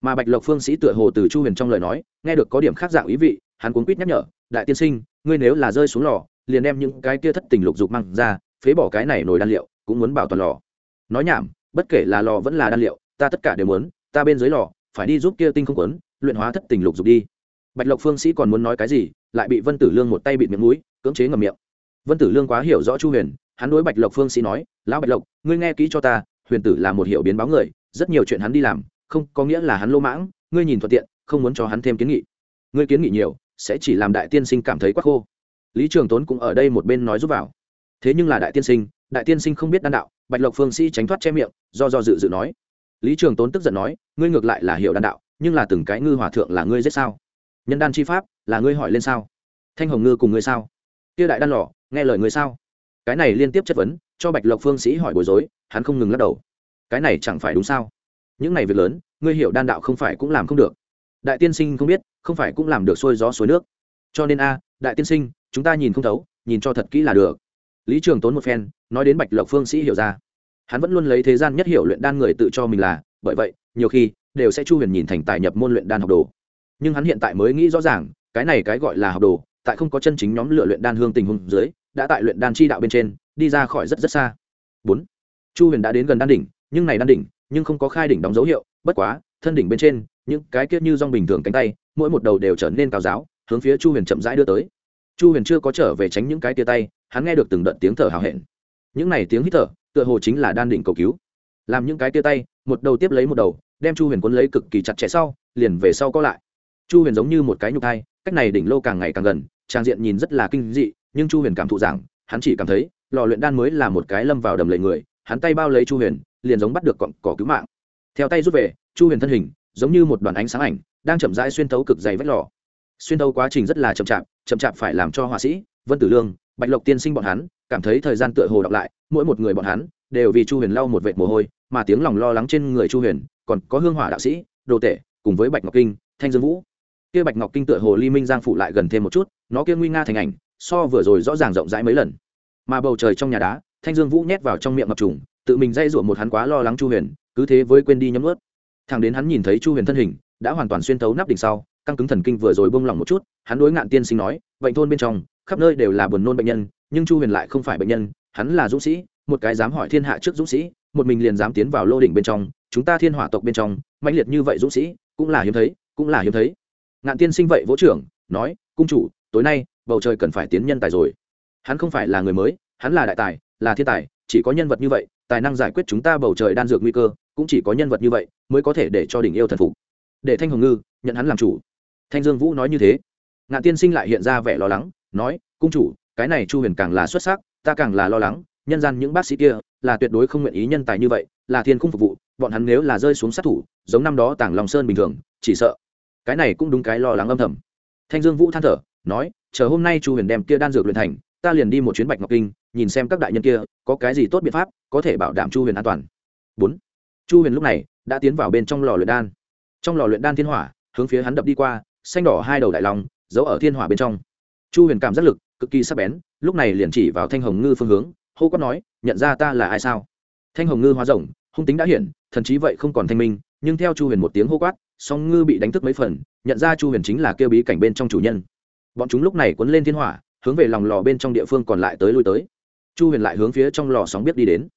Mà bạch lộc phương sĩ tựa hồ từ chu huyền trong lời nói, nghe được có điểm khác dạng ý vị, hắn cuốn quýt nhắc nhở, đại tiên sinh, ngươi nếu là rơi xuống lò, liền đem những cái kia thất tình lục dục mang ra, phế bỏ cái này nồi đan liệu, cũng muốn bảo toàn lò. Nói nhảm, bất kể là lò vẫn là đan liệu, ta tất cả đều muốn, ta bên dưới lò phải đi giúp kia tinh không quấn, luyện hóa thất tình lục dục đi. Bạch lộc phương sĩ còn muốn nói cái gì, lại bị vân tử lương một tay bịt miệng mũi, cưỡng chế ngầm miệng. Vân tử lương quá hiểu rõ chu huyền, hắn đối bạch lộc phương sĩ nói, lão bạch lộc, ngươi nghe kỹ cho ta, huyền tử là một hiệu biến báo người, rất nhiều chuyện hắn đi làm, không có nghĩa là hắn lô mãng, ngươi nhìn thuận tiện, không muốn cho hắn thêm kiến nghị. Ngươi kiến nghị nhiều, sẽ chỉ làm đại tiên sinh cảm thấy quá khô. Lý trường tốn cũng ở đây một bên nói giúp vào. Thế nhưng là đại tiên sinh, đại tiên sinh không biết đan đạo, bạch lộc phương sĩ tránh thoát che miệng, do do dự dự nói lý trường tốn tức giận nói, ngươi ngược lại là hiểu đan đạo, nhưng là từng cái ngư hòa thượng là ngươi giết sao? Nhân đan chi pháp là ngươi hỏi lên sao? Thanh hồng ngư cùng ngươi sao? Kia đại đan lò, nghe lời ngươi sao? Cái này liên tiếp chất vấn, cho bạch lộc phương sĩ hỏi bối rối, hắn không ngừng lắc đầu. Cái này chẳng phải đúng sao? Những này việc lớn, ngươi hiểu đan đạo không phải cũng làm không được. Đại tiên sinh không biết, không phải cũng làm được xuôi gió suối nước. Cho nên a, đại tiên sinh, chúng ta nhìn không thấu, nhìn cho thật kỹ là được. Lý trường tốn một phen, nói đến bạch lộc phương sĩ hiểu ra hắn vẫn luôn lấy thế gian nhất hiểu luyện đan người tự cho mình là, bởi vậy, nhiều khi, đều sẽ chu huyền nhìn thành tài nhập môn luyện đan học đồ. Nhưng hắn hiện tại mới nghĩ rõ ràng, cái này cái gọi là học đồ, tại không có chân chính nhóm lựa luyện đan hương tình hùng dưới, đã tại luyện đan chi đạo bên trên, đi ra khỏi rất rất xa. Bốn, chu huyền đã đến gần đan đỉnh, nhưng này đan đỉnh, nhưng không có khai đỉnh đóng dấu hiệu, bất quá, thân đỉnh bên trên, những cái kiết như rong bình thường cánh tay, mỗi một đầu đều trở nên cao giáo, hướng phía chu huyền chậm rãi đưa tới. Chu huyền chưa có trở về tránh những cái tia tay, hắn nghe được từng đợt tiếng thở hào hẹn. Những này tiếng hít thở tựa hồ chính là đan đỉnh cầu cứu. Làm những cái tia tay, một đầu tiếp lấy một đầu, đem chu huyền quấn lấy cực kỳ chặt chẽ sau, liền về sau có lại. Chu huyền giống như một cái nhục thai, cách này đỉnh lô càng ngày càng gần, trang diện nhìn rất là kinh dị, nhưng chu huyền cảm thụ rằng, hắn chỉ cảm thấy, lò luyện đan mới là một cái lâm vào đầm lầy người, hắn tay bao lấy chu huyền, liền giống bắt được cọn cỏ cứu mạng. Theo tay rút về, chu huyền thân hình, giống như một đoàn ánh sáng ảnh, đang chậm rãi xuyên tấu cực dày vách lò. Xuyên tấu quá trình rất là chậm chạp chậm chạp phải làm cho họa sĩ vân tử lương, bạch lộc tiên sinh bọn hắn, cảm thấy thời gian tựa hồ đọc lại, mỗi một người bọn hắn, đều vì chu huyền lau một vệt mồ hôi, mà tiếng lòng lo lắng trên người chu huyền, còn có hương hỏa đạo sĩ, đồ tể, cùng với bạch ngọc kinh, thanh dương vũ. Kia bạch ngọc kinh tựa hồ ly minh giang phụ lại gần thêm một chút, nó kia nguy nga thành ảnh, so vừa rồi rõ ràng rộng rãi mấy lần. Mà bầu trời trong nhà đá, thanh dương vũ nhét vào trong miệng ngập trùng, tự mình dây rủa một hắn quá lo lắng chu huyền, cứ thế với quên đi nhấm ướt thằng đến hắn nhìn thấy chu huyền thân hình, đã hoàn toàn xuyên tấu nắp đỉnh sau, căng cứng thần kinh vừa rồi bông lỏng một chút, hắn đối ngạn tiên sinh nói bệnh thôn bên trong khắp nơi đều là buồn nôn bệnh nhân, nhưng chu huyền lại không phải bệnh nhân, hắn là dũng sĩ, một cái dám hỏi thiên hạ trước dũng sĩ, một mình liền dám tiến vào lô đỉnh bên trong, chúng ta thiên hỏa tộc bên trong, mãnh liệt như vậy dũng sĩ, cũng là hiếm thấy, cũng là hiếm thấy. Ngạn tiên sinh vậy vỗ trưởng, nói, cung chủ, tối nay, bầu trời cần phải tiến nhân tài rồi. Hắn không phải là người mới, hắn là đại tài, là thiên tài, chỉ có nhân vật như vậy, tài năng giải quyết chúng ta bầu trời đan dược nguy cơ, cũng chỉ có nhân vật như vậy mới có thể để cho đỉnh yêu thần phục. Để thanh hồng ngư nhận hắn làm chủ. Thanh dương vũ nói như thế. Ngạn tiên sinh lại hiện ra vẻ lo lắng nói, cung chủ, cái này chu huyền càng là xuất sắc, ta càng là lo lắng, nhân gian những bác sĩ kia là tuyệt đối không nguyện ý nhân tài như vậy, là thiên cung phục vụ, bọn hắn nếu là rơi xuống sát thủ, giống năm đó tảng lòng sơn bình thường, chỉ sợ cái này cũng đúng cái lo lắng âm thầm. Thanh dương vũ than thở, nói, chờ hôm nay chu huyền đem kia đan dược luyện thành, ta liền đi một chuyến bạch ngọc kinh, nhìn xem các đại nhân kia có cái gì tốt biện pháp, có thể bảo đảm chu huyền an toàn. Bốn, chu huyền lúc này đã tiến vào bên trong lò luyện đan. Trong lò luyện đan thiên hỏa, hướng phía hắn đập đi qua, xanh đỏ hai đầu đại long, giấu ở thiên hỏa bên trong chu huyền cảm giác lực cực kỳ sắc bén, lúc này liền chỉ vào thanh hồng ngư phương hướng, hô quát nói, nhận ra ta là ai sao? Thanh hồng ngư hóa rồng, hung tính đã hiển, thần chí vậy không còn thanh minh, nhưng theo chu huyền một tiếng hô quát, song ngư bị đánh thức mấy phần, nhận ra chu huyền chính là kêu bí cảnh bên trong chủ nhân. Bọn chúng lúc này cuốn lên thiên hỏa, hướng về lòng lò bên trong địa phương còn lại tới lui tới. Chu huyền lại hướng phía trong lò sóng biết đi đến.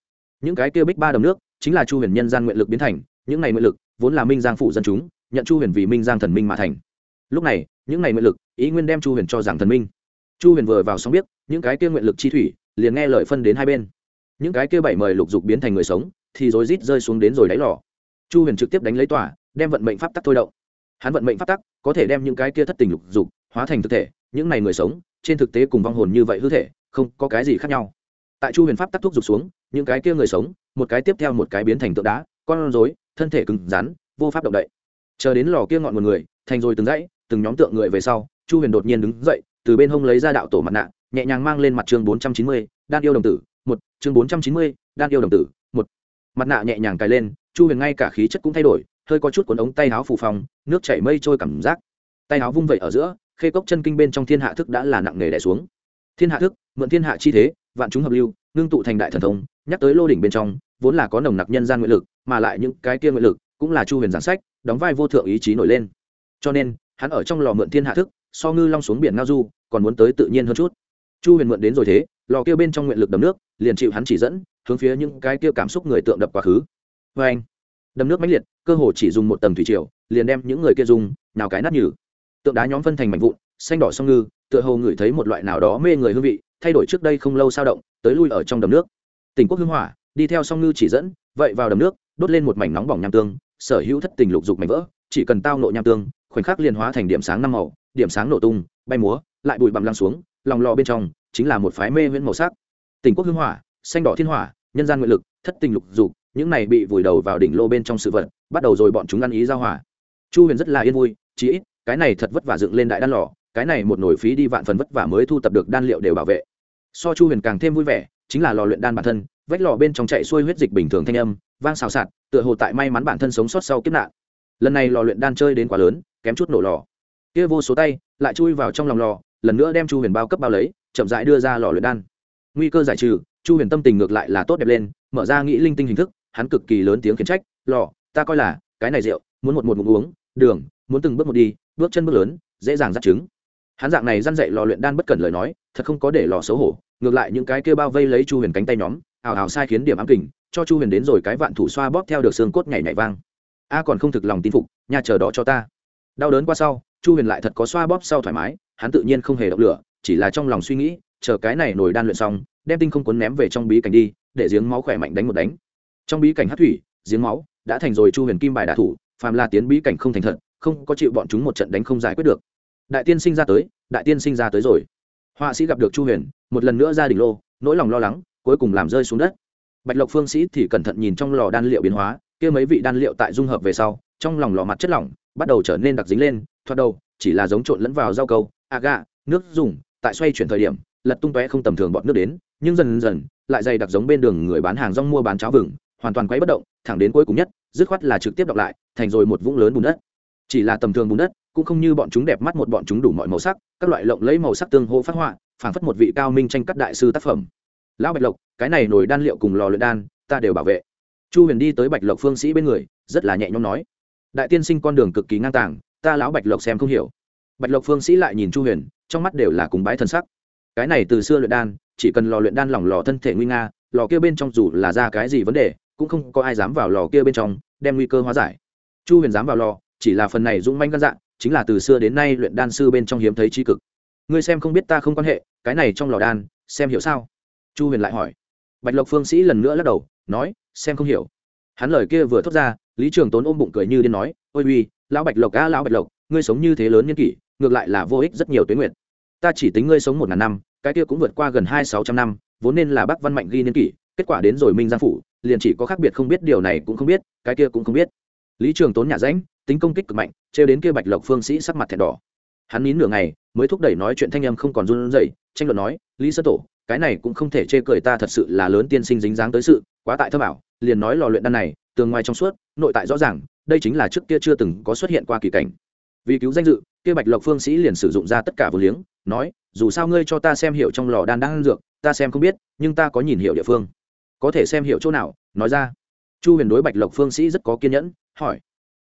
Những cái kêu bích ba đầm nước, chính là chu huyền nhân gian nguyện lực biến thành, những này nguyện lực vốn là minh giang phụ dân chúng, nhận chu huyền vì minh giang thần minh mà thành lúc này, những này nguyện lực, ý nguyên đem chu huyền cho rằng thần minh. Chu huyền vừa vào sóng biết, những cái kia nguyện lực chi thủy, liền nghe lời phân đến hai bên. Những cái kia bảy mời lục dục biến thành người sống, thì rối rít rơi xuống đến rồi đáy lò. Chu huyền trực tiếp đánh lấy tỏa đem vận mệnh pháp tắc thôi động. Hắn vận mệnh pháp tắc, có thể đem những cái kia thất tình lục dục hóa thành thực thể, những này người sống, trên thực tế cùng vong hồn như vậy hư thể, không có cái gì khác nhau. Tại chu huyền pháp tắc thúc dục xuống, những cái kia người sống, một cái tiếp theo một cái biến thành tượng đá, con rối, thân thể cứng rắn, vô pháp động đậy. Chờ đến lò kia ngọn một người, thành rồi từng dãy từng nhóm tượng người về sau chu huyền đột nhiên đứng dậy từ bên hông lấy ra đạo tổ mặt nạ nhẹ nhàng mang lên mặt chương bốn trăm chín mươi đan yêu đồng tử một chương bốn trăm chín mươi đan yêu đồng tử một. Mặt nạ nhẹ nhàng cài lên chu huyền ngay cả khí chất cũng thay đổi hơi có chút cuốn ống tay áo phù phòng, nước chảy mây trôi cảm giác. Tay áo vung vẩy ở giữa khê cốc chân kinh bên trong thiên hạ thức đã là nặng nề đẻ xuống. Thiên hạ thức mượn thiên hạ chi thế vạn chúng hợp lưu ngưng tụ thành đại thần thông nhắc tới lô đỉnh bên trong vốn là có nồng nặc nhân gian nguyện lực mà lại những cái kia nguyện lực cũng là chu huyền giảng sách đóng vai vô thượng ý chí nổi lên. Cho nên hắn ở trong lò mượn thiên hạ thức, so ngư long xuống biển ngao du, còn muốn tới tự nhiên hơn chút. Chu huyền mượn đến rồi thế, lò kia bên trong nguyện lực đầm nước, liền chịu hắn chỉ dẫn, hướng phía những cái kia cảm xúc người tượng đập quá khứ. Vê anh, đầm nước mãnh liệt, cơ hồ chỉ dùng một tầng thủy triều, liền đem những người kia dùng nào cái nát nhừ. Tượng đá nhóm phân thành mảnh vụn, xanh đỏ sông ngư, tựa hồ ngửi thấy một loại nào đó mê người hương vị, thay đổi trước đây không lâu sao động, tới lui ở trong đầm nước. Tỉnh quốc hương hỏa, đi theo song ngư chỉ dẫn, vậy vào đầm nước, đốt lên một mảnh nóng bỏng nham tương, sở hữu thất tình lục dục mảnh vỡ chỉ cần tao nộ nham tương, khoảnh khắc liền hóa thành điểm sáng năm màu, điểm sáng nổ tung, bay múa, lại bụi bặm lăn xuống, lòng lò bên trong chính là một phái mê huyễn màu sắc. Tỉnh quốc hương hỏa, xanh đỏ thiên hỏa, nhân gian nguyện lực, thất tình lục dục, những này bị vùi đầu vào đỉnh lô bên trong sự vật, bắt đầu rồi bọn chúng ăn ý giao hỏa chu huyền rất là yên vui, chí ít, cái này thật vất vả dựng lên đại đan lò, cái này một nổi phí đi vạn phần vất vả mới thu tập được đan liệu đều bảo vệ. So chu huyền càng thêm vui vẻ, chính là lò luyện đan bản thân, vách lò bên trong chạy xuôi huyết dịch bình thường thanh âm, vang xào xạc, tựa hồ tại may mắn bản thân sống sót sau kiếp nạn lần này lò luyện đan chơi đến quá lớn, kém chút nổ lò. Kia vô số tay, lại chui vào trong lòng lò, lần nữa đem chu huyền bao cấp bao lấy, chậm rãi đưa ra lò luyện đan. Nguy cơ giải trừ, chu huyền tâm tình ngược lại là tốt đẹp lên, mở ra nghĩ linh tinh hình thức, hắn cực kỳ lớn tiếng khiển trách, lò, ta coi là, cái này rượu, muốn một một ngụm uống, đường, muốn từng bước một đi, bước chân bước lớn, dễ dàng dắt trứng. Hắn dạng này răn dậy lò luyện đan bất cần lời nói, thật không có để lò xấu hổ, ngược lại những cái kia bao vây lấy chu huyền cánh tay nhóm ào ào sai khiến điểm ám kình, cho chu huyền đến rồi cái vạn thủ xoa bóp theo được xương cốt nhảy nhảy vang a còn không thực lòng tin phục nhà chờ đó cho ta. Đau đớn qua sau, chu huyền lại thật có xoa bóp sau thoải mái, hắn tự nhiên không hề động lửa, chỉ là trong lòng suy nghĩ, chờ cái này nổi đan luyện xong, đem tinh không cuốn ném về trong bí cảnh đi, để giếng máu khỏe mạnh đánh một đánh. Trong bí cảnh hát thủy, giếng máu, đã thành rồi chu huyền kim bài đả thủ, phàm là tiến bí cảnh không thành thật, không có chịu bọn chúng một trận đánh không giải quyết được. Đại tiên sinh ra tới, đại tiên sinh ra tới rồi. Họa sĩ gặp được chu huyền, một lần nữa ra đỉnh lô, nỗi lòng lo lắng, cuối cùng làm rơi xuống đất. Bạch lộc phương sĩ thì cẩn thận nhìn trong lò đan liệu biến hóa kia mấy vị đan liệu tại dung hợp về sau, trong lòng lò mặt chất lỏng, bắt đầu trở nên đặc dính lên, thoạt đầu, chỉ là giống trộn lẫn vào rau câu, a gà, nước dùng, tại xoay chuyển thời điểm, lật tung tóe không tầm thường bọn nước đến, nhưng dần dần, lại dày đặc giống bên đường người bán hàng rong mua bán cháo vừng, hoàn toàn quấy bất động, thẳng đến cuối cùng nhất, dứt khoát là trực tiếp đọc lại, thành rồi một vũng lớn bùn đất. Chỉ là tầm thường bùn đất, cũng không như bọn chúng đẹp mắt một bọn chúng đủ mọi màu sắc, các loại lộng lấy màu sắc tương hô phát họa, phảng phất một vị cao minh tranh cắt đại sư tác phẩm. Lão bạch lộc, cái này nổi đan liệu cùng lò luyện đan, ta đều bảo vệ chu huyền đi tới bạch lộc phương sĩ bên người, rất là nhẹ nhõm nói, đại tiên sinh con đường cực kỳ ngang tàng, ta lão bạch lộc xem không hiểu. Bạch lộc phương sĩ lại nhìn chu huyền, trong mắt đều là cùng bái thân sắc. Cái này từ xưa luyện đan, chỉ cần lò luyện đan lỏng lò thân thể nguy nga, lò kia bên trong dù là ra cái gì vấn đề, cũng không có ai dám vào lò kia bên trong, đem nguy cơ hóa giải. Chu huyền dám vào lò, chỉ là phần này dũng manh gan dạng chính là từ xưa đến nay luyện đan sư bên trong hiếm thấy tri cực. Ngươi xem không biết ta không quan hệ, cái này trong lò đan, xem hiểu sao? Chu huyền lại hỏi. Bạch lộc phương sĩ lần nữa lắc đầu, nói xem không hiểu. Hắn lời kia vừa thốt ra, lý trường tốn ôm bụng cười như điên nói, ôi uy, lão bạch lộc a lão bạch lộc, ngươi sống như thế lớn nhân kỷ, ngược lại là vô ích rất nhiều tuyến nguyện ta chỉ tính ngươi sống một ngàn năm, cái kia cũng vượt qua gần hai sáu trăm năm, vốn nên là bác văn mạnh ghi niên kỷ, kết quả đến rồi minh giang phủ, liền chỉ có khác biệt không biết điều này cũng không biết, cái kia cũng không biết. Lý trường tốn nhà ránh, tính công kích cực mạnh, trêu đến kia bạch lộc phương sĩ sắc mặt thẹn đỏ. Hắn nín nửa ngày, mới thúc đẩy nói chuyện thanh âm không còn run rẩy, tranh luận nói, lý sơ tổ, cái này cũng không thể chê cười ta thật sự là lớn tiên sinh dính dáng tới sự, quá tại thơ bảo liền nói lò luyện đan này, tường ngoài trong suốt, nội tại rõ ràng, đây chính là trước kia chưa từng có xuất hiện qua kỳ cảnh. Vì cứu danh dự, kia bạch lộc phương sĩ liền sử dụng ra tất cả vô liếng, nói, dù sao ngươi cho ta xem hiểu trong lò đan đang dược, ta xem không biết, nhưng ta có nhìn hiểu địa phương. Có thể xem hiểu chỗ nào, nói ra. Chu huyền đối bạch lộc phương sĩ rất có kiên nhẫn, hỏi.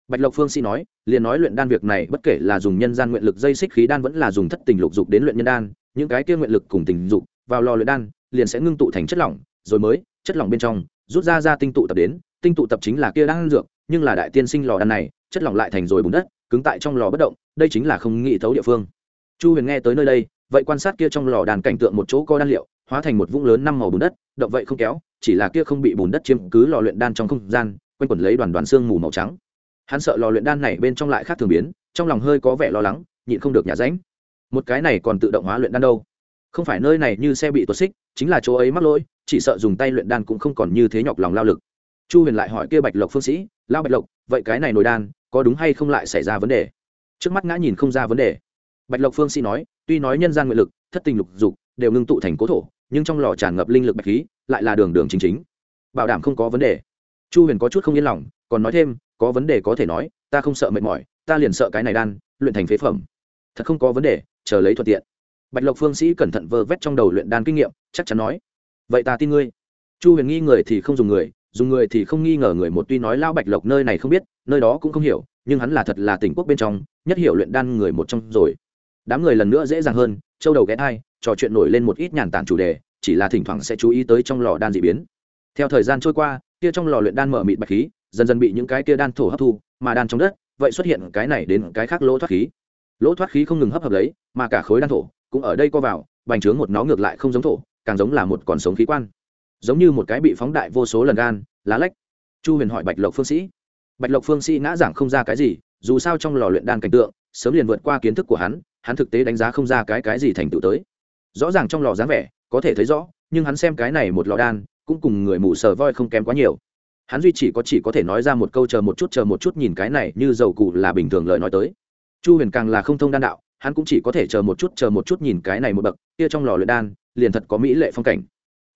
Bạch lộc phương sĩ nói, liền nói luyện đan việc này bất kể là dùng nhân gian nguyện lực dây xích khí đan vẫn là dùng thất tình lục dục đến luyện nhân đan, những cái kia nguyện lực cùng tình dục vào lò luyện đan, liền sẽ ngưng tụ thành chất lỏng, rồi mới, chất lỏng bên trong rút ra ra tinh tụ tập đến, tinh tụ tập chính là kia đang dược, nhưng là đại tiên sinh lò đan này, chất lỏng lại thành rồi bùn đất, cứng tại trong lò bất động, đây chính là không nghĩ thấu địa phương. Chu huyền nghe tới nơi đây, vậy quan sát kia trong lò đàn cảnh tượng một chỗ co đan liệu, hóa thành một vũng lớn năm màu bùn đất, động vậy không kéo, chỉ là kia không bị bùn đất chiếm cứ lò luyện đan trong không gian, quanh quẩn lấy đoàn đoàn xương mù màu trắng. Hắn sợ lò luyện đan này bên trong lại khác thường biến, trong lòng hơi có vẻ lo lắng, nhịn không được nhả ránh. Một cái này còn tự động hóa luyện đan đâu? Không phải nơi này như xe bị tuột xích, chính là chỗ ấy mắc lỗi chỉ sợ dùng tay luyện đan cũng không còn như thế nhọc lòng lao lực. Chu huyền lại hỏi kia bạch lộc phương sĩ lao bạch lộc, vậy cái này nồi đan có đúng hay không lại xảy ra vấn đề? Trước mắt ngã nhìn không ra vấn đề. Bạch lộc phương sĩ nói, tuy nói nhân gian nguyện lực, thất tình lục dục, đều ngưng tụ thành cố thổ, nhưng trong lò tràn ngập linh lực bạch khí, lại là đường đường chính chính. Bảo đảm không có vấn đề. Chu huyền có chút không yên lòng, còn nói thêm, có vấn đề có thể nói, ta không sợ mệt mỏi, ta liền sợ cái này đan, luyện thành phế phẩm. Thật không có vấn đề, chờ lấy thuận tiện. Bạch lộc phương sĩ cẩn thận vơ vét trong đầu luyện đan kinh nghiệm, chắc chắn nói vậy ta tin ngươi. Chu huyền nghi người thì không dùng người dùng người thì không nghi ngờ người một tuy nói lao bạch lộc nơi này không biết, nơi đó cũng không hiểu, nhưng hắn là thật là tỉnh quốc bên trong, nhất hiểu luyện đan người một trong rồi. Đám người lần nữa dễ dàng hơn, châu đầu ghé thai, trò chuyện nổi lên một ít nhàn tản chủ đề, chỉ là thỉnh thoảng sẽ chú ý tới trong lò đan dị biến. Theo thời gian trôi qua, kia trong lò luyện đan mở mịt bạch khí, dần dần bị những cái kia đan thổ hấp thu, mà đan trong đất, vậy xuất hiện cái này đến cái khác lỗ thoát khí. Lỗ thoát khí không ngừng hấp hợp lấy, mà cả khối đan thổ cũng ở đây co vào, bành trướng một nó ngược lại không giống thổ càng giống là một còn sống khí quan. Giống như một cái bị phóng đại vô số lần gan, lá lách. Chu huyền hỏi bạch lộc phương sĩ. Bạch lộc phương sĩ ngã giảng không ra cái gì, dù sao trong lò luyện đan cảnh tượng, sớm liền vượt qua kiến thức của hắn hắn thực tế đánh giá không ra cái cái gì thành tựu tới. Rõ ràng trong lò dáng vẻ, có thể thấy rõ, nhưng hắn xem cái này một lò đan, cũng cùng người mù sờ voi không kém quá nhiều. Hắn duy chỉ có chỉ có thể nói ra một câu chờ một chút, chờ một chút nhìn cái này như dầu cụ là bình thường lời nói tới. Chu huyền càng là không thông đan đạo hắn cũng chỉ có thể chờ một chút, chờ một chút nhìn cái này một bậc, kia trong lò luyện đan, liền thật có mỹ lệ phong cảnh.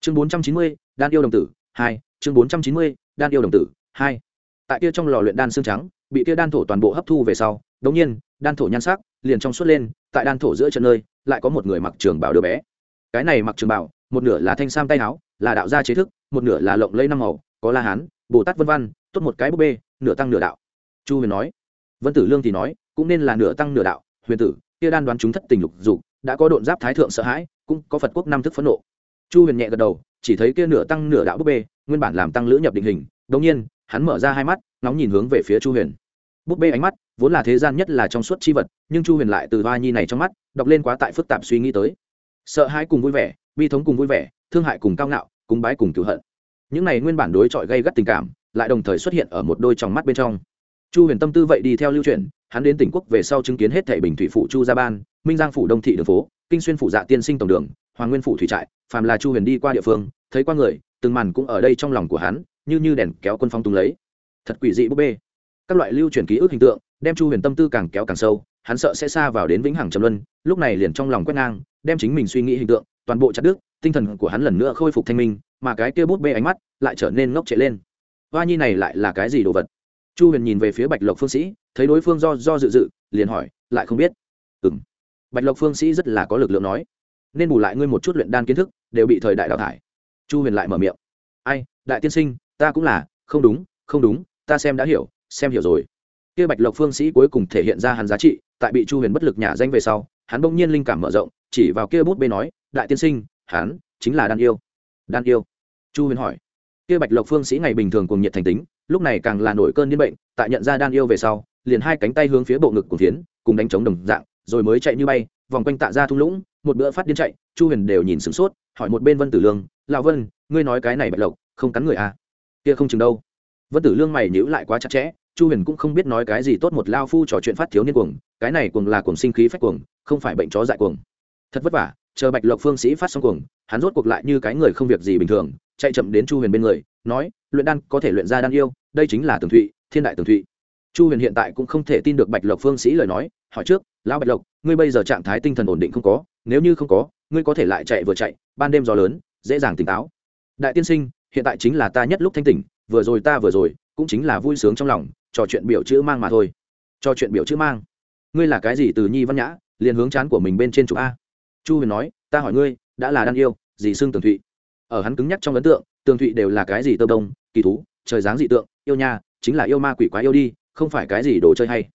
Chương bốn trăm chín mươi, đan yêu đồng tử, hai, chương bốn trăm chín mươi, đan yêu đồng tử, hai. Tại kia trong lò luyện đan xương trắng, bị kia đan thổ toàn bộ hấp thu về sau, đống nhiên, đan thổ nhan sắc liền trong suốt lên, tại đan thổ giữa chân nơi, lại có một người mặc trường bảo đứa bé. Cái này mặc trường bảo, một nửa là thanh sam tay áo, là đạo gia chế thức, một nửa là lộng lẫy năm màu, có la hán, bồ tát vân văn, tốt một cái búp bê, nửa tăng nửa đạo. Chu huyền nói. Vân tử lương thì nói, cũng nên là nửa tăng nửa đạo, huyền tử kia đan đoán chúng thất tình lục dục, đã có độn giáp thái thượng sợ hãi, cũng có phật quốc năm thức phẫn nộ. Chu huyền nhẹ gật đầu, chỉ thấy kia nửa tăng nửa đạo búp bê, nguyên bản làm tăng lữ nhập định hình đống nhiên, hắn mở ra hai mắt nóng nhìn hướng về phía chu huyền. Búp bê ánh mắt, vốn là thế gian nhất là trong suốt chi vật, nhưng chu huyền lại từ hoa nhi này trong mắt, đọc lên quá tại phức tạp suy nghĩ tới. Sợ hãi cùng vui vẻ, bi thống cùng vui vẻ, thương hại cùng cao ngạo cùng bái cùng cựu hận. Những này nguyên bản đối chọi gây gắt tình cảm, lại đồng thời xuất hiện ở một đôi trong mắt bên trong. Chu huyền tâm tư vậy đi theo lưu truyền hắn đến tỉnh quốc về sau chứng kiến hết thảy bình thủy phủ chu gia ban, minh giang phủ đông thị đường phố, kinh xuyên phủ dạ tiên sinh tổng đường, hoàng nguyên phủ thủy trại, phàm là chu huyền đi qua địa phương, thấy qua người, từng màn cũng ở đây trong lòng của hắn, như như đèn kéo quân phong tung lấy. Thật quỷ dị búp bê. Các loại lưu truyền ký ức hình tượng, đem chu huyền tâm tư càng kéo càng sâu, hắn sợ sẽ xa vào đến vĩnh hằng trầm luân, lúc này liền trong lòng quét ngang, đem chính mình suy nghĩ hình tượng, toàn bộ chặt đứt, tinh thần của hắn lần nữa khôi phục thanh minh, mà cái kia bút bê ánh mắt lại trở nên ngốc trệ lên. Hoa nhi này lại là cái gì đồ vật? Chu huyền nhìn về phía bạch lộc phương sĩ, thấy đối phương do do dự dự, liền hỏi, lại không biết? Ừ m bạch lộc phương sĩ rất là có lực lượng nói, nên bù lại ngươi một chút luyện đan kiến thức, đều bị thời đại đào thải. Chu huyền lại mở miệng, ai, đại tiên sinh, ta cũng là, không đúng không đúng, ta xem đã hiểu, xem hiểu rồi. Kia bạch lộc phương sĩ cuối cùng thể hiện ra hắn giá trị, tại bị chu huyền bất lực nhả danh về sau, hắn bỗng nhiên linh cảm mở rộng, chỉ vào kia bút bê nói, đại tiên sinh, hắn chính là đan yêu. Đan yêu? Chu huyền hỏi. Kia bạch lộc phương sĩ ngày bình thường cùng nhiệt thành tính lúc này càng là nổi cơn điên bệnh, tại nhận ra đan yêu về sau, liền hai cánh tay hướng phía bộ ngực của phiến cùng đánh chống đồng dạng, rồi mới chạy như bay, vòng quanh tạ ra thung lũng, một bữa phát điên chạy, chu huyền đều nhìn sửng sốt, hỏi một bên vân tử lương, lão vân, ngươi nói cái này bạch lộc, không cắn người à? Kia không chừng đâu. Vân tử lương mày nhữ lại quá chặt chẽ, chu huyền cũng không biết nói cái gì tốt một lao phu trò chuyện phát thiếu niên cuồng, cái này cuồng là cuồng sinh khí phách cuồng, không phải bệnh chó dại cuồng. Thật vất vả, chờ bạch lộc phương sĩ phát xong cuồng, hắn rốt cuộc lại như cái người không việc gì bình thường chạy chậm đến chu huyền bên người, nói, luyện đan có thể luyện ra đan yêu, đây chính là tường thụy, thiên đại tường thụy. Chu huyền hiện tại cũng không thể tin được bạch lộc phương sĩ lời nói, hỏi trước, lão bạch lộc, ngươi bây giờ trạng thái tinh thần ổn định không có? Nếu như không có, ngươi có thể lại chạy vừa chạy, ban đêm gió lớn, dễ dàng tỉnh táo. Đại tiên sinh, hiện tại chính là ta nhất lúc thanh tỉnh, vừa rồi ta vừa rồi, cũng chính là vui sướng trong lòng, trò chuyện biểu chữ mang mà thôi. Trò chuyện biểu chữ mang. Ngươi là cái gì từ nhi văn nhã, liền hướng chán của mình bên trên chụp a. Chu huyền nói, ta hỏi ngươi, đã là đan yêu, gì xương tường thụy? Ở hắn cứng nhắc trong ấn tượng, tường thụy đều là cái gì tơ đông kỳ thú, trời dáng dị tượng, yêu nha, chính là yêu ma quỷ quá yêu đi, không phải cái gì đồ chơi hay.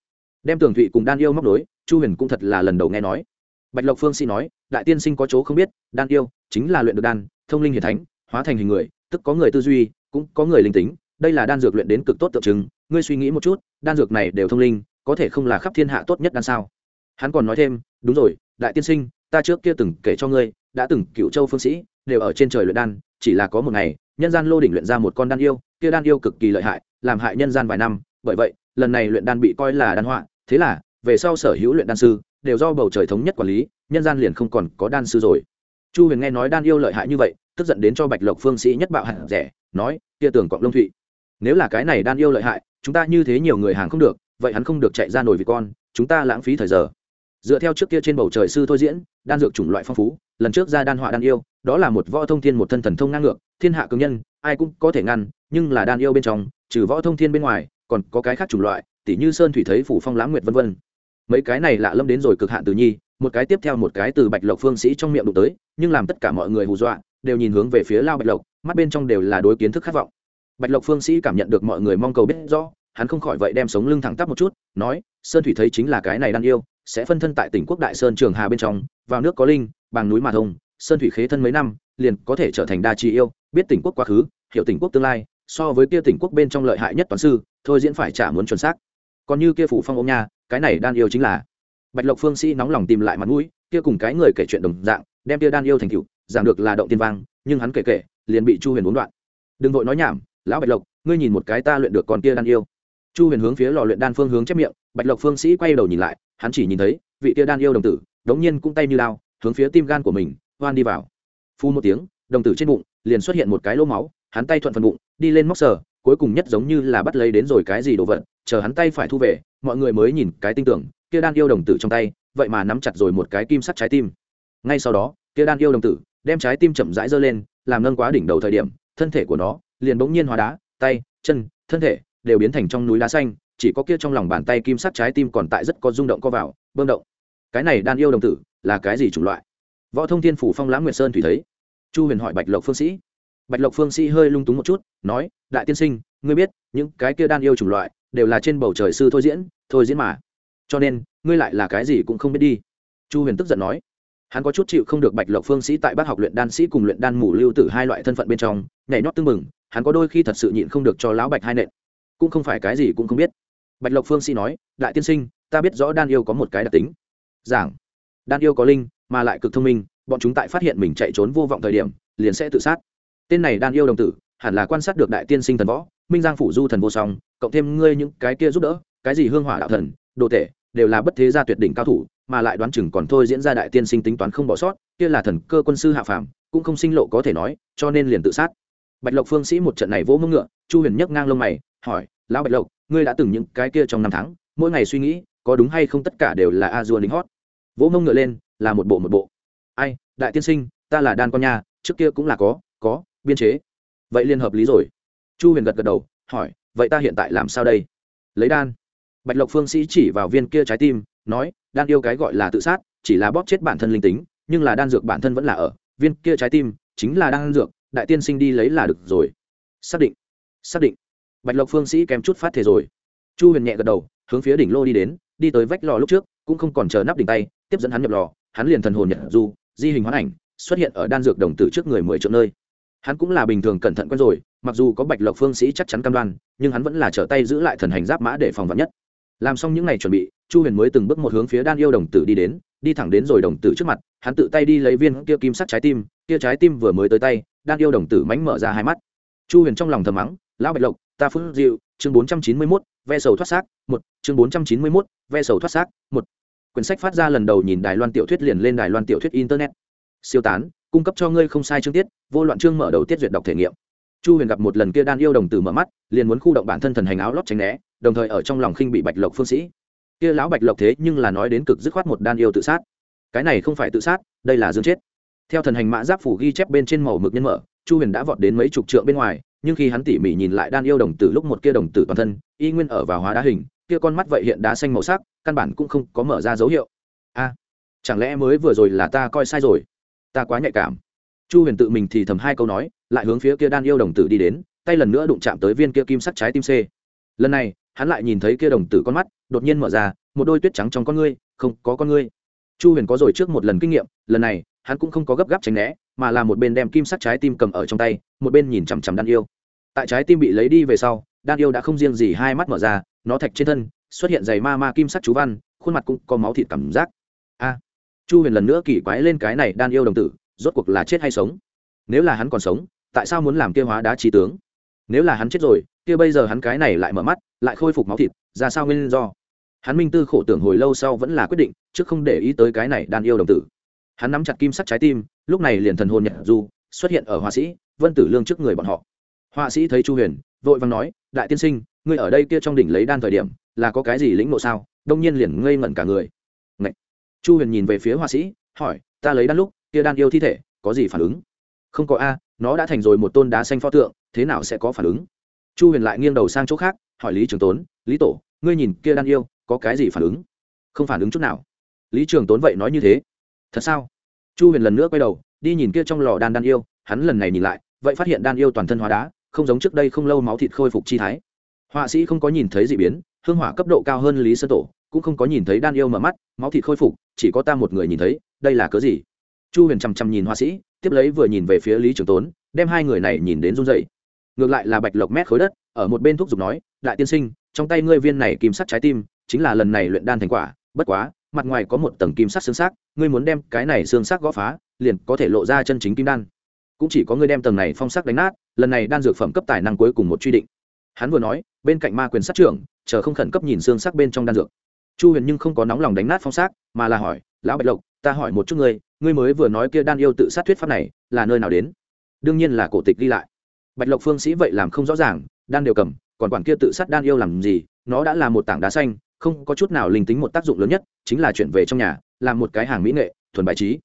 Đem tường thụy cùng đan yêu móc đối chu huyền cũng thật là lần đầu nghe nói. Bạch lộc phương sĩ nói, đại tiên sinh có chỗ không biết, đan yêu chính là luyện được đan, thông linh hiền thánh, hóa thành hình người, tức có người tư duy, cũng có người linh tính, đây là đan dược luyện đến cực tốt tượng trưng, ngươi suy nghĩ một chút, đan dược này đều thông linh, có thể không là khắp thiên hạ tốt nhất đan sao? Hắn còn nói thêm, đúng rồi, đại tiên sinh ta trước kia từng kể cho ngươi, đã từng cựu châu phương sĩ, đều ở trên trời luyện đan, chỉ là có một ngày, nhân gian lô đỉnh luyện ra một con đan yêu, kia đan yêu cực kỳ lợi hại, làm hại nhân gian vài năm, bởi vậy, lần này luyện đan bị coi là đan họa, thế là, về sau sở hữu luyện đan sư, đều do bầu trời thống nhất quản lý, nhân gian liền không còn có đan sư rồi. Chu huyền nghe nói đan yêu lợi hại như vậy, tức giận đến cho bạch lộc phương sĩ nhất bạo hẳn rẻ, nói, kia tưởng cọng lông thụy, nếu là cái này đan yêu lợi hại, chúng ta như thế nhiều người hàng không được, vậy hắn không được chạy ra nổi vì con, chúng ta lãng phí thời giờ dựa theo trước kia trên bầu trời sư thôi diễn, đan dược chủng loại phong phú, lần trước ra đan họa đan yêu, đó là một võ thông thiên một thân thần thông ngang ngược, thiên hạ cường nhân, ai cũng có thể ngăn, nhưng là đan yêu bên trong, trừ võ thông thiên bên ngoài, còn có cái khác chủng loại, tỉ như sơn thủy thấy phủ phong lãng nguyệt vân vân. Mấy cái này lạ lâm đến rồi cực hạn từ nhi, một cái tiếp theo một cái từ bạch lộc phương sĩ trong miệng đụng tới, nhưng làm tất cả mọi người hù dọa, đều nhìn hướng về phía lao bạch lộc, mắt bên trong đều là đối kiến thức khát vọng. Bạch lộc phương sĩ cảm nhận được mọi người mong cầu biết rõ, hắn không khỏi vậy đem sống lưng thẳng tắp một chút, nói, sơn thủy thấy chính là cái này đang yêu sẽ phân thân tại tỉnh quốc đại sơn trường hà bên trong, vào nước có linh bằng núi mà thông, sơn thủy khế thân mấy năm, liền có thể trở thành đa trí yêu, biết tỉnh quốc quá khứ, hiểu tỉnh quốc tương lai, so với kia tỉnh quốc bên trong lợi hại nhất toán sư, thôi diễn phải trả muốn chuẩn xác. Còn như kia phủ phong ôm nha, cái này đan yêu chính là bạch lộc phương sĩ nóng lòng tìm lại mặt mũi, kia cùng cái người kể chuyện đồng dạng, đem kia đan yêu thành cựu giảng được là động tiên vang, nhưng hắn kể kể, liền bị chu huyền uốn đoạn. Đừng vội nói nhảm, lão bạch lộc, ngươi nhìn một cái ta luyện được con kia đan yêu chu huyền hướng phía lò luyện đan phương hướng chép miệng, bạch lộc phương sĩ quay đầu nhìn lại, hắn chỉ nhìn thấy, vị Tia đan yêu đồng tử, đống nhiên cũng tay như lao hướng phía tim gan của mình, hoan đi vào. Phu một tiếng, đồng tử trên bụng, liền xuất hiện một cái lỗ máu, hắn tay thuận phần bụng, đi lên móc sờ, cuối cùng nhất giống như là bắt lấy đến rồi cái gì đồ vật, chờ hắn tay phải thu về, mọi người mới nhìn cái tinh tưởng, kia đan yêu đồng tử trong tay, vậy mà nắm chặt rồi một cái kim sắt trái tim. Ngay sau đó, kia đan yêu đồng tử, đem trái tim chậm rãi giơ lên, làm nâng quá đỉnh đầu thời điểm, thân thể của nó, liền bỗng nhiên hóa đá, tay, chân, thân thể đều biến thành trong núi đá xanh, chỉ có kia trong lòng bàn tay kim sắt trái tim còn tại rất có rung động co vào, bơm động. Cái này đan yêu đồng tử, là cái gì chủng loại? Võ thông thiên phủ phong lãng nguyệt sơn thủy thấy. Chu huyền hỏi bạch lộc phương sĩ. Bạch lộc phương sĩ hơi lung túng một chút, nói, đại tiên sinh, ngươi biết, những cái kia đan yêu chủng loại đều là trên bầu trời sư thôi diễn thôi diễn mà. Cho nên, ngươi lại là cái gì cũng không biết đi. Chu huyền tức giận nói. Hắn có chút chịu không được bạch lộc phương sĩ tại bác học luyện đan sĩ cùng luyện đan mù lưu tử hai loại thân phận bên trong, nhảy nhót tưng mừng hắn có đôi khi thật sự nhịn không được cho lão bạch hai nện cũng không phải cái gì cũng không biết. Bạch lộc phương sĩ nói, đại tiên sinh, ta biết rõ đan yêu có một cái đặc tính. Giảng. Đan yêu có linh, mà lại cực thông minh, bọn chúng tại phát hiện mình chạy trốn vô vọng thời điểm, liền sẽ tự sát. Tên này đan yêu đồng tử, hẳn là quan sát được đại tiên sinh thần võ, minh giang phủ du thần vô song, cộng thêm ngươi những cái kia giúp đỡ, cái gì hương hỏa đạo thần, đồ tể, đều là bất thế gia tuyệt đỉnh cao thủ, mà lại đoán chừng còn thôi diễn ra đại tiên sinh tính toán không bỏ sót, kia là thần cơ quân sư hạ phàm, cũng không sinh lộ có thể nói, cho nên liền tự sát. Bạch lộc phương sĩ một trận này vỗ mông ngựa, chu huyền nhấc ngang lông mày hỏi, lão bạch lộc, ngươi đã từng những cái kia trong năm tháng, mỗi ngày suy nghĩ, có đúng hay không tất cả đều là a dua lính hót? Vỗ mông ngựa lên, là một bộ một bộ. Ai, đại tiên sinh, ta là đan con nha, trước kia cũng là có có, biên chế. Vậy liên hợp lý rồi. Chu huyền gật gật đầu, hỏi, vậy ta hiện tại làm sao đây? Lấy đan. Bạch lộc phương sĩ chỉ vào viên kia trái tim, nói, đan yêu cái gọi là tự sát, chỉ là bóp chết bản thân linh tính, nhưng là đan dược bản thân vẫn là ở. Viên kia trái tim chính là đan dược, đại tiên sinh đi lấy là được rồi. Xác định xác định bạch lộc phương sĩ kém chút phát thể rồi. Chu huyền nhẹ gật đầu, hướng phía đỉnh lô đi đến, đi tới vách lò lúc trước, cũng không còn chờ nắp đỉnh tay, tiếp dẫn hắn nhập lò, hắn liền thần hồn nhật du, di hình hoán ảnh, xuất hiện ở đan dược đồng tử trước người mười triệu nơi. Hắn cũng là bình thường cẩn thận quen rồi, mặc dù có bạch lộc phương sĩ chắc chắn cam đoan, nhưng hắn vẫn là trở tay giữ lại thần hành giáp mã để phòng vắn nhất. Làm xong những ngày chuẩn bị, chu huyền mới từng bước một hướng phía đan yêu đồng tử đi đến, đi thẳng đến rồi đồng tử trước mặt, hắn tự tay đi lấy viên kia kim sắt trái tim, kia trái tim vừa mới tới tay, đan yêu đồng tử mánh mở ra hai mắt. Chu huyền trong lòng thầm mắng, lão bạch lộc ta phun dịu chương bốn trăm chín mươi mốt, ve sầu thoát xác, một, chương bốn trăm chín mươi mốt, ve sầu thoát xác, một. Quyển sách phát ra lần đầu nhìn đài loan tiểu thuyết liền lên đài loan tiểu thuyết internet. Siêu tán, cung cấp cho ngươi không sai chương tiết, vô loạn chương mở đầu tiết duyệt đọc thể nghiệm. Chu huyền gặp một lần kia đan yêu đồng tử mở mắt, liền muốn khu động bản thân thần hành áo lót tránh né, đồng thời ở trong lòng khinh bị bạch lộc phương sĩ. Kia lão bạch lộc thế nhưng là nói đến cực dứt khoát một đan yêu tự sát. Cái này không phải tự sát, đây là dương chết. Theo thần hành mã giáp phủ ghi chép bên trên màu mực nhân mở, chu huyền đã vọt đến mấy chục trượng bên ngoài nhưng khi hắn tỉ mỉ nhìn lại đan yêu đồng tử lúc một kia đồng tử toàn thân, y nguyên ở vào hóa đá hình, kia con mắt vậy hiện đá xanh màu sắc, căn bản cũng không có mở ra dấu hiệu. A, chẳng lẽ mới vừa rồi là ta coi sai rồi? Ta quá nhạy cảm. Chu huyền tự mình thì thầm hai câu nói, lại hướng phía kia đan yêu đồng tử đi đến, tay lần nữa đụng chạm tới viên kia kim sắt trái tim c. Lần này, hắn lại nhìn thấy kia đồng tử con mắt, đột nhiên mở ra, một đôi tuyết trắng trong con ngươi, không, có con ngươi. Chu huyền có rồi trước một lần kinh nghiệm, lần này, hắn cũng không có gấp gáp tránh né, mà là một bên đem kim sắt trái tim cầm ở trong tay, một bên nhìn chằm chằm đan yêu tại trái tim bị lấy đi về sau, đan yêu đã không riêng gì hai mắt mở ra, nó thạch trên thân, xuất hiện giày ma ma kim sắc chú văn, khuôn mặt cũng có máu thịt cảm giác. A, chu huyền lần nữa kỳ quái lên cái này đan yêu đồng tử, rốt cuộc là chết hay sống? Nếu là hắn còn sống, tại sao muốn làm kia hóa đá trí tướng? Nếu là hắn chết rồi, kia bây giờ hắn cái này lại mở mắt, lại khôi phục máu thịt, ra sao nguyên do? Hắn minh tư khổ tưởng hồi lâu sau vẫn là quyết định, chứ không để ý tới cái này đan yêu đồng tử. Hắn nắm chặt kim sắt trái tim, lúc này liền thần hồn nhật du xuất hiện ở họa sĩ, vân tử lương trước người bọn họ họa sĩ thấy chu huyền, vội vàng nói, đại tiên sinh, ngươi ở đây kia trong đỉnh lấy đan thời điểm, là có cái gì lĩnh ngộ sao? Đông nhiên liền ngây ngẩn cả người. Ngậy. chu huyền nhìn về phía họa sĩ, hỏi, ta lấy đan lúc, kia đan yêu thi thể, có gì phản ứng? Không có a, nó đã thành rồi một tôn đá xanh pho tượng, thế nào sẽ có phản ứng? Chu huyền lại nghiêng đầu sang chỗ khác, hỏi lý trường tốn, lý tổ, ngươi nhìn kia đan yêu, có cái gì phản ứng? Không phản ứng chút nào. Lý trường tốn vậy nói như thế. Thật sao? Chu huyền lần nữa quay đầu, đi nhìn kia trong lò đan đan yêu, hắn lần này nhìn lại, vậy phát hiện đan yêu toàn thân hóa đá không giống trước đây không lâu máu thịt khôi phục chi thái. Họa sĩ không có nhìn thấy d ị biến, hương hỏa cấp độ cao hơn lý sơ tổ, cũng không có nhìn thấy đan yêu mở mắt, máu thịt khôi phục, chỉ có ta một người nhìn thấy, đây là cớ gì? Chu huyền chằm chằm nhìn họa sĩ, tiếp lấy vừa nhìn về phía lý trường tốn, đem hai người này nhìn đến run dậy ngược lại là bạch lộc mét khối đất, ở một bên thuốc giục nói, đại tiên sinh, trong tay ngươi viên này kim sắt trái tim, chính là lần này luyện đan thành quả, bất quá, mặt ngoài có một tầng kim sắt xương xác, ngươi muốn đem cái này xương xác gõ phá, liền có thể lộ ra chân chính kim đan cũng chỉ có ngươi đem tầng này phong sắc đánh nát, lần này đan dược phẩm cấp tài năng cuối cùng một truy định. Hắn vừa nói, bên cạnh ma quyền sát trưởng, chờ không khẩn cấp nhìn xương sắc bên trong đan dược. Chu huyền nhưng không có nóng lòng đánh nát phong sắc, mà là hỏi, lão bạch lộc, ta hỏi một chút ngươi ngươi mới vừa nói kia đan yêu tự sát thuyết pháp này, là nơi nào đến? Đương nhiên là cổ tịch ghi lại. Bạch lộc phương sĩ vậy làm không rõ ràng, đan đều cầm, còn quản kia tự sát đan yêu làm gì, nó đã là một tảng đá xanh, không có chút nào linh tính một tác dụng lớn nhất, chính là chuyển về trong nhà, làm một cái hàng mỹ nghệ, thuần bài trí.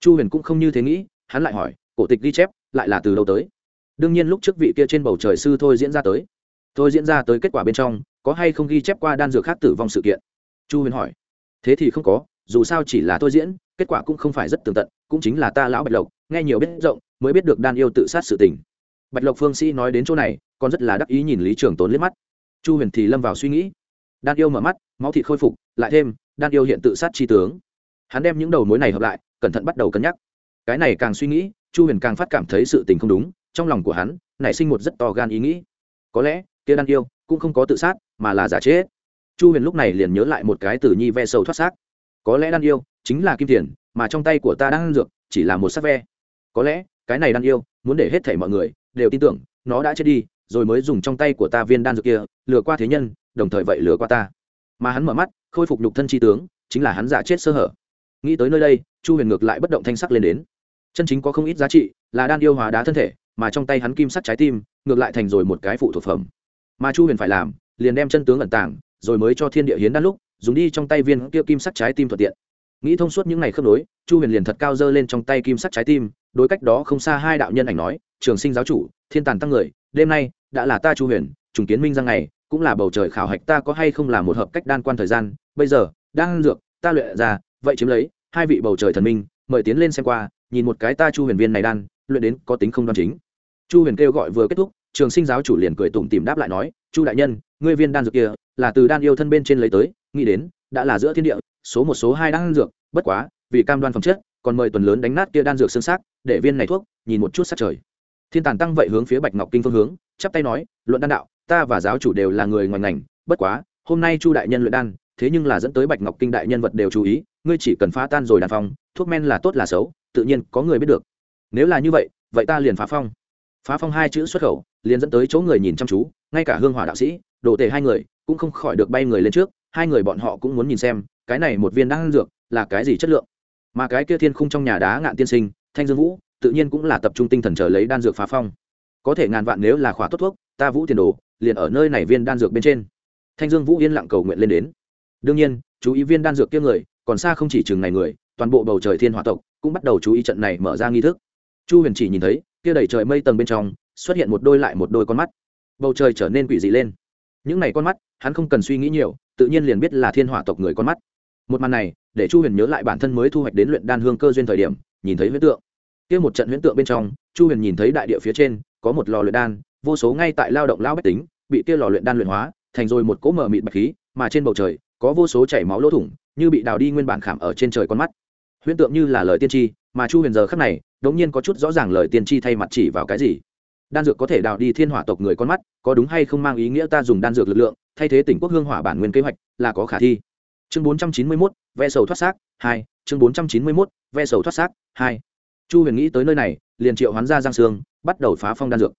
Chu huyền cũng không như thế nghĩ, hắn lại hỏi cổ tịch ghi chép, lại là từ đâu tới? Đương nhiên lúc trước vị kia trên bầu trời sư thôi diễn ra tới. Thôi diễn ra tới kết quả bên trong, có hay không ghi chép qua đan dược khác tử vong sự kiện? Chu huyền hỏi. Thế thì không có, dù sao chỉ là thôi diễn, kết quả cũng không phải rất tường tận, cũng chính là ta lão bạch lộc, nghe nhiều biết rộng, mới biết được đan yêu tự sát sự tình. Bạch lộc phương sĩ nói đến chỗ này, còn rất là đắc ý nhìn lý trường tốn liếc mắt. Chu huyền thì lâm vào suy nghĩ. Đan yêu mở mắt, máu thịt khôi phục, lại thêm, đan yêu hiện tự sát tri tướng. Hắn đem những đầu mối này hợp lại, cẩn thận bắt đầu cân nhắc. Cái này càng suy nghĩ chu huyền càng phát cảm thấy sự tình không đúng, trong lòng của hắn, nảy sinh một rất to gan ý nghĩ. Có lẽ, kia đan yêu cũng không có tự sát, mà là giả chết. Chu huyền lúc này liền nhớ lại một cái từ nhi ve sầu thoát xác. Có lẽ đan yêu chính là kim tiền, mà trong tay của ta đang dược, chỉ là một sắc ve. Có lẽ, cái này đan yêu muốn để hết thảy mọi người đều tin tưởng, nó đã chết đi, rồi mới dùng trong tay của ta viên đan dược kia, lừa qua thế nhân, đồng thời vậy lừa qua ta. Mà hắn mở mắt, khôi phục nhục thân tri tướng, chính là hắn giả chết sơ hở. Nghĩ tới nơi đây, chu huyền ngược lại bất động thanh sắc lên đến chân chính có không ít giá trị là đan yêu hóa đá thân thể, mà trong tay hắn kim sắt trái tim ngược lại thành rồi một cái phụ thuộc phẩm. Mà chu huyền phải làm, liền đem chân tướng ẩn tàng, rồi mới cho thiên địa hiến đan lúc, dùng đi trong tay viên kia kim sắt trái tim thuận tiện. Nghĩ thông suốt những ngày khớp nối, chu huyền liền thật cao dơ lên trong tay kim sắt trái tim, đối cách đó không xa hai đạo nhân ảnh nói, trường sinh giáo chủ, thiên tàn tăng người, đêm nay đã là ta chu huyền, trùng kiến minh ra ngày, cũng là bầu trời khảo hạch ta có hay không là một hợp cách đan quan thời gian, bây giờ, đang dược, ta luyện ra, vậy chiếm lấy, hai vị bầu trời thần minh, mời tiến lên xem qua nhìn một cái ta chu huyền viên này đan, luyện đến có tính không đoan chính. Chu huyền kêu gọi vừa kết thúc, trường sinh giáo chủ liền cười tủm tìm đáp lại nói, chu đại nhân, ngươi viên đan dược kia, là từ đan yêu thân bên trên lấy tới, nghĩ đến, đã là giữa thiên địa, số một số hai đan dược, bất quá, vì cam đoan phẩm chất, còn mời tuần lớn đánh nát kia đan dược xương xác, để viên này thuốc, nhìn một chút sát trời. Thiên tàn tăng vậy hướng phía bạch ngọc kinh phương hướng, chắp tay nói, luận đan đạo, ta và giáo chủ đều là người ngoài ngành, bất quá, hôm nay chu đại nhân luyện đan, thế nhưng là dẫn tới bạch ngọc kinh đại nhân vật đều chú ý, ngươi chỉ cần phá tan rồi đàn phong, thuốc men là tốt là xấu tự nhiên có người biết được. Nếu là như vậy vậy ta liền phá phong. Phá phong hai chữ xuất khẩu, liền dẫn tới chỗ người nhìn chăm chú, ngay cả hương hỏa đạo sĩ, đồ tề hai người, cũng không khỏi được bay người lên trước, hai người bọn họ cũng muốn nhìn xem, cái này một viên đan dược là cái gì chất lượng. Mà cái kia thiên khung trong nhà đá ngạn tiên sinh, thanh dương vũ, tự nhiên cũng là tập trung tinh thần chờ lấy đan dược phá phong. Có thể ngàn vạn nếu là khỏa tốt thuốc, ta vũ tiền đồ, liền ở nơi này viên đan dược bên trên. Thanh dương vũ yên lặng cầu nguyện lên đến. Đương nhiên, chú ý viên đan dược kia người, còn xa không chỉ chừng này người toàn bộ bầu trời thiên hỏa tộc cũng bắt đầu chú ý trận này mở ra nghi thức. Chu huyền chỉ nhìn thấy, kia đầy trời mây tầng bên trong xuất hiện một đôi lại một đôi con mắt. Bầu trời trở nên quỷ dị lên. Những này con mắt, hắn không cần suy nghĩ nhiều, tự nhiên liền biết là thiên hỏa tộc người con mắt. Một màn này, để chu huyền nhớ lại bản thân mới thu hoạch đến luyện đan hương cơ duyên thời điểm, nhìn thấy huyễn tượng. Kia một trận huyễn tượng bên trong, chu huyền nhìn thấy đại địa phía trên, có một lò luyện đan, vô số ngay tại lao động lao bách tính, bị kia lò luyện đan luyện hóa, thành rồi một cỗ mở mịt bạch khí, mà trên bầu trời, có vô số chảy máu lỗ thủng, như bị đào đi nguyên bản khảm ở trên trời con mắt huyễn tượng như là lời tiên tri, mà chu huyền giờ khắc này, đống nhiên có chút rõ ràng lời tiên tri thay mặt chỉ vào cái gì. Đan dược có thể đào đi thiên hỏa tộc người con mắt, có đúng hay không mang ý nghĩa ta dùng đan dược lực lượng, thay thế tỉnh quốc hương hỏa bản nguyên kế hoạch, là có khả thi. Chương bốn trăm chín mươi mốt, ve sầu thoát xác, hai, chương bốn trăm chín mươi mốt, ve sầu thoát xác, hai. Chu huyền nghĩ tới nơi này, liền triệu hoán ra giang sương, bắt đầu phá phong đan dược.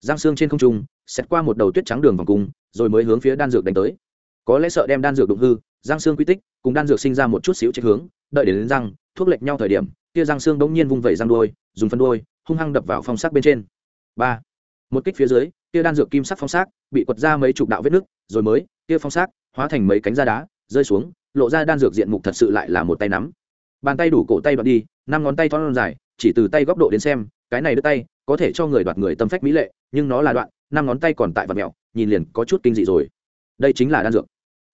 Giang sương trên không trung xét qua một đầu tuyết trắng đường vòng cung, rồi mới hướng phía đan dược đánh tới. Có lẽ sợ đem đan dược đụng hư, giang xương quy tích, cùng đan dược sinh ra một chút xíu chạy hướng đợi đến, đến răng thuốc lệch nhau thời điểm kia răng xương bỗng nhiên vung vẩy răng đôi dùng phân đôi hung hăng đập vào phong sắc bên trên. Ba một kích phía dưới kia đan dược kim sắc phong sắc bị quật ra mấy chục đạo vết nước rồi mới kia phong sắc hóa thành mấy cánh da đá rơi xuống lộ ra đan dược diện mục thật sự lại là một tay nắm. Bàn tay đủ cổ tay đoạn đi năm ngón tay thon dài chỉ từ tay góc độ đến xem cái này đứt tay có thể cho người đoạt người tâm phách mỹ lệ nhưng nó là đoạn năm ngón tay còn tại vật mẹo nhìn liền có chút kinh dị rồi. Đây chính là đan dược.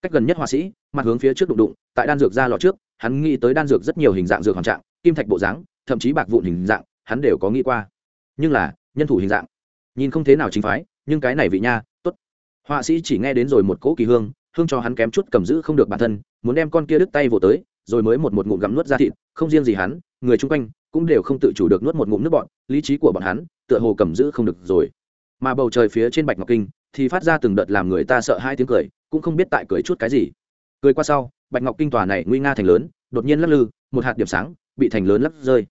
Cách gần nhất họa sĩ mặt hướng phía trước đụng đụng tại đan dược ra lọ trước hắn nghĩ tới đan dược rất nhiều hình dạng dược hoàn trạng, kim thạch bộ dáng, thậm chí bạc vụn hình dạng, hắn đều có nghĩ qua. Nhưng là, nhân thủ hình dạng, nhìn không thế nào chính phái, nhưng cái này vị nha, tốt. Họa sĩ chỉ nghe đến rồi một cỗ kỳ hương hương cho hắn kém chút cầm giữ không được bản thân, muốn đem con kia đứt tay vỗ tới, rồi mới một một ngụm gặm nuốt ra thịt, không riêng gì hắn, người chung quanh cũng đều không tự chủ được nuốt một ngụm nước bọn, lý trí của bọn hắn tựa hồ cầm giữ không được rồi. Mà bầu trời phía trên bạch ngọc kinh thì phát ra từng đợt làm người ta sợ hai tiếng cười, cũng không biết tại cười chút cái gì cười qua sau, bạch ngọc kinh tòa này nguy nga thành lớn, đột nhiên lắc lư, một hạt điểm sáng bị thành lớn lắc rơi.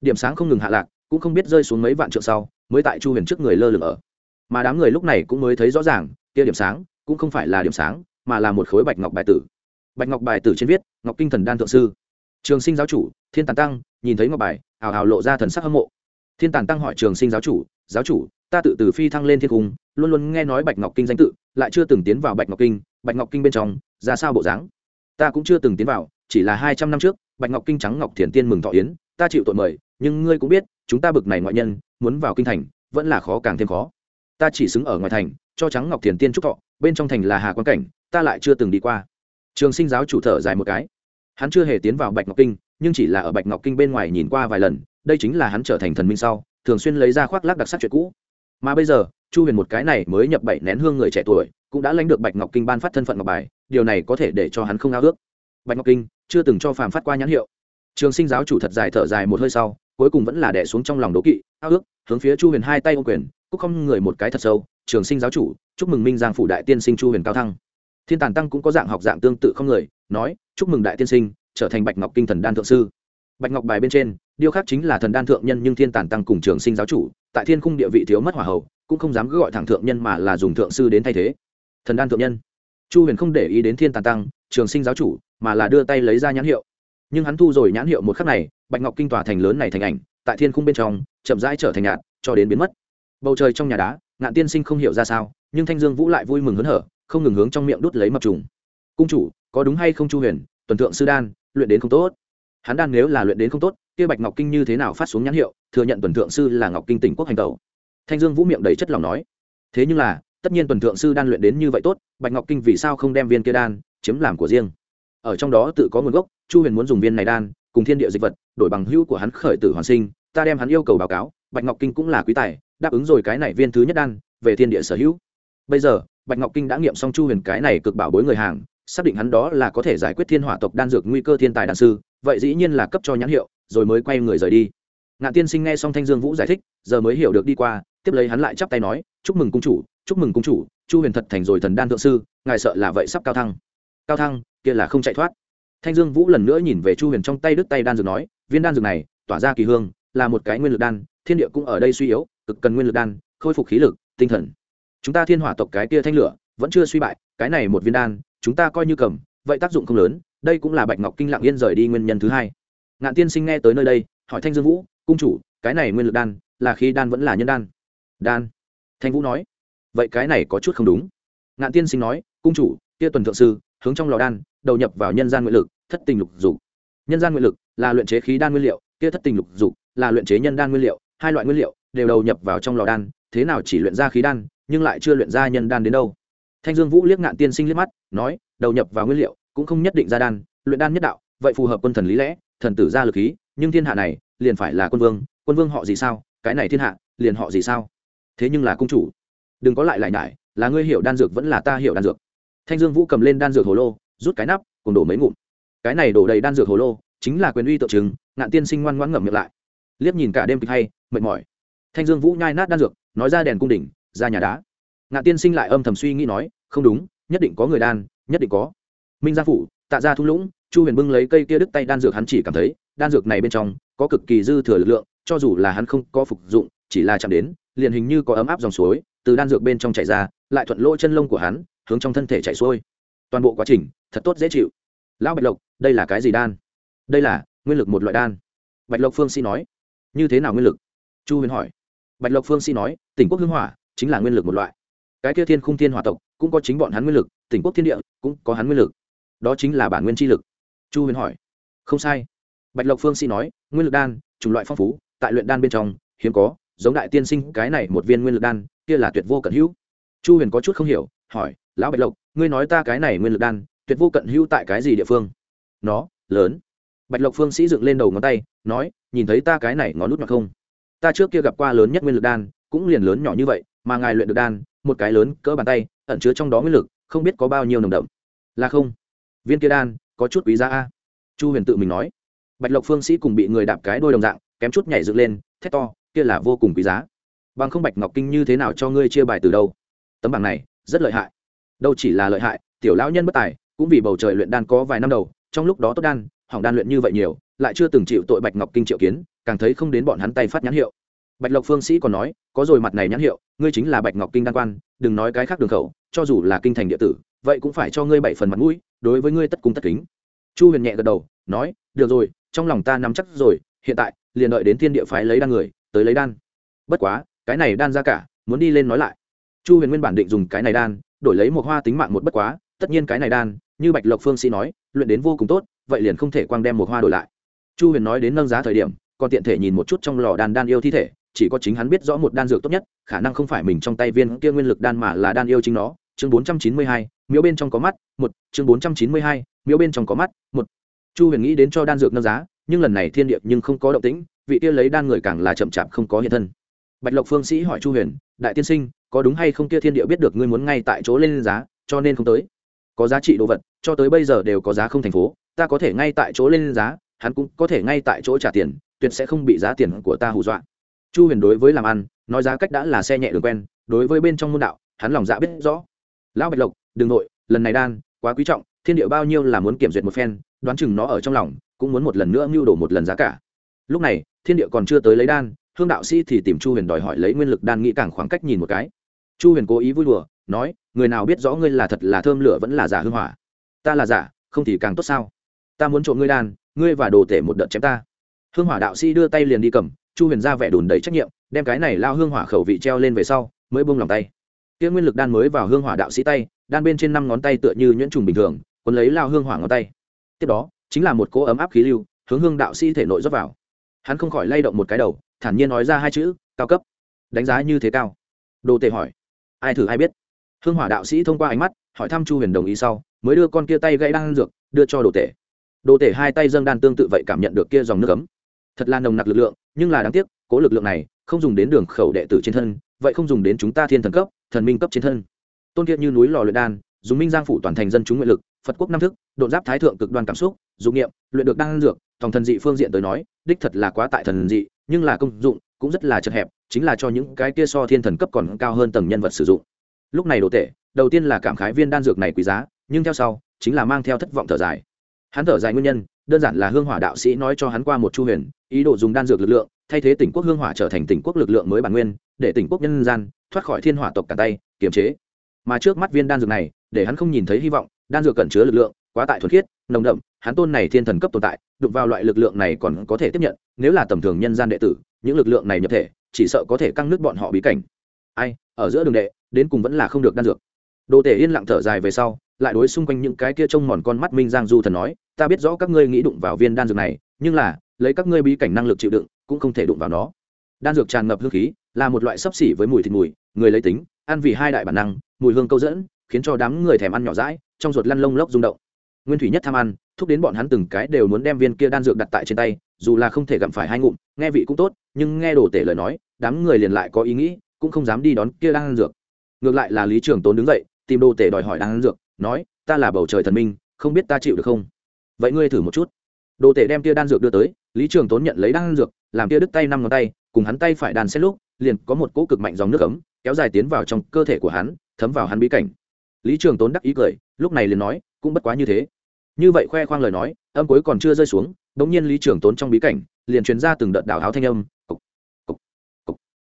Điểm sáng không ngừng hạ lạc, cũng không biết rơi xuống mấy vạn trượng sau, mới tại chu huyền trước người lơ lửng ở. Mà đám người lúc này cũng mới thấy rõ ràng, kia điểm sáng cũng không phải là điểm sáng, mà là một khối bạch ngọc bài tử. Bạch ngọc bài tử trên viết, ngọc kinh thần đan thượng sư. Trường sinh giáo chủ, thiên tàn tăng, nhìn thấy ngọc bài, hào hào lộ ra thần sắc hâm mộ. Thiên tàn tăng hỏi trường sinh giáo chủ giáo chủ, ta tự từ phi thăng lên thiên cung, luôn luôn nghe nói bạch ngọc kinh danh tự, lại chưa từng tiến vào bạch ngọc kinh bạch ngọc kinh bên trong, ra sao bộ dáng? Ta cũng chưa từng tiến vào, chỉ là hai trăm năm trước, bạch ngọc kinh trắng ngọc thiền tiên mừng thọ yến, ta chịu tội mời, nhưng ngươi cũng biết, chúng ta bực này ngoại nhân, muốn vào kinh thành, vẫn là khó càng thêm khó. Ta chỉ xứng ở ngoài thành, cho trắng ngọc thiền tiên trúc thọ, bên trong thành là hà quan cảnh, ta lại chưa từng đi qua. Trường sinh giáo chủ thở dài một cái. Hắn chưa hề tiến vào bạch ngọc kinh, nhưng chỉ là ở bạch ngọc kinh bên ngoài nhìn qua vài lần, đây chính là hắn trở thành thần minh sau, thường xuyên lấy ra khoác lác đặc sắc chuyện cũ. Mà bây giờ chu huyền một cái này mới nhập bảy nén hương người trẻ tuổi, cũng đã lãnh được bạch ngọc kinh ban phát thân phận ngọc bài, điều này có thể để cho hắn không ao ước. Bạch ngọc kinh chưa từng cho phàm phát qua nhãn hiệu. Trường sinh giáo chủ thật dài thở dài một hơi sau, cuối cùng vẫn là đẻ xuống trong lòng đố kỵ, ao ước, hướng phía chu huyền hai tay ô quyền, cúc không người một cái thật sâu, trường sinh giáo chủ, chúc mừng minh giang phủ đại tiên sinh chu huyền cao thăng. Thiên tàn tăng cũng có dạng học dạng tương tự không người, nói, chúc mừng đại tiên sinh, trở thành bạch ngọc kinh thần đan thượng sư. Bạch ngọc bài bên trên, điêu khắc chính là thần đan thượng nhân nhưng thiên tàn tăng cùng trường sinh giáo chủ, tại thiên khung địa vị thiếu mất hỏa hậu cũng không dám cứ gọi thẳng thượng nhân mà là dùng thượng sư đến thay thế. Thần đan thượng nhân. Chu huyền không để ý đến thiên tàn tăng, trường sinh giáo chủ, mà là đưa tay lấy ra nhãn hiệu. Nhưng hắn thu rồi nhãn hiệu một khắc này, bạch ngọc kinh tòa thành lớn này thành ảnh, tại thiên khung bên trong, chậm rãi trở thành nhạt, cho đến biến mất. Bầu trời trong nhà đá, ngạn tiên sinh không hiểu ra sao, nhưng thanh dương vũ lại vui mừng hớn hở, không ngừng hướng trong miệng đút lấy mập trùng. Cung chủ, có đúng hay không chu huyền? Tuần thượng sư đan, luyện đến không tốt. Hắn đan nếu là luyện đến không tốt, kia bạch ngọc kinh như thế nào phát xuống nhãn hiệu, thừa nhận tuần thượng sư là ngọc kinh tỉnh quốc hành tẩu thanh dương vũ miệng đầy chất lòng nói, thế nhưng là, tất nhiên tuần thượng sư đan luyện đến như vậy tốt, bạch ngọc kinh vì sao không đem viên kia đan chiếm làm của riêng? Ở trong đó tự có nguồn gốc, chu huyền muốn dùng viên này đan cùng thiên địa dịch vật, đổi bằng hữu của hắn khởi tử hoàn sinh, ta đem hắn yêu cầu báo cáo, bạch ngọc kinh cũng là quý tài, đáp ứng rồi cái này viên thứ nhất đan, về thiên địa sở hữu. Bây giờ, bạch ngọc kinh đã nghiệm xong chu huyền cái này cực bảo bối người hàng, xác định hắn đó là có thể giải quyết thiên hỏa tộc đan dược nguy cơ thiên tài đan sư, vậy dĩ nhiên là cấp cho nhãn hiệu, rồi mới quay người rời đi. Ngạn tiên sinh nghe xong thanh dương vũ giải thích, giờ mới hiểu được đi qua tiếp lấy hắn lại chắp tay nói, chúc mừng cung chủ, chúc mừng cung chủ, chu huyền thật thành rồi thần đan thượng sư, ngài sợ là vậy sắp cao thăng. Cao thăng? Kia là không chạy thoát. Thanh dương vũ lần nữa nhìn về chu huyền trong tay đứt tay đan dược nói, viên đan dược này, tỏa ra kỳ hương, là một cái nguyên lực đan, thiên địa cũng ở đây suy yếu, cực cần nguyên lực đan, khôi phục khí lực, tinh thần. Chúng ta thiên hỏa tộc cái kia thanh lửa, vẫn chưa suy bại, cái này một viên đan, chúng ta coi như cầm, vậy tác dụng không lớn, đây cũng là bạch ngọc kinh lặng yên rời đi nguyên nhân thứ hai. Ngạn tiên sinh nghe tới nơi đây, hỏi thanh dương vũ, cung chủ, cái này nguyên lực đan, là khi đan vẫn là nhân đan? Đan. Thanh vũ nói, vậy cái này có chút không đúng. Ngạn tiên sinh nói, cung chủ tia tuần thượng sư, hướng trong lò đan, đầu nhập vào nhân gian nguyện lực, thất tình lục dục. Nhân gian nguyện lực là luyện chế khí đan nguyên liệu, kia thất tình lục dục là luyện chế nhân đan nguyên liệu, hai loại nguyên liệu đều đầu nhập vào trong lò đan, thế nào chỉ luyện ra khí đan, nhưng lại chưa luyện ra nhân đan đến đâu. Thanh dương vũ liếc ngạn tiên sinh liếc mắt, nói, đầu nhập vào nguyên liệu cũng không nhất định ra đan, luyện đan nhất đạo, vậy phù hợp quân thần lý lẽ, thần tử ra lực khí, nhưng thiên hạ này liền phải là quân vương quân vương họ gì sao, cái này thiên hạ liền họ gì sao? Thế nhưng là cung chủ, đừng có lại lại nhải, là ngươi hiểu đan dược vẫn là ta hiểu đan dược. Thanh dương vũ cầm lên đan dược hồ lô, rút cái nắp, cùng đổ mấy ngụm. Cái này đổ đầy đan dược hồ lô, chính là quyền uy tượng trưng, ngạn tiên sinh ngoan ngoãn ngậm miệng lại. Liếc nhìn cả đêm kịch hay, mệt mỏi. Thanh dương vũ nhai nát đan dược, nói ra đèn cung đỉnh, ra nhà đá. Ngạn tiên sinh lại âm thầm suy nghĩ nói, không đúng, nhất định có người đan, nhất định có. Minh gia phủ, tạ ra thung lũng, chu huyền bưng lấy cây kia đứt tay đan dược hắn chỉ cảm thấy, đan dược này bên trong có cực kỳ dư thừa lực lượng, cho dù là hắn không có phục dụng chỉ là chạm đến, liền hình như có ấm áp dòng suối, từ đan dược bên trong chảy ra, lại thuận lỗ chân lông của hắn, hướng trong thân thể chảy xuôi. Toàn bộ quá trình, thật tốt dễ chịu. Lão bạch lộc, đây là cái gì đan? Đây là, nguyên lực một loại đan. Bạch lộc phương sĩ nói. Như thế nào nguyên lực? Chu huyền hỏi. Bạch lộc phương sĩ nói, tỉnh quốc hưng hỏa, chính là nguyên lực một loại. Cái kia thiên khung thiên hỏa tộc, cũng có chính bọn hắn nguyên lực, tỉnh quốc thiên địa, cũng có hắn nguyên lực. Đó chính là bản nguyên chi lực. Chu huyền hỏi. Không sai. Bạch lộc phương sĩ nói, nguyên lực đan, chủng loại phong phú, tại luyện đan bên trong, hiếm có giống đại tiên sinh, cái này một viên nguyên lực đan, kia là tuyệt vô cận hữu. Chu huyền có chút không hiểu, hỏi, lão bạch lộc, ngươi nói ta cái này nguyên lực đan, tuyệt vô cận hữu tại cái gì địa phương? Nó, lớn. Bạch lộc phương sĩ dựng lên đầu ngón tay, nói, nhìn thấy ta cái này ngón nút mặt không? Ta trước kia gặp qua lớn nhất nguyên lực đan, cũng liền lớn nhỏ như vậy, mà ngài luyện được đan, một cái lớn cỡ bàn tay, ẩn chứa trong đó nguyên lực, không biết có bao nhiêu nồng đậm. Là không. Viên kia đan, có chút quý giá a. Chu huyền tự mình nói. Bạch lộc phương sĩ cùng bị người đạp cái đôi đồng dạng, kém chút nhảy dựng lên, thét to kia là vô cùng quý giá. Bằng không bạch ngọc kinh như thế nào cho ngươi chia bài từ đâu? Tấm bảng này, rất lợi hại. Đâu chỉ là lợi hại, tiểu lão nhân bất tài, cũng vì bầu trời luyện đan có vài năm đầu, trong lúc đó tốt đan, hỏng đan luyện như vậy nhiều, lại chưa từng chịu tội bạch ngọc kinh triệu kiến, càng thấy không đến bọn hắn tay phát nhãn hiệu. Bạch lộc phương sĩ còn nói, có rồi mặt này nhãn hiệu, ngươi chính là bạch ngọc kinh đan quan, đừng nói cái khác đường khẩu, cho dù là kinh thành địa tử, vậy cũng phải cho ngươi bảy phần mặt mũi, đối với ngươi tất cung tất kính. Chu huyền nhẹ gật đầu, nói, được rồi, trong lòng ta nắm chắc rồi, hiện tại liền đợi đến thiên địa phái lấy đan người tới lấy đan. Bất quá, cái này đan ra cả, muốn đi lên nói lại. Chu huyền nguyên bản định dùng cái này đan, đổi lấy một hoa tính mạng một bất quá, tất nhiên cái này đan, như bạch lộc phương sĩ nói, luyện đến vô cùng tốt, vậy liền không thể quang đem một hoa đổi lại. Chu huyền nói đến nâng giá thời điểm, còn tiện thể nhìn một chút trong lò đan đan yêu thi thể, chỉ có chính hắn biết rõ một đan dược tốt nhất, khả năng không phải mình trong tay viên kia nguyên lực đan mà là đan yêu chính nó. Chương bốn trăm chín mươi hai, miếu bên trong có mắt, một, chương bốn trăm chín mươi hai, miếu bên trong có mắt, một. Chu huyền nghĩ đến cho đan dược nâng giá, nhưng lần này thiên địa nhưng không có động tĩnh vị kia lấy đan người càng là chậm chạp không có hiện thân. Bạch lộc phương sĩ hỏi chu huyền, đại tiên sinh, có đúng hay không kia thiên địa biết được ngươi muốn ngay tại chỗ lên giá, cho nên không tới? Có giá trị đồ vật, cho tới bây giờ đều có giá không thành phố, ta có thể ngay tại chỗ lên giá, hắn cũng có thể ngay tại chỗ trả tiền, tuyệt sẽ không bị giá tiền của ta hù dọa. Chu huyền đối với làm ăn, nói giá cách đã là xe nhẹ đường quen, đối với bên trong môn đạo, hắn lòng dạ biết rõ. Lão bạch lộc, đừng nội, lần này đan, quá quý trọng, thiên địa bao nhiêu là muốn kiểm duyệt một phen, đoán chừng nó ở trong lòng, cũng muốn một lần nữa mưu đồ một lần giá cả lúc này, thiên địa còn chưa tới lấy đan, hương đạo sĩ thì tìm chu huyền đòi hỏi lấy nguyên lực đan nghĩ càng khoảng cách nhìn một cái. Chu huyền cố ý vui đùa, nói, người nào biết rõ ngươi là thật là thơm lửa vẫn là giả hương hỏa? Ta là giả, không thì càng tốt sao? Ta muốn trộm ngươi đan, ngươi và đồ tể một đợt chém ta. Hương hỏa đạo sĩ đưa tay liền đi cầm, chu huyền ra vẻ đùn đầy trách nhiệm, đem cái này lao hương hỏa khẩu vị treo lên về sau, mới bông lòng tay. Kia nguyên lực đan mới vào hương hỏa đạo sĩ tay, đan bên trên năm ngón tay tựa như nhuyễn trùng bình thường quấn lấy lao hương hỏa ngón tay. Tiếp đó, chính là một cỗ ấm áp khí lưu, hướng hương đạo sĩ thể nội rót vào hắn không khỏi lay động một cái đầu, thản nhiên nói ra hai chữ, cao cấp. Đánh giá như thế cao. Đồ tể hỏi, ai thử ai biết? Hương hỏa đạo sĩ thông qua ánh mắt, hỏi thăm chu huyền đồng ý sau, mới đưa con kia tay gãy đan dược, đưa cho đồ tể. Đồ tể hai tay dâng đan tương tự vậy cảm nhận được kia dòng nước ấm. Thật là nồng nặc lực lượng, nhưng là đáng tiếc, cố lực lượng này không dùng đến đường khẩu đệ tử trên thân, vậy không dùng đến chúng ta thiên thần cấp, thần minh cấp trên thân. Tôn kiệt như núi lò luyện đan, dùng minh giang phủ toàn thành dân chúng nguyện lực, phật quốc năm thức đột giáp thái thượng cực đoan cảm xúc dụng nghiệm luyện được đan dược tòng thần dị phương diện tới nói, đích thật là quá tại thần dị, nhưng là công dụng cũng rất là chật hẹp, chính là cho những cái kia so thiên thần cấp còn cao hơn tầng nhân vật sử dụng. Lúc này đồ tệ đầu tiên là cảm khái viên đan dược này quý giá, nhưng theo sau, chính là mang theo thất vọng thở dài. Hắn thở dài nguyên nhân, đơn giản là hương hỏa đạo sĩ nói cho hắn qua một chu huyền, ý đồ dùng đan dược lực lượng, thay thế tỉnh quốc hương hỏa trở thành tỉnh quốc lực lượng mới bản nguyên, để tỉnh quốc nhân gian, thoát khỏi thiên hỏa tộc cả tay, kiềm chế. Mà trước mắt viên đan dược này, để hắn không nhìn thấy hy vọng, đan dược cẩn chứa lực lượng quá tại thuần khiết, nồng đậm, hắn tôn này thiên thần cấp tồn tại, đụng vào loại lực lượng này còn có thể tiếp nhận, nếu là tầm thường nhân gian đệ tử, những lực lượng này nhập thể, chỉ sợ có thể căng nước bọn họ bí cảnh. Ai, ở giữa đường đệ, đến cùng vẫn là không được đan dược. Đồ tể yên lặng thở dài về sau, lại đối xung quanh những cái kia trông mòn con mắt minh giang du thần nói, ta biết rõ các ngươi nghĩ đụng vào viên đan dược này, nhưng là, lấy các ngươi bí cảnh năng lực chịu đựng, cũng không thể đụng vào nó. Đan dược tràn ngập hương khí, là một loại sấp xỉ với mùi thịt mùi, người lấy tính, ăn vì hai đại bản năng, mùi hương câu dẫn, khiến cho đám người thèm ăn nhỏ rãi trong ruột lăn lông lốc rung động nguyên thủy nhất tham ăn, thúc đến bọn hắn từng cái đều muốn đem viên kia đan dược đặt tại trên tay, dù là không thể gặm phải hai ngụm, nghe vị cũng tốt, nhưng nghe đồ tể lời nói, đám người liền lại có ý nghĩ, cũng không dám đi đón kia đan dược. Ngược lại là lý trường tốn đứng dậy, tìm đồ tể đòi hỏi đan dược, nói, ta là bầu trời thần minh, không biết ta chịu được không? Vậy ngươi thử một chút. Đồ tể đem kia đan dược đưa tới, lý trường tốn nhận lấy đan dược, làm kia đứt tay năm ngón tay, cùng hắn tay phải đàn xét lúc, liền có một cỗ cực mạnh dòng nước ấm, kéo dài tiến vào trong cơ thể của hắn, thấm vào hắn bí cảnh. Lý trường tốn đắc ý cười, lúc này liền nói, cũng bất quá như thế như vậy khoe khoang lời nói âm cuối còn chưa rơi xuống đ ỗ n g nhiên lý trường tốn trong bí cảnh liền truyền ra từng đợt đảo háo thanh âm cục, cục, cục.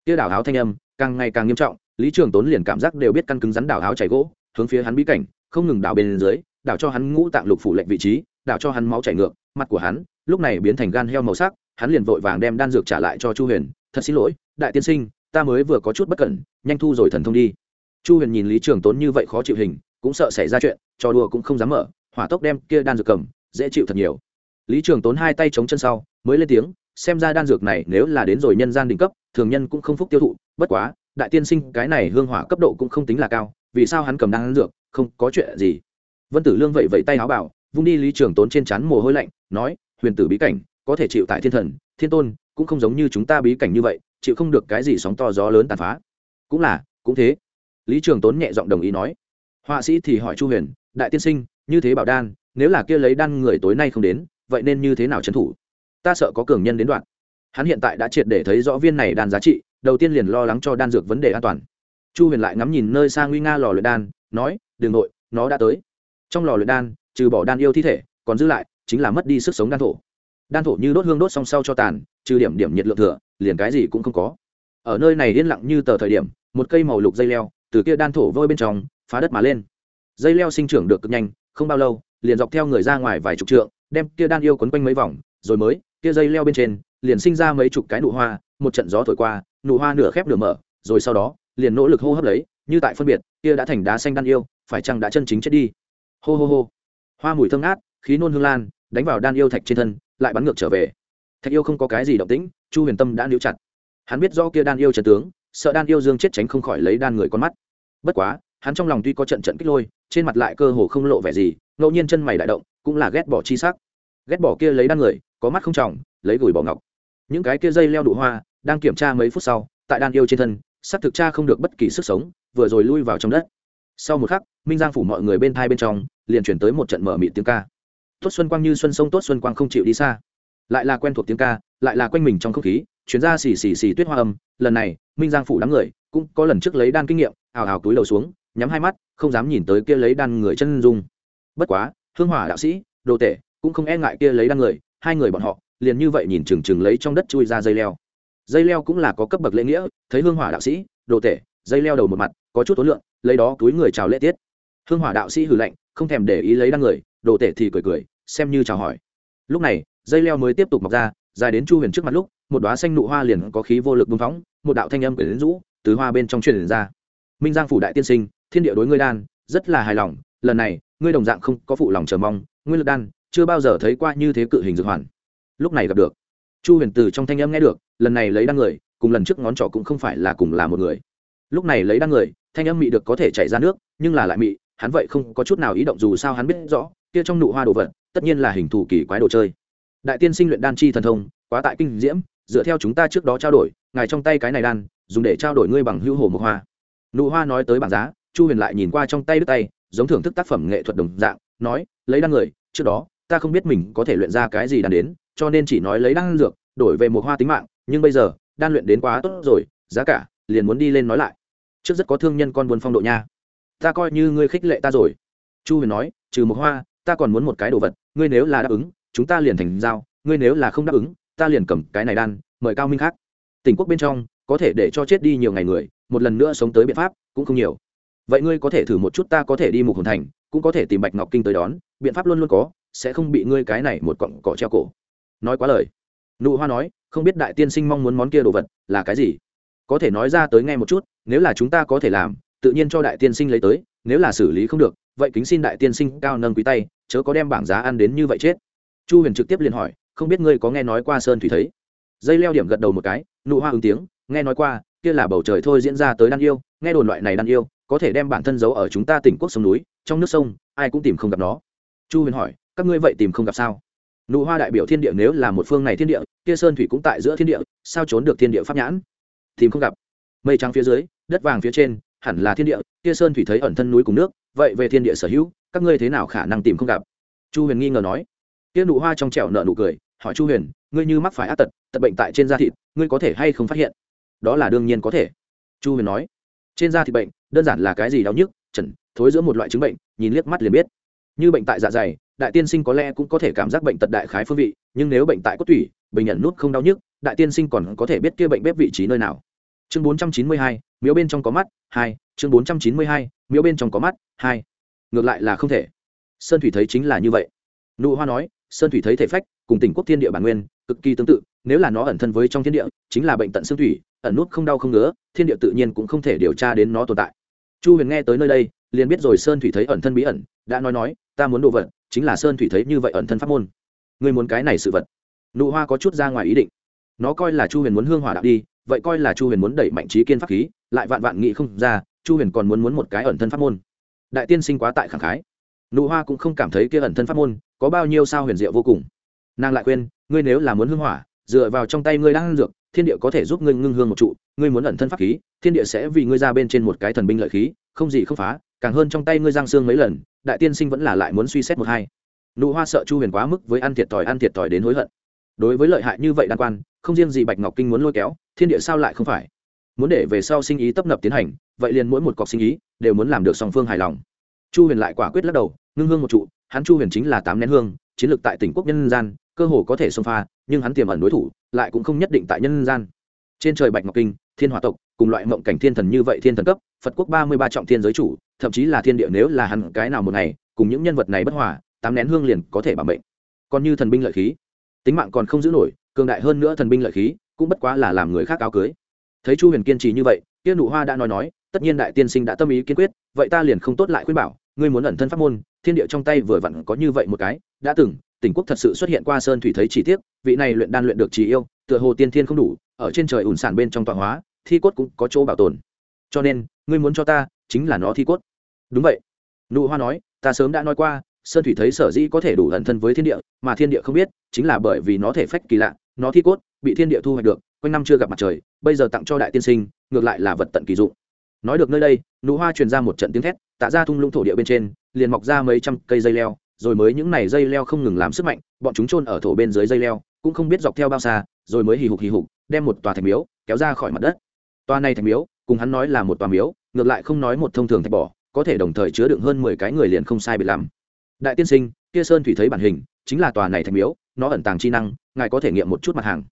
kia đảo háo thanh âm càng ngày càng nghiêm trọng lý trường tốn liền cảm giác đều biết căn cứng rắn đảo háo chảy gỗ hướng phía hắn bí cảnh không ngừng đảo bên dưới đảo cho hắn ngũ tạng lục phủ lệnh vị trí đảo cho hắn máu chảy ngược mặt của hắn lúc này biến thành gan heo màu sắc hắn liền vội vàng đem đan dược trả lại cho chu huyền thật xin lỗi đại tiên sinh ta mới vừa có chút bất cẩn nhanh thu rồi thần thông đi chu huyền nhìn lý trường tốn như vậy khó chịu hình cũng sợ xảy ra chuyện trò đùa cũng không dám mở hỏa tốc đem kia đan dược cầm, dễ chịu thật nhiều. Lý trường tốn hai tay chống chân sau, mới lên tiếng, xem ra đan dược này nếu là đến rồi nhân gian đỉnh cấp, thường nhân cũng không phúc tiêu thụ, bất quá, đại tiên sinh, cái này hương hỏa cấp độ cũng không tính là cao, vì sao hắn cầm đan dược, không có chuyện gì? Vân tử lương vậy vậy tay áo bảo, vung đi lý trường tốn trên chắn mồ hôi lạnh, nói, huyền tử bí cảnh, có thể chịu tại thiên thần, thiên tôn, cũng không giống như chúng ta bí cảnh như vậy, chịu không được cái gì sóng to gió lớn tàn phá. Cũng là, cũng thế. Lý trường tốn nhẹ giọng đồng ý nói. Họa sĩ thì hỏi chu huyền, đại tiên sinh như thế bảo đan, nếu là kia lấy đan người tối nay không đến, vậy nên như thế nào trấn thủ? Ta sợ có cường nhân đến đoạn. Hắn hiện tại đã triệt để thấy rõ viên này đan giá trị, đầu tiên liền lo lắng cho đan dược vấn đề an toàn. Chu huyền lại ngắm nhìn nơi xa nguy nga lò luyện đan, nói đường nội, nó đã tới. Trong lò luyện đan, trừ bỏ đan yêu thi thể, còn giữ lại chính là mất đi sức sống đan thổ. Đan thổ như đốt hương đốt song sau cho tàn, trừ điểm điểm nhiệt lượng thừa, liền cái gì cũng không có. Ở nơi này yên lặng như tờ thời điểm, một cây màu lục dây leo từ kia đan thổ vôi bên trong, phá đất mà lên. Dây leo sinh trưởng được cực nhanh không bao lâu, liền dọc theo người ra ngoài vài chục trượng, đem kia đan yêu quấn quanh mấy vòng, rồi mới, kia dây leo bên trên, liền sinh ra mấy chục cái nụ hoa, một trận gió thổi qua, nụ hoa nửa khép nửa mở, rồi sau đó, liền nỗ lực hô hấp lấy, như tại phân biệt, kia đã thành đá xanh đan yêu, phải chăng đã chân chính chết đi? Hô hô hô. Hoa mùi thơm ngát, khí nôn hương lan, đánh vào đan yêu thạch trên thân, lại bắn ngược trở về. Thạch yêu không có cái gì động tĩnh, chu huyền tâm đã níu chặt. Hắn biết do kia đan yêu trần tướng, sợ đan yêu dương chết tránh không khỏi lấy đan người con mắt. Bất quá, hắn trong lòng tuy có trận trận kích lôi trên mặt lại cơ hồ không lộ vẻ gì, ngẫu nhiên chân mày đại động, cũng là ghét bỏ chi sắc. Ghét bỏ kia lấy đan người, có mắt không tròng lấy gửi bỏ ngọc. Những cái kia dây leo đủ hoa, đang kiểm tra mấy phút sau, tại đan yêu trên thân sắc thực tra không được bất kỳ sức sống, vừa rồi lui vào trong đất. Sau một khắc, minh giang phủ mọi người bên thai bên trong, liền chuyển tới một trận mở mịt tiếng ca. Tốt xuân quang như xuân sông, tốt xuân quang không chịu đi xa. Lại là quen thuộc tiếng ca, lại là quanh mình trong không khí chuyến ra xì xì xì tuyết hoa âm. Lần này, minh giang phủ đám người, cũng có lần trước lấy đan kinh nghiệm, ào ào túi đầu xuống, nhắm hai mắt không dám nhìn tới kia lấy đan người chân dung. Bất quá, hương hỏa đạo sĩ, đồ tể, cũng không e ngại kia lấy đan người, hai người bọn họ liền như vậy nhìn chừng chừng lấy trong đất chui ra dây leo. Dây leo cũng là có cấp bậc lễ nghĩa, thấy hương hỏa đạo sĩ, đồ tể, dây leo đầu một mặt, có chút tối lượng lấy đó túi người chào lễ tiết. Hương hỏa đạo sĩ hử lạnh, không thèm để ý lấy đan người, đồ tể thì cười cười, xem như chào hỏi. Lúc này, dây leo mới tiếp tục mọc ra, dài đến chu huyền trước mặt lúc, một đoá xanh nụ hoa liền có khí vô lực bưng phóng, một đạo thanh âm quyển rũ từ hoa bên trong truyền ra minh giang phủ đại tiên sinh, thiên địa đối ngươi đan, rất là hài lòng, lần này, ngươi đồng dạng không có phụ lòng chờ mong nguyên lực đan, chưa bao giờ thấy qua như thế cự hình dược hoàn. Lúc này gặp được, chu huyền từ trong thanh âm nghe được, lần này lấy đan người, cùng lần trước ngón trỏ cũng không phải là cùng là một người. Lúc này lấy đan người, thanh âm mị được có thể chảy ra nước, nhưng là lại mị, hắn vậy không có chút nào ý động dù sao hắn biết rõ, kia trong nụ hoa đồ vật, tất nhiên là hình thù kỳ quái đồ chơi. Đại tiên sinh luyện đan chi thần thông, quá tại kinh diễm, dựa theo chúng ta trước đó trao đổi, ngài trong tay cái này đan, dùng để trao đổi ngươi bằng hữu hồ một hoa nụ hoa nói tới bảng giá, chu huyền lại nhìn qua trong tay đứt tay, giống thưởng thức tác phẩm nghệ thuật đồng dạng, nói, lấy đan người, trước đó, ta không biết mình có thể luyện ra cái gì đan đến, cho nên chỉ nói lấy đan dược, đổi về một hoa tính mạng, nhưng bây giờ, đan luyện đến quá tốt rồi, giá cả, liền muốn đi lên nói lại. Trước rất có thương nhân con buôn phong độ nha. Ta coi như ngươi khích lệ ta rồi. Chu huyền nói, trừ một hoa, ta còn muốn một cái đồ vật, ngươi nếu là đáp ứng, chúng ta liền thành giao, ngươi nếu là không đáp ứng, ta liền cầm cái này đan, mời cao minh khác. Tỉnh quốc bên trong, có thể để cho chết đi nhiều ngày người một lần nữa sống tới biện pháp cũng không nhiều. Vậy ngươi có thể thử một chút ta có thể đi mục hồn thành, cũng có thể tìm bạch ngọc kinh tới đón, biện pháp luôn luôn có, sẽ không bị ngươi cái này một cọng cỏ treo cổ. Nói quá lời, nụ hoa nói, không biết đại tiên sinh mong muốn món kia đồ vật là cái gì? Có thể nói ra tới ngay một chút, nếu là chúng ta có thể làm, tự nhiên cho đại tiên sinh lấy tới, nếu là xử lý không được, vậy kính xin đại tiên sinh cao nâng quý tay, chớ có đem bảng giá ăn đến như vậy chết. Chu huyền trực tiếp liền hỏi, không biết ngươi có nghe nói qua sơn thủy thấy? Dây leo điểm gật đầu một cái, nụ hoa ứng tiếng, nghe nói qua kia là bầu trời thôi diễn ra tới đan yêu, nghe đồn loại này đan yêu, có thể đem bản thân giấu ở chúng ta tỉnh quốc sông núi, trong nước sông, ai cũng tìm không gặp nó. Chu huyền hỏi, các ngươi vậy tìm không gặp sao? Nụ hoa đại biểu thiên địa nếu là một phương này thiên địa, kia sơn thủy cũng tại giữa thiên địa, sao trốn được thiên địa pháp nhãn? Tìm không gặp. Mây trắng phía dưới, đất vàng phía trên, hẳn là thiên địa, kia sơn thủy thấy ẩn thân núi cùng nước, vậy về thiên địa sở hữu, các ngươi thế nào khả năng tìm không gặp? Chu huyền nghi ngờ nói. Kia nụ hoa trong trẻo nợ nụ cười, hỏi chu huyền, ngươi như mắc phải ác tật tật bệnh tại trên da thịt, ngươi có thể hay không phát hiện? Đó là đương nhiên có thể. Chu huyền nói, trên da thịt bệnh, đơn giản là cái gì đau nhức, chẩn, thối giữa một loại chứng bệnh, nhìn liếc mắt liền biết. Như bệnh tại dạ dày, đại tiên sinh có lẽ cũng có thể cảm giác bệnh tật đại khái phương vị, nhưng nếu bệnh tại cốt tủy, bình nhận nút không đau nhức, đại tiên sinh còn có thể biết kia bệnh bếp vị trí nơi nào. Chương bốn trăm chín mươi hai, miếu bên trong có mắt, hai, chương bốn trăm chín mươi hai, miếu bên trong có mắt, hai. Ngược lại là không thể. Sơn thủy thấy chính là như vậy. Nụ hoa nói, sơn thủy thấy thể phách, cùng tỉnh quốc thiên địa bản nguyên, cực kỳ tương tự, nếu là nó ẩn thân với trong thiên địa, chính là bệnh tận xương thủy ẩn nút không đau không ngứa, thiên địa tự nhiên cũng không thể điều tra đến nó tồn tại. Chu huyền nghe tới nơi đây, liền biết rồi sơn thủy thấy ẩn thân bí ẩn, đã nói nói, ta muốn đồ vật, chính là sơn thủy thấy như vậy ẩn thân pháp môn. Ngươi muốn cái này sự vật. Nụ hoa có chút ra ngoài ý định. Nó coi là chu huyền muốn hương hỏa đạo đi, vậy coi là chu huyền muốn đẩy mạnh trí kiên pháp khí, lại vạn vạn nghị không ra, chu huyền còn muốn muốn một cái ẩn thân pháp môn. Đại tiên sinh quá tại khẳng khái. Nụ hoa cũng không cảm thấy kia ẩn thân pháp môn có bao nhiêu sao huyền diệu vô cùng. Nàng lại khuyên, ngươi nếu là muốn hương hỏa, dựa vào trong tay ngươi đang ăn dược thiên địa có thể giúp ngươi ngưng hương một trụ, ngươi muốn ẩn thân pháp khí, thiên địa sẽ vì ngươi ra bên trên một cái thần binh lợi khí, không gì không phá, càng hơn trong tay ngươi giang xương mấy lần, đại tiên sinh vẫn là lại muốn suy xét một hai. Nụ hoa sợ chu huyền quá mức với ăn thiệt thòi, ăn thiệt thòi đến hối hận. Đối với lợi hại như vậy đan quan, không riêng gì bạch ngọc kinh muốn lôi kéo, thiên địa sao lại không phải? Muốn để về sau sinh ý tấp nập tiến hành, vậy liền mỗi một cọc sinh ý đều muốn làm được song phương hài lòng. Chu huyền lại quả quyết lắc đầu, ngưng hương một trụ, hắn chu huyền chính là tám nén hương chiến lược tại tỉnh quốc nhân gian, cơ hồ có thể xông pha, nhưng hắn tiềm ẩn đối thủ lại cũng không nhất định tại nhân gian. Trên trời bạch ngọc kinh, thiên hòa tộc, cùng loại mộng cảnh thiên thần như vậy thiên thần cấp, phật quốc ba mươi ba trọng thiên giới chủ, thậm chí là thiên địa nếu là hắn cái nào một ngày, cùng những nhân vật này bất hòa, tám nén hương liền có thể bảo mệnh. Còn như thần binh lợi khí, tính mạng còn không giữ nổi, cường đại hơn nữa thần binh lợi khí, cũng bất quá là làm người khác áo cưới. Thấy chu huyền kiên trì như vậy, kia nụ hoa đã nói nói, tất nhiên đại tiên sinh đã tâm ý kiên quyết, vậy ta liền không tốt lại khuyên bảo, ngươi muốn ẩn thân pháp môn, thiên địa trong tay vừa vặn có như vậy một cái đã từng, tỉnh quốc thật sự xuất hiện qua sơn thủy thấy chỉ tiếc, vị này luyện đan luyện được chỉ yêu, tựa hồ tiên thiên không đủ, ở trên trời ủn sản bên trong tọa hóa, thi cốt cũng có chỗ bảo tồn. Cho nên, ngươi muốn cho ta, chính là nó thi cốt. Đúng vậy. Nụ hoa nói, ta sớm đã nói qua, sơn thủy thấy sở dĩ có thể đủ ẩn thân với thiên địa, mà thiên địa không biết, chính là bởi vì nó thể phách kỳ lạ, nó thi cốt, bị thiên địa thu hoạch được, quanh năm chưa gặp mặt trời, bây giờ tặng cho đại tiên sinh, ngược lại là vật tận kỳ dụng. Nói được nơi đây, nụ hoa truyền ra một trận tiếng thét, tạ ra thung lũng thổ địa bên trên, liền mọc ra mấy trăm cây dây leo rồi mới những này dây leo không ngừng làm sức mạnh, bọn chúng chôn ở thổ bên dưới dây leo, cũng không biết dọc theo bao xa, rồi mới hì hục hì hục, đem một tòa thạch miếu kéo ra khỏi mặt đất. Tòa này thạch miếu, cùng hắn nói là một tòa miếu, ngược lại không nói một thông thường thạch bỏ có thể đồng thời chứa đựng hơn mười cái người liền không sai biệt lắm. Đại tiên sinh, kia sơn thủy thấy bản hình, chính là tòa này thạch miếu, nó ẩn tàng chi năng, ngài có thể nghiệm một chút mặt hàng.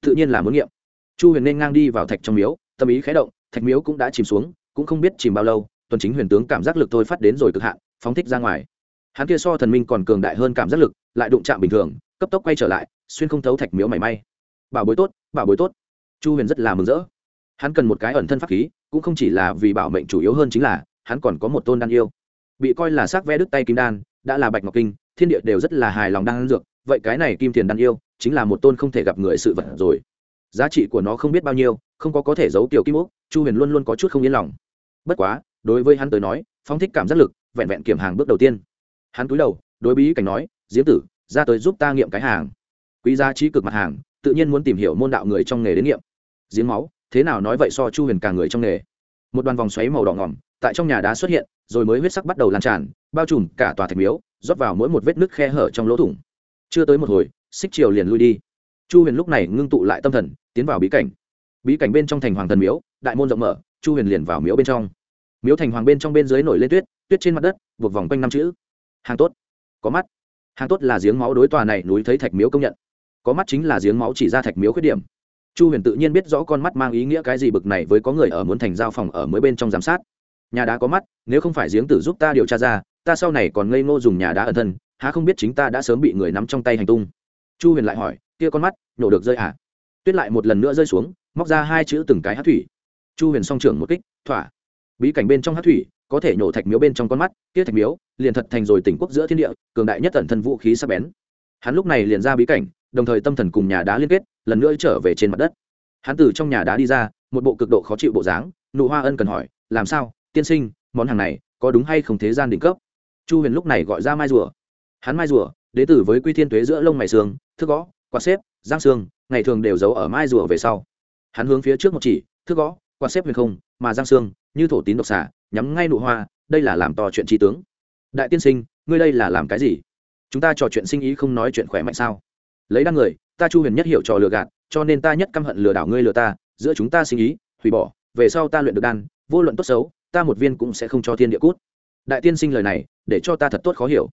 Tự nhiên là muốn nghiệm. Chu huyền nên ngang đi vào thạch trong miếu, tâm ý khé động, thạch miếu cũng đã chìm xuống, cũng không biết chìm bao lâu, tuần chính huyền tướng cảm giác lực thôi phát đến rồi cực hạn, phóng thích ra ngoài hắn kia so thần minh còn cường đại hơn cảm giác lực, lại đụng chạm bình thường, cấp tốc quay trở lại, xuyên không thấu thạch miếu mảy may. Bảo bối tốt, bảo bối tốt. Chu huyền rất là mừng rỡ. Hắn cần một cái ẩn thân pháp khí, cũng không chỉ là vì bảo mệnh chủ yếu hơn chính là, hắn còn có một tôn đan yêu. Bị coi là xác vẽ đứt tay kim đan, đã là bạch ngọc kinh, thiên địa đều rất là hài lòng đang dược, vậy cái này kim tiền đan yêu, chính là một tôn không thể gặp người sự vật rồi. Giá trị của nó không biết bao nhiêu, không có có thể giấu tiểu kim ốc, chu huyền luôn luôn có chút không yên lòng. Bất quá, đối với hắn tới nói phong thích cảm giác lực, vẹn vẹn kiểm hàng bước đầu tiên hắn cúi đầu, đối bí cảnh nói, diễm tử, ra tới giúp ta nghiệm cái hàng. Quý giá trí cực mặt hàng, tự nhiên muốn tìm hiểu môn đạo người trong nghề đến nghiệm. Giếng máu, thế nào nói vậy so chu huyền cả người trong nghề? Một đoàn vòng xoáy màu đỏ ngỏm, tại trong nhà đá xuất hiện, rồi mới huyết sắc bắt đầu lan tràn, bao trùm cả tòa thạch miếu, rót vào mỗi một vết nứt khe hở trong lỗ thủng. Chưa tới một hồi, xích chiều liền lui đi. Chu huyền lúc này ngưng tụ lại tâm thần, tiến vào bí cảnh. Bí cảnh bên trong thành hoàng thần miếu, đại môn rộng mở, chu huyền liền vào miếu bên trong. Miếu thành hoàng bên trong bên dưới nổi lên tuyết tuyết trên mặt đất, buộc vòng quanh năm chữ hàng tốt. Có mắt. Hàng tốt là giếng máu đối tòa này núi thấy thạch miếu công nhận. Có mắt chính là giếng máu chỉ ra thạch miếu khuyết điểm. Chu huyền tự nhiên biết rõ con mắt mang ý nghĩa cái gì bực này với có người ở muốn thành giao phòng ở mới bên trong giám sát. Nhà đá có mắt, nếu không phải giếng tử giúp ta điều tra ra, ta sau này còn ngây ngô dùng nhà đá ẩn thân, há không biết chính ta đã sớm bị người nắm trong tay hành tung. Chu huyền lại hỏi, kia con mắt, nhổ được rơi hả tuyết lại một lần nữa rơi xuống, móc ra hai chữ từng cái hát thủy. Chu huyền song trưởng một kích, thỏa. Bí cảnh bên trong hát thủy có thể nhổ thạch miếu bên trong con mắt, kia thạch miếu, liền thật thành rồi tỉnh quốc giữa thiên địa, cường đại nhất tần thân vũ khí sắc bén. Hắn lúc này liền ra bí cảnh, đồng thời tâm thần cùng nhà đá liên kết, lần nữa trở về trên mặt đất. Hắn từ trong nhà đá đi ra, một bộ cực độ khó chịu bộ dáng, nụ hoa ân cần hỏi, làm sao, tiên sinh, món hàng này có đúng hay không thế gian đỉnh cấp? Chu huyền lúc này gọi ra mai rùa. Hắn mai rùa, đế tử với quy thiên tuế giữa lông mày xương thước gõ, quạt xếp, giang xương ngày thường đều giấu ở mai rùa về sau. Hắn hướng phía trước một chỉ, thước gõ, quạt xếp huyền không, mà giang xương như thổ tín độc xả nhắm ngay nụ hoa, đây là làm to chuyện trí tướng. Đại tiên sinh, ngươi đây là làm cái gì? Chúng ta trò chuyện sinh ý không nói chuyện khỏe mạnh sao? Lấy đăng người, ta chu huyền nhất hiểu trò lừa gạt, cho nên ta nhất căm hận lừa đảo ngươi lừa ta, giữa chúng ta sinh ý, hủy bỏ, về sau ta luyện được đan, vô luận tốt xấu, ta một viên cũng sẽ không cho thiên địa cút. Đại tiên sinh lời này, để cho ta thật tốt khó hiểu.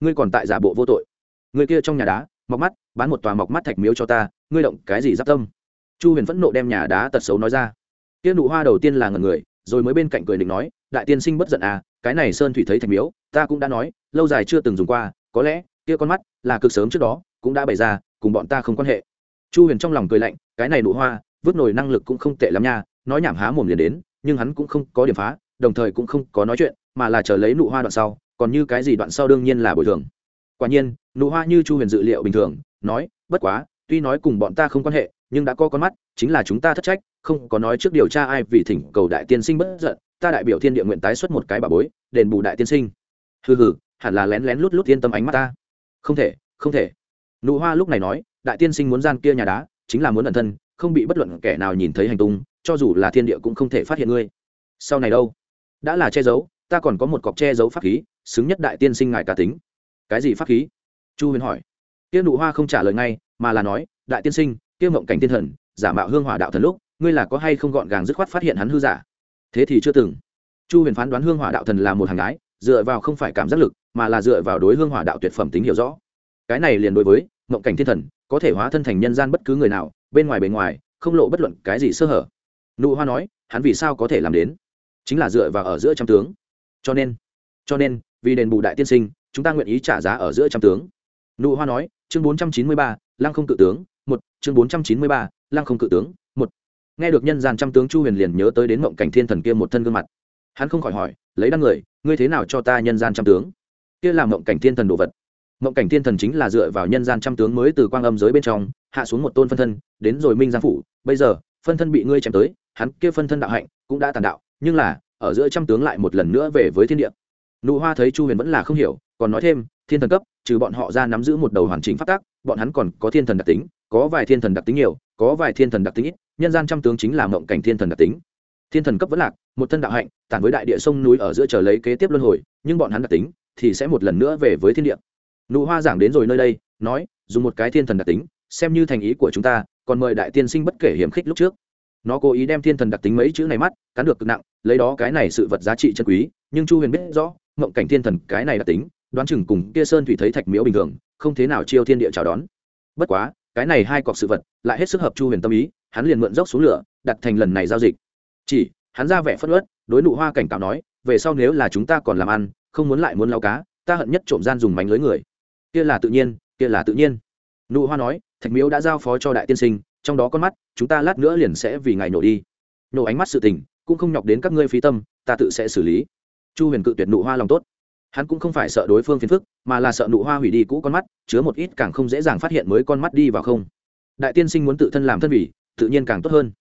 Ngươi còn tại giả bộ vô tội. Người kia trong nhà đá, mọc mắt, bán một tòa mọc mắt thạch miếu cho ta, ngươi động cái gì giáp tâm? Chu huyền phẫn nộ đem nhà đá tật xấu nói ra. Kia nụ hoa đầu tiên là ngần người rồi mới bên cạnh cười định nói, đại tiên sinh bất giận à cái này sơn thủy thấy thành miếu, ta cũng đã nói, lâu dài chưa từng dùng qua, có lẽ, kia con mắt là cực sớm trước đó, cũng đã bày ra, cùng bọn ta không quan hệ. Chu huyền trong lòng cười lạnh, cái này nụ hoa, vứt nổi năng lực cũng không tệ lắm nha, nói nhảm há mồm liền đến, nhưng hắn cũng không có điểm phá, đồng thời cũng không có nói chuyện, mà là chờ lấy nụ hoa đoạn sau, còn như cái gì đoạn sau đương nhiên là bồi thường. Quả nhiên, nụ hoa như chu huyền dự liệu bình thường, nói, bất quá, tuy nói cùng bọn ta không quan hệ nhưng đã có con mắt, chính là chúng ta thất trách, không có nói trước điều tra ai vì thỉnh cầu đại tiên sinh bất giận, ta đại biểu thiên địa nguyện tái xuất một cái bà bối, đền bù đại tiên sinh. Hừ hừ, hẳn là lén lén lút lút yên tâm ánh mắt ta. Không thể không thể. Nụ hoa lúc này nói, đại tiên sinh muốn gian kia nhà đá, chính là muốn ẩn thân, không bị bất luận kẻ nào nhìn thấy hành tung, cho dù là thiên địa cũng không thể phát hiện ngươi. Sau này đâu? Đã là che giấu, ta còn có một cọc che giấu pháp khí, xứng nhất đại tiên sinh ngài cá tính. Cái gì pháp khí? Chu huyền hỏi. Tiên nụ hoa không trả lời ngay, mà là nói, đại tiên sinh kia mộng cảnh tiên thần, giả mạo hương hỏa đạo thần lúc, ngươi là có hay không gọn gàng dứt khoát phát hiện hắn hư giả? Thế thì chưa từng. Chu huyền phán đoán hương hỏa đạo thần là một hàng gái dựa vào không phải cảm giác lực, mà là dựa vào đối hương hỏa đạo tuyệt phẩm tính hiểu rõ. Cái này liền đối với Mộng cảnh thiên thần, có thể hóa thân thành nhân gian bất cứ người nào, bên ngoài bề ngoài, không lộ bất luận cái gì sơ hở. Nụ hoa nói, hắn vì sao có thể làm đến? Chính là dựa vào ở giữa trăm tướng. Cho nên cho nên, vì đền bù đại tiên sinh, chúng ta nguyện ý trả giá ở giữa trăm tướng. Nụ hoa nói, chương bốn trăm chín mươi ba, lăng không cự tướng một, chương bốn trăm chín mươi ba, lăng không cự tướng. Một. Nghe được nhân gian trăm tướng chu huyền liền nhớ tới đến mộng cảnh thiên thần kia một thân gương mặt. Hắn không khỏi hỏi, lấy đăng người, ngươi thế nào cho ta nhân gian trăm tướng? Kia là mộng cảnh thiên thần đồ vật. Mộng cảnh thiên thần chính là dựa vào nhân gian trăm tướng mới từ quang âm giới bên trong, hạ xuống một tôn phân thân, đến rồi minh giang phủ. Bây giờ, phân thân bị ngươi chém tới, hắn kia phân thân đạo hạnh cũng đã tàn đạo, nhưng là, ở giữa trăm tướng lại một lần nữa về với thiên địa. Nụ hoa thấy chu huyền vẫn là không hiểu, còn nói thêm, thiên thần cấp, trừ bọn họ ra nắm giữ một đầu hoàn chỉnh phát tác bọn hắn còn có thiên thần đặc tính, có vài thiên thần đặc tính nhiều, có vài thiên thần đặc tính ít, nhân gian trăm tướng chính là mộng cảnh thiên thần đặc tính. Thiên thần cấp vẫn lạc, một thân đạo hạnh, tản với đại địa sông núi ở giữa chờ lấy kế tiếp luân hồi, nhưng bọn hắn đặc tính thì sẽ một lần nữa về với thiên địa. Nụ hoa giảng đến rồi nơi đây, nói, dùng một cái thiên thần đặc tính, xem như thành ý của chúng ta, còn mời đại tiên sinh bất kể hiểm khích lúc trước. Nó cố ý đem thiên thần đặc tính mấy chữ này mắt, cắn được cực nặng, lấy đó cái này sự vật giá trị chân quý, nhưng chu huyền biết rõ, mộng cảnh thiên thần cái này đặc tính đoán chừng cùng kia sơn thủy thấy thạch miếu bình thường, không thế nào chiêu thiên địa chào đón. Bất quá, cái này hai cọc sự vật lại hết sức hợp chu huyền tâm ý, hắn liền mượn dốc xuống lửa, đặt thành lần này giao dịch. Chỉ, hắn ra vẻ phất ớt đối nụ hoa cảnh cáo nói, về sau nếu là chúng ta còn làm ăn, không muốn lại muốn lao cá, ta hận nhất trộm gian dùng mánh lưới người. Kia là tự nhiên, kia là tự nhiên. Nụ hoa nói, thạch miếu đã giao phó cho đại tiên sinh, trong đó con mắt, chúng ta lát nữa liền sẽ vì ngài nổ đi. Nổ ánh mắt sự tình, cũng không nhọc đến các ngươi phí tâm, ta tự sẽ xử lý. Chu huyền cự tuyệt nụ hoa lòng tốt hắn cũng không phải sợ đối phương phiền phức, mà là sợ nụ hoa hủy đi cũ con mắt, chứa một ít càng không dễ dàng phát hiện mới con mắt đi vào không. Đại tiên sinh muốn tự thân làm thân vì, tự nhiên càng tốt hơn.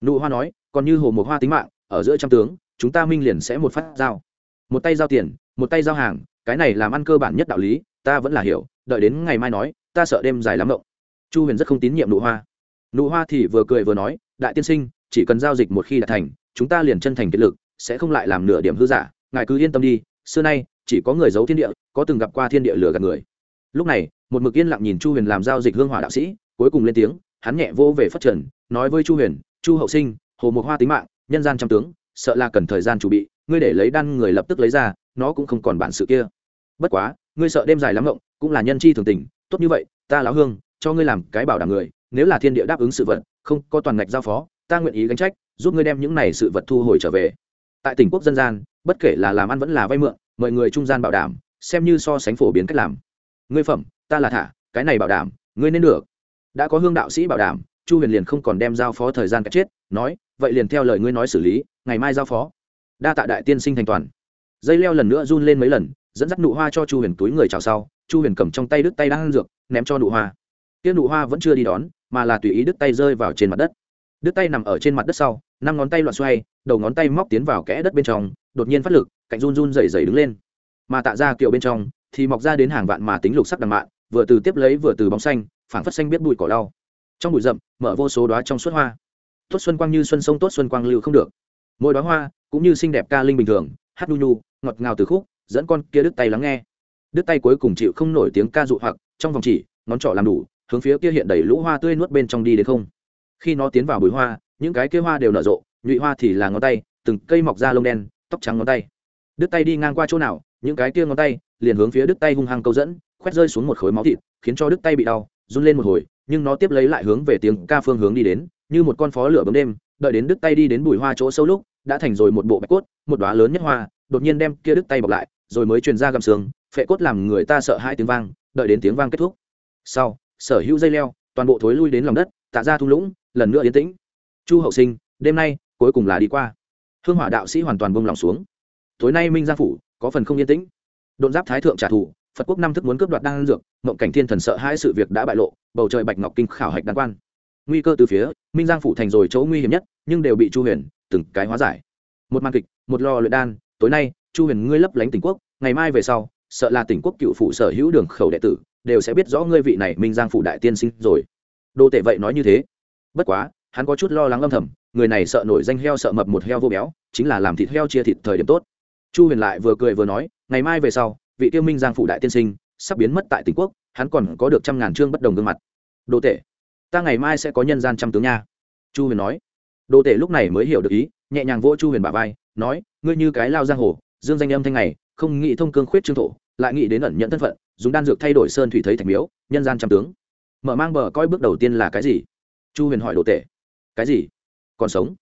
Nụ hoa nói, còn như hồ một hoa tính mạng, ở giữa trăm tướng, chúng ta minh liền sẽ một phát giao. Một tay giao tiền, một tay giao hàng, cái này làm ăn cơ bản nhất đạo lý, ta vẫn là hiểu, đợi đến ngày mai nói, ta sợ đêm dài lắm động chu huyền rất không tín nhiệm nụ hoa. Nụ hoa thì vừa cười vừa nói, đại tiên sinh, chỉ cần giao dịch một khi đã thành, chúng ta liền chân thành kết lực, sẽ không lại làm nửa điểm hư giả, ngài cứ yên tâm đi, xưa nay chỉ có người giấu thiên địa, có từng gặp qua thiên địa lừa gạt người. Lúc này, một mực yên lặng nhìn chu huyền làm giao dịch hương hỏa đạo sĩ, cuối cùng lên tiếng, hắn nhẹ vô về phát trần, nói với chu huyền, chu hậu sinh, hồ một hoa tính mạng, nhân gian trăm tướng, sợ là cần thời gian chuẩn bị, ngươi để lấy đan người lập tức lấy ra, nó cũng không còn bản sự kia. Bất quá, ngươi sợ đêm dài lắm ngộng, cũng là nhân chi thường tình, tốt như vậy, ta lão hương, cho ngươi làm cái bảo đảm người, nếu là thiên địa đáp ứng sự vật, không có toàn ngạch giao phó, ta nguyện ý gánh trách, giúp ngươi đem những này sự vật thu hồi trở về. Tại tỉnh quốc dân gian, bất kể là làm ăn vẫn là vay mượn mời người trung gian bảo đảm, xem như so sánh phổ biến cách làm. Ngươi phẩm, ta là thả, cái này bảo đảm, ngươi nên được. Đã có hương đạo sĩ bảo đảm, chu huyền liền không còn đem giao phó thời gian cách chết, nói, vậy liền theo lời ngươi nói xử lý, ngày mai giao phó. Đa tạ đại tiên sinh thành toàn. Dây leo lần nữa run lên mấy lần, dẫn dắt nụ hoa cho chu huyền túi người chào sau, chu huyền cầm trong tay đứt tay đang ăn dược, ném cho nụ hoa. Kia nụ hoa vẫn chưa đi đón, mà là tùy ý đứt tay rơi vào trên mặt đất. Đứt tay nằm ở trên mặt đất sau, năm ngón tay loạn xoay, đầu ngón tay móc tiến vào kẽ đất bên trong, đột nhiên phát lực cạnh run run rẩy rẩy đứng lên. Mà tạ ra kiệu bên trong thì mọc ra đến hàng vạn mà tính lục sắc đằng mạn, vừa từ tiếp lấy vừa từ bóng xanh, phảng phất xanh biết bụi cỏ lau. Trong bụi rậm, mở vô số đóa trong suốt hoa. Tốt xuân quang như xuân sông, tốt xuân quang lưu không được. Mỗi đóa hoa cũng như xinh đẹp ca linh bình thường, hát nu nu, ngọt ngào từ khúc, dẫn con kia đứt tay lắng nghe. Đứt tay cuối cùng chịu không nổi tiếng ca dụ hoặc, trong vòng chỉ, ngón trỏ làm đủ, hướng phía kia hiện đầy lũ hoa tươi nuốt bên trong đi đến không. Khi nó tiến vào bụi hoa, những cái kia hoa đều nở rộ, nhụy hoa thì là ngón tay, từng cây mọc ra lông đen, tóc trắng ngón tay đứt tay đi ngang qua chỗ nào, những cái kia ngón tay liền hướng phía đứt tay hung hăng câu dẫn, khoét rơi xuống một khối máu thịt, khiến cho đứt tay bị đau, run lên một hồi, nhưng nó tiếp lấy lại hướng về tiếng ca phương hướng đi đến, như một con phó lửa bấm đêm, đợi đến đứt tay đi đến bùi hoa chỗ sâu lúc, đã thành rồi một bộ bạch cốt, một đóa lớn nhất hoa, đột nhiên đem kia đứt tay bọc lại, rồi mới truyền ra gầm xương phệ cốt làm người ta sợ hai tiếng vang, đợi đến tiếng vang kết thúc. Sau, sở hữu dây leo, toàn bộ thối lui đến lòng đất, tạ ra thung lũng, lần nữa yên tĩnh. Chu hậu sinh, đêm nay, cuối cùng là đi qua. Hương hỏa đạo sĩ hoàn toàn bông lòng xuống tối nay minh Giang phủ, có phần không yên tĩnh. Đột giáp thái thượng trả thù, phật quốc năm thức muốn cướp đoạt đan dược, mộng cảnh thiên thần sợ hai sự việc đã bại lộ, bầu trời bạch ngọc kinh khảo hạch đan quan. Nguy cơ từ phía minh giang phủ thành rồi chỗ nguy hiểm nhất, nhưng đều bị chu huyền từng cái hóa giải. Một màn kịch, một lò luyện đan, tối nay, chu huyền ngươi lấp lánh tỉnh quốc, ngày mai về sau, sợ là tỉnh quốc cựu phủ sở hữu đường khẩu đệ tử, đều sẽ biết rõ ngươi vị này minh giang phủ đại tiên sinh rồi. Đô tệ vậy nói như thế. Bất quá, hắn có chút lo lắng âm thầm, người này sợ nổi danh heo sợ mập một heo vô béo, chính là làm thịt heo chia thịt thời điểm tốt chu huyền lại vừa cười vừa nói, ngày mai về sau, vị tiêu minh giang phủ đại tiên sinh sắp biến mất tại tỉnh quốc, hắn còn có được trăm ngàn chương bất đồng gương mặt. Đồ tể, ta ngày mai sẽ có nhân gian trăm tướng nha. Chu huyền nói. Đồ tể lúc này mới hiểu được ý, nhẹ nhàng vỗ chu huyền bà vai, nói, ngươi như cái lao giang hồ, dương danh âm thanh này, không nghĩ thông cương khuyết trương thổ, lại nghĩ đến ẩn nhận thân phận, dùng đan dược thay đổi sơn thủy thấy thành miếu, nhân gian trăm tướng. Mở mang bờ coi bước đầu tiên là cái gì? Chu huyền hỏi đồ tể. Cái gì? Còn sống?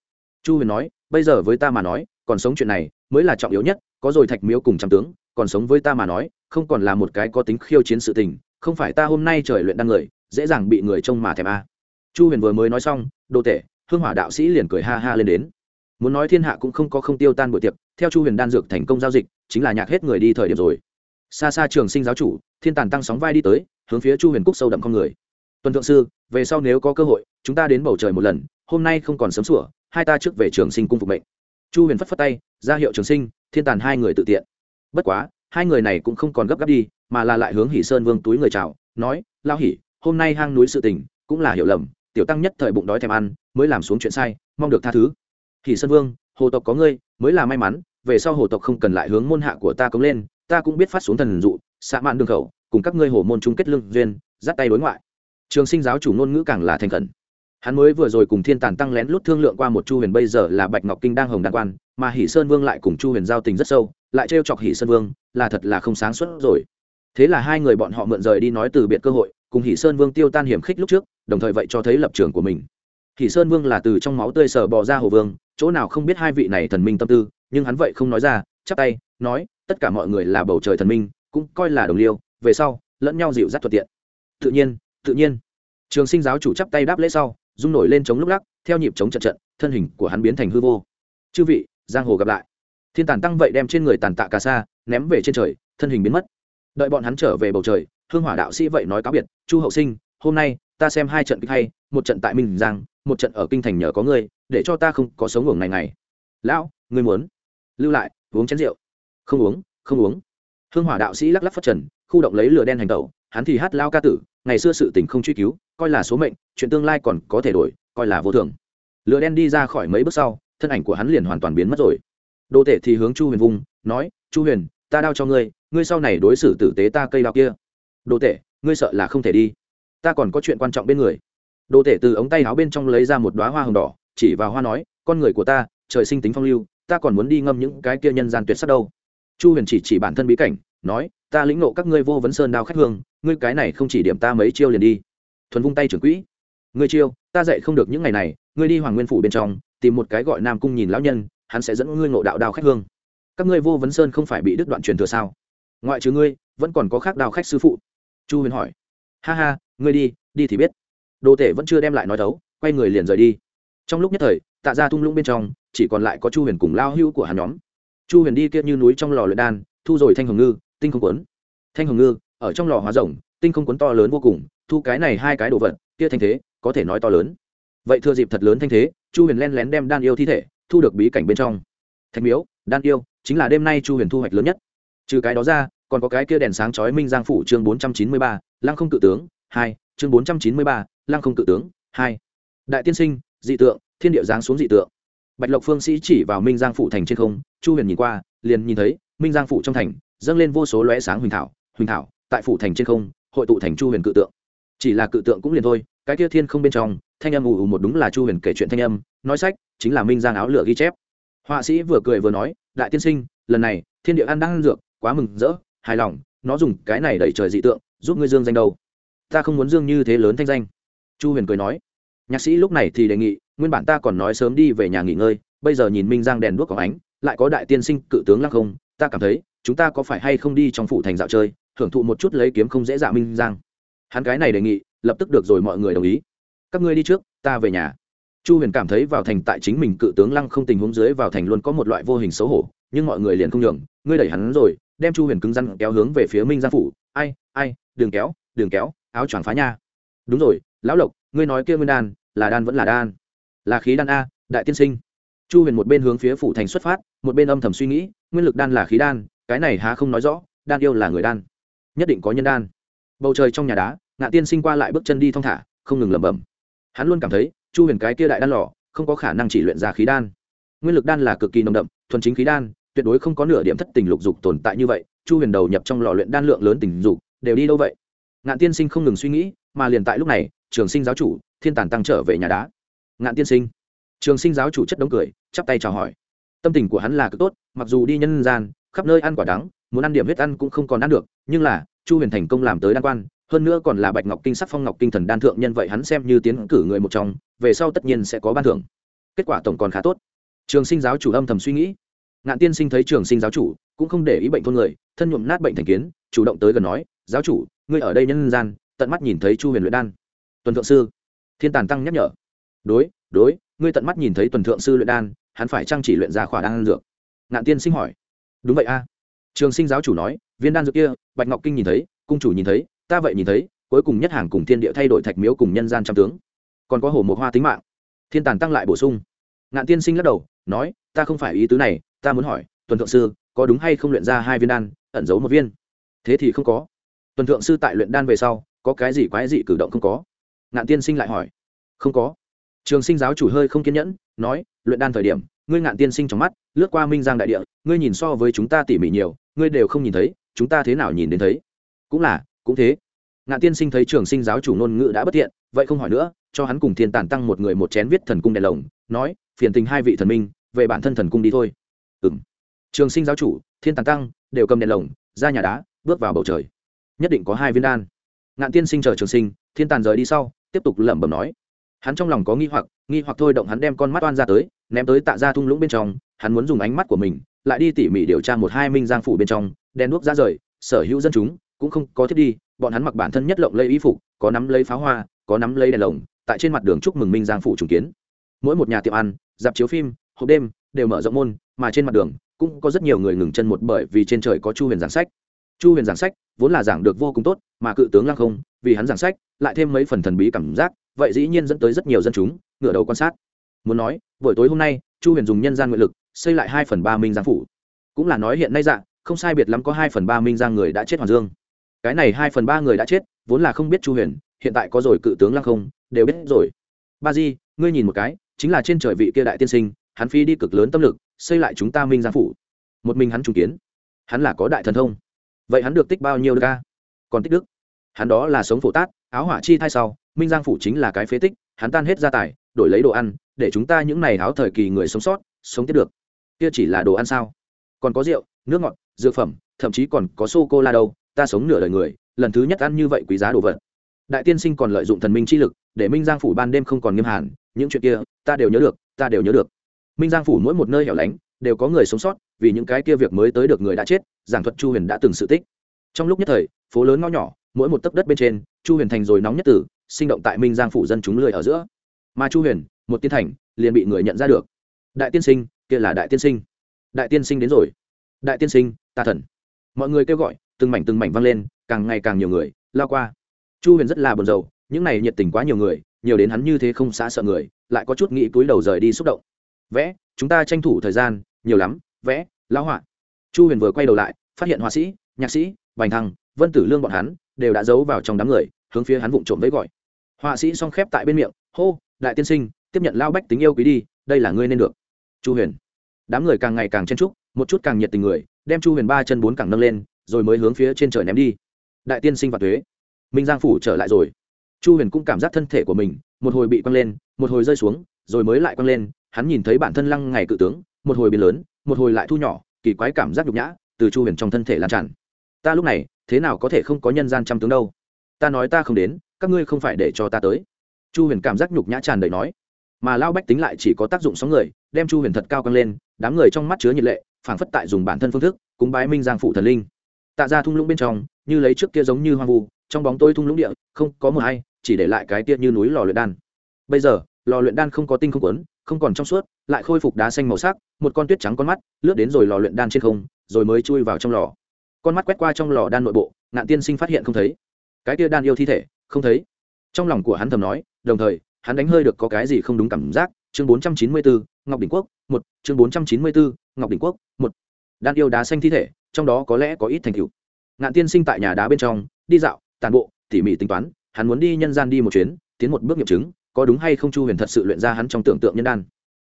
Chu huyền nói, bây giờ với ta mà nói còn sống chuyện này mới là trọng yếu nhất, có rồi thạch miếu cùng trăm tướng, còn sống với ta mà nói, không còn là một cái có tính khiêu chiến sự tình, không phải ta hôm nay trời luyện đăng người, dễ dàng bị người trông mà thèm a. À. Chu huyền vừa mới nói xong, đồ tể, hương hỏa đạo sĩ liền cười ha ha lên đến. Muốn nói thiên hạ cũng không có không tiêu tan buổi tiệc, theo chu huyền đan dược thành công giao dịch, chính là nhạc hết người đi thời điểm rồi. Xa xa trường sinh giáo chủ, thiên tàn tăng sóng vai đi tới, hướng phía chu huyền cúc sâu đậm con người. Tuần thượng sư, về sau nếu có cơ hội, chúng ta đến bầu trời một lần, hôm nay không còn sớm sủa, hai ta trước về trường sinh cung phục mệnh chu huyền phất phất tay, ra hiệu trường sinh, thiên tàn hai người tự tiện. Bất quá, hai người này cũng không còn gấp gáp đi, mà là lại hướng hỷ sơn vương túi người chào, nói lao hỉ hôm nay hang núi sự tình, cũng là hiểu lầm, tiểu tăng nhất thời bụng đói thèm ăn, mới làm xuống chuyện sai, mong được tha thứ. Hỷ sơn vương, hồ tộc có ngươi, mới là may mắn, về sau hồ tộc không cần lại hướng môn hạ của ta cống lên, ta cũng biết phát xuống thần dụ, xạ mạn đường khẩu, cùng các ngươi hồ môn chung kết lương duyên, dắt tay đối ngoại. Trường sinh giáo chủ ngôn ngữ càng là thành khẩn hắn mới vừa rồi cùng thiên tàn tăng lén lút thương lượng qua một chu huyền bây giờ là bạch ngọc kinh đang hồng đan quan, mà hỷ sơn vương lại cùng chu huyền giao tình rất sâu, lại trêu chọc hỷ sơn vương, là thật là không sáng suốt rồi. thế là hai người bọn họ mượn rời đi nói từ biệt cơ hội, cùng hỷ sơn vương tiêu tan hiểm khích lúc trước, đồng thời vậy cho thấy lập trường của mình. hỷ sơn vương là từ trong máu tươi sờ bò ra hồ vương, chỗ nào không biết hai vị này thần minh tâm tư, nhưng hắn vậy không nói ra, chắp tay, nói, tất cả mọi người là bầu trời thần minh, cũng coi là đồng liêu, về sau, lẫn nhau dịu dắt thuận tiện. Tự nhiên tự nhiên. Trường sinh giáo chủ chắp tay đáp lễ sau rung nổi lên chống lúc lắc, theo nhịp chống trận trận, thân hình của hắn biến thành hư vô. Chư vị, giang hồ gặp lại. Thiên tàn tăng vậy đem trên người tàn tạ cà sa ném về trên trời, thân hình biến mất. Đợi bọn hắn trở về bầu trời, hương hỏa đạo sĩ vậy nói cáo biệt, chu hậu sinh, hôm nay ta xem hai trận kịch hay, một trận tại minh giang, một trận ở kinh thành nhờ có ngươi, để cho ta không có sống ngủ ngày ngày. Lão, ngươi muốn? Lưu lại, uống chén rượu. Không uống không uống. Hương hỏa đạo sĩ lắc lắc phất trần, khu động lấy lửa đen hành tẩu hắn thì hát lao ca tử, ngày xưa sự tình không truy cứu, coi là số mệnh, chuyện tương lai còn có thể đổi, coi là vô thường. Lửa đen đi ra khỏi mấy bước sau, thân ảnh của hắn liền hoàn toàn biến mất rồi. Đô tể thì hướng chu huyền vung, nói, chu huyền, ta đao cho ngươi ngươi sau này đối xử tử tế ta cây đao kia. Đô tể, ngươi sợ là không thể đi. Ta còn có chuyện quan trọng bên người. Đô tể từ ống tay áo bên trong lấy ra một đoá hoa hồng đỏ, chỉ vào hoa nói, con người của ta, trời sinh tính phong lưu, ta còn muốn đi ngâm những cái kia nhân gian tuyệt sắc đâu. Chu huyền chỉ chỉ bản thân bí cảnh nói, ta lĩnh nộ các ngươi vô vấn sơn đao khách hương, ngươi cái này không chỉ điểm ta mấy chiêu liền đi. Thuần vung tay trưởng quỹ. Ngươi chiêu, ta dạy không được những ngày này, ngươi đi hoàng nguyên phủ bên trong, tìm một cái gọi nam cung nhìn lão nhân, hắn sẽ dẫn ngươi ngộ đạo đao khách hương. Các ngươi vô vấn sơn không phải bị đứt đoạn truyền thừa sao? Ngoại trừ ngươi, vẫn còn có khác đao khách sư phụ. Chu huyền hỏi. Ha ha, ngươi đi đi thì biết. Đồ tể vẫn chưa đem lại nói thấu, quay người liền rời đi. Trong lúc nhất thời, tạ ra thung lũng bên trong, chỉ còn lại có chu huyền cùng lao hưu của hắn nhóm. Chu huyền đi kia như núi trong lò luyện đan, thu rồi thanh hồng ngư tinh không quấn thanh hồng ngư, ở trong lò hóa rồng, tinh không quấn to lớn vô cùng, thu cái này hai cái đồ vật, kia thanh thế, có thể nói to lớn. Vậy thừa dịp thật lớn thanh thế, chu huyền len lén đem đan yêu thi thể, thu được bí cảnh bên trong. Thạch miếu, đan yêu, chính là đêm nay chu huyền thu hoạch lớn nhất. Trừ cái đó ra, còn có cái kia đèn sáng chói minh giang phủ chương bốn trăm chín mươi ba, lăng không cự tướng, hai, chương bốn trăm chín mươi ba, lăng không cự tướng, hai. Đại tiên sinh, dị tượng, thiên địa giáng xuống dị tượng. Bạch lộc phương sĩ chỉ vào minh giang phủ thành trên không, chu huyền nhìn qua, liền nhìn thấy, minh giang phủ trong thành dâng lên vô số lóe sáng huỳnh thảo huỳnh thảo, tại phủ thành trên không, hội tụ thành chu huyền cự tượng. Chỉ là cự tượng cũng liền thôi, cái kia thiên không bên trong, thanh âm ù ù một đúng là chu huyền kể chuyện thanh âm, nói sách, chính là minh giang áo lửa ghi chép. Họa sĩ vừa cười vừa nói, đại tiên sinh, lần này, thiên địa ăn đang ăn dược, quá mừng rỡ, hài lòng, nó dùng cái này đẩy trời dị tượng, giúp ngươi dương danh đâu. Ta không muốn dương như thế lớn thanh danh. Chu huyền cười nói. Nhạc sĩ lúc này thì đề nghị, nguyên bản ta còn nói sớm đi về nhà nghỉ ngơi, bây giờ nhìn minh giang đèn đuốc có ánh, lại có đại tiên sinh cự tướng lăng không, ta cảm thấy chúng ta có phải hay không đi trong phủ thành dạo chơi, hưởng thụ một chút lấy kiếm không dễ dạ minh giang? Hắn cái này đề nghị, lập tức được rồi mọi người đồng ý. Các ngươi đi trước, ta về nhà. Chu huyền cảm thấy vào thành tại chính mình cự tướng lăng không tình huống dưới vào thành luôn có một loại vô hình xấu hổ, nhưng mọi người liền không nhường, ngươi đẩy hắn rồi, đem chu huyền cứng rắn kéo hướng về phía minh giang phủ. Ai ai đường kéo đường kéo, áo choàng phá nha. Đúng rồi, lão lộc, ngươi nói kia nguyên đan, là đan vẫn là đan? Là khí đan a, đại tiên sinh. Chu huyền một bên hướng phía phủ thành xuất phát, một bên âm thầm suy nghĩ, nguyên lực đan là khí đan cái này há không nói rõ, đan yêu là người đan, nhất định có nhân đan. Bầu trời trong nhà đá, ngạ tiên sinh qua lại bước chân đi thong thả, không ngừng lẩm bẩm. Hắn luôn cảm thấy, chu huyền cái kia đại đan lò, không có khả năng chỉ luyện ra khí đan. Nguyên lực đan là cực kỳ nồng đậm, thuần chính khí đan, tuyệt đối không có nửa điểm thất tình lục dục tồn tại như vậy. Chu huyền đầu nhập trong lò luyện đan lượng lớn tình dục, đều đi đâu vậy? Ngạn tiên sinh không ngừng suy nghĩ, mà liền tại lúc này, trường sinh giáo chủ, thiên tản tăng trở về nhà đá. Ngạn tiên sinh. Trường sinh giáo chủ chất đống cười, chắp tay chào hỏi. Tâm tình của hắn là cực tốt, mặc dù đi nhân gian khắp nơi ăn quả đắng, muốn ăn điểm huyết ăn cũng không còn ăn được, nhưng là, chu huyền thành công làm tới đan quan, hơn nữa còn là bạch ngọc kinh sắc phong ngọc kinh thần đan thượng nhân vậy hắn xem như tiến cử người một trong, về sau tất nhiên sẽ có ban thưởng. Kết quả tổng còn khá tốt. Trường sinh giáo chủ âm thầm suy nghĩ. Ngạn tiên sinh thấy trường sinh giáo chủ, cũng không để ý bệnh thôn người, thân nhuộm nát bệnh thành kiến, chủ động tới gần nói, giáo chủ, ngươi ở đây nhân gian, tận mắt nhìn thấy chu huyền luyện đan. Tuần thượng sư. Thiên tàn tăng nhắc nhở. Đối đối, ngươi tận mắt nhìn thấy tuần thượng sư luyện đan, hắn phải trang chỉ luyện ra khỏa đan dược? Ngạn tiên sinh hỏi đúng vậy a. Trường sinh giáo chủ nói, viên đan dược kia, bạch ngọc kinh nhìn thấy, cung chủ nhìn thấy, ta vậy nhìn thấy, cuối cùng nhất hàng cùng thiên địa thay đổi thạch miếu cùng nhân gian trăm tướng. Còn có hồ một hoa tính mạng. Thiên tàn tăng lại bổ sung. Ngạn tiên sinh lắc đầu, nói, ta không phải ý tứ này, ta muốn hỏi, tuần thượng sư, có đúng hay không luyện ra hai viên đan, ẩn giấu một viên? Thế thì không có. Tuần thượng sư tại luyện đan về sau, có cái gì quái dị cử động không có? Ngạn tiên sinh lại hỏi. Không có. Trường sinh giáo chủ hơi không kiên nhẫn, nói, luyện đan thời điểm, ngươi ngạn tiên sinh trong mắt, lướt qua minh giang đại địa ngươi nhìn so với chúng ta tỉ mỉ nhiều, ngươi đều không nhìn thấy, chúng ta thế nào nhìn đến thấy? Cũng là, cũng thế. Ngạn tiên sinh thấy trường sinh giáo chủ ngôn ngữ đã bất tiện vậy không hỏi nữa, cho hắn cùng thiên tản tăng một người một chén viết thần cung đèn lồng, nói, phiền tình hai vị thần minh, về bản thân thần cung đi thôi. Ừ m trường sinh giáo chủ, thiên tản tăng, đều cầm đèn lồng, ra nhà đá, bước vào bầu trời. Nhất định có hai viên đan. Ngạn tiên sinh chờ trường sinh, thiên tàn rời đi sau, tiếp tục lẩm bẩm nói. Hắn trong lòng có nghi hoặc nghi hoặc thôi động hắn đem con mắt oan ra tới, ném tới tạ ra thung lũng bên trong, hắn muốn dùng ánh mắt của mình lại đi tỉ mỉ điều tra một hai minh giang phủ bên trong, đèn đuốc ra rời, sở hữu dân chúng cũng không có thiết đi, bọn hắn mặc bản thân nhất lộng lấy y phục, có nắm lấy pháo hoa, có nắm lấy đèn lồng, tại trên mặt đường chúc mừng minh giang phủ trùng kiến. Mỗi một nhà tiệm ăn, dạp chiếu phim, hộp đêm đều mở rộng môn, mà trên mặt đường cũng có rất nhiều người ngừng chân một bởi vì trên trời có chu huyền giảng sách. Chu huyền giảng sách vốn là giảng được vô cùng tốt, mà cự tướng lăng không, vì hắn giảng sách, lại thêm mấy phần thần bí cảm giác, vậy dĩ nhiên dẫn tới rất nhiều dân chúng ngửa đầu quan sát. Muốn nói, buổi tối hôm nay, chu huyền dùng nhân gian nguyện lực xây lại hai phần ba minh giang phủ. Cũng là nói hiện nay dạng không sai biệt lắm có hai phần ba minh giang người đã chết hoàng dương. Cái này hai phần ba người đã chết, vốn là không biết chu huyền, hiện tại có rồi cự tướng lăng không, đều biết rồi. Ba di, ngươi nhìn một cái, chính là trên trời vị kia đại tiên sinh, hắn phi đi cực lớn tâm lực, xây lại chúng ta minh giang phủ. Một mình hắn trùng kiến. Hắn là có đại thần thông. Vậy hắn được tích bao nhiêu ca? Còn tích đức. Hắn đó là sống phổ tát, áo hỏa chi thai sau, minh giang phủ chính là cái phế tích, hắn tan hết gia tài, đổi lấy đồ ăn, để chúng ta những này áo thời kỳ người sống sót, sống tiếp được kia chỉ là đồ ăn sao? Còn có rượu, nước ngọt, dược phẩm, thậm chí còn có sô cô la đâu, ta sống nửa đời người, lần thứ nhất ăn như vậy quý giá đồ vật. Đại tiên sinh còn lợi dụng thần minh chi lực, để minh giang phủ ban đêm không còn nghiêm hàn, những chuyện kia, ta đều nhớ được, ta đều nhớ được. Minh giang phủ mỗi một nơi hẻo lánh, đều có người sống sót, vì những cái kia việc mới tới được người đã chết, giảng thuật chu huyền đã từng sự tích. Trong lúc nhất thời, phố lớn ngõ nhỏ, mỗi một tấc đất bên trên, chu huyền thành rồi nóng nhất tử, sinh động tại minh giang phủ dân chúng lười ở giữa. Mà chu huyền, một tiên thành, liền bị người nhận ra được. Đại tiên sinh kia là đại tiên sinh. Đại tiên sinh đến rồi. Đại tiên sinh ta thần. Mọi người kêu gọi, từng mảnh từng mảnh vang lên, càng ngày càng nhiều người, lao qua. Chu huyền rất là buồn rầu, những này nhiệt tình quá nhiều người, nhiều đến hắn như thế không xa sợ người, lại có chút nghĩ túi đầu rời đi xúc động. Vẽ, chúng ta tranh thủ thời gian, nhiều lắm, vẽ, lão họa. Chu huyền vừa quay đầu lại, phát hiện họa sĩ, nhạc sĩ, bành thăng, vân tử lương bọn hắn đều đã giấu vào trong đám người, hướng phía hắn vụng trộm với gọi. Họa sĩ song khép tại bên miệng, hô, đại tiên sinh, tiếp nhận lao bách tính yêu quý đi, đây là ngươi nên được. Chu huyền đám người càng ngày càng chen trúc một chút càng nhiệt tình người, đem chu huyền ba chân bốn càng nâng lên, rồi mới hướng phía trên trời ném đi. Đại tiên sinh và thuế minh giang phủ trở lại rồi. Chu huyền cũng cảm giác thân thể của mình, một hồi bị quăng lên, một hồi rơi xuống, rồi mới lại quăng lên, hắn nhìn thấy bản thân lăng ngày cự tướng, một hồi biến lớn, một hồi lại thu nhỏ, kỳ quái cảm giác nhục nhã từ chu huyền trong thân thể lan tràn. Ta lúc này, thế nào có thể không có nhân gian trăm tướng đâu? Ta nói ta không đến, các ngươi không phải để cho ta tới. Chu huyền cảm giác nhục nhã tràn đầy nói. Mà lao bách tính lại chỉ có tác dụng sóng người, đem chu huyền thật cao căng lên đám người trong mắt chứa nhiệt lệ, phảng phất tại dùng bản thân phương thức, cúng bái minh giang phụ thần linh. Tạ ra thung lũng bên trong, như lấy trước kia giống như hoang vu, trong bóng tối thung lũng địa, không có một hay, chỉ để lại cái tiết như núi lò luyện đan. Bây giờ, lò luyện đan không có tinh không quấn không còn trong suốt, lại khôi phục đá xanh màu sắc, một con tuyết trắng con mắt, lướt đến rồi lò luyện đan trên không, rồi mới chui vào trong lò. Con mắt quét qua trong lò đan nội bộ, ngạn tiên sinh phát hiện không thấy. Cái tia đan yêu thi thể, không thấy. Trong lòng của hắn thầm nói, đồng thời, hắn đánh hơi được có cái gì không đúng cảm giác chương bốn trăm chín mươi bốn, ngọc đỉnh quốc, một, chương bốn trăm chín mươi bốn, ngọc đỉnh quốc, một. Đan yêu đá xanh thi thể, trong đó có lẽ có ít thành tựu. Ngạn tiên sinh tại nhà đá bên trong, đi dạo, tàn bộ, tỉ mỉ tính toán, hắn muốn đi nhân gian đi một chuyến, tiến một bước nghiệm chứng, có đúng hay không chu huyền thật sự luyện ra hắn trong tưởng tượng nhân đan.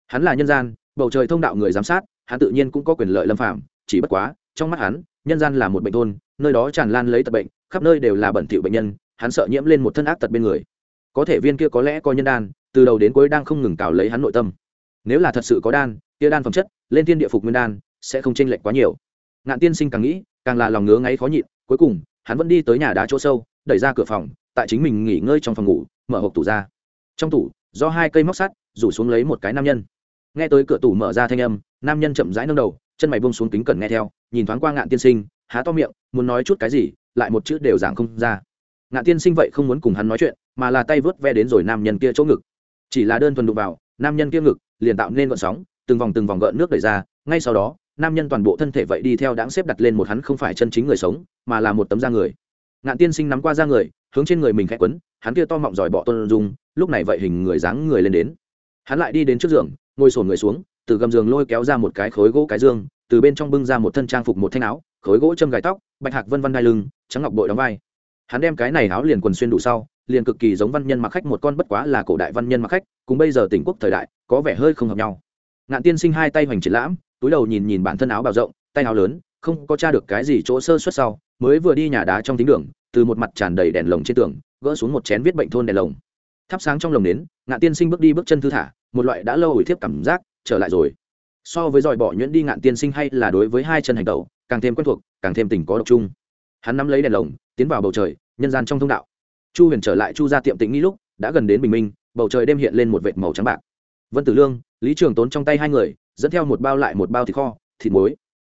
Hắn là nhân gian, bầu trời thông đạo người giám sát, hắn tự nhiên cũng có quyền lợi lâm phạm chỉ bất quá, trong mắt hắn, nhân gian là một bệnh thôn, nơi đó tràn lan lấy tật bệnh, khắp nơi đều là bẩn thỉu bệnh nhân, hắn sợ nhiễm lên một thân ác tật bên người. Có thể viên kia có lẽ có nhân đan từ đầu đến cuối đang không ngừng cào lấy hắn nội tâm. Nếu là thật sự có đan tia đan phẩm chất, lên thiên địa phục nguyên đan, sẽ không chênh lệch quá nhiều. Ngạn tiên sinh càng nghĩ, càng là lòng ngứa ngáy khó nhịn, cuối cùng, hắn vẫn đi tới nhà đá chỗ sâu, đẩy ra cửa phòng, tại chính mình nghỉ ngơi trong phòng ngủ, mở hộp tủ ra. Trong tủ, do hai cây móc sắt, rủ xuống lấy một cái nam nhân. Nghe tới cửa tủ mở ra thanh âm, nam nhân chậm rãi nâng đầu, chân mày bông xuống kính cẩn nghe theo, nhìn thoáng qua ngạn tiên sinh, há to miệng, muốn nói chút cái gì, lại một chữ đều giảng không ra. Ngạn tiên sinh vậy không muốn cùng hắn nói chuyện, mà là tay vớt ve đến rồi nam nhân kia chỗ ngực chỉ là đơn thuần đụng vào, nam nhân kia ngực liền tạo nên gợn sóng, từng vòng từng vòng gợn nước đẩy ra, ngay sau đó, nam nhân toàn bộ thân thể vậy đi theo đáng xếp đặt lên một hắn không phải chân chính người sống, mà là một tấm da người. Ngạn tiên sinh nắm qua da người, hướng trên người mình khẽ quấn, hắn kia to mọng giỏi bọ tôn dung, lúc này vậy hình người dáng người lên đến. Hắn lại đi đến trước giường, ngồi sổn người xuống, từ gầm giường lôi kéo ra một cái khối gỗ cái dương, từ bên trong bưng ra một thân trang phục một thanh áo, khối gỗ châm gài tóc, bạch hạc vân văn đai lưng, trắng ngọc bội đóng vai. Hắn đem cái này áo liền quần xuyên đủ sau liền cực kỳ giống văn nhân mặc khách, một con bất quá là cổ đại văn nhân mặc khách, cùng bây giờ tỉnh quốc thời đại, có vẻ hơi không hợp nhau. Ngạn tiên sinh hai tay hoành triển lãm, túi đầu nhìn nhìn bản thân áo bào rộng, tay áo lớn, không có tra được cái gì chỗ sơ xuất sau, mới vừa đi nhà đá trong thính đường, từ một mặt tràn đầy đèn lồng trên tường, gỡ xuống một chén viết bệnh thôn đèn lồng. Thắp sáng trong lồng nến, ngạn tiên sinh bước đi bước chân thư thả, một loại đã lâu ủi thiếp cảm giác, trở lại rồi. So với dòi bỏ nhuyễn đi, ngạn tiên sinh hay là đối với hai chân hành tẩu, càng thêm quen thuộc, càng thêm tình có độc chung. Hắn nắm lấy đèn lồng, tiến vào bầu trời, nhân gian trong thông đạo chu huyền trở lại chu ra tiệm tĩnh nghĩ lúc, đã gần đến bình minh, bầu trời đêm hiện lên một vệt màu trắng bạc. Vân tử lương, lý trường tốn trong tay hai người, dẫn theo một bao lại một bao thịt kho, thịt muối.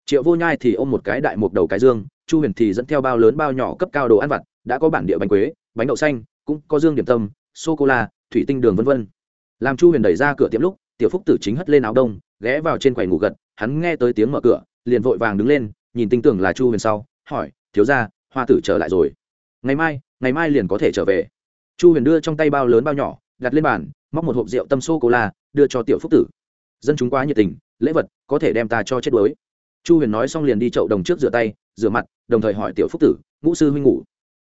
Triệu vô nhai thì ôm một cái đại một đầu cái dương, chu huyền thì dẫn theo bao lớn bao nhỏ cấp cao đồ ăn vặt, đã có bản địa bánh quế, bánh đậu xanh, cũng có dương điểm tâm sô cô la thủy tinh đường v v làm chu huyền đẩy ra cửa tiệm lúc, tiểu phúc tử chính hất lên áo đông, ghé vào trên quầy ngủ gật, hắn nghe tới tiếng mở cửa, liền vội vàng đứng lên, nhìn tinh tưởng là chu huyền sau, hỏi, thiếu ra hoa tử trở lại rồi. Ngày mai ngày mai liền có thể trở về. Chu huyền đưa trong tay bao lớn bao nhỏ, đặt lên bàn, móc một hộp rượu tâm sô cô la đưa cho tiểu phúc tử. Dân chúng quá nhiệt tình, lễ vật có thể đem ta cho chết đuối. Chu huyền nói xong liền đi chậu đồng trước rửa tay, rửa mặt, đồng thời hỏi tiểu phúc tử, ngũ sư huynh ngủ?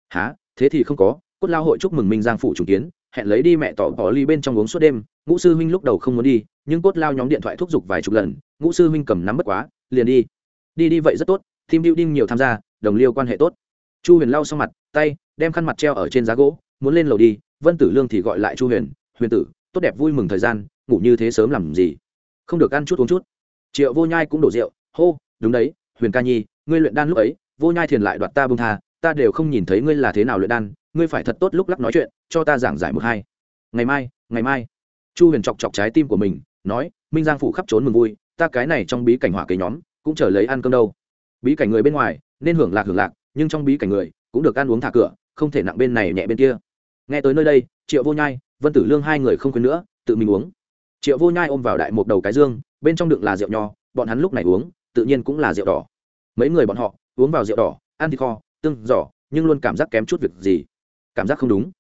Há thế thì không có. Cốt lao hội chúc mừng minh giang phủ trùng kiến, hẹn lấy đi mẹ tỏ bỏ ly bên trong uống suốt đêm. Ngũ sư huynh lúc đầu không muốn đi, nhưng cốt lao nhóm điện thoại thúc giục vài chục lần, ngũ sư huynh cầm nắm bất quá, liền đi. Đi đi vậy rất tốt, team building nhiều tham gia, đồng liêu quan hệ tốt. Chu huyền lau xong mặt, tay đem khăn mặt treo ở trên giá gỗ, muốn lên lầu đi, vân tử lương thì gọi lại chu huyền huyền tử, tốt đẹp vui mừng thời gian, ngủ như thế sớm làm gì? Không được ăn chút uống chút. Triệu vô nhai cũng đổ rượu, hô, đúng đấy, huyền ca nhi, ngươi luyện đan lúc ấy, vô nhai thiền lại đoạt ta bông tha, ta đều không nhìn thấy ngươi là thế nào luyện đan, ngươi phải thật tốt lúc lắc nói chuyện, cho ta giảng giải một hai. Ngày mai ngày mai. Chu huyền chọc chọc trái tim của mình, nói, minh giang phủ khắp trốn mừng vui, ta cái này trong bí cảnh hỏa kế nhóm, cũng chờ lấy ăn cơm đâu. Bí cảnh người bên ngoài, nên hưởng lạc hưởng lạc, nhưng trong bí cảnh người, cũng được ăn uống thả cửa không thể nặng bên này nhẹ bên kia. Nghe tới nơi đây, triệu vô nhai, vân tử lương hai người không khuyên nữa, tự mình uống. Triệu vô nhai ôm vào đại một đầu cái dương, bên trong đựng là rượu nho, bọn hắn lúc này uống, tự nhiên cũng là rượu đỏ. Mấy người bọn họ, uống vào rượu đỏ, ăn thịt kho, tương giỏ nhưng luôn cảm giác kém chút việc gì. Cảm giác không đúng.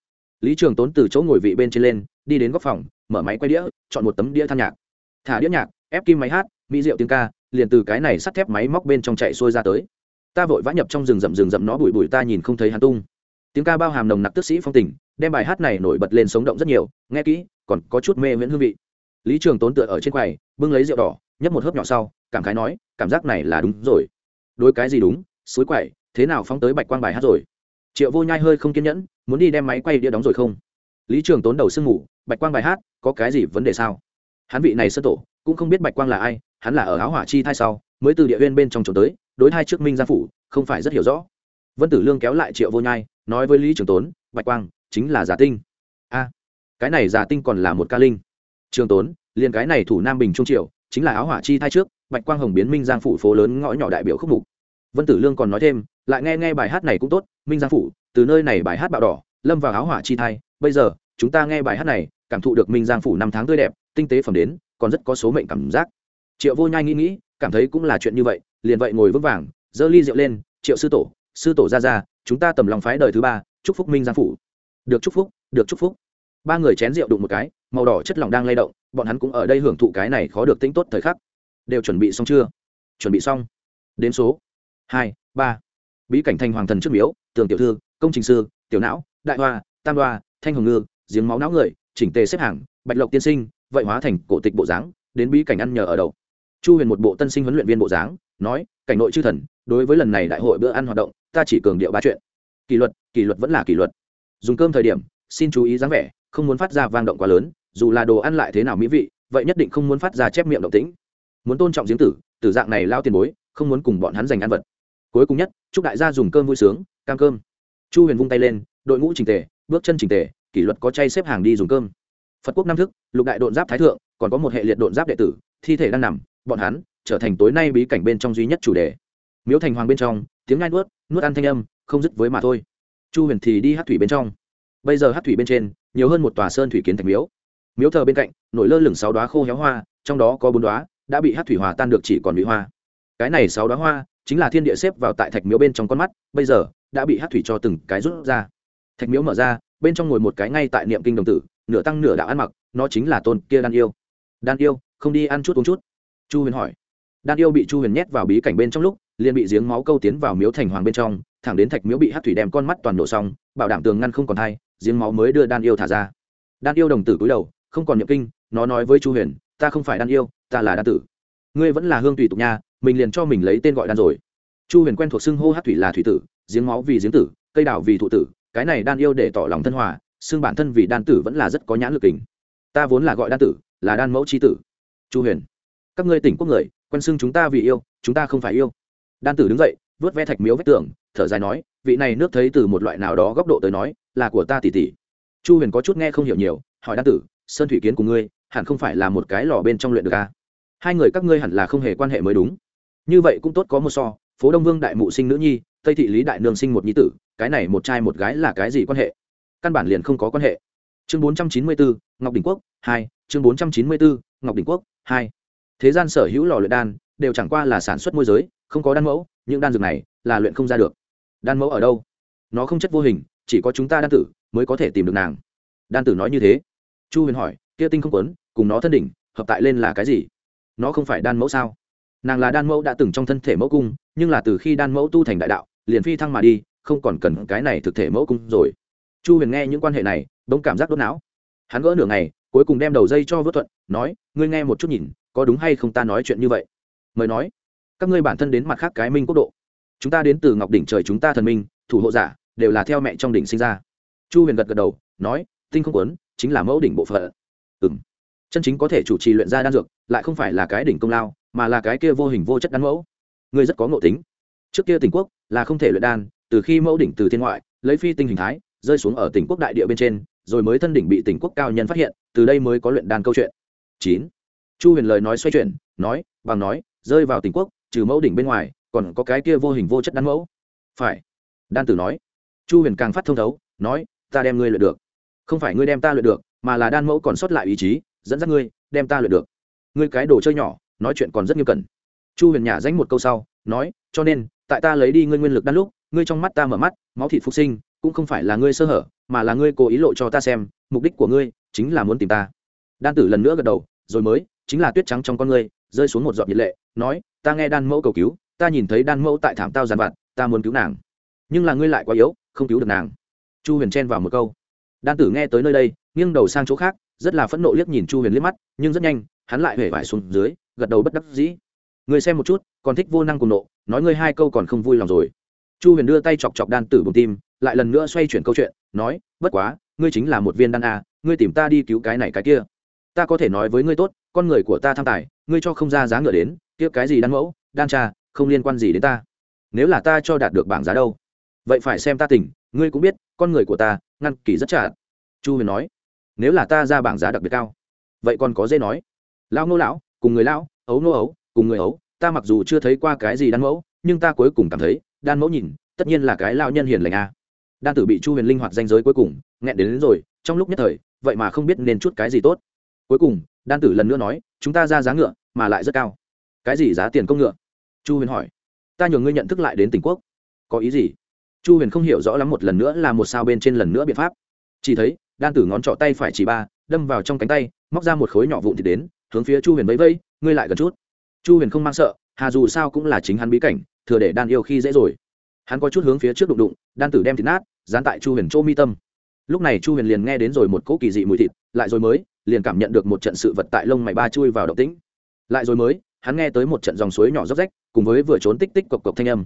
Lý trường tốn từ chỗ ngồi vị bên trên lên, đi đến góc phòng, mở máy quay đĩa, chọn một tấm đĩa than nhạc. Thả đĩa nhạc, ép kim máy hát, mỹ rượu tiếng ca, liền từ cái này sắt thép máy móc bên trong chạy xuôi ra tới. Ta vội vã nhập trong rừng rậm rừng rậm nó bụi bụi ta nhìn không thấy hắn tung tiếng ca bao hàm nồng nặc tức sĩ phong tình, đem bài hát này nổi bật lên sống động rất nhiều, nghe kỹ, còn có chút mê miễn hương vị. Lý trường tốn tựa ở trên quầy, bưng lấy rượu đỏ, nhấp một hớp nhỏ sau, cảm khái nói, cảm giác này là đúng rồi. Đối cái gì đúng? Suối quậy thế nào phóng tới bạch quang bài hát rồi? Triệu vô nhai hơi không kiên nhẫn, muốn đi đem máy quay đĩa đóng rồi không? Lý trường tốn đầu sương ngủ, bạch quang bài hát, có cái gì vấn đề sao? Hắn vị này sơ tổ, cũng không biết bạch quang là ai, hắn là ở áo hỏa chi thai sau, mới từ địa huyên bên trong trốn tới, đối hai trước minh gia phủ, không phải rất hiểu rõ. Vân tử lương kéo lại triệu vô nhai nói với lý trường tốn, bạch quang, chính là giả tinh. A, cái này giả tinh còn là một ca linh. Trường tốn, liền cái này thủ nam bình trung triệu chính là áo hỏa chi thai trước, bạch quang hồng biến minh giang phủ phố lớn ngõ nhỏ đại biểu khúc mục. Vân tử lương còn nói thêm, lại nghe nghe bài hát này cũng tốt, minh giang phủ, từ nơi này bài hát bạo đỏ, lâm vào áo hỏa chi thai, bây giờ, chúng ta nghe bài hát này, cảm thụ được minh giang phủ năm tháng tươi đẹp, tinh tế phẩm đến, còn rất có số mệnh cảm giác. Triệu vô nhai nghĩ nghĩ, cảm thấy cũng là chuyện như vậy, liền vậy ngồi vững vàng, giơ ly rượu lên, triệu sư tổ sư tổ ra ra chúng ta tầm lòng phái đời thứ ba, chúc phúc minh giang phủ. Được chúc phúc, được chúc phúc. Ba người chén rượu đụng một cái, màu đỏ chất lỏng đang lay động, bọn hắn cũng ở đây hưởng thụ cái này khó được tính tốt thời khắc. Đều chuẩn bị xong chưa? Chuẩn bị xong. Đến số hai, ba. Bí cảnh thành hoàng thần trước miếu, tường tiểu thư, công trình sư, tiểu não, đại hoa, tam đoa thanh hồng ngư, giếng máu não người, chỉnh tề xếp hàng, bạch lộc tiên sinh, vậy hóa thành cổ tịch bộ dáng, đến bí cảnh ăn nhờ ở đầu chu huyền một bộ tân sinh huấn luyện viên bộ dáng, nói, cảnh nội chư thần, đối với lần này đại hội bữa ăn hoạt động, ta chỉ cường điệu ba chuyện. Kỷ luật kỷ luật vẫn là kỷ luật. Dùng cơm thời điểm, xin chú ý dáng vẻ, không muốn phát ra vang động quá lớn, dù là đồ ăn lại thế nào mỹ vị, vậy nhất định không muốn phát ra chép miệng động tĩnh. Muốn tôn trọng giếng tử tử dạng này lao tiền bối, không muốn cùng bọn hắn giành ăn vật. Cuối cùng nhất, chúc đại gia dùng cơm vui sướng, cam cơm. Chu huyền vung tay lên, đội ngũ trình tề, bước chân trình tề, kỷ luật có chay xếp hàng đi dùng cơm. Phật quốc năm thức, lục đại độn giáp thái thượng, còn có một hệ liệt độn giáp đệ tử, thi thể đang nằm bọn hắn trở thành tối nay bí cảnh bên trong duy nhất chủ đề. Miếu thành hoàng bên trong, tiếng ngai nuốt nuốt ăn thanh âm, không dứt với mà thôi. Chu huyền thì đi hát thủy bên trong. Bây giờ hát thủy bên trên, nhiều hơn một tòa sơn thủy kiến thành miếu. Miếu thờ bên cạnh, nổi lơ lửng sáu đoá khô héo hoa, trong đó có bốn đoá đã bị hát thủy hòa tan được chỉ còn bị hoa. Cái này sáu đoá hoa chính là thiên địa xếp vào tại thạch miếu bên trong con mắt, bây giờ đã bị hát thủy cho từng cái rút ra. Thạch miếu mở ra, bên trong ngồi một cái ngay tại niệm kinh đồng tử, nửa tăng nửa đạo ăn mặc, nó chính là tôn kia đan yêu. Đan yêu, không đi ăn chút uống chút chu huyền hỏi. Đan yêu bị chu huyền nhét vào bí cảnh bên trong lúc, liền bị giếng máu câu tiến vào miếu thành hoàng bên trong, thẳng đến thạch miếu bị hát thủy đem con mắt toàn nổ xong, bảo đảm tường ngăn không còn thay giếng máu mới đưa đan yêu thả ra. Đan yêu đồng tử cúi đầu, không còn nhậm kinh, nó nói với chu huyền, ta không phải đan yêu, ta là đan tử. Ngươi vẫn là hương tùy tục nha, mình liền cho mình lấy tên gọi đan rồi. Chu huyền quen thuộc xưng hô hát thủy là thủy tử, giếng máu vì giếng tử, cây đảo vì thụ tử, cái này đan yêu để tỏ lòng thân hòa, xưng bản thân vì đan tử vẫn là rất có nhãn lực kình. Ta vốn là gọi đan tử, là đan mẫu tri tử. Chu huyền các ngươi tỉnh quốc người quen xưng chúng ta vì yêu, chúng ta không phải yêu. Đan tử đứng dậy, vớt ve thạch miếu vách tường, thở dài nói, vị này nước thấy từ một loại nào đó góc độ tới nói, là của ta tỷ tỷ. Chu huyền có chút nghe không hiểu nhiều, hỏi đan tử, sơn thủy kiến của ngươi, hẳn không phải là một cái lò bên trong luyện được à? hai người các ngươi hẳn là không hề quan hệ mới đúng. Như vậy cũng tốt có một so, phố đông vương đại mụ sinh nữ nhi, tây thị lý đại nương sinh một nhi tử, cái này một trai một gái là cái gì quan hệ? Căn bản liền không có quan hệ. Chương bốn trăm chín mươi bốn, ngọc đình quốc hai, chương bốn trăm chín mươi bốn, ngọc đình quốc hai thế gian sở hữu lò luyện đan, đều chẳng qua là sản xuất môi giới, không có đan mẫu, những đan dược này là luyện không ra được. Đan mẫu ở đâu? Nó không chất vô hình, chỉ có chúng ta đan tử mới có thể tìm được nàng. Đan tử nói như thế. Chu huyền hỏi, kia tinh không quấn, cùng nó thân đỉnh, hợp tại lên là cái gì? Nó không phải đan mẫu sao? Nàng là đan mẫu đã từng trong thân thể mẫu cung, nhưng là từ khi đan mẫu tu thành đại đạo, liền phi thăng mà đi, không còn cần cái này thực thể mẫu cung rồi. Chu huyền nghe những quan hệ này, bỗng cảm giác đốt não. Hắn gỡ nửa ngày, cuối cùng đem đầu dây cho vớt thuận, nói, ngươi nghe một chút nhìn có đúng hay không ta nói chuyện như vậy? Mời nói. Các ngươi bản thân đến mặt khác cái minh quốc độ. Chúng ta đến từ ngọc đỉnh trời chúng ta thần minh, thủ hộ giả, đều là theo mẹ trong đỉnh sinh ra. Chu huyền gật gật đầu, nói, tinh không quấn, chính là mẫu đỉnh bộ phận. Ừng chân chính có thể chủ trì luyện ra đan dược, lại không phải là cái đỉnh công lao, mà là cái kia vô hình vô chất đan mẫu. Ngươi rất có ngộ tính. Trước kia tỉnh quốc là không thể luyện đan, từ khi mẫu đỉnh từ thiên ngoại, lấy phi tinh hình thái, rơi xuống ở tỉnh quốc đại địa bên trên, rồi mới thân đỉnh bị tỉnh quốc cao nhân phát hiện, từ đây mới có luyện đan câu chuyện. Chín chu huyền lời nói xoay chuyển, nói, bằng nói, rơi vào tình quốc, trừ mẫu đỉnh bên ngoài, còn có cái kia vô hình vô chất đan mẫu. Phải, đan tử nói. Chu huyền càng phát thông thấu, nói, ta đem ngươi luyện được. Không phải ngươi đem ta luyện được, mà là đan mẫu còn sót lại ý chí, dẫn dắt ngươi, đem ta luyện được. Ngươi cái đồ chơi nhỏ, nói chuyện còn rất nghiêm cẩn. Chu huyền nhả danh một câu sau, nói, cho nên, tại ta lấy đi ngươi nguyên lực đan lúc, ngươi trong mắt ta mở mắt, máu thịt phục sinh, cũng không phải là ngươi sơ hở, mà là ngươi cố ý lộ cho ta xem, mục đích của ngươi chính là muốn tìm ta. Đan tử lần nữa gật đầu, rồi mới chính là tuyết trắng trong con ngươi, rơi xuống một giọt nhiệt lệ, nói, ta nghe đan mẫu cầu cứu, ta nhìn thấy đan mẫu tại thảm tao giàn vặt, ta muốn cứu nàng. Nhưng là ngươi lại quá yếu, không cứu được nàng. Chu huyền chen vào một câu. Đan tử nghe tới nơi đây, nghiêng đầu sang chỗ khác, rất là phẫn nộ liếc nhìn chu huyền liếc mắt, nhưng rất nhanh, hắn lại hể vải xuống dưới, gật đầu bất đắc dĩ. Người xem một chút, còn thích vô năng cùng nộ, nói ngươi hai câu còn không vui lòng rồi. Chu huyền đưa tay chọc chọc đan tử bụng tim, lại lần nữa xoay chuyển câu chuyện, nói, bất quá, ngươi chính là một viên đan a, ngươi tìm ta đi cứu cái này cái kia. Ta có thể nói với ngươi tốt con người của ta tham tài ngươi cho không ra giá ngựa đến kia cái gì đan mẫu đan cha không liên quan gì đến ta. Nếu là ta cho đạt được bảng giá đâu? Vậy phải xem ta tỉnh ngươi cũng biết con người của ta ngăn kỳ rất trả chu huyền nói nếu là ta ra bảng giá đặc biệt cao vậy còn có dễ nói. Lão nô lão cùng người lão ấu nô ấu cùng người ấu ta mặc dù chưa thấy qua cái gì đan mẫu nhưng ta cuối cùng cảm thấy đan mẫu nhìn tất nhiên là cái lao nhân hiền lành a. Đan tử bị chu huyền linh hoạt danh giới cuối cùng nghẹn đến, đến rồi trong lúc nhất thời vậy mà không biết nên chút cái gì tốt. Cuối cùng đan tử lần nữa nói, chúng ta ra giá ngựa, mà lại rất cao. Cái gì giá tiền công ngựa? Chu huyền hỏi. Ta nhường ngươi nhận thức lại đến tỉnh quốc. Có ý gì? Chu huyền không hiểu rõ lắm một lần nữa là một sao bên trên lần nữa biện pháp. Chỉ thấy, đan tử ngón trọ tay phải chỉ ba, đâm vào trong cánh tay, móc ra một khối nhỏ vụn thì đến, hướng phía chu huyền vẫy vây ngươi lại gần chút. Chu huyền không mang sợ, hà dù sao cũng là chính hắn bí cảnh, thừa để đan yêu khi dễ rồi. Hắn có chút hướng phía trước đụng đụng, đan tử đem thịt nát, dán tại chu huyền chỗ mi tâm. Lúc này chu huyền liền nghe đến rồi một cỗ kỳ dị mùi thịt, lại rồi mới liền cảm nhận được một trận sự vật tại lông mày ba chui vào động tĩnh. Lại rồi mới, hắn nghe tới một trận dòng suối nhỏ róc rách, cùng với vừa trốn tích tích cộc cộc thanh âm.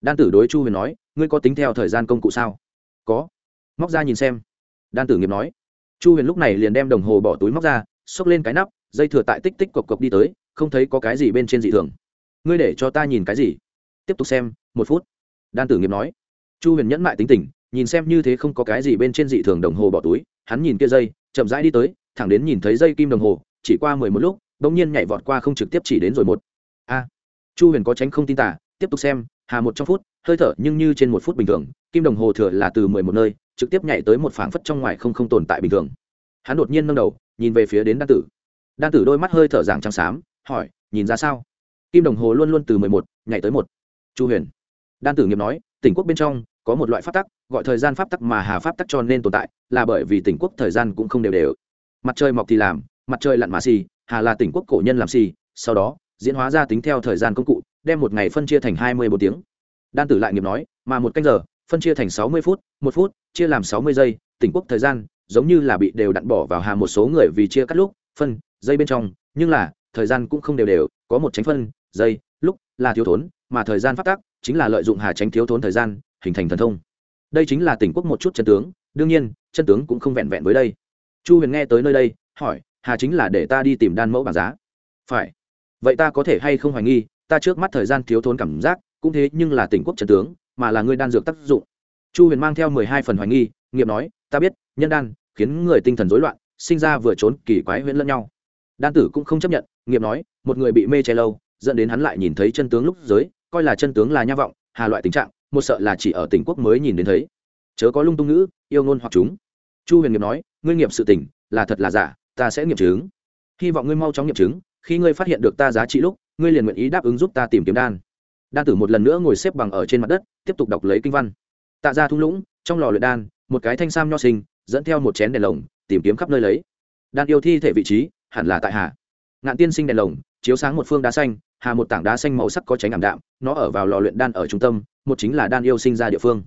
Đan tử đối chu huyền nói, ngươi có tính theo thời gian công cụ sao? Có. Móc ra nhìn xem. Đan tử nghiệp nói. Chu huyền lúc này liền đem đồng hồ bỏ túi móc ra, xốc lên cái nắp, dây thừa tại tích tích cộc cộc đi tới, không thấy có cái gì bên trên dị thường. Ngươi để cho ta nhìn cái gì? Tiếp tục xem, một phút. Đan tử nghiệp nói. Chu huyền nhẫn mại tính tình, nhìn xem như thế không có cái gì bên trên dị thường đồng hồ bỏ túi, hắn nhìn kia dây, chậm rãi đi tới thẳng đến nhìn thấy dây kim đồng hồ, chỉ qua mười một lúc bỗng nhiên nhảy vọt qua không trực tiếp chỉ đến rồi một. A. Chu huyền có tránh không tin tả, tiếp tục xem, hà một trong phút, hơi thở nhưng như trên một phút bình thường, kim đồng hồ thừa là từ mười một nơi, trực tiếp nhảy tới một phảng phất trong ngoài không không tồn tại bình thường. Hắn đột nhiên nâng đầu, nhìn về phía đến đan tử. Đan tử đôi mắt hơi thở dạng trắng xám, hỏi, nhìn ra sao? Kim đồng hồ luôn luôn từ mười một, nhảy tới một. Chu huyền. Đan tử nghiệp nói, tỉnh quốc bên trong, có một loại pháp tắc, gọi thời gian pháp tắc mà hà pháp tắc cho nên tồn tại, là bởi vì tỉnh quốc thời gian cũng không đều đều mặt trời mọc thì làm, mặt trời lặn mà xì, hà là tỉnh quốc cổ nhân làm xì, sau đó, diễn hóa ra tính theo thời gian công cụ, đem một ngày phân chia thành hai mươi bốn tiếng. Đan tử lại nghiệp nói, mà một canh giờ, phân chia thành sáu mươi phút, một phút, chia làm sáu mươi giây, tỉnh quốc thời gian, giống như là bị đều đặn bỏ vào hà một số người vì chia cắt lúc, phân, giây bên trong, nhưng là, thời gian cũng không đều đều, có một tránh phân, giây, lúc là thiếu thốn, mà thời gian phát tác, chính là lợi dụng hà tránh thiếu thốn thời gian, hình thành thần thông. Đây chính là tỉnh quốc một chút chân tướng, đương nhiên, chân tướng cũng không vẹn vẹn với đây chu huyền nghe tới nơi đây, hỏi, hà chính là để ta đi tìm đan mẫu bảng giá? Phải. Vậy ta có thể hay không hoài nghi, ta trước mắt thời gian thiếu thốn cảm giác, cũng thế nhưng là tỉnh quốc chân tướng, mà là ngươi đan dược tác dụng. Chu huyền mang theo mười hai phần hoài nghi, nghiệp nói, ta biết, nhân đan khiến người tinh thần rối loạn, sinh ra vừa trốn kỳ quái huyễn lẫn nhau. Đan tử cũng không chấp nhận, nghiệp nói, một người bị mê che lâu, dẫn đến hắn lại nhìn thấy chân tướng lúc giới, coi là chân tướng là nha vọng, hà loại tình trạng, một sợ là chỉ ở tỉnh quốc mới nhìn đến thấy. Chớ có lung tung ngữ, yêu ngôn hoặc chúng. Chu huyền nghiệp nói ngươi nghiệp sự tình, là thật là giả, ta sẽ nghiệm chứng. Hy vọng ngươi mau chóng nghiệm chứng, khi ngươi phát hiện được ta giá trị lúc, ngươi liền nguyện ý đáp ứng giúp ta tìm kiếm đan. Đan tử một lần nữa ngồi xếp bằng ở trên mặt đất, tiếp tục đọc lấy kinh văn. Tạ ra thung lũng, trong lò luyện đan, một cái thanh sam nho sinh, dẫn theo một chén đèn lồng, tìm kiếm khắp nơi lấy. Đan yêu thi thể vị trí, hẳn là tại hà. Ngạn tiên sinh đèn lồng, chiếu sáng một phương đá xanh, hà một tảng đá xanh màu sắc có tránh ảm đạm, nó ở vào lò luyện đan ở trung tâm, một chính là đan yêu sinh ra địa phương.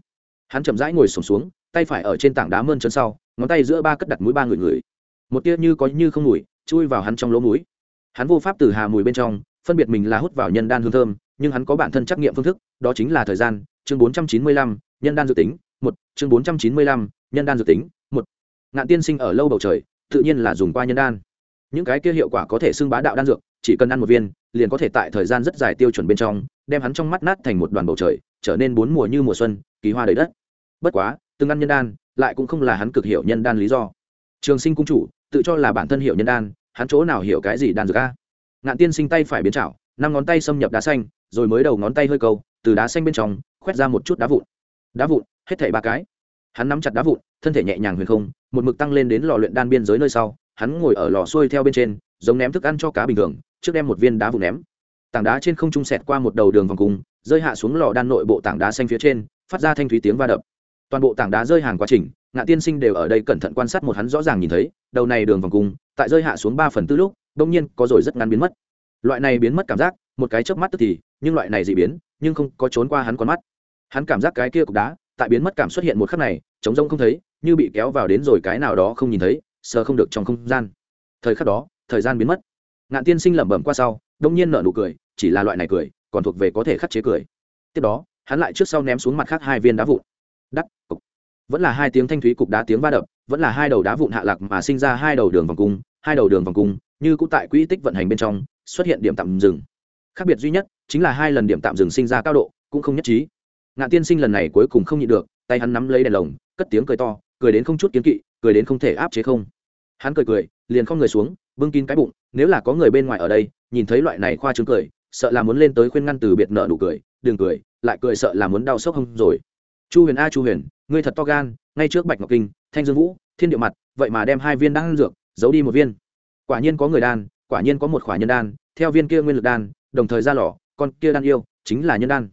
Hắn chậm rãi ngồi sổm xuống, tay phải ở trên tảng đá mơn chân sau ngón tay giữa ba cất đặt mũi ba người người. Một tia như có như không mùi, chui vào hắn trong lỗ mũi. Hắn vô pháp từ hà mùi bên trong, phân biệt mình là hút vào nhân đan hương thơm, nhưng hắn có bản thân trắc nghiệm phương thức, đó chính là thời gian, chương bốn trăm chín mươi lăm, nhân đan dự tính, một, chương bốn trăm chín mươi lăm, nhân đan dự tính, một. Ngạn tiên sinh ở lâu bầu trời, tự nhiên là dùng qua nhân đan. Những cái kia hiệu quả có thể xưng bá đạo đan dược, chỉ cần ăn một viên, liền có thể tại thời gian rất dài tiêu chuẩn bên trong, đem hắn trong mắt nát thành một đoàn bầu trời, trở nên bốn mùa như mùa xuân, kỳ hoa đầy đất. Bất quá, từng ăn nhân đan lại cũng không là hắn cực hiểu nhân đan lý do. Trường sinh cung chủ, tự cho là bản thân hiểu nhân đan, hắn chỗ nào hiểu cái gì đan dược a? Ngạn tiên sinh tay phải biến chảo, năm ngón tay xâm nhập đá xanh, rồi mới đầu ngón tay hơi câu, từ đá xanh bên trong, khoét ra một chút đá vụn. Đá vụn, hết thảy ba cái. Hắn nắm chặt đá vụn, thân thể nhẹ nhàng huyền không, một mực tăng lên đến lò luyện đan biên giới nơi sau, hắn ngồi ở lò xuôi theo bên trên, giống ném thức ăn cho cá bình thường, trước đem một viên đá vụn ném. Tảng đá trên không trung sẹt qua một đầu đường vòng cung rơi hạ xuống lò đan nội bộ tảng đá xanh phía trên, phát ra thanh thúy tiếng va đập toàn bộ tảng đá rơi hàng quá trình, ngạ tiên sinh đều ở đây cẩn thận quan sát một hắn rõ ràng nhìn thấy, đầu này đường vòng cung, tại rơi hạ xuống ba phần tư lúc đông nhiên có rồi rất ngắn biến mất. Loại này biến mất cảm giác, một cái chớp mắt tức thì, nhưng loại này dị biến, nhưng không có trốn qua hắn con mắt. Hắn cảm giác cái kia cục đá, tại biến mất cảm xuất hiện một khắc này chống rông không thấy, như bị kéo vào đến rồi cái nào đó không nhìn thấy, sờ không được trong không gian. Thời khắc đó, thời gian biến mất. Ngạn tiên sinh lẩm bẩm qua sau đông nhiên nở nụ cười, chỉ là loại này cười, còn thuộc về có thể khắc chế cười. Tiếp đó, hắn lại trước sau ném xuống mặt khác hai viên đá vụn đắc, cục. Vẫn là hai tiếng thanh thúy cục đá tiếng va đập, vẫn là hai đầu đá vụn hạ lạc mà sinh ra hai đầu đường vòng cung, hai đầu đường vòng cung, như cũng tại quỹ tích vận hành bên trong, xuất hiện điểm tạm dừng. Khác biệt duy nhất, chính là hai lần điểm tạm dừng sinh ra cao độ, cũng không nhất trí. Ngạn tiên sinh lần này cuối cùng không nhịn được, tay hắn nắm lấy đèn lồng, cất tiếng cười to, cười đến không chút kiến kỵ, cười đến không thể áp chế không. Hắn cười cười, liền không người xuống, bưng kín cái bụng, nếu là có người bên ngoài ở đây, nhìn thấy loại này khoa trương cười, sợ là muốn lên tới khuyên ngăn từ biệt nợ nụ cười, đừng cười, lại cười sợ là muốn đau sốc không rồi chu huyền a chu huyền, ngươi thật to gan, ngay trước bạch ngọc kinh, thanh dương vũ, thiên điệu mặt, vậy mà đem hai viên đan dược, giấu đi một viên. Quả nhiên có người đan, quả nhiên có một khỏa nhân đan, theo viên kia nguyên lực đan, đồng thời ra lò, con kia đan yêu, chính là nhân đan.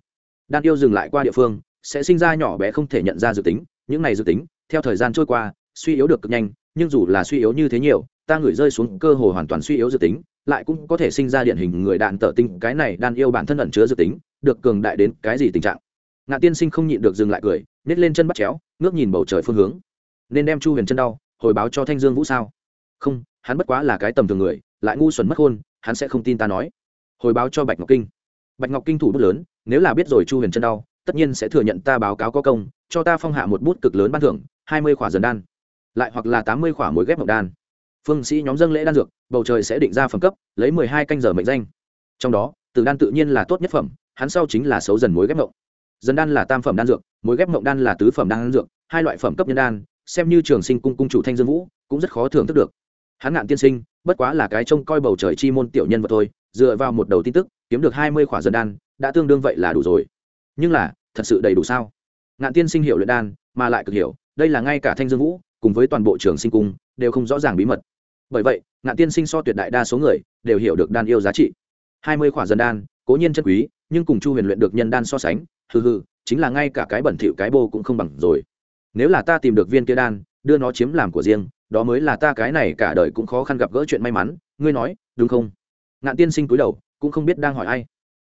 Đan yêu dừng lại qua địa phương, sẽ sinh ra nhỏ bé không thể nhận ra dự tính, những này dự tính, theo thời gian trôi qua, suy yếu được cực nhanh, nhưng dù là suy yếu như thế nhiều, ta ngửi rơi xuống cơ hồ hoàn toàn suy yếu dự tính, lại cũng có thể sinh ra điển hình người đạn tở tinh, cái này đan yêu bản thân ẩn chứa dự tính, được cường đại đến cái gì tình trạng? Ngạ tiên sinh không nhịn được dừng lại cười nếp lên chân bắt chéo, ngước nhìn bầu trời phương hướng. Nên đem chu huyền chân đau, hồi báo cho thanh dương vũ sao? Không, hắn bất quá là cái tầm thường người, lại ngu xuẩn mất hôn hắn sẽ không tin ta nói. Hồi báo cho bạch ngọc kinh. Bạch ngọc kinh thủ bút lớn, nếu là biết rồi chu huyền chân đau, tất nhiên sẽ thừa nhận ta báo cáo có công, cho ta phong hạ một bút cực lớn ban thưởng, hai mươi khỏa dần đan. Lại hoặc là tám mươi khỏa mối ghép mộc đan. Phương sĩ nhóm dân lễ đan dược, bầu trời sẽ định ra phẩm cấp, lấy mười hai canh giờ mệnh danh. Trong đó, từ đan tự nhiên là tốt nhất phẩm, hắn sau chính là xấu dần mối ghép mộng dần đan là tam phẩm đan dược, mối ghép mộng đan là tứ phẩm đan dược, hai loại phẩm cấp nhân đan, xem như trường sinh cung cung chủ thanh dương vũ, cũng rất khó thưởng thức được. Hắn ngạn tiên sinh, bất quá là cái trông coi bầu trời chi môn tiểu nhân vật thôi, dựa vào một đầu tin tức, kiếm được hai mươi khỏa dần đan, đã tương đương vậy là đủ rồi. Nhưng là, thật sự đầy đủ sao? Ngạn tiên sinh hiểu luyện đan, mà lại cực hiểu, đây là ngay cả thanh dương vũ, cùng với toàn bộ trường sinh cung, đều không rõ ràng bí mật. Bởi vậy, ngạn tiên sinh so tuyệt đại đa số người, đều hiểu được đan yêu giá trị. Hai mươi khỏa dân đan, cố nhiên chân quý, nhưng cùng chu huyền luyện được nhân đan so sánh hừ hừ, chính là ngay cả cái bẩn thỉu cái bô cũng không bằng rồi. Nếu là ta tìm được viên kia đan, đưa nó chiếm làm của riêng, đó mới là ta cái này cả đời cũng khó khăn gặp gỡ chuyện may mắn, ngươi nói, đúng không? Ngạn tiên sinh cúi đầu, cũng không biết đang hỏi ai.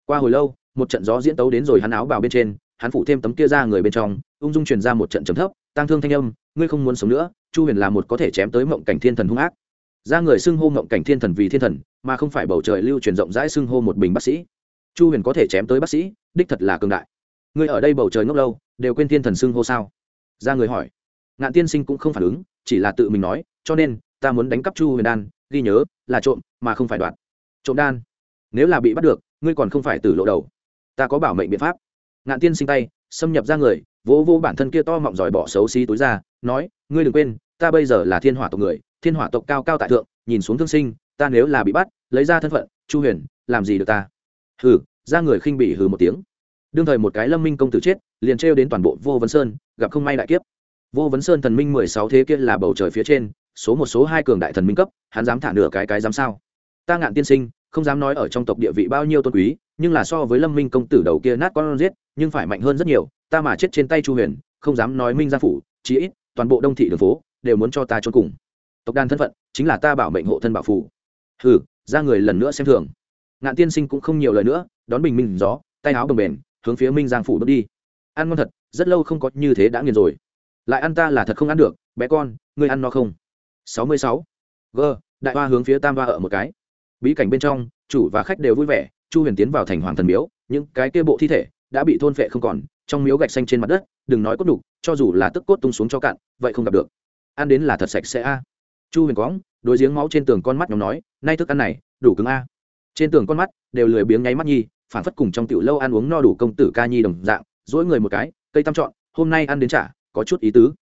Qua hồi lâu, một trận gió diễn tấu đến rồi hắn áo bào bên trên, hắn phủ thêm tấm kia ra người bên trong, ung dung truyền ra một trận trầm thấp tăng thương thanh âm, ngươi không muốn sống nữa, chu huyền là một có thể chém tới mộng cảnh thiên thần hung ác. Ra người xưng hô mộng cảnh thiên thần vì thiên thần, mà không phải bầu trời lưu truyền rộng rãi xưng hô một bình bác sĩ. Chu huyền có thể chém tới bác sĩ, đích thật là cường đại ngươi ở đây bầu trời ngốc lâu, đều quên thiên thần xưng hô sao? Ra người hỏi. Ngạn tiên sinh cũng không phản ứng, chỉ là tự mình nói, cho nên, ta muốn đánh cắp chu huyền đan, ghi nhớ, là trộm, mà không phải đoạt. Trộm đan? Nếu là bị bắt được, ngươi còn không phải từ lộ đầu. Ta có bảo mệnh biện pháp. Ngạn tiên sinh tay, xâm nhập ra người, vỗ vô bản thân kia to mọng giỏi bỏ xấu xí túi ra, nói, ngươi đừng quên, ta bây giờ là thiên hỏa tộc người, thiên hỏa tộc cao cao tại thượng, nhìn xuống thương sinh, ta nếu là bị bắt, lấy ra thân phận, chu huyền, làm gì được ta? Hừ, ra người khinh bị hừ một tiếng đương thời một cái lâm minh công tử chết, liền trêu đến toàn bộ vô vấn sơn, gặp không may đại kiếp. Vô vấn sơn thần minh mười sáu thế kia là bầu trời phía trên, số một số hai cường đại thần minh cấp, hắn dám thả nửa cái cái dám sao? Ta ngạn tiên sinh, không dám nói ở trong tộc địa vị bao nhiêu tôn quý, nhưng là so với lâm minh công tử đầu kia nát con giết, nhưng phải mạnh hơn rất nhiều, ta mà chết trên tay chu huyền, không dám nói minh gia phủ, chí ít, toàn bộ đông thị đường phố, đều muốn cho ta trốn cùng. Tộc đàn thân phận, chính là ta bảo mệnh hộ thân bảo phủ hừ, ra người lần nữa xem thường. Ngạn tiên sinh cũng không nhiều lời nữa, đón bình minh gió, tay áo bồng bền hướng phía minh giang phủ bước đi. Ăn ngon thật, rất lâu không có như thế đã nghiền rồi. Lại ăn ta là thật không ăn được, bé con, ngươi ăn no không? Sáu mươi sáu. G, đại hoa hướng phía tam hoa ở một cái. Bí cảnh bên trong, chủ và khách đều vui vẻ, chu huyền tiến vào thành hoàng thần miếu, những cái kia bộ thi thể đã bị thôn phệ không còn, trong miếu gạch xanh trên mặt đất, đừng nói cốt đục, cho dù là tức cốt tung xuống cho cạn, vậy không gặp được. Ăn đến là thật sạch sẽ a. Chu huyền cóng đôi giếng máu trên tường con mắt nhóm nói, nay thức ăn này, đủ cứng a. Trên tường con mắt đều lười biếng nháy mắt nhi phản phất cùng trong tiểu lâu ăn uống no đủ công tử ca nhi đồng dạng, dỗi người một cái, cây tam chọn, hôm nay ăn đến trả có chút ý tứ.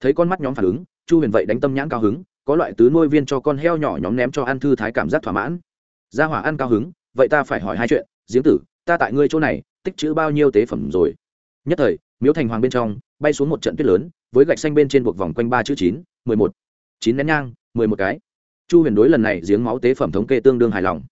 Thấy con mắt nhóm phản ứng, chu huyền vậy đánh tâm nhãn cao hứng, có loại tứ nuôi viên cho con heo nhỏ nhóm ném cho ăn thư thái cảm giác thỏa mãn. Gia hỏa ăn cao hứng, vậy ta phải hỏi hai chuyện giếng tử, ta tại ngươi chỗ này, tích chữ bao nhiêu tế phẩm rồi? Nhất thời, miếu thành hoàng bên trong, bay xuống một trận tuyết lớn, với gạch xanh bên trên buộc vòng quanh ba chữ chín, mười một. Chín nén nhang, mười một cái. Chu huyền đối lần này giếng máu tế phẩm thống kê tương đương hài lòng.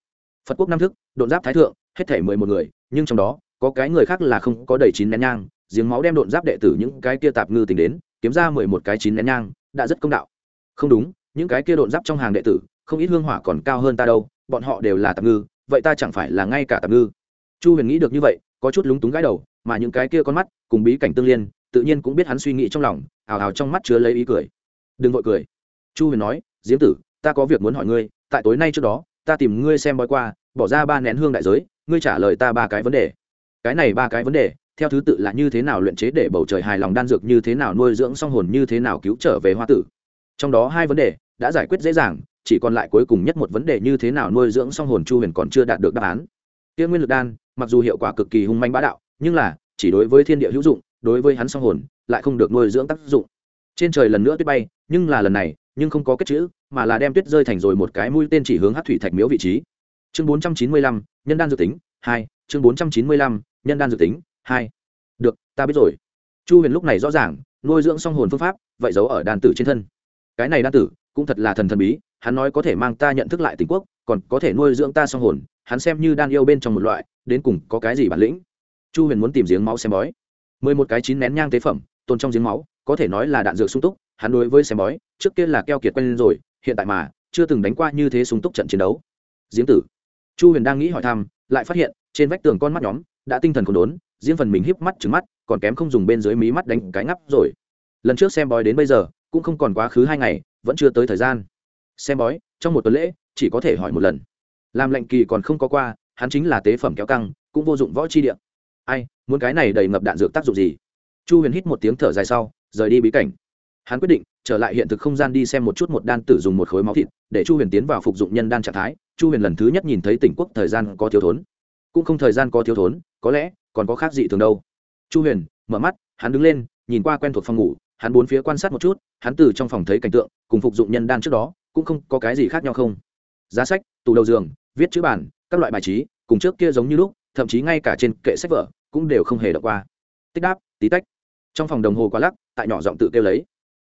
Phật quốc năm thức, độn giáp thái thượng hết thể mười một người, nhưng trong đó, có cái người khác là không có đầy chín nén nhang, giếng máu đem độn giáp đệ tử những cái kia tạp ngư tính đến, kiếm ra mười một cái chín nén nhang, đã rất công đạo. Không đúng, những cái kia độn giáp trong hàng đệ tử, không ít hương hỏa còn cao hơn ta đâu, bọn họ đều là tạp ngư, vậy ta chẳng phải là ngay cả tạp ngư? Chu huyền nghĩ được như vậy, có chút lúng túng gãi đầu, mà những cái kia con mắt, cùng bí cảnh tương liên, tự nhiên cũng biết hắn suy nghĩ trong lòng, ào ào trong mắt chứa lấy ý cười. Đừng vội cười. Chu huyền nói, diễm tử, ta có việc muốn hỏi ngươi, tại tối nay trước đó, ta tìm ngươi xem bói qua, bỏ ra ba nén hương đại giới ngươi trả lời ta ba cái vấn đề. Cái này ba cái vấn đề, theo thứ tự là như thế nào luyện chế để bầu trời hài lòng đan dược, như thế nào nuôi dưỡng song hồn, như thế nào cứu trở về hoa tử. Trong đó hai vấn đề đã giải quyết dễ dàng, chỉ còn lại cuối cùng nhất một vấn đề như thế nào nuôi dưỡng song hồn chu huyền còn chưa đạt được đáp án. Tiên nguyên lực đan, mặc dù hiệu quả cực kỳ hung manh bá đạo, nhưng là, chỉ đối với thiên địa hữu dụng, đối với hắn song hồn, lại không được nuôi dưỡng tác dụng. Trên trời lần nữa tuyết bay, nhưng là lần này, nhưng không có kết chữ, mà là đem tuyết rơi thành rồi một cái mũi tên chỉ hướng hát thủy thạch miếu vị trí chương bốn trăm chín mươi lăm, nhân đan dự tính, hai, chương bốn trăm chín mươi lăm, nhân đan dự tính, hai. Được, ta biết rồi. Chu huyền lúc này rõ ràng, nuôi dưỡng song hồn phương pháp, vậy giấu ở đan tử trên thân. Cái này đan tử, cũng thật là thần thần bí, hắn nói có thể mang ta nhận thức lại tình quốc, còn có thể nuôi dưỡng ta song hồn, hắn xem như đan yêu bên trong một loại, đến cùng có cái gì bản lĩnh? Chu huyền muốn tìm giếng máu xem bói. Mười một cái chín nén nhang tế phẩm, tồn trong giếng máu, có thể nói là đạn dược sung túc, hắn đối với xem bói, trước kia là keo kiệt quen rồi, hiện tại mà, chưa từng đánh qua như thế sung túc trận chiến đấu. Giếng tử chu huyền đang nghĩ hỏi thăm, lại phát hiện, trên vách tường con mắt nhóm, đã tinh thần còn đốn, riêng phần mình híp mắt trứng mắt, còn kém không dùng bên dưới mí mắt đánh cái ngắp rồi. Lần trước xem bói đến bây giờ, cũng không còn quá khứ hai ngày, vẫn chưa tới thời gian. Xem bói, trong một tuần lễ, chỉ có thể hỏi một lần. Làm lệnh kỳ còn không có qua, hắn chính là tế phẩm kéo căng, cũng vô dụng võ chi điện ai, muốn cái này đầy ngập đạn dược tác dụng gì? Chu huyền hít một tiếng thở dài sau, rời đi bí cảnh. Hắn quyết định trở lại hiện thực không gian đi xem một chút một đan tử dùng một khối máu thịt, để chu huyền tiến vào phục dụng nhân đan trạng thái. Chu huyền lần thứ nhất nhìn thấy tỉnh quốc thời gian có thiếu thốn. Cũng không thời gian có thiếu thốn, có lẽ còn có khác gì thường đâu. Chu huyền mở mắt, hắn đứng lên, nhìn qua quen thuộc phòng ngủ, hắn bốn phía quan sát một chút, hắn từ trong phòng thấy cảnh tượng, cùng phục dụng nhân đan trước đó, cũng không có cái gì khác nhau không. Giá sách, tủ đầu giường, viết chữ bản, các loại bài trí, cùng trước kia giống như lúc, thậm chí ngay cả trên kệ sách vở, cũng đều không hề đọc qua. Tích đáp, tí tách. Trong phòng đồng hồ quá lắc, tại nhỏ giọng tự kêu lấy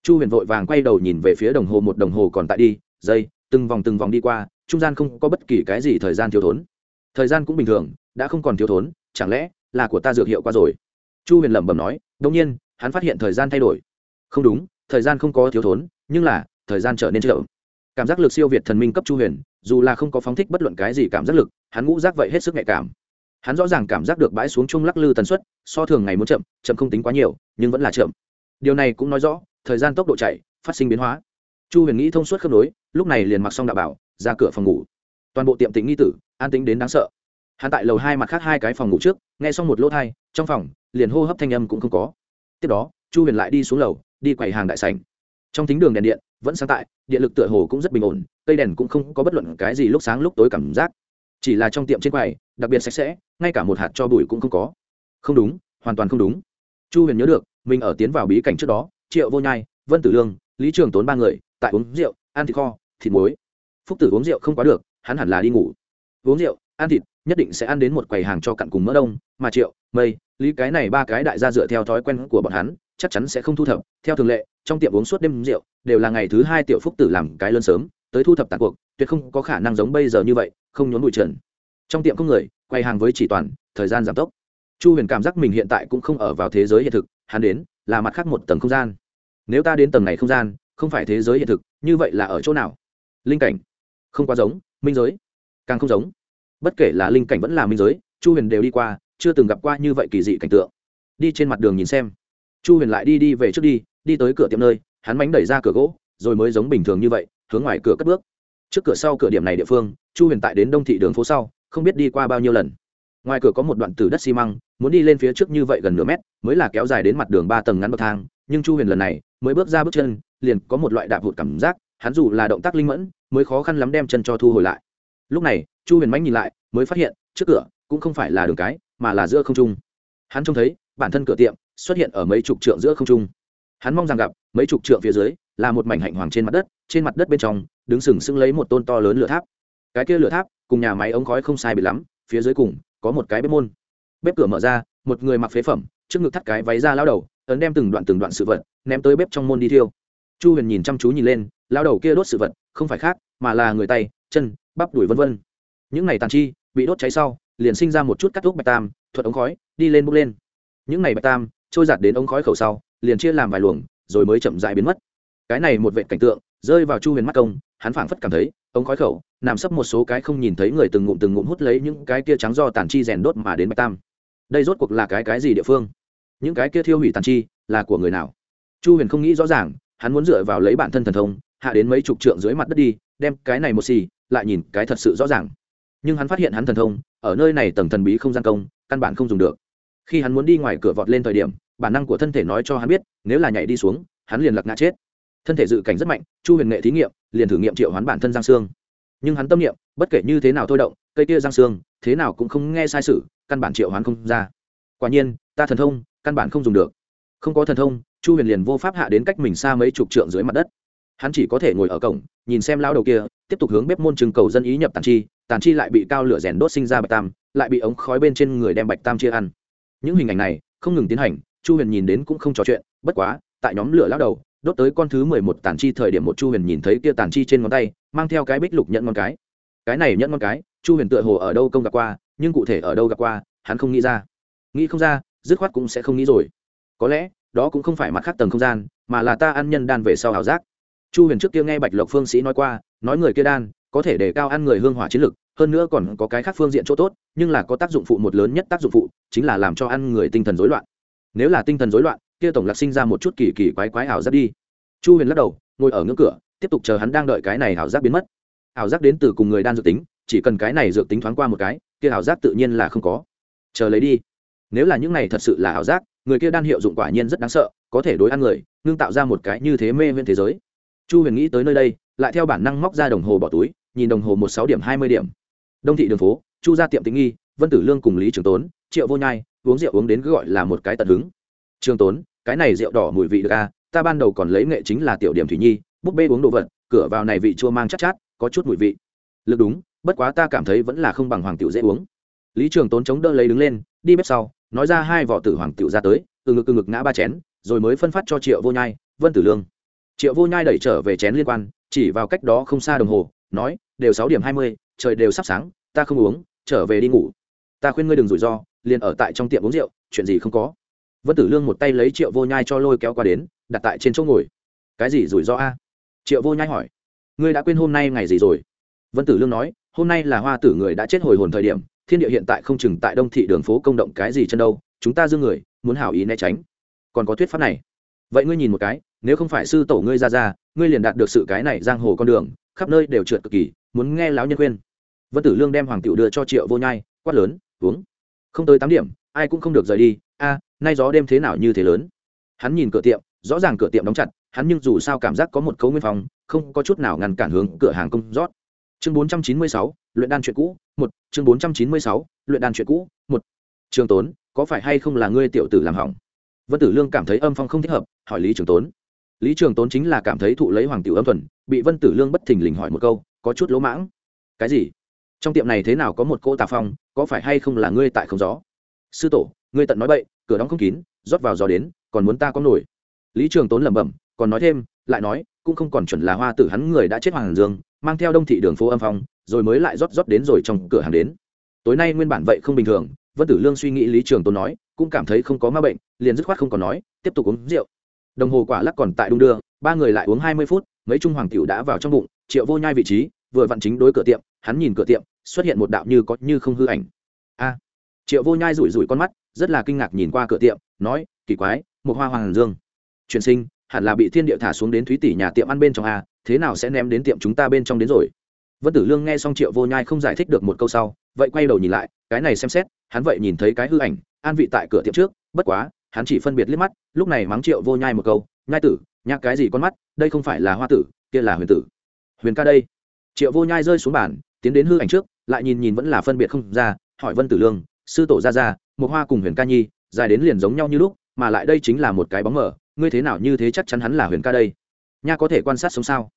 chu huyền vội vàng quay đầu nhìn về phía đồng hồ, một đồng hồ còn tại đi giây từng vòng từng vòng đi qua, trung gian không có bất kỳ cái gì thời gian thiếu thốn. Thời gian cũng bình thường, đã không còn thiếu thốn, chẳng lẽ là của ta dược hiệu qua rồi? Chu huyền lẩm bẩm nói đông nhiên, hắn phát hiện thời gian thay đổi. Không đúng, thời gian không có thiếu thốn, nhưng là, thời gian trở nên chậm. Cảm giác lực siêu việt thần minh cấp chu huyền, dù là không có phóng thích bất luận cái gì cảm giác lực, hắn ngũ giác vậy hết sức nhạy cảm. Hắn rõ ràng cảm giác được bãi xuống chung lắc lư tần suất, so thường ngày muốn chậm chậm không tính quá nhiều, nhưng vẫn là chậm. Điều này cũng nói rõ thời gian tốc độ chạy, phát sinh biến hóa. Chu huyền nghĩ thông suốt khớp nối, lúc này liền mặc xong đạo bảo, ra cửa phòng ngủ. Toàn bộ tiệm tính nghi tử, an tính đến đáng sợ. Hắn tại lầu hai mặt khác hai cái phòng ngủ trước, nghe xong một lỗ thai, trong phòng, liền hô hấp thanh âm cũng không có. Tiếp đó, chu huyền lại đi xuống lầu, đi quầy hàng đại sành trong thính đường đèn điện, vẫn sáng tại, điện lực tựa hồ cũng rất bình ổn, cây đèn cũng không có bất luận cái gì lúc sáng lúc tối cảm giác. Chỉ là trong tiệm trên quầy, đặc biệt sạch sẽ, ngay cả một hạt cho bụi cũng không có. Không đúng, hoàn toàn không đúng. Chu huyền nhớ được, mình ở tiến vào bí cảnh trước đó triệu vô nhai, vân tử lương, lý trường tốn ba người, tại uống rượu, ăn thịt kho, thịt muối. Phúc tử uống rượu không quá được, hắn hẳn là đi ngủ. Uống rượu, ăn thịt, nhất định sẽ ăn đến một quầy hàng cho cặn cùng mỡ đông. Mà triệu, mây, lý cái này ba cái đại gia dựa theo thói quen của bọn hắn, chắc chắn sẽ không thu thập. Theo thường lệ, trong tiệm uống suốt đêm rượu, đều là ngày thứ hai tiểu phúc tử làm cái lớn sớm, tới thu thập tàn cuộc, tuyệt không có khả năng giống bây giờ như vậy, không nhốn bụi trần. Trong tiệm không người quay hàng với chỉ toàn, thời gian giảm tốc. Chu huyền cảm giác mình hiện tại cũng không ở vào thế giới hiện thực, hắn đến, là mặt khác một tầng không gian nếu ta đến tầng này không gian, không phải thế giới hiện thực, như vậy là ở chỗ nào? Linh cảnh. Không quá giống, minh giới. Càng không giống. Bất kể là linh cảnh vẫn là minh giới, chu huyền đều đi qua, chưa từng gặp qua như vậy kỳ dị cảnh tượng. Đi trên mặt đường nhìn xem. Chu huyền lại đi đi về trước đi đi tới cửa tiệm nơi, hắn mánh đẩy ra cửa gỗ, rồi mới giống bình thường như vậy, hướng ngoài cửa cất bước. Trước cửa sau cửa điểm này địa phương, chu huyền tại đến đông thị đường phố sau, không biết đi qua bao nhiêu lần. Ngoài cửa có một đoạn từ đất xi măng, muốn đi lên phía trước như vậy gần nửa mét, mới là kéo dài đến mặt đường ba tầng ngắn bậc thang nhưng chu huyền lần này mới bước ra bước chân, liền có một loại đạp hụt cảm giác, hắn dù là động tác linh mẫn, mới khó khăn lắm đem chân cho thu hồi lại. Lúc này, chu huyền mánh nhìn lại, mới phát hiện, trước cửa cũng không phải là đường cái, mà là giữa không trung. Hắn trông thấy, bản thân cửa tiệm xuất hiện ở mấy chục trượng giữa không trung. Hắn mong rằng gặp mấy chục trượng phía dưới là một mảnh hạnh hoàng trên mặt đất, trên mặt đất bên trong đứng sừng sững lấy một tôn to lớn lửa tháp. Cái kia lửa tháp cùng nhà máy ống khói không sai bị lắm, phía dưới cùng có một cái bếp môn. Bếp cửa mở ra, một người mặc phế phẩm, trước ngực thắt cái váy ra lao đầu ấn đem từng đoạn từng đoạn sự vật ném tới bếp trong môn đi thiêu. Chu huyền nhìn chăm chú nhìn lên, lao đầu kia đốt sự vật, không phải khác, mà là người tay, chân, bắp đuổi vân vân. Những này tàn chi, bị đốt cháy sau, liền sinh ra một chút cắt thuốc bạch tam thuật ống khói, đi lên bốc lên. Những này bạch tam, trôi giạt đến ống khói khẩu sau, liền chia làm vài luồng, rồi mới chậm dại biến mất. Cái này một vệ cảnh tượng, rơi vào chu huyền mắt công, hắn phảng phất cảm thấy, ống khói khẩu, nằm sấp một số cái không nhìn thấy người từng ngụm từng ngụm hút lấy những cái kia trắng do tàn chi rèn đốt mà đến bạch tam. Đây rốt cuộc là cái cái gì địa phương? Những cái kia thiêu hủy tàn chi là của người nào? Chu huyền không nghĩ rõ ràng, hắn muốn dựa vào lấy bản thân thần thông, hạ đến mấy chục trượng dưới mặt đất đi, đem cái này một xì, lại nhìn cái thật sự rõ ràng. Nhưng hắn phát hiện hắn thần thông, ở nơi này tầng thần bí không gian công, căn bản không dùng được. Khi hắn muốn đi ngoài cửa vọt lên thời điểm, bản năng của thân thể nói cho hắn biết, nếu là nhảy đi xuống, hắn liền lật ngã chết. Thân thể dự cảnh rất mạnh, chu huyền nghệ thí nghiệm, liền thử nghiệm triệu hoán bản thân giang xương nhưng hắn tâm niệm, bất kể như thế nào thôi động, cây kia giang xương thế nào cũng không nghe sai sự, căn bản triệu hoán không ra quả nhiên, ta thần thông, căn bản không dùng được. Không có thần thông, chu huyền liền vô pháp hạ đến cách mình xa mấy chục trượng dưới mặt đất. Hắn chỉ có thể ngồi ở cổng, nhìn xem lao đầu kia, tiếp tục hướng bếp môn trừng cầu dân ý nhập tàn chi tàn chi lại bị cao lửa rèn đốt sinh ra bạch tam, lại bị ống khói bên trên người đem bạch tam chia ăn. Những hình ảnh này, không ngừng tiến hành, chu huyền nhìn đến cũng không trò chuyện, bất quá, tại nhóm lửa lao đầu, đốt tới con thứ mười một tàn chi thời điểm một chu huyền nhìn thấy kia tàn chi trên ngón tay, mang theo cái bích lục nhận ngón cái. Cái này nhận ngón cái, chu huyền tựa hồ ở đâu công gặp qua, nhưng cụ thể ở đâu gặp qua, hắn không nghĩ ra nghĩ không ra, dứt khoát cũng sẽ không nghĩ rồi. Có lẽ, đó cũng không phải mặt khác tầng không gian, mà là ta ăn nhân đan về sau ảo giác. Chu huyền trước kia nghe bạch lộc phương sĩ nói qua, nói người kia đan, có thể đề cao ăn người hương hỏa chiến lực, hơn nữa còn có cái khác phương diện chỗ tốt, nhưng là có tác dụng phụ một lớn nhất tác dụng phụ, chính là làm cho ăn người tinh thần rối loạn. Nếu là tinh thần rối loạn, kia tổng lạc sinh ra một chút kỳ kỳ quái quái ảo giác đi. Chu huyền lắc đầu, ngồi ở ngưỡng cửa, tiếp tục chờ hắn đang đợi cái này ảo giác biến mất. Ảo giác đến từ cùng người đan dược tính, chỉ cần cái này dược tính thoáng qua một cái, kia ảo giác tự nhiên là không có. Chờ lấy đi nếu là những này thật sự là ảo giác người kia đan hiệu dụng quả nhiên rất đáng sợ có thể đối ăn người ngưng tạo ra một cái như thế mê viễn thế giới. Chu huyền nghĩ tới nơi đây lại theo bản năng móc ra đồng hồ bỏ túi nhìn đồng hồ một sáu điểm hai mươi điểm. Đông thị đường phố chu ra tiệm tính nghi vân tử lương cùng lý trường tốn triệu vô nhai uống rượu uống đến cứ gọi là một cái tận hứng. Trường tốn cái này rượu đỏ mùi vị được a ta ban đầu còn lấy nghệ chính là tiểu điểm thủy nhi búp bê uống đồ vật cửa vào này vị chua mang chắc chát, chát có chút mùi vị. Lực đúng bất quá ta cảm thấy vẫn là không bằng hoàng tiểu dễ uống. Lý trường tốn chống đỡ lấy đứng lên đi bếp sau nói ra hai vỏ tử hoàng tiểu ra tới, từ ngực từ ngực ngã ba chén, rồi mới phân phát cho triệu vô nhai, vân tử lương. Triệu vô nhai đẩy trở về chén liên quan, chỉ vào cách đó không xa đồng hồ, nói, đều sáu điểm hai mươi, trời đều sắp sáng, ta không uống, trở về đi ngủ. Ta khuyên ngươi đừng rủi ro, liền ở tại trong tiệm uống rượu, chuyện gì không có. Vân tử lương một tay lấy triệu vô nhai cho lôi kéo qua đến, đặt tại trên chỗ ngồi. Cái gì rủi ro a? Triệu vô nhai hỏi. Ngươi đã quên hôm nay ngày gì rồi? Vân tử lương nói, hôm nay là hoa tử người đã chết hồi hồn thời điểm thiên địa hiện tại không chừng tại đông thị đường phố công động cái gì chân đâu, chúng ta dương người, muốn hảo ý né tránh. Còn có thuyết pháp này. Vậy ngươi nhìn một cái, nếu không phải sư tổ ngươi ra ra, ngươi liền đạt được sự cái này giang hồ con đường, khắp nơi đều trượt cực kỳ, muốn nghe láo nhân khuyên. Vân tử lương đem hoàng tiểu đưa cho triệu vô nhai, quát lớn, uống. Không tới tám điểm, ai cũng không được rời đi, a, nay gió đêm thế nào như thế lớn? Hắn nhìn cửa tiệm, rõ ràng cửa tiệm đóng chặt, hắn nhưng dù sao cảm giác có một cấu nguyên phòng không có chút nào ngăn cản hướng cửa hàng công rót chương bốn trăm chín mươi sáu, luyện đan chuyện cũ, một. Chương bốn trăm chín mươi sáu, luyện đan chuyện cũ, một. Trường tốn, có phải hay không là ngươi tiểu tử làm hỏng? Vân tử lương cảm thấy âm phong không thích hợp, hỏi lý trường tốn. Lý trường tốn chính là cảm thấy thụ lấy hoàng tiểu âm thuần, bị vân tử lương bất thình lình hỏi một câu, có chút lỗ mãng. Cái gì? Trong tiệm này thế nào có một cô tà phong, có phải hay không là ngươi tại không gió? Sư tổ, ngươi tận nói bậy, cửa đóng không kín, rót vào gió đến, còn muốn ta có nổi. Lý trường tốn lẩm bẩm, còn nói thêm, lại nói, cũng không còn chuẩn là hoa tử hắn người đã chết hoàng dương mang theo đông thị đường phố âm phong, rồi mới lại rót rót đến rồi trong cửa hàng đến. Tối nay nguyên bản vậy không bình thường, vân tử lương suy nghĩ lý trường Tôn nói, cũng cảm thấy không có ma bệnh, liền dứt khoát không còn nói, tiếp tục uống rượu. Đồng hồ quả lắc còn tại đung đưa, ba người lại uống hai mươi phút, mấy trung hoàng tiểu đã vào trong bụng, triệu vô nhai vị trí, vừa vặn chính đối cửa tiệm, hắn nhìn cửa tiệm, xuất hiện một đạo như có như không hư ảnh. A! Triệu vô nhai rủi rủi con mắt, rất là kinh ngạc nhìn qua cửa tiệm, nói, kỳ quái, một hoa hoàng dương. Chuyển sinh, hẳn là bị thiên địa thả xuống đến thúy tỷ nhà tiệm ăn bên trong a thế nào sẽ ném đến tiệm chúng ta bên trong đến rồi? Vân tử lương nghe xong triệu vô nhai không giải thích được một câu sau, vậy quay đầu nhìn lại, cái này xem xét, hắn vậy nhìn thấy cái hư ảnh, an vị tại cửa tiệm trước, bất quá, hắn chỉ phân biệt liếc mắt, lúc này mắng triệu vô nhai một câu, nhai tử nhạc cái gì con mắt, đây không phải là hoa tử, kia là huyền tử. Huyền ca đây. Triệu vô nhai rơi xuống bàn, tiến đến hư ảnh trước, lại nhìn nhìn vẫn là phân biệt không ra, hỏi vân tử lương, sư tổ ra ra, một hoa cùng huyền ca nhi, dài đến liền giống nhau như lúc, mà lại đây chính là một cái bóng mở ngươi thế nào như thế chắc chắn hắn là huyền ca đây? Nha có thể quan sát sống sao?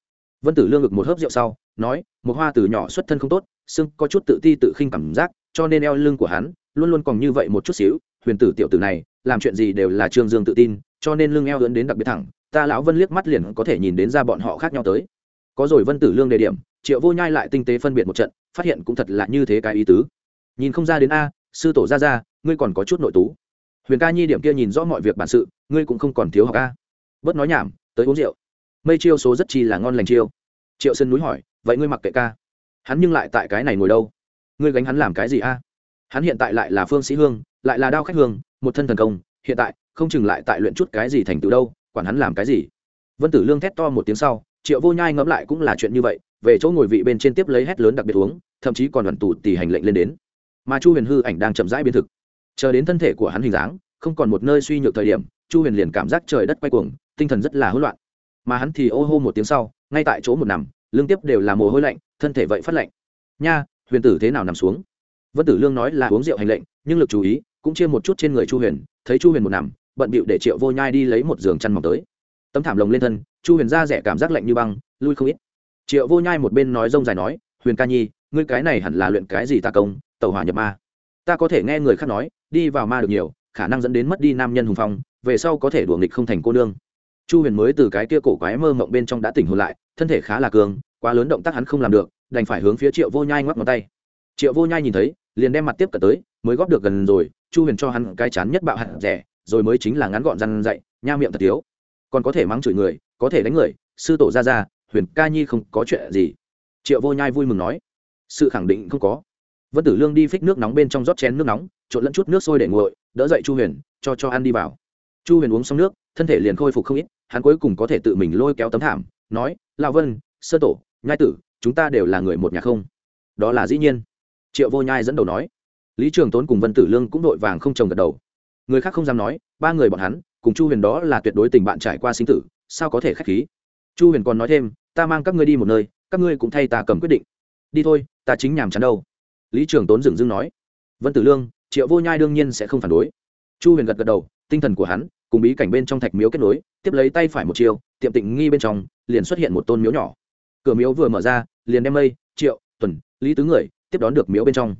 Vân tử lương ngực một hớp rượu sau, nói, một hoa từ nhỏ xuất thân không tốt xưng có chút tự ti tự khinh cảm giác, cho nên eo lưng của hắn luôn luôn còn như vậy một chút xíu. Huyền tử tiểu tử này, làm chuyện gì đều là trương dương tự tin, cho nên lưng eo ưỡn đến đặc biệt thẳng. Ta lão vân liếc mắt liền có thể nhìn đến ra bọn họ khác nhau tới. Có rồi vân tử lương đề điểm, triệu vô nhai lại tinh tế phân biệt một trận, phát hiện cũng thật là như thế cái ý tứ. Nhìn không ra đến a, sư tổ ra ra, ngươi còn có chút nội tú. Huyền ca nhi điểm kia nhìn rõ mọi việc bản sự, ngươi cũng không còn thiếu học a. Bớt nói nhảm, tới uống rượu mây chiêu số rất chi là ngon lành chiêu. Triệu sơn núi hỏi, vậy ngươi mặc kệ ca. Hắn nhưng lại tại cái này ngồi đâu? Ngươi gánh hắn làm cái gì a? Hắn hiện tại lại là phương sĩ hương, lại là đao khách hương, một thân thần công, hiện tại không chừng lại tại luyện chút cái gì thành tựu đâu, quản hắn làm cái gì. Vân tử lương thét to một tiếng sau, triệu vô nhai ngẫm lại cũng là chuyện như vậy, về chỗ ngồi vị bên trên tiếp lấy hét lớn đặc biệt uống, thậm chí còn đoàn tù tì hành lệnh lên đến. Mà chu huyền hư ảnh đang chậm rãi biến thực. Chờ đến thân thể của hắn hình dáng, không còn một nơi suy nhược thời điểm, chu huyền liền cảm giác trời đất quay cuồng, tinh thần rất là hỗn loạn mà hắn thì ô hô một tiếng sau, ngay tại chỗ một nằm lương tiếp đều là mồ hôi lạnh, thân thể vậy phát lạnh. Nha, huyền tử thế nào nằm xuống? Vân tử lương nói là uống rượu hành lệnh, nhưng lực chú ý cũng chia một chút trên người chu huyền, thấy chu huyền một nằm, bận bịu để triệu vô nhai đi lấy một giường chăn mỏng tới. Tấm thảm lồng lên thân, chu huyền ra rẻ cảm giác lạnh như băng, lui không ít. Triệu vô nhai một bên nói rông dài nói, huyền ca nhi, ngươi cái này hẳn là luyện cái gì ta công tàu hỏa nhập ma. Ta có thể nghe người khác nói, đi vào ma được nhiều, khả năng dẫn đến mất đi nam nhân hùng phong, về sau có thể đuổi nghịch không thành cô nương chu huyền mới từ cái kia cổ quái mơ mộng bên trong đã tỉnh hồn lại, thân thể khá là cường, quá lớn động tác hắn không làm được, đành phải hướng phía triệu vô nhai ngoắc ngón tay. Triệu vô nhai nhìn thấy, liền đem mặt tiếp cận tới, mới góp được gần rồi, chu huyền cho hắn cái chán nhất bạo hạt rẻ, rồi mới chính là ngắn gọn răn dậy nha miệng thật thiếu. Còn có thể mắng chửi người, có thể đánh người, sư tổ ra ra, huyền ca nhi không có chuyện gì. Triệu vô nhai vui mừng nói, sự khẳng định không có. Vân tử lương đi phích nước nóng bên trong rót chén nước nóng, trộn lẫn chút nước sôi để nguội, đỡ dậy chu huyền, cho cho ăn đi vào. Chu huyền uống xong nước thân thể liền khôi phục không ít, hắn cuối cùng có thể tự mình lôi kéo tấm thảm, nói lao vân sơ tổ, nhai tử, chúng ta đều là người một nhà không? Đó là dĩ nhiên. Triệu vô nhai dẫn đầu nói. Lý trường tốn cùng vân tử lương cũng đội vàng không trồng gật đầu. Người khác không dám nói, ba người bọn hắn, cùng chu huyền đó là tuyệt đối tình bạn trải qua sinh tử, sao có thể k h á c h khí? Chu huyền còn nói thêm, ta mang các ngươi đi một nơi, các ngươi cũng thay ta cầm quyết định. Đi thôi, ta chính nhàm chán đâu. Lý trường tốn dừng dưng nói. Vân tử lương, triệu vô nhai đương nhiên sẽ không phản đối. Chu huyền gật gật đầu, tinh thần của hắn cùng bí cảnh bên trong thạch miếu kết nối, tiếp lấy tay phải một chiều tiệm tịnh nghi bên trong, liền xuất hiện một tôn miếu nhỏ. Cửa miếu vừa mở ra, liền đem mây, triệu, tuần, lý tứ người, tiếp đón được miếu bên trong.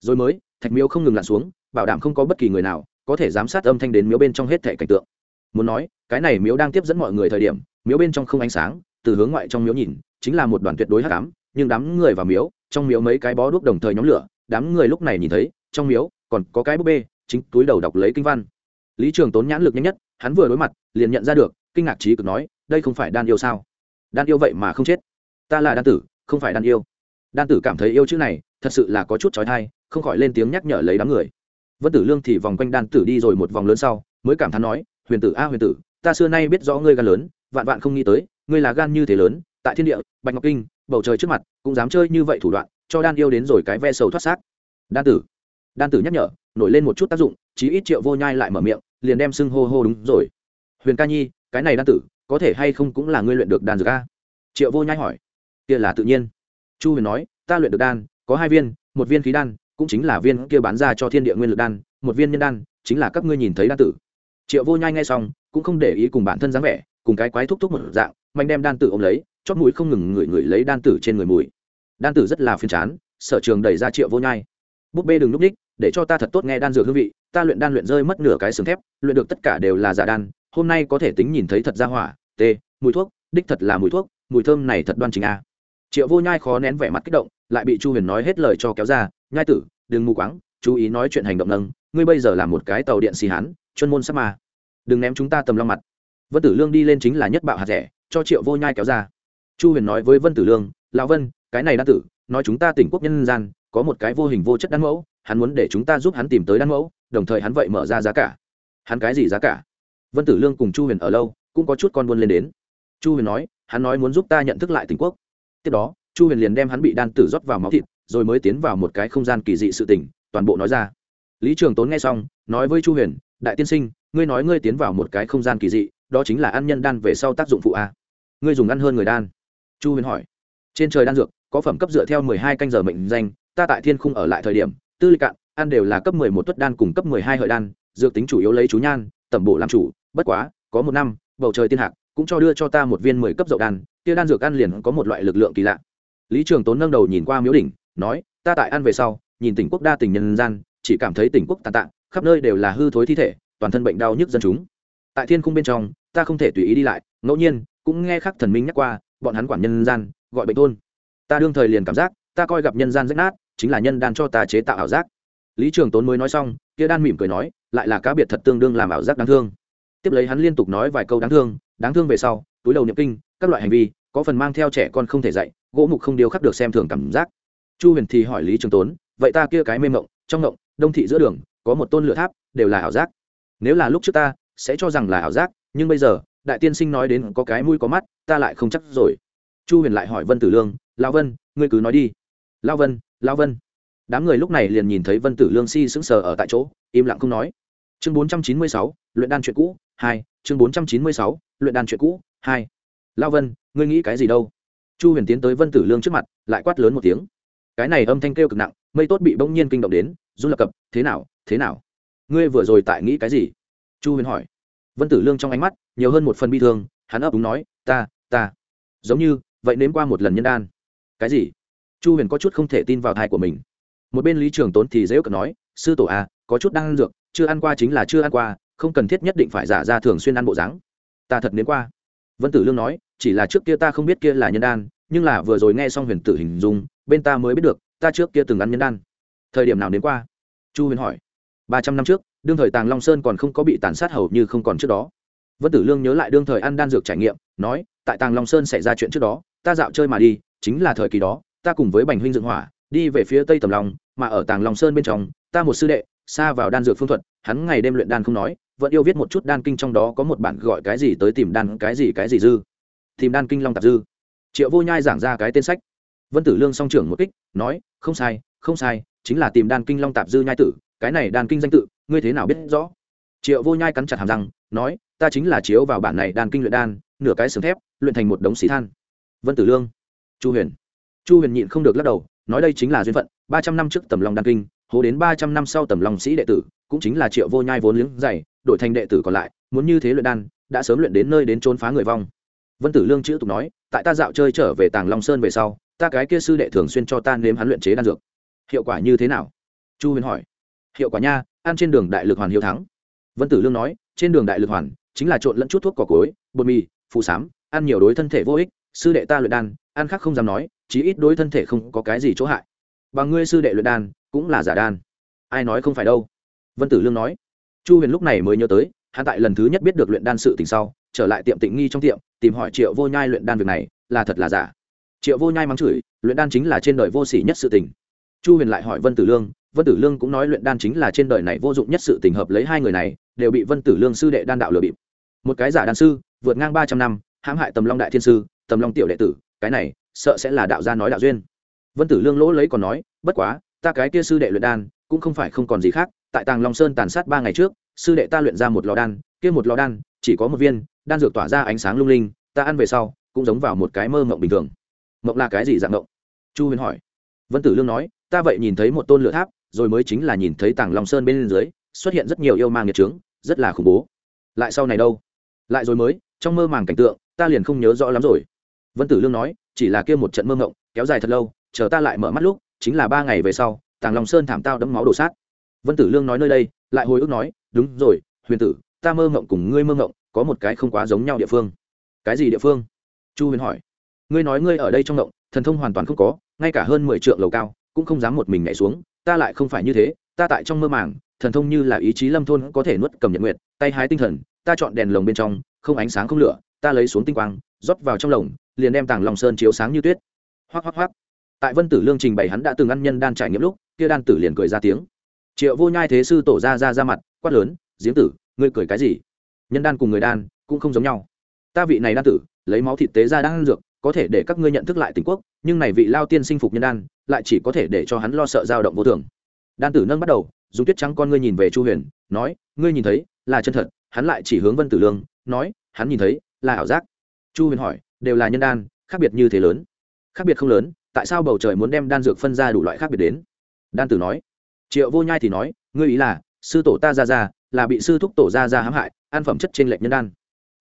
Rồi mới, thạch miếu không ngừng lặn xuống, bảo đảm không có bất kỳ người nào có thể giám sát âm thanh đến miếu bên trong hết thể cảnh tượng. Muốn nói, cái này miếu đang tiếp dẫn mọi người thời điểm, miếu bên trong không ánh sáng, từ hướng ngoại trong miếu nhìn, chính là một đoàn tuyệt đối hắc ám, nhưng đám người vào miếu, trong miếu mấy cái bó đuốc đồng thời nhóm lửa, đám người lúc này nhìn thấy, trong miếu còn có cái búp bê, chính túi đầu đọc lấy kinh văn lý trường tốn nhãn lực nhanh nhất, hắn vừa đối mặt, liền nhận ra được, kinh ngạc trí cực nói, đây không phải đan yêu sao? Đan yêu vậy mà không chết. Ta là đan tử, không phải đan yêu. Đan tử cảm thấy yêu chữ này, thật sự là có chút trói thai không khỏi lên tiếng nhắc nhở lấy đám người. Vân tử lương thì vòng quanh đan tử đi rồi một vòng lớn sau, mới cảm thán nói, huyền tử a, huyền tử, ta xưa nay biết rõ ngươi gan lớn, vạn vạn không nghĩ tới, ngươi là gan như thế lớn, tại thiên địa, bạch ngọc kinh, bầu trời trước mặt, cũng dám chơi như vậy thủ đoạn, cho đan yêu đến rồi cái ve sầu thoát xác. Đan tử. Đan tử nhắc nhở, nổi lên một chút tác dụng, chí ít triệu vô nhai lại mở miệng liền đem xưng hô hô đúng rồi. Huyền ca nhi, cái này đan tử, có thể hay không cũng là ngươi luyện được đan dược a? Triệu vô nhai hỏi. Kia là tự nhiên. Chu huyền nói, ta luyện được đan, có hai viên, một viên khí đan, cũng chính là viên kia bán ra cho thiên địa nguyên lực đan, một viên nhân đan, chính là các ngươi nhìn thấy đan tử. Triệu vô nhai nghe xong, cũng không để ý cùng bản thân dáng vẻ, cùng cái quái thúc thúc một dạng, mạnh đem đan tử ôm lấy, chót mũi không ngừng ngửi ngửi lấy đan tử trên người mùi. Đan tử rất là phiền chán, sở trường đẩy ra triệu vô nhai. Búp bê đừng núp ních để cho ta thật tốt nghe đan dược hương vị, ta luyện đan luyện rơi mất nửa cái sừng thép, luyện được tất cả đều là giả đan, hôm nay có thể tính nhìn thấy thật ra hỏa t mùi thuốc, đích thật là mùi thuốc, mùi thơm này thật đoan chính a. Triệu vô nhai khó nén vẻ mặt kích động, lại bị chu huyền nói hết lời cho kéo ra, nhai tử, đừng mù quáng, chú ý nói chuyện hành động nâng, ngươi bây giờ là một cái tàu điện xì hán, chuyên môn sắp mà đừng ném chúng ta tầm long mặt. Vân tử lương đi lên chính là nhất bạo hạt rẻ, cho triệu vô nhai kéo ra. Chu huyền nói với vân tử lương, lão vân, cái này đan tử, nói chúng ta tỉnh quốc nhân gian, có một cái vô hình vô chất đan mẫu hắn muốn để chúng ta giúp hắn tìm tới đan mẫu, đồng thời hắn vậy mở ra giá cả. Hắn cái gì giá cả? Vân tử lương cùng chu huyền ở lâu, cũng có chút con buôn lên đến. Chu huyền nói, hắn nói muốn giúp ta nhận thức lại tình quốc. Tiếp đó, chu huyền liền đem hắn bị đan tử rót vào máu thịt, rồi mới tiến vào một cái không gian kỳ dị sự tỉnh toàn bộ nói ra. Lý trường tốn nghe xong, nói với chu huyền, đại tiên sinh, ngươi nói ngươi tiến vào một cái không gian kỳ dị, đó chính là ăn nhân đan về sau tác dụng phụ a. Ngươi dùng ăn hơn người đan. Chu huyền hỏi, trên trời đan dược, có phẩm cấp dựa theo mười hai canh giờ mệnh danh, ta tại thiên khung ở lại thời điểm tư lịch cạn, ăn đều là cấp mười một tuất đan cùng cấp mười hai hợi đan, dược tính chủ yếu lấy chú nhan, tẩm bổ làm chủ, bất quá, có một năm, bầu trời tiên hạc, cũng cho đưa cho ta một viên mười cấp dậu đan, kia đan dược ăn liền có một loại lực lượng kỳ lạ. Lý trường tốn nâng đầu nhìn qua miếu đỉnh, nói, ta tại ăn về sau, nhìn tỉnh quốc đa tình nhân gian, chỉ cảm thấy tỉnh quốc tàn tạng khắp nơi đều là hư thối thi thể, toàn thân bệnh đau nhức dân chúng. Tại thiên cung bên trong, ta không thể tùy ý đi lại, ngẫu nhiên, cũng nghe khắc thần minh nhắc qua, bọn hắn quản nhân gian, gọi bệnh thôn. Ta đương thời liền cảm giác, ta coi gặp nhân gian rách nát chính là nhân đan cho ta chế tạo ảo giác. Lý trường tốn mới nói xong, kia đan mỉm cười nói, lại là cá biệt thật tương đương làm ảo giác đáng thương. Tiếp lấy hắn liên tục nói vài câu đáng thương đáng thương về sau, túi đầu niệm kinh, các loại hành vi, có phần mang theo trẻ con không thể dạy, gỗ mục không điêu khắc được xem thường cảm giác. Chu huyền thì hỏi lý trường tốn, vậy ta kia cái mê mộng, trong mộng, đông thị giữa đường, có một tôn lửa tháp, đều là ảo giác. Nếu là lúc trước ta, sẽ cho rằng là ảo giác, nhưng bây giờ, đại tiên sinh nói đến có cái mũi có mắt, ta lại không chắc rồi. Chu huyền lại hỏi vân tử lương lao vân, ngươi cứ nói đi. Lao vân lao vân. Đám người lúc này liền nhìn thấy vân tử lương si sững sờ ở tại chỗ, im lặng không nói. Chương bốn trăm chín mươi sáu, luyện đan chuyện cũ, hai. Chương bốn trăm chín mươi sáu, luyện đan chuyện cũ, hai. Lao vân, ngươi nghĩ cái gì đâu? Chu huyền tiến tới vân tử lương trước mặt, lại quát lớn một tiếng. Cái này âm thanh kêu cực nặng, mây tốt bị bỗng nhiên kinh động đến, run lập cập, thế nào thế nào? Ngươi vừa rồi tại nghĩ cái gì? Chu huyền hỏi. Vân tử lương trong ánh mắt, nhiều hơn một phần bi thương, hắn ấp đúng nói, ta ta, giống như vậy nếm qua một lần nhân đan. Cái gì? Chu huyền có chút không thể tin vào thai của mình. Một bên lý trường tốn thì dễ cận nói, sư tổ à có chút đang ăn dược, chưa ăn qua chính là chưa ăn qua, không cần thiết nhất định phải giả ra thường xuyên ăn bộ dáng. Ta thật nếm qua. Vân tử lương nói, chỉ là trước kia ta không biết kia là nhân đan, nhưng là vừa rồi nghe xong huyền tử hình dung, bên ta mới biết được, ta trước kia từng ăn nhân đan. Thời điểm nào nếm qua? Chu huyền hỏi. Ba trăm năm trước, đương thời tàng long sơn còn không có bị tàn sát hầu như không còn trước đó. Vân tử lương nhớ lại đương thời ăn đan dược trải nghiệm, nói, tại tàng long sơn xảy ra chuyện trước đó, ta dạo chơi mà đi, chính là thời kỳ đó ta cùng với bành huynh dựng hỏa, đi về phía tây tầm long, mà ở tàng long sơn bên trong, ta một sư đệ, xa vào đan dược phương thuật, hắn ngày đêm luyện đan không nói, vẫn yêu viết một chút đan kinh trong đó có một bản gọi cái gì tới tìm đan cái gì cái gì dư. Tìm đan kinh long tạp dư. Triệu vô nhai giảng ra cái tên sách. Vân tử lương song trưởng một kích, nói, không sai không sai, chính là tìm đan kinh long tạp dư nhai tử, cái này đan kinh danh tự, ngươi thế nào biết rõ? Triệu vô nhai cắn chặt hàm răng, nói, ta chính là chiếu vào bản này đan kinh luyện đan, nửa cái sừng thép, luyện thành một đống xí than. Vân tử lương, chu huyền chu huyền nhịn không được lắc đầu, nói đây chính là duyên phận, ba trăm năm trước tầm long đan kinh, hố đến ba trăm năm sau tầm long sĩ đệ tử, cũng chính là triệu vô nhai vốn liếng dày, đổi thành đệ tử còn lại, muốn như thế luyện đan, đã sớm luyện đến nơi đến trốn phá người vong. Vân tử lương chữ tục nói, tại ta dạo chơi trở về tàng long sơn về sau, ta cái kia sư đệ thường xuyên cho ta nếm hắn luyện chế đan dược. Hiệu quả như thế nào? Chu huyền hỏi. Hiệu quả nha, ăn trên đường đại lực hoàn hiệu thắng. Vân tử lương nói, trên đường đại lực hoàn, chính là trộn lẫn chút thuốc cỏ cối, bột mì phụ sám, ăn nhiều đối thân thể vô ích, sư đệ ta luyện đan, ăn khác không dám nói chí ít đối thân thể không có cái gì chỗ hại. Bằng ngươi sư đệ luyện đan, cũng là giả đan. Ai nói không phải đâu? Vân tử lương nói. Chu huyền lúc này mới nhớ tới, hắn tại lần thứ nhất biết được luyện đan sự tình sau, trở lại tiệm tịnh nghi trong tiệm, tìm hỏi triệu vô nhai luyện đan việc này, là thật là giả. Triệu vô nhai mắng chửi, luyện đan chính là trên đời vô sỉ nhất sự tình. Chu huyền lại hỏi vân tử lương, vân tử lương cũng nói luyện đan chính là trên đời này vô dụng nhất sự tình hợp lấy hai người này, đều bị vân tử lương sư đệ đan đạo lừa bịp. Một cái giả đan sư, vượt ngang ba trăm năm, hãm hại tầm long đại thiên sư, tầm long tiểu đệ tử, cái này sợ sẽ là đạo gia nói đạo duyên. Vân tử lương lỗ lấy còn nói, bất quá, ta cái kia sư đệ luyện đan, cũng không phải không còn gì khác, tại tàng long sơn tàn sát ba ngày trước, sư đệ ta luyện ra một lò đan, kia một lò đan, chỉ có một viên, đan dược tỏa ra ánh sáng lung linh, ta ăn về sau, cũng giống vào một cái mơ mộng bình thường. Mộng là cái gì dạng mộng? Chu huyền hỏi. Vân tử lương nói, ta vậy nhìn thấy một tôn lửa tháp, rồi mới chính là nhìn thấy tàng long sơn bên dưới, xuất hiện rất nhiều yêu ma nghiệt trướng rất là khủng bố. Lại sau này đâu? Lại rồi mới, trong mơ màng cảnh tượng, ta liền không nhớ rõ lắm rồi. Vân tử lương nói chỉ là kia một trận mơ mộng, kéo dài thật lâu, chờ ta lại mở mắt lúc, chính là ba ngày về sau, tàng long sơn thảm tao đẫm máu đổ sát. Vân tử lương nói nơi đây, lại hồi ức nói, đúng rồi, huyền tử, ta mơ mộng cùng ngươi mơ mộng có một cái không quá giống nhau địa phương. Cái gì địa phương? Chu huyền hỏi. Ngươi nói ngươi ở đây trong mộng, thần thông hoàn toàn không có, ngay cả hơn mười trượng lầu cao, cũng không dám một mình nhảy xuống, ta lại không phải như thế, ta tại trong mơ màng, thần thông như là ý chí lâm thôn có thể nuốt cầm nhật nguyệt, tay hái tinh thần, ta chọn đèn lồng bên trong, không ánh sáng không lửa, ta lấy xuống tinh quang, rót vào trong lồng liền đem tàng lòng sơn chiếu sáng như tuyết. Hoác hoác hoác tại vân tử lương trình bày hắn đã từng ăn nhân đan trải nghiệm lúc, kia đan tử liền cười ra tiếng. Triệu vô nhai thế sư tổ ra ra ra mặt, quát lớn giếng tử, ngươi cười cái gì? Nhân đan cùng người đan cũng không giống nhau. Ta vị này đan tử, lấy máu thịt tế ra đan dược, có thể để các ngươi nhận thức lại tình quốc, nhưng này vị lao tiên sinh phục nhân đan, lại chỉ có thể để cho hắn lo sợ dao động vô thường. Đan tử nâng bắt đầu, dùng tuyết trắng con ngươi nhìn về chu huyền, nói, ngươi nhìn thấy là chân thật. Hắn lại chỉ hướng vân tử lương, nói, hắn nhìn thấy là ảo giác. Chu huyền hỏi đều là nhân đan, khác biệt như thế lớn. Khác biệt không lớn, tại sao bầu trời muốn đem đan dược phân ra đủ loại khác biệt đến? Đan tử nói. Triệu vô nhai thì nói, ngươi ý là, sư tổ ta ra ra là bị sư thúc tổ ra ra hãm hại ăn phẩm chất trên lệnh nhân đan.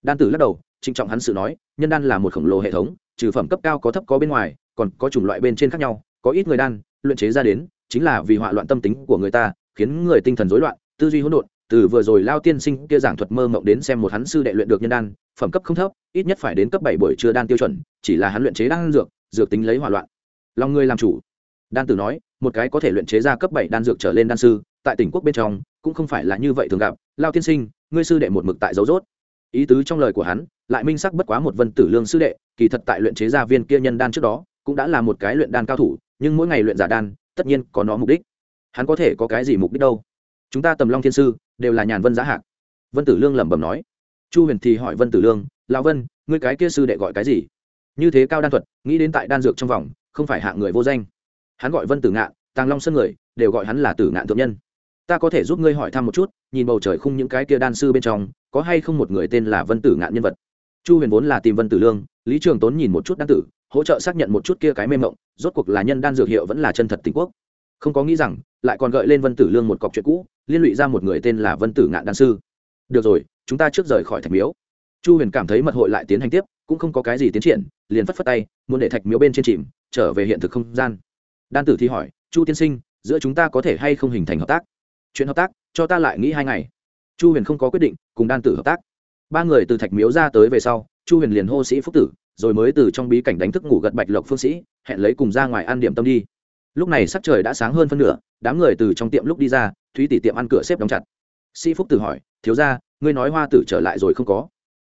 Đan tử lắc đầu, trịnh trọng hắn sự nói, nhân đan là một khổng lồ hệ thống, trừ phẩm cấp cao có thấp có bên ngoài, còn có chủng loại bên trên khác nhau, có ít người đan, luyện chế ra đến, chính là vì họa loạn tâm tính của người ta, khiến người tinh thần rối loạn, tư duy hỗn độn từ vừa rồi lao tiên sinh kia giảng thuật mơ mộng đến xem một hắn sư đệ luyện được nhân đan, phẩm cấp không thấp, ít nhất phải đến cấp bảy buổi chưa đan tiêu chuẩn, chỉ là hắn luyện chế đan dược dược tính lấy hỏa loạn. Lòng người làm chủ. Đan tử nói, một cái có thể luyện chế ra cấp bảy đan dược trở lên đan sư, tại tỉnh quốc bên trong, cũng không phải là như vậy thường gặp. Lao tiên sinh, ngươi sư đệ một mực tại dấu rốt. Ý tứ trong lời của hắn, lại minh sắc bất quá một vân tử lương sư đệ, kỳ thật tại luyện chế gia viên kia nhân đan trước đó, cũng đã là một cái luyện đan cao thủ, nhưng mỗi ngày luyện giả đan, tất nhiên có nó mục đích. Hắn có thể có cái gì mục đích đâu? Chúng ta tầm long thiên sư, đều là nhàn vân giá hạc. Vân tử lương lẩm bẩm nói. Chu huyền thì hỏi vân tử lương, lão vân, ngươi cái kia sư đệ gọi cái gì? Như thế cao đan thuật, nghĩ đến tại đan dược trong vòng, không phải hạng người vô danh. Hắn gọi vân tử ngạn, tàng long Sân người, đều gọi hắn là tử ngạn thượng nhân. Ta có thể giúp ngươi hỏi thăm một chút, nhìn bầu trời khung những cái kia đan sư bên trong, có hay không một người tên là vân tử ngạn nhân vật? Chu huyền vốn là tìm vân tử lương, lý trường tốn nhìn một chút đan tử, hỗ trợ xác nhận một chút kia cái mê mộng, rốt cuộc là nhân đan dược hiệu vẫn là chân thật tình quốc. Không có nghĩ rằng, lại còn gợi lên vân tử lương một cọc chuyện cũ liên lụy ra một người tên là vân tử ngạn đan sư. Được rồi, chúng ta trước rời khỏi thạch miếu. Chu huyền cảm thấy mật hội lại tiến hành tiếp, cũng không có cái gì tiến triển, liền phất phất tay, muốn để thạch miếu bên trên chìm, trở về hiện thực không gian. Đan tử thì hỏi, chu tiên sinh, giữa chúng ta có thể hay không hình thành hợp tác? Chuyện hợp tác, cho ta lại nghĩ hai ngày. Chu huyền không có quyết định, cùng đan tử hợp tác. Ba người từ thạch miếu ra tới về sau, chu huyền liền hô sĩ phúc tử, rồi mới từ trong bí cảnh đánh thức ngủ gật bạch lộc phương sĩ, hẹn lấy cùng ra ngoài ăn điểm tâm đi. Lúc này sắc trời đã sáng hơn phân nửa, đám người từ trong tiệm lúc đi ra thúy tỷ tiệm ăn cửa xếp đóng chặt. Sĩ phúc tử hỏi, thiếu ra ngươi nói hoa tử trở lại rồi không có?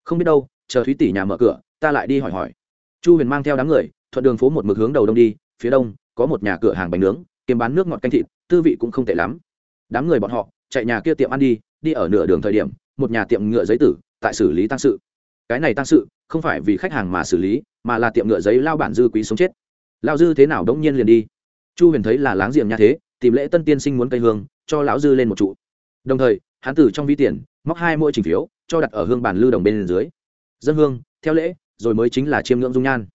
Không biết đâu, chờ thúy tỷ nhà mở cửa, ta lại đi hỏi hỏi. Chu huyền mang theo đám người, thuận đường phố một mực hướng đầu đông đi, phía đông, có một nhà cửa hàng bánh nướng, kiếm bán nước ngọt canh thịt, tư vị cũng không tệ lắm. Đám người bọn họ, chạy nhà kia tiệm ăn đi đi ở nửa đường thời điểm, một nhà tiệm ngựa giấy tử, tại xử lý tăng sự. Cái này tăng sự, không phải vì khách hàng mà xử lý, mà là tiệm ngựa giấy lao bản dư quý sống chết. Lao dư thế nào đống nhiên liền đi. Chu huyền thấy là láng giềng nhà thế, tìm lễ tân tiên sinh muốn cây hương cho lão dư lên một trụ. Đồng thời hán tử trong vi tiền, móc hai mỗi trình phiếu, cho đặt ở hương bàn lưu đồng bên dưới. Dân hương, theo lễ, rồi mới chính là chiêm ngưỡng dung nhan.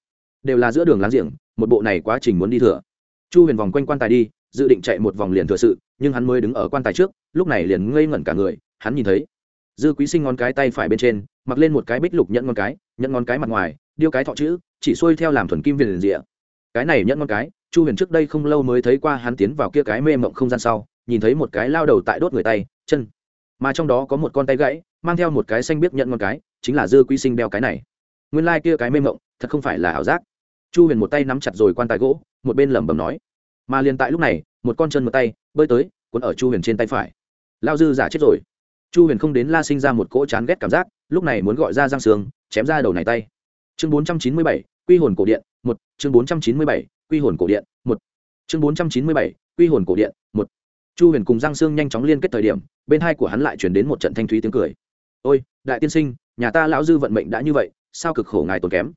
Đều là giữa đường láng giềng, một bộ này quá trình muốn đi thừa. Chu huyền vòng quanh quan tài đi, dự định chạy một vòng liền thừa sự, nhưng hắn mới đứng ở quan tài trước, lúc này liền ngây ngẩn cả người, hắn nhìn thấy. Dư quý sinh ngón cái tay phải bên trên, mặc lên một cái bích lục nhận ngón cái, nhận ngón cái mặt ngoài, điêu cái thọ chữ, chỉ xuôi theo làm thuần kim viền rịa. Cái này nhận ngón cái, chu huyền trước đây không lâu mới thấy qua hắn tiến vào kia cái mê mộng không gian sau nhìn thấy một cái lao đầu tại đốt người tay, chân. Mà trong đó có một con tay gãy, mang theo một cái xanh biết nhận ngon cái, chính là dư quý sinh đeo cái này. Nguyên lai、like、kia cái mê mộng, thật không phải là ảo giác. Chu huyền một tay nắm chặt rồi quan tài gỗ, một bên lẩm bẩm nói. Mà liền tại lúc này, một con chân một tay, bơi tới, cuốn ở chu huyền trên tay phải. Lao dư giả chết rồi. Chu huyền không đến la sinh ra một cỗ chán ghét cảm giác, lúc này muốn gọi ra răng sương chém ra đầu này tay. Chương bốn trăm chín mươi bảy, quy hồn cổ điện, một. Chương bốn trăm chín mươi bảy, quy hồn cổ điện, một. Chương bốn trăm chín mươi bảy, quy hồn cổ điện, một chu huyền cùng giang sương nhanh chóng liên kết thời điểm, bên hai của hắn lại chuyển đến một trận thanh thúy tiếng cười. Ôi, đại tiên sinh, nhà ta lão dư vận mệnh đã như vậy, sao cực khổ ngài tốn kém?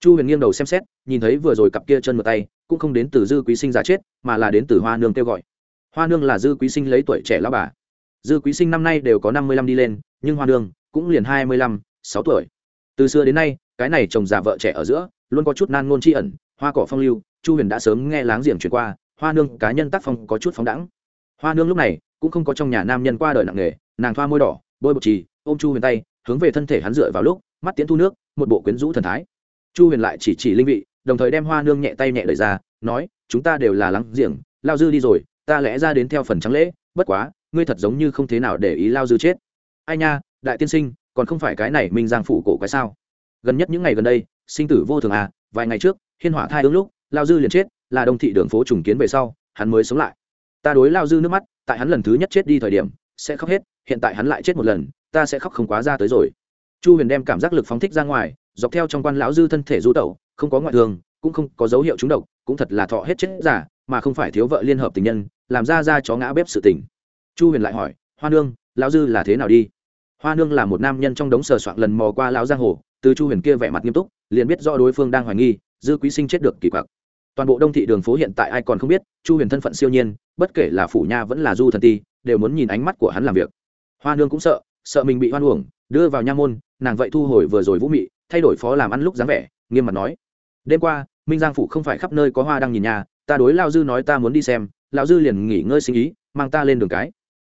Chu huyền nghiêng đầu xem xét, nhìn thấy vừa rồi cặp kia chân một tay, cũng không đến từ dư quý sinh giả chết, mà là đến từ hoa nương kêu gọi. Hoa nương là dư quý sinh lấy tuổi trẻ lao bà. Dư quý sinh năm nay đều có năm mươi lăm đi lên, nhưng hoa nương cũng liền hai mươi lăm, sáu tuổi. Từ xưa đến nay, cái này chồng già vợ trẻ ở giữa, luôn có chút nan ngôn tri ẩn, hoa cỏ phong lưu, chu huyền đã sớm nghe láng giềng chuyển qua, hoa nương cá nhân tác phong có chút phóng đẳng hoa nương lúc này cũng không có trong nhà nam nhân qua đời nặng nghề nàng thoa môi đỏ, bôi bột trì, ôm chu huyền tay, hướng về thân thể hắn dựa vào lúc, mắt tiến thu nước, một bộ quyến rũ thần thái. Chu huyền lại chỉ chỉ linh vị, đồng thời đem hoa nương nhẹ tay nhẹ lời ra, nói, chúng ta đều là lắng giềng, lao dư đi rồi, ta lẽ ra đến theo phần trắng lễ, bất quá, ngươi thật giống như không thế nào để ý lao dư chết. Ai nha, đại tiên sinh, còn không phải cái này minh giang phủ cổ cái sao? Gần nhất những ngày gần đây, sinh tử vô thường à vài ngày trước, hiên hỏa thai ứng lúc, lao dư liền chết, là đông thị đường phố trùng kiến về sau, hắn mới sống lại ta đối lao dư nước mắt, tại hắn lần thứ nhất chết đi thời điểm, sẽ khóc hết, hiện tại hắn lại chết một lần, ta sẽ khóc không quá ra tới rồi. Chu huyền đem cảm giác lực phóng thích ra ngoài, dọc theo trong quan lão dư thân thể du tẩu, không có ngoại thương, cũng không có dấu hiệu trúng độc, cũng thật là thọ hết chết giả, mà không phải thiếu vợ liên hợp tình nhân, làm ra ra chó ngã bếp sự tình. Chu huyền lại hỏi, hoa nương, lão dư là thế nào đi? Hoa nương là một nam nhân trong đống sờ soạn lần mò qua lão giang hồ, từ chu huyền kia vẻ mặt nghiêm túc, liền biết do đối phương đang hoài nghi, dư quý sinh chết được kỳ quặc toàn bộ đông thị đường phố hiện tại ai còn không biết, chu huyền thân phận siêu nhiên, bất kể là phủ nha vẫn là du thần ti, đều muốn nhìn ánh mắt của hắn làm việc. Hoa nương cũng sợ sợ mình bị hoan uổng, đưa vào nha môn, nàng vậy thu hồi vừa rồi vũ mị, thay đổi phó làm ăn lúc dáng vẻ, nghiêm mặt nói. Đêm qua, minh giang phủ không phải khắp nơi có hoa đang nhìn nhà, ta đối lao dư nói ta muốn đi xem lão dư liền nghỉ ngơi sinh ý, mang ta lên đường cái.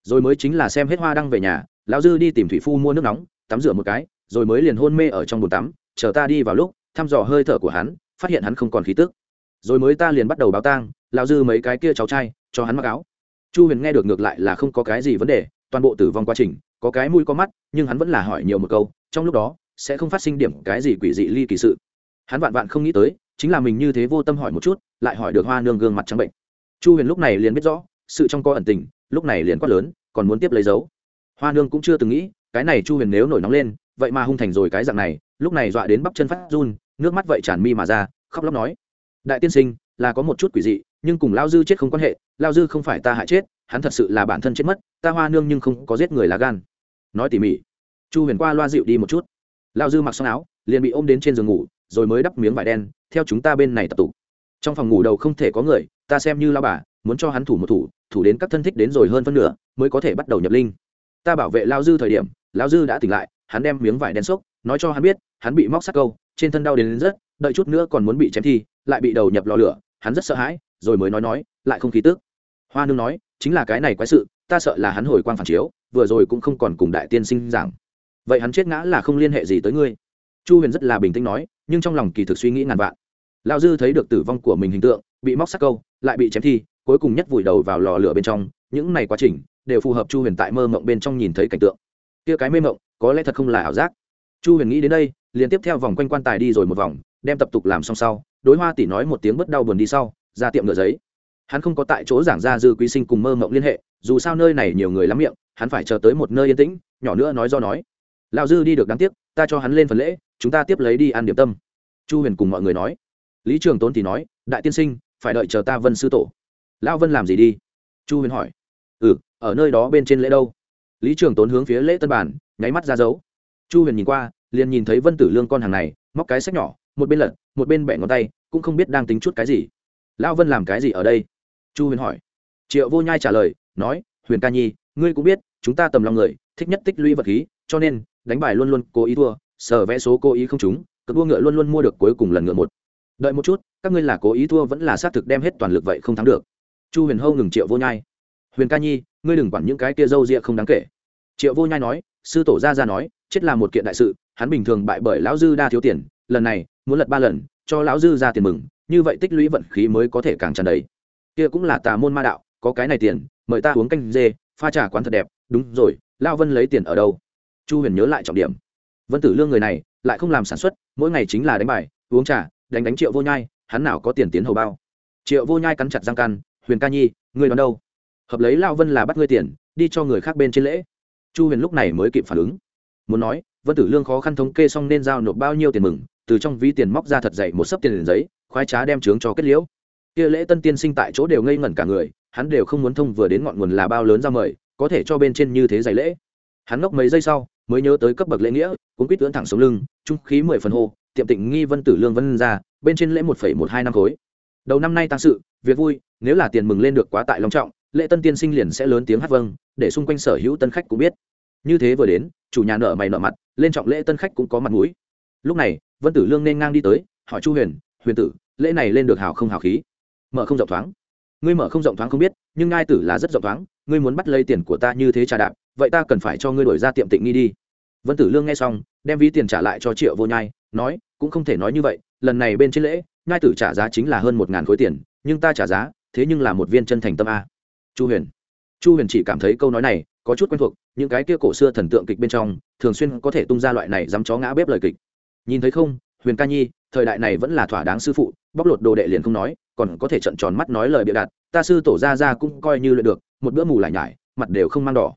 Rồi mới chính là xem hết hoa đăng về nhà lão dư đi tìm thủy phu mua nước nóng, tắm rửa một cái, rồi mới liền hôn mê ở trong bồn tắm, chờ ta đi vào lúc, thăm dò hơi thở của hắn, phát hiện hắn không còn khí tức rồi mới ta liền bắt đầu báo tang, lão dư mấy cái kia cháu trai, cho hắn mặc áo. Chu huyền nghe được ngược lại là không có cái gì vấn đề, toàn bộ tử vong quá trình, có cái mũi có mắt, nhưng hắn vẫn là hỏi nhiều một câu, trong lúc đó, sẽ không phát sinh điểm cái gì quỷ dị ly kỳ sự. Hắn vạn vạn không nghĩ tới, chính là mình như thế vô tâm hỏi một chút, lại hỏi được hoa nương gương mặt trắng bệnh. Chu huyền lúc này liền biết rõ, sự trong co ẩn tình, lúc này liền quát lớn, còn muốn tiếp lấy dấu. Hoa nương cũng chưa từng nghĩ, cái này chu huyền nếu nổi nóng lên, vậy mà hung thành rồi cái dạng này, lúc này dọa đến bắp chân phát run, nước mắt vậy tràn mi mà ra, khóc lóc nói đại tiên sinh là có một chút quỷ dị nhưng cùng lao dư chết không quan hệ lao dư không phải ta hại chết hắn thật sự là bản thân chết mất ta hoa nương nhưng không có giết người lá gan. Nói tỉ mỉ chu huyền qua loa dịu đi một chút. Lao dư mặc xong áo liền bị ôm đến trên giường ngủ rồi mới đắp miếng vải đen theo chúng ta bên này tập tục trong phòng ngủ đầu không thể có người ta xem như lao bà muốn cho hắn thủ một thủ thủ đến các thân thích đến rồi hơn phân nửa mới có thể bắt đầu nhập linh. Ta bảo vệ lao dư thời điểm lao dư đã tỉnh lại hắn đem miếng vải đen xốc nói cho hắn biết hắn bị móc sắc câu trên thân đau đến, đến rất đợi chút nữa còn muốn bị chém thi lại bị đầu nhập lò lửa, hắn rất sợ hãi, rồi mới nói nói, lại không khí tước hoa nương nói, chính là cái này quái sự, ta sợ là hắn hồi quang phản chiếu, vừa rồi cũng không còn cùng đại tiên sinh giảng. Vậy hắn chết ngã là không liên hệ gì tới ngươi. Chu huyền rất là bình tĩnh nói, nhưng trong lòng kỳ thực suy nghĩ ngàn vạn. Lao dư thấy được tử vong của mình hình tượng, bị móc sắc câu, lại bị chém thi, cuối cùng nhất vùi đầu vào lò lửa bên trong. Những này quá trình, đều phù hợp chu huyền tại mơ mộng bên trong nhìn thấy cảnh tượng. Kia cái mê mộng, có lẽ thật không là ảo giác. Chu huyền nghĩ đến đây, liền tiếp theo vòng quanh quan tài đi rồi một vòng đem tập tục làm xong sau, đối hoa tỷ nói một tiếng bất đau buồn đi sau, ra tiệm ngựa giấy. Hắn không có tại chỗ giảng ra dư quý sinh cùng mơ mộng liên hệ, dù sao nơi này nhiều người lắm miệng, hắn phải chờ tới một nơi yên tĩnh, nhỏ nữa nói do nói. Lão dư đi được đáng tiếc, ta cho hắn lên phần lễ, chúng ta tiếp lấy đi ăn điểm tâm. Chu huyền cùng mọi người nói. Lý trường tốn thì nói, đại tiên sinh, phải đợi chờ ta vân sư tổ. Lão vân làm gì đi? Chu huyền hỏi. Ừ ở nơi đó bên trên lễ đâu? Lý trường tốn hướng phía lễ tân bản nháy mắt ra dấu. Chu huyền nhìn qua, liền nhìn thấy vân tử lương con hàng này, móc cái sách nhỏ một bên lật, một bên bẻ ngón tay, cũng không biết đang tính chút cái gì. Lão vân làm cái gì ở đây? Chu huyền hỏi. Triệu vô nhai trả lời, nói, huyền ca nhi, ngươi cũng biết, chúng ta tầm lòng người, thích nhất tích lũy vật khí, cho nên, đánh bài luôn luôn cố ý thua, sở vẽ số cố ý không trúng cờ đua ngựa luôn luôn mua được cuối cùng lần ngựa một. Đợi một chút, các ngươi là cố ý thua vẫn là xác thực đem hết toàn lực vậy không thắng được. Chu huyền hâu ngừng triệu vô nhai. Huyền ca nhi, ngươi đừng quản những cái kia râu rịa không đáng kể. Triệu vô nhai nói, sư tổ gia ra nói, chết là một kiện đại sự, hắn bình thường bại bởi lão dư đa thiếu tiền, lần này muốn lật ba lần, cho lão dư ra tiền mừng, như vậy tích lũy vận khí mới có thể càng tràn đầy. Kia cũng là tà môn ma đạo, có cái này tiền, mời ta uống canh dê, pha trà quán thật đẹp, đúng rồi lao vân lấy tiền ở đâu? Chu huyền nhớ lại trọng điểm. Vân tử lương người này, lại không làm sản xuất, mỗi ngày chính là đánh bài, uống trà, đánh đánh triệu vô nhai, hắn nào có tiền tiến hầu bao? Triệu vô nhai cắn chặt răng căn huyền ca nhi, ngươi đón đâu? Hợp lấy lao vân là bắt ngươi tiền, đi cho người khác bên trên lễ. Chu huyền lúc này mới kịp phản ứng. Muốn nói, vân tử lương khó khăn thống kê xong nên giao nộp bao nhiêu tiền mừng từ trong ví tiền móc ra thật dậy một sấp tiền giấy, khoái trá đem trướng cho kết liễu. Kia lễ tân tiên sinh tại chỗ đều ngây ngẩn cả người, hắn đều không muốn thông vừa đến ngọn nguồn là bao lớn ra mời, có thể cho bên trên như thế giày lễ. Hắn ngốc mấy giây sau, mới nhớ tới cấp bậc lễ nghĩa cũng quýt tưởng thẳng sống lưng, trung khí mười phần hô, tiệm tịnh nghi vân tử lương vân ra, bên trên lễ một phẩy một hai năm khối. Đầu năm nay tăng sự, việc vui, nếu là tiền mừng lên được quá tại long trọng, lễ tân tiên sinh liền sẽ lớn tiếng hát vâng để xung quanh sở hữu tân khách cũng biết. Như thế vừa đến, chủ nhà nợ mày nợ mặt, lên trọng lễ tân khách cũng có mặt mũi. Lúc này vân tử lương nên ngang đi tới, hỏi chu huyền huyền tử, lễ này lên được hào không hào khí? Mở không rộng thoáng. Ngươi mở không rộng thoáng không biết, nhưng ngai tử là rất rộng thoáng, ngươi muốn bắt lấy tiền của ta như thế trà đạp, vậy ta cần phải cho ngươi đổi ra tiệm tịnh nghi đi. Vân tử lương nghe xong, đem ví tiền trả lại cho triệu vô nhai, nói, cũng không thể nói như vậy, lần này bên trên lễ, ngai tử trả giá chính là hơn một ngàn khối tiền, nhưng ta trả giá, thế nhưng là một viên chân thành tâm a. Chu huyền. Chu huyền chỉ cảm thấy câu nói này có chút quen thuộc, những cái kia cổ xưa thần tượng kịch bên trong, thường xuyên có thể tung ra loại này dám chó ngã bếp lời kịch nhìn thấy không, huyền ca nhi, thời đại này vẫn là thỏa đáng sư phụ, bóc lột đồ đệ liền không nói, còn có thể trận tròn mắt nói lời bịa đặt, ta sư tổ ra ra cũng coi như luyện được, một bữa mù lại nhải, mặt đều không mang đỏ.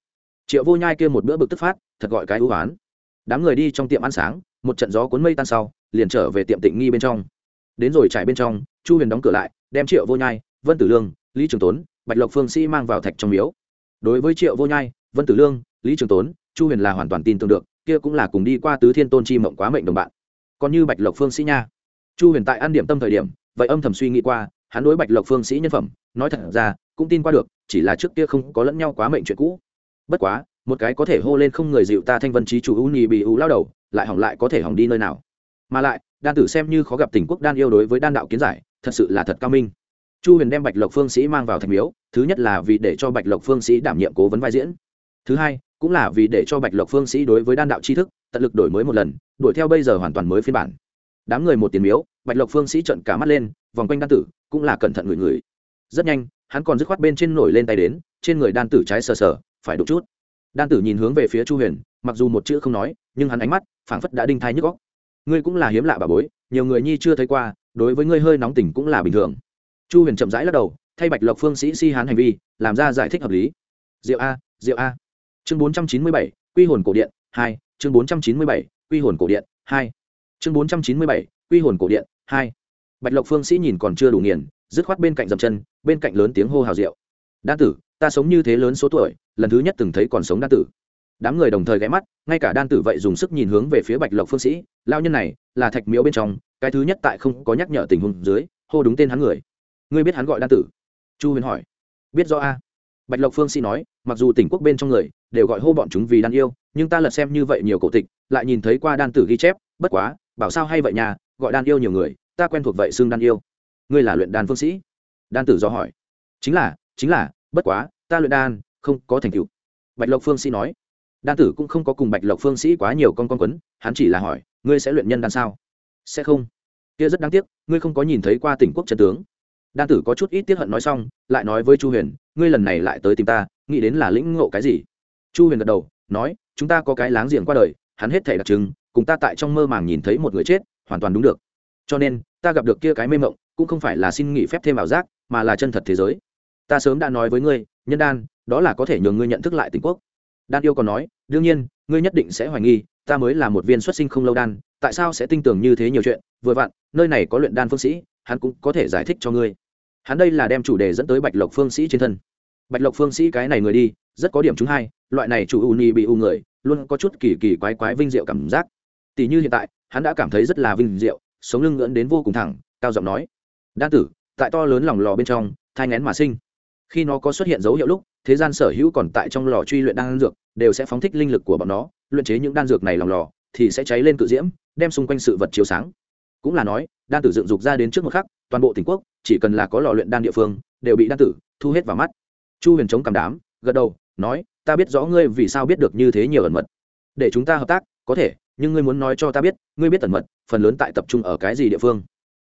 Triệu vô nhai kia một bữa bực tức phát, thật gọi cái ưu oán. Đám người đi trong tiệm ăn sáng, một trận gió cuốn mây tan sau, liền trở về tiệm tịnh nghi bên trong. Đến rồi trải bên trong, chu huyền đóng cửa lại, đem triệu vô nhai, vân tử lương, lý trường tốn, bạch lộc phương sĩ mang vào thạch trong miếu. Đối với triệu vô nhai, vân tử lương, lý trường tốn, chu huyền là hoàn toàn tin tưởng được, kia cũng là cùng đi qua tứ thiên tôn chi mộng quá mệnh đồng bạn còn như bạch lộc phương sĩ nha. Chu huyền tại ăn điểm tâm thời điểm, vậy âm thầm suy nghĩ qua, hắn đối bạch lộc phương sĩ nhân phẩm, nói thật ra, cũng tin qua được, chỉ là trước kia không có lẫn nhau quá mệnh chuyện cũ. Bất quá, một cái có thể hô lên không người dịu ta thanh vân trí chủ u nhì bị u lao đầu, lại hỏng lại có thể hỏng đi nơi nào. Mà lại, đan tử xem như khó gặp tình quốc đan yêu đối với đan đạo kiến giải, thật sự là thật cao minh. Chu huyền đem bạch lộc phương sĩ mang vào thành miếu, thứ nhất là vì để cho bạch lộc phương sĩ đảm nhiệm cố vấn vai diễn. Thứ hai cũng là vì để cho bạch lộc phương sĩ đối với đan đạo tri thức, tận lực đổi mới một lần, đuổi theo bây giờ hoàn toàn mới phiên bản. Đám người một tiền miếu, bạch lộc phương sĩ trận cả mắt lên, vòng quanh đan tử, cũng là cẩn thận người người rất nhanh, hắn còn dứt khoát bên trên nổi lên tay đến, trên người đan tử trái sờ sờ, phải đục chút. Đan tử nhìn hướng về phía chu huyền, mặc dù một chữ không nói, nhưng hắn ánh mắt, phảng phất đã đinh thai nhức góc ngươi cũng là hiếm lạ bà bối, nhiều người nhi chưa thấy qua, đối với ngươi hơi nóng tình cũng là bình thường. Chu huyền chậm rãi lắc đầu, thay bạch lộc phương sĩ si hán hành vi, làm ra giải thích hợp lý. Diệu a diệu a chương bốn trăm chín mươi bảy, quy hồn cổ điện hai. Chương bốn trăm chín mươi bảy, quy hồn cổ điện hai. Chương bốn trăm chín mươi bảy, quy hồn cổ điện hai. Bạch lộc phương sĩ nhìn còn chưa đủ nghiền, dứt khoát bên cạnh dầm chân, bên cạnh lớn tiếng hô hào rượu. Đan tử, ta sống như thế lớn số tuổi, lần thứ nhất từng thấy còn sống đan tử. Đám người đồng thời ghé mắt, ngay cả đan tử vậy dùng sức nhìn hướng về phía bạch lộc phương sĩ lao nhân này, là thạch miếu bên trong, cái thứ nhất tại không có nhắc nhở tình huống dưới, hô đúng tên hắn người. Ngươi biết hắn gọi đan tử? Chu huyền hỏi. Biết rõ a bạch lộc phương sĩ nói, mặc dù tỉnh quốc bên trong người đều gọi hô bọn chúng vì đan yêu, nhưng ta lật xem như vậy nhiều cổ tịch, lại nhìn thấy qua đan tử ghi chép, bất quá, bảo sao hay vậy nhà, gọi đan yêu nhiều người, ta quen thuộc vậy xương đan yêu. Ngươi là luyện đan phương sĩ? Đan tử do hỏi. Chính là chính là, bất quá, ta luyện đan, không có thành tựu. Bạch lộc phương sĩ nói. Đan tử cũng không có cùng bạch lộc phương sĩ quá nhiều con con quấn, hắn chỉ là hỏi, ngươi sẽ luyện nhân đan sao? Sẽ không. Kia rất đáng tiếc, ngươi không có nhìn thấy qua tỉnh quốc trần tướng đan tử có chút ít tiếp hận nói xong, lại nói với chu huyền, ngươi lần này lại tới tìm ta, nghĩ đến là lĩnh ngộ cái gì? Chu huyền gật đầu, nói, chúng ta có cái láng giềng qua đời, hắn hết thể đặc trưng, cùng ta tại trong mơ màng nhìn thấy một người chết, hoàn toàn đúng được. Cho nên, ta gặp được kia cái mê mộng, cũng không phải là xin nghỉ phép thêm ảo giác, mà là chân thật thế giới. Ta sớm đã nói với ngươi, nhân đan, đó là có thể nhường ngươi nhận thức lại tình quốc. Đan yêu còn nói, đương nhiên, ngươi nhất định sẽ hoài nghi, ta mới là một viên xuất sinh không lâu đan, tại sao sẽ tin tưởng như thế nhiều chuyện? Vừa vặn, nơi này có luyện đan phương sĩ hắn cũng có thể giải thích cho ngươi. Hắn đây là đem chủ đề dẫn tới bạch lộc phương sĩ trên thân. Bạch lộc phương sĩ cái này người đi, rất có điểm chúng hai, loại này chủ u ni bị u người, luôn có chút kỳ kỳ quái quái vinh diệu cảm giác. Tỷ như hiện tại, hắn đã cảm thấy rất là vinh diệu, sống lưng ngưỡng đến vô cùng thẳng, cao giọng nói, đan tử, tại to lớn lòng lò bên trong, thai ngén mà sinh. Khi nó có xuất hiện dấu hiệu lúc, thế gian sở hữu còn tại trong lò truy luyện đan dược, đều sẽ phóng thích linh lực của bọn nó, luyện chế những đan dược này lòng lò, thì sẽ cháy lên cự diễm, đem xung quanh sự vật chiếu sáng. Cũng là nói đan tử dựng dục ra đến trước một khắc, toàn bộ tỉnh quốc, chỉ cần là có lò luyện đan địa phương, đều bị đan tử thu hết vào mắt. Chu huyền chống cảm đám, gật đầu, nói, ta biết rõ ngươi vì sao biết được như thế nhiều ẩn mật. Để chúng ta hợp tác, có thể, nhưng ngươi muốn nói cho ta biết, ngươi biết ẩn mật, phần lớn tại tập trung ở cái gì địa phương?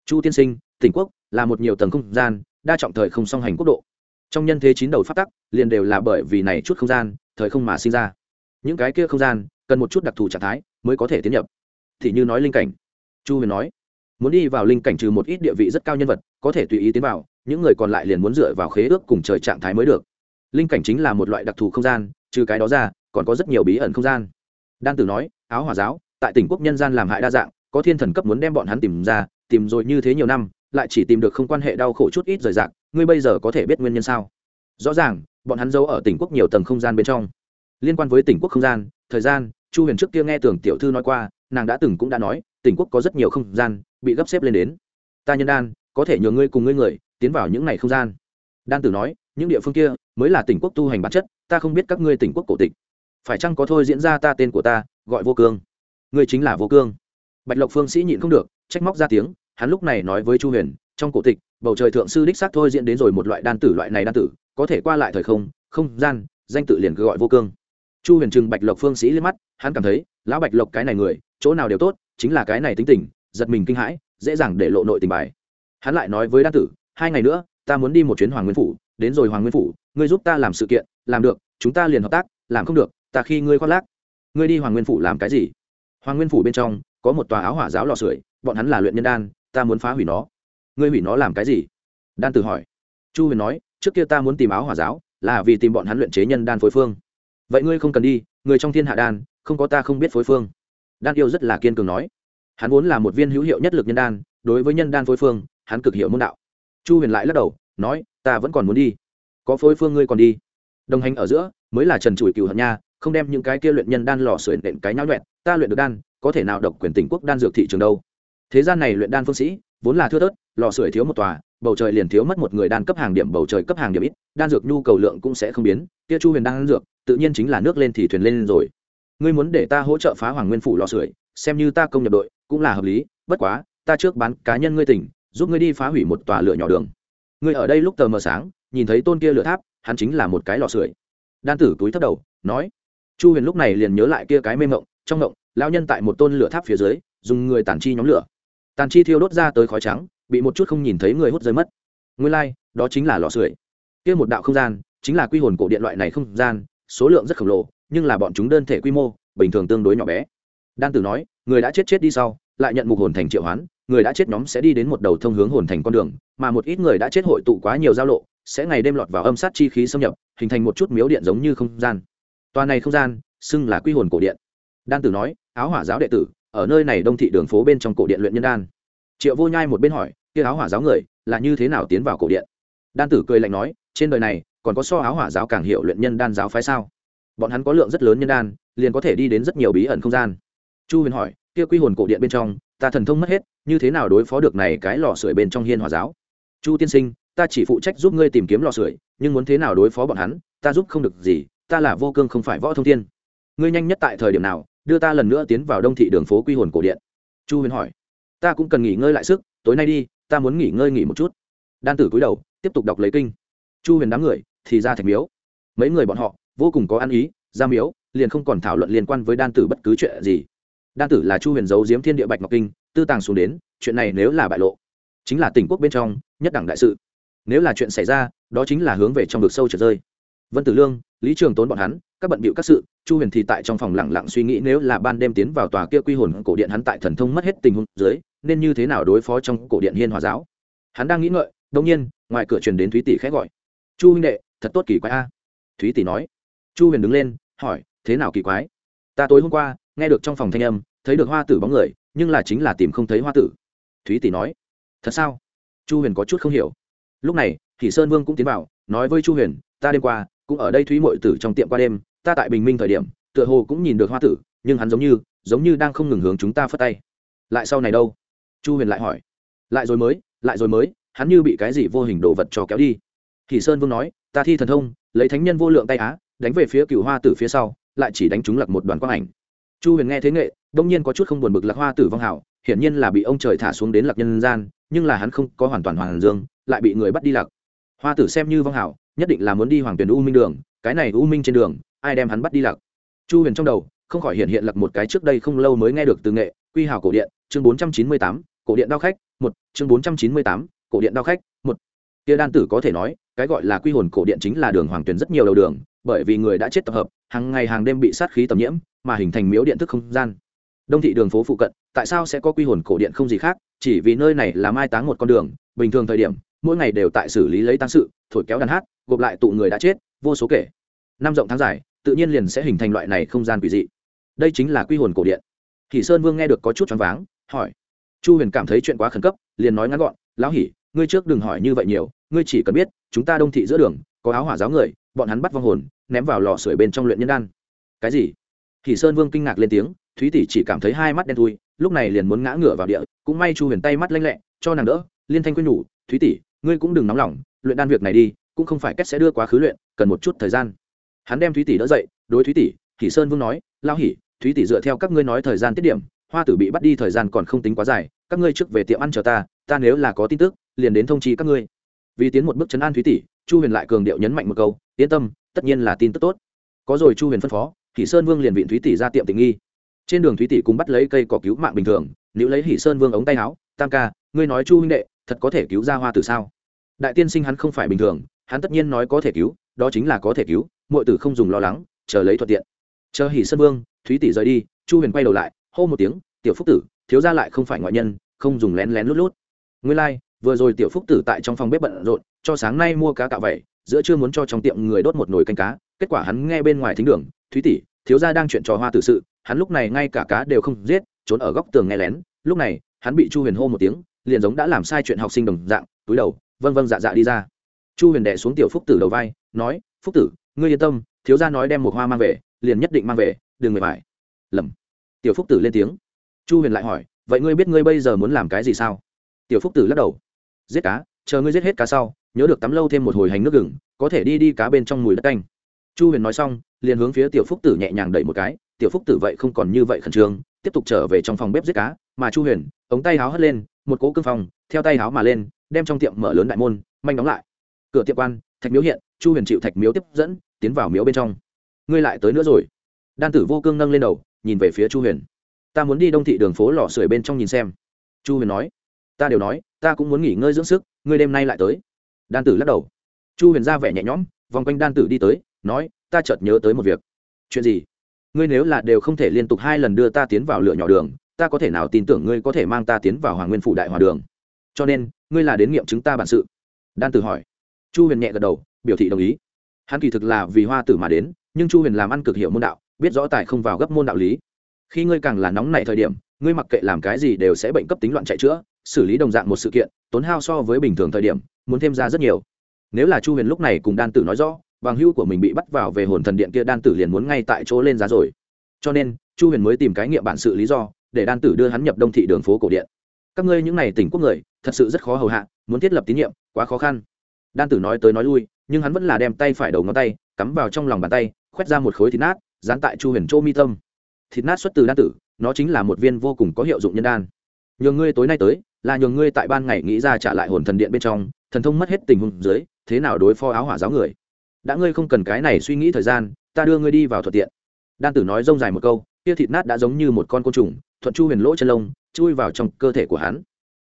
Chu tiên sinh, tỉnh quốc là một nhiều tầng không gian, đa trọng thời không song hành quốc độ. Trong nhân thế chín đầu phát tắc, liền đều là bởi vì này chút không gian, thời không mà sinh ra. Những cái kia không gian, cần một chút đặc thù trạng thái mới có thể tiến nhập. Thì như nói linh cảnh. Chu huyền nói muốn đi vào linh cảnh trừ một ít địa vị rất cao nhân vật, có thể tùy ý tiến vào, những người còn lại liền muốn dựa vào khế ước cùng trời trạng thái mới được. Linh cảnh chính là một loại đặc thù không gian, trừ cái đó ra, còn có rất nhiều bí ẩn không gian. Đan tử nói, áo hòa giáo, tại tỉnh quốc nhân gian làm hại đa dạng, có thiên thần cấp muốn đem bọn hắn tìm ra, tìm rồi như thế nhiều năm, lại chỉ tìm được không quan hệ đau khổ chút ít rời rạc, ngươi bây giờ có thể biết nguyên nhân sao? Rõ ràng, bọn hắn giấu ở tỉnh quốc nhiều tầng không gian bên trong. Liên quan với tỉnh quốc không gian, thời gian, chu huyền trước kia nghe tưởng tiểu thư nói qua, nàng đã từng cũng đã nói, tỉnh quốc có rất nhiều không gian bị gấp xếp lên đến. Ta nhân đan, có thể nhờ ngươi cùng ngươi người, tiến vào những ngày không gian. Đan tử nói, những địa phương kia mới là tỉnh quốc tu hành bản chất, ta không biết các ngươi tỉnh quốc cổ tịch. Phải chăng có thôi diễn ra ta tên của ta, gọi vô cương? Ngươi chính là vô cương. Bạch lộc phương sĩ nhịn không được, trách móc ra tiếng, hắn lúc này nói với chu huyền, trong cổ tịch, bầu trời thượng sư đích xác thôi diễn đến rồi một loại đan tử loại này đan tử, có thể qua lại thời không không gian, danh tự liền cứ gọi vô cương. Chu huyền trừng bạch lộc phương sĩ lên mắt, hắn cảm thấy, lão bạch lộc cái này người, chỗ nào đều tốt, chính là cái này tính tình giật mình kinh hãi, dễ dàng để lộ nội tình bài. Hắn lại nói với đan tử, hai ngày nữa, ta muốn đi một chuyến hoàng nguyên phủ, đến rồi hoàng nguyên phủ, ngươi giúp ta làm sự kiện, làm được, chúng ta liền hợp tác, làm không được, ta khi ngươi khoác lác, ngươi đi hoàng nguyên phủ làm cái gì? Hoàng nguyên phủ bên trong, có một tòa áo hỏa giáo lò sưởi, bọn hắn là luyện nhân đan, ta muốn phá hủy nó. Ngươi hủy nó làm cái gì? Đan tử hỏi. Chu huyền nói, trước kia ta muốn tìm áo hỏa giáo, là vì tìm bọn hắn luyện chế nhân đan phối phương. Vậy ngươi không cần đi, người trong thiên hạ đan, không có ta không biết phối phương. Đan yêu rất là kiên cường nói hắn vốn là một viên hữu hiệu nhất lực nhân đan, đối với nhân đan phối phương, hắn cực hiệu môn đạo. Chu huyền lại lắc đầu, nói, ta vẫn còn muốn đi. Có phối phương ngươi còn đi. Đồng hành ở giữa, mới là trần trụi cựu hận nha, không đem những cái kia luyện nhân đan lò sưởi nện cái nháo nhuẹn ta luyện được đan, có thể nào độc quyền tỉnh quốc đan dược thị trường đâu? Thế gian này luyện đan phương sĩ, vốn là thưa thớt, lò sưởi thiếu một tòa, bầu trời liền thiếu mất một người đan cấp hàng điểm, bầu trời cấp hàng điểm ít, đan dược nhu cầu lượng cũng sẽ không biến, kia chu huyền đan dược, tự nhiên chính là nước lên thì thuyền lên rồi. Ngươi muốn để ta hỗ trợ phá hoàng nguyên phủ lò sưởi xem như ta công nhập đội cũng là hợp lý bất quá ta trước bán cá nhân ngươi tỉnh giúp ngươi đi phá hủy một tòa lửa nhỏ đường. Ngươi ở đây lúc tờ mờ sáng nhìn thấy tôn kia lửa tháp hắn chính là một cái lò sưởi. Đan tử túi thấp đầu nói chu huyền lúc này liền nhớ lại kia cái mê mộng trong mộng lao nhân tại một tôn lửa tháp phía dưới dùng người tàn chi nhóm lửa. Tàn chi thiêu đốt ra tới khói trắng bị một chút không nhìn thấy người hút rơi mất. Nguyên lai、like, đó chính là lò sưởi. Kia một đạo không gian chính là quy hồn cổ điện loại này không gian số lượng rất khổng lồ nhưng là bọn chúng đơn thể quy mô bình thường tương đối nhỏ bé đan tử nói, người đã chết chết đi sau, lại nhận mục hồn thành triệu hoán, người đã chết nhóm sẽ đi đến một đầu thông hướng hồn thành con đường, mà một ít người đã chết hội tụ quá nhiều giao lộ, sẽ ngày đêm lọt vào âm sát chi khí xâm nhập, hình thành một chút miếu điện giống như không gian. Toàn này không gian, xưng là quy hồn cổ điện. Đan tử nói, áo hỏa giáo đệ tử, ở nơi này đông thị đường phố bên trong cổ điện luyện nhân đan. Triệu vô nhai một bên hỏi, kia áo hỏa giáo người, là như thế nào tiến vào cổ điện? Đan tử cười lạnh nói, trên đời này, còn có so áo hỏa giáo càng hiệu luyện nhân đan giáo phái sao? Bọn hắn có lượng rất lớn nhân đan, liền có thể đi đến rất nhiều bí ẩn không gian chu huyền hỏi, kia quy hồn cổ điện bên trong, ta thần thông mất hết, như thế nào đối phó được này cái lò sưởi bên trong hiên hòa giáo? Chu tiên sinh, ta chỉ phụ trách giúp ngươi tìm kiếm lò sưởi, nhưng muốn thế nào đối phó bọn hắn, ta giúp không được gì, ta là vô cương không phải võ thông thiên. Ngươi nhanh nhất tại thời điểm nào, đưa ta lần nữa tiến vào đông thị đường phố quy hồn cổ điện. Chu huyền hỏi, ta cũng cần nghỉ ngơi lại sức, tối nay đi, ta muốn nghỉ ngơi nghỉ một chút. Đan tử cúi đầu, tiếp tục đọc lấy kinh. Chu huyền đám người, thì ra thạch miếu. Mấy người bọn họ, vô cùng có ăn ý, ra miếu, liền không còn thảo luận liên quan với đan tử bất cứ chuyện gì đan tử là chu huyền giấu diếm thiên địa bạch ngọc kinh, tư tàng xuống đến, chuyện này nếu là bại lộ, chính là tỉnh quốc bên trong, nhất đẳng đại sự. Nếu là chuyện xảy ra, đó chính là hướng về trong vực sâu trở rơi. Vân tử lương, lý trường tốn bọn hắn, các bận bịu các sự, chu huyền thì tại trong phòng lẳng lặng suy nghĩ nếu là ban đêm tiến vào tòa kia quy hồn cổ điện hắn tại thần thông mất hết tình huống dưới, nên như thế nào đối phó trong cổ điện hiên hòa giáo. Hắn đang nghĩ ngợi đông nhiên, ngoài cửa truyền đến thúy tỷ khẽ gọi. Chu huynh đệ, thật tốt kỳ quái a. Thúy tỷ nói. Chu huyền đứng lên, hỏi, thế nào kỳ quái? Ta tối hôm qua, nghe được trong phòng thanh âm, thấy được hoa tử bóng người, nhưng là chính là tìm không thấy hoa tử. Thúy tỷ nói, thật sao? Chu huyền có chút không hiểu. Lúc này thì sơn vương cũng tiến vào, nói với chu huyền, ta đêm qua, cũng ở đây thúy mội tử trong tiệm qua đêm, ta tại bình minh thời điểm, tựa hồ cũng nhìn được hoa tử, nhưng hắn giống như giống như đang không ngừng hướng chúng ta phất tay. Lại sau này đâu? Chu huyền lại hỏi. Lại rồi mới, lại rồi mới, hắn như bị cái gì vô hình đồ vật cho kéo đi. Thì sơn vương nói, ta thi thần thông, lấy thánh nhân vô lượng tay á, đánh về phía cựu hoa tử phía sau lại chỉ đánh trúng lặc một đoàn quang ảnh. Chu huyền nghe thế nghệ, đông nhiên có chút không buồn bực lạc hoa tử vong hảo, hiển nhiên là bị ông trời thả xuống đến lạc nhân gian, nhưng là hắn không có hoàn toàn hoàn dương, lại bị người bắt đi lạc. Hoa tử xem như vong hảo, nhất định là muốn đi hoàng tuyển u minh đường, cái này u minh trên đường, ai đem hắn bắt đi lạc? Chu huyền trong đầu, không khỏi hiện hiện lặc một cái trước đây không lâu mới nghe được từ nghệ, quy hảo cổ điện, chương bốn trăm chín mươi tám, cổ điện đao khách, một, chương bốn trăm chín mươi tám, cổ điện đao khách, một. Kia đan tử có thể nói, cái gọi là quy hồn cổ điện chính là đường hoàng tuyển rất nhiều đầu đường, bởi vì người đã chết tập hợp hàng ngày hàng đêm bị sát khí tầm nhiễm, mà hình thành miếu điện thức không gian. Đông thị đường phố phụ cận, tại sao sẽ có quy hồn cổ điện không gì khác, chỉ vì nơi này là mai táng một con đường, bình thường thời điểm, mỗi ngày đều tại xử lý lấy tăng sự, thổi kéo đàn hát, gộp lại tụ người đã chết, vô số kể. Năm rộng tháng dài, tự nhiên liền sẽ hình thành loại này không gian quỷ dị. Đây chính là quy hồn cổ điện. Hỷ sơn vương nghe được có chút choáng váng, hỏi. Chu huyền cảm thấy chuyện quá khẩn cấp, liền nói ngắn gọn, lão hỉ ngươi trước đừng hỏi như vậy nhiều, ngươi chỉ cần biết, chúng ta đông thị giữa đường, có áo hỏa giáo người, bọn hắn bắt vong hồn ném vào lò sưởi bên trong luyện nhân đan. Cái gì? Hỷ sơn vương kinh ngạc lên tiếng, thúy tỷ chỉ cảm thấy hai mắt đen thui, lúc này liền muốn ngã ngửa vào địa, cũng may chu huyền tay mắt lanh lẹ, cho nàng đỡ, liên thanh quyên nhủ, thúy tỷ, ngươi cũng đừng nóng lòng, luyện đan việc này đi, cũng không phải cách sẽ đưa quá khứ luyện, cần một chút thời gian. Hắn đem thúy tỷ đỡ dậy, đối thúy tỷ, hỷ sơn vương nói lao hỉ thúy tỷ dựa theo các ngươi nói thời gian tiết điểm, hoa tử bị bắt đi thời gian còn không tính quá dài, các ngươi trước về tiệm ăn chờ ta ta nếu là có tin tức, liền đến thông chi các ngươi. Vì tiến một bước chấn an thúy tỷ chu huyền lại cường điệu nhấn mạnh một câu yên tâm tất nhiên là tin tức tốt. Có rồi chu huyền phân phó hỷ sơn vương liền viện thúy tỷ ra tiệm tình nghi. Trên đường thúy tỷ cùng bắt lấy cây cỏ cứu mạng bình thường nếu lấy hỷ sơn vương ống tay áo tam ca ngươi nói chu huynh đệ thật có thể cứu ra hoa tử sao? Đại tiên sinh hắn không phải bình thường hắn tất nhiên nói có thể cứu đó chính là có thể cứu mọi tử không dùng lo lắng chờ lấy thuận tiện. Chờ hỷ sơn vương thúy tỷ rời đi. Chu huyền quay đầu lại hô một tiếng tiểu phúc tử thiếu ra lại không phải ngoại nhân không dùng lén lén lút lút. Nguyên lai、like, vừa rồi tiểu phúc tử tại trong phòng bếp bận rộn, cho sáng nay mua cá cạo vẩy giữa chưa muốn cho trong tiệm người đốt một nồi canh cá, kết quả hắn nghe bên ngoài thính đường, thúy tỷ, thiếu gia đang chuyện trò hoa tử sự, hắn lúc này ngay cả cá đều không giết, trốn ở góc tường nghe lén, lúc này, hắn bị chu huyền hô một tiếng, liền giống đã làm sai chuyện học sinh đồng dạng, túi đầu vâng vâng dạ dạ đi ra. Chu huyền đệ xuống tiểu phúc tử đầu vai, nói, phúc tử, ngươi yên tâm, thiếu gia nói đem một hoa mang về, liền nhất định mang về, đừng mệt mỏi. Lầm. Tiểu phúc tử lên tiếng. Chu huyền lại hỏi, vậy ngươi biết ngươi bây giờ muốn làm cái gì sao? Tiểu phúc tử lắc đầu giết cá, chờ ngươi giết hết cá sau, nhớ được tắm lâu thêm một hồi hành nước gừng, có thể đi đi cá bên trong mùi đất canh. Chu huyền nói xong, liền hướng phía tiểu phúc tử nhẹ nhàng đẩy một cái, tiểu phúc tử vậy không còn như vậy khẩn trương, tiếp tục trở về trong phòng bếp giết cá, mà chu huyền, ống tay háo hất lên, một cỗ cương phòng theo tay háo mà lên, đem trong tiệm mở lớn đại môn, manh đóng lại. Cửa tiệm quan, thạch miếu hiện, chu huyền chịu thạch miếu tiếp dẫn, tiến vào miếu bên trong. Ngươi lại tới nữa rồi. Đan tử vô cương nâng lên đầu, nhìn về phía chu huyền. Ta muốn đi đông thị đường phố lò sưởi bên trong nhìn xem. Chu huyền nói. Ta đều nói ta cũng muốn nghỉ ngơi dưỡng sức, ngươi đêm nay lại tới. Đan tử lắc đầu. Chu huyền ra vẻ nhẹ nhõm, vòng quanh đan tử đi tới, nói, ta chợt nhớ tới một việc. Chuyện gì? Ngươi nếu là đều không thể liên tục hai lần đưa ta tiến vào lửa nhỏ đường, ta có thể nào tin tưởng ngươi có thể mang ta tiến vào hoàng nguyên phủ đại hòa đường? Cho nên, ngươi là đến nghiệm chứng ta bản sự. Đan tử hỏi. Chu huyền nhẹ gật đầu, biểu thị đồng ý. Hắn kỳ thực là vì hoa tử mà đến, nhưng chu huyền làm ăn cực hiệu môn đạo, biết rõ tài không vào gấp môn đạo lý. Khi ngươi càng là nóng nảy thời điểm, ngươi mặc kệ làm cái gì đều sẽ bệnh cấp tính loạn chạy chữa xử lý đồng dạng một sự kiện, tốn hao so với bình thường thời điểm, muốn thêm ra rất nhiều. Nếu là chu huyền lúc này cùng đan tử nói rõ, bằng hưu của mình bị bắt vào về hồn thần điện kia, đan tử liền muốn ngay tại chỗ lên giá rồi. Cho nên, chu huyền mới tìm cái nghiệm bản sự lý do, để đan tử đưa hắn nhập đông thị đường phố cổ điện. Các ngươi những n à y tỉnh quốc người, thật sự rất khó hầu hạ, muốn thiết lập tín nhiệm, quá khó khăn. Đan tử nói tới nói lui, nhưng hắn vẫn là đem tay phải đầu ngón tay, cắm vào trong lòng bàn tay, khoét ra một khối thịt nát, dán tại chu huyền chỗ mi tâm. Thịt nát xuất từ đan tử, nó chính là một viên vô cùng có hiệu dụng nhân đan. Nhường ngươi tối nay tới là nhường ngươi tại ban ngày nghĩ ra trả lại hồn thần điện bên trong, thần thông mất hết tình huống dưới, thế nào đối phó áo hỏa giáo người? Đã ngươi không cần cái này suy nghĩ thời gian, ta đưa ngươi đi vào thuận tiện. Đan tử nói rông dài một câu, kia thịt nát đã giống như một con côn trùng, thuận chu huyền lỗ chân lông, chui vào trong cơ thể của hắn.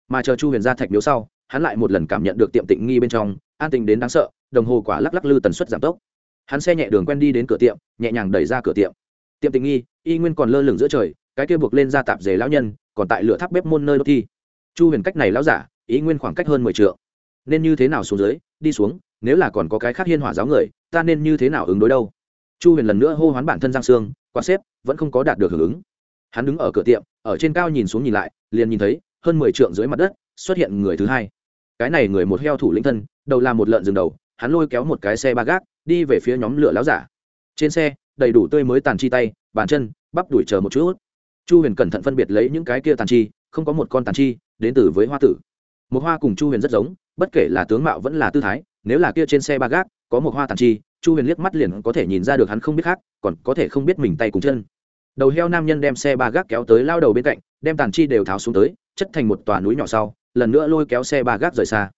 Mà chờ chu huyền ra thạch miếu sau, hắn lại một lần cảm nhận được tiệm tịnh nghi bên trong, an tình đến đáng sợ, đồng hồ quả lắc lắc lư tần suất giảm tốc. Hắn xe nhẹ đường quen đi đến cửa tiệm, nhẹ nhàng đẩy ra cửa tiệm. Tiệm tịnh nghi, y nguyên còn lơ lửng giữa trời, cái kia buộc lên ra tạp dề lão nhân, còn tại lửa tháp bếp môn nơi đô thi chu huyền cách này lão giả, ý nguyên khoảng cách hơn mười t nên như thế nào xuống dưới, đi xuống, nếu là còn có cái khác hiên hỏa giáo người, ta nên như thế nào ứng đối đâu? Chu huyền lần nữa hô hoán bản thân giang sương quan xếp, vẫn không có đạt được hưởng ứng. Hắn đứng ở cửa tiệm, ở trên cao nhìn xuống nhìn lại, liền nhìn thấy, hơn mười trượng dưới mặt đất, xuất hiện người thứ hai. Cái này người một heo thủ lĩnh thân, đầu là một lợn rừng đầu, hắn lôi kéo một cái xe ba gác, đi về phía nhóm lửa láo giả. Trên xe, đầy đủ tươi mới tàn chi tay, bàn chân, bắp đuổi chờ một chút. Chu huyền cẩn thận phân biệt lấy những cái kia tàn chi, không có một con tàn chi đến từ với hoa tử. Một hoa cùng chu huyền rất giống, bất kể là tướng mạo vẫn là tư thái, nếu là kia trên xe ba gác, có một hoa tàn chi, chu huyền liếc mắt liền có thể nhìn ra được hắn không biết khác, còn có thể không biết mình tay cùng chân. Đầu heo nam nhân đem xe ba gác kéo tới lao đầu bên cạnh, đem tàn chi đều tháo xuống tới, chất thành một tòa núi nhỏ sau, lần nữa lôi kéo xe ba gác rời xa.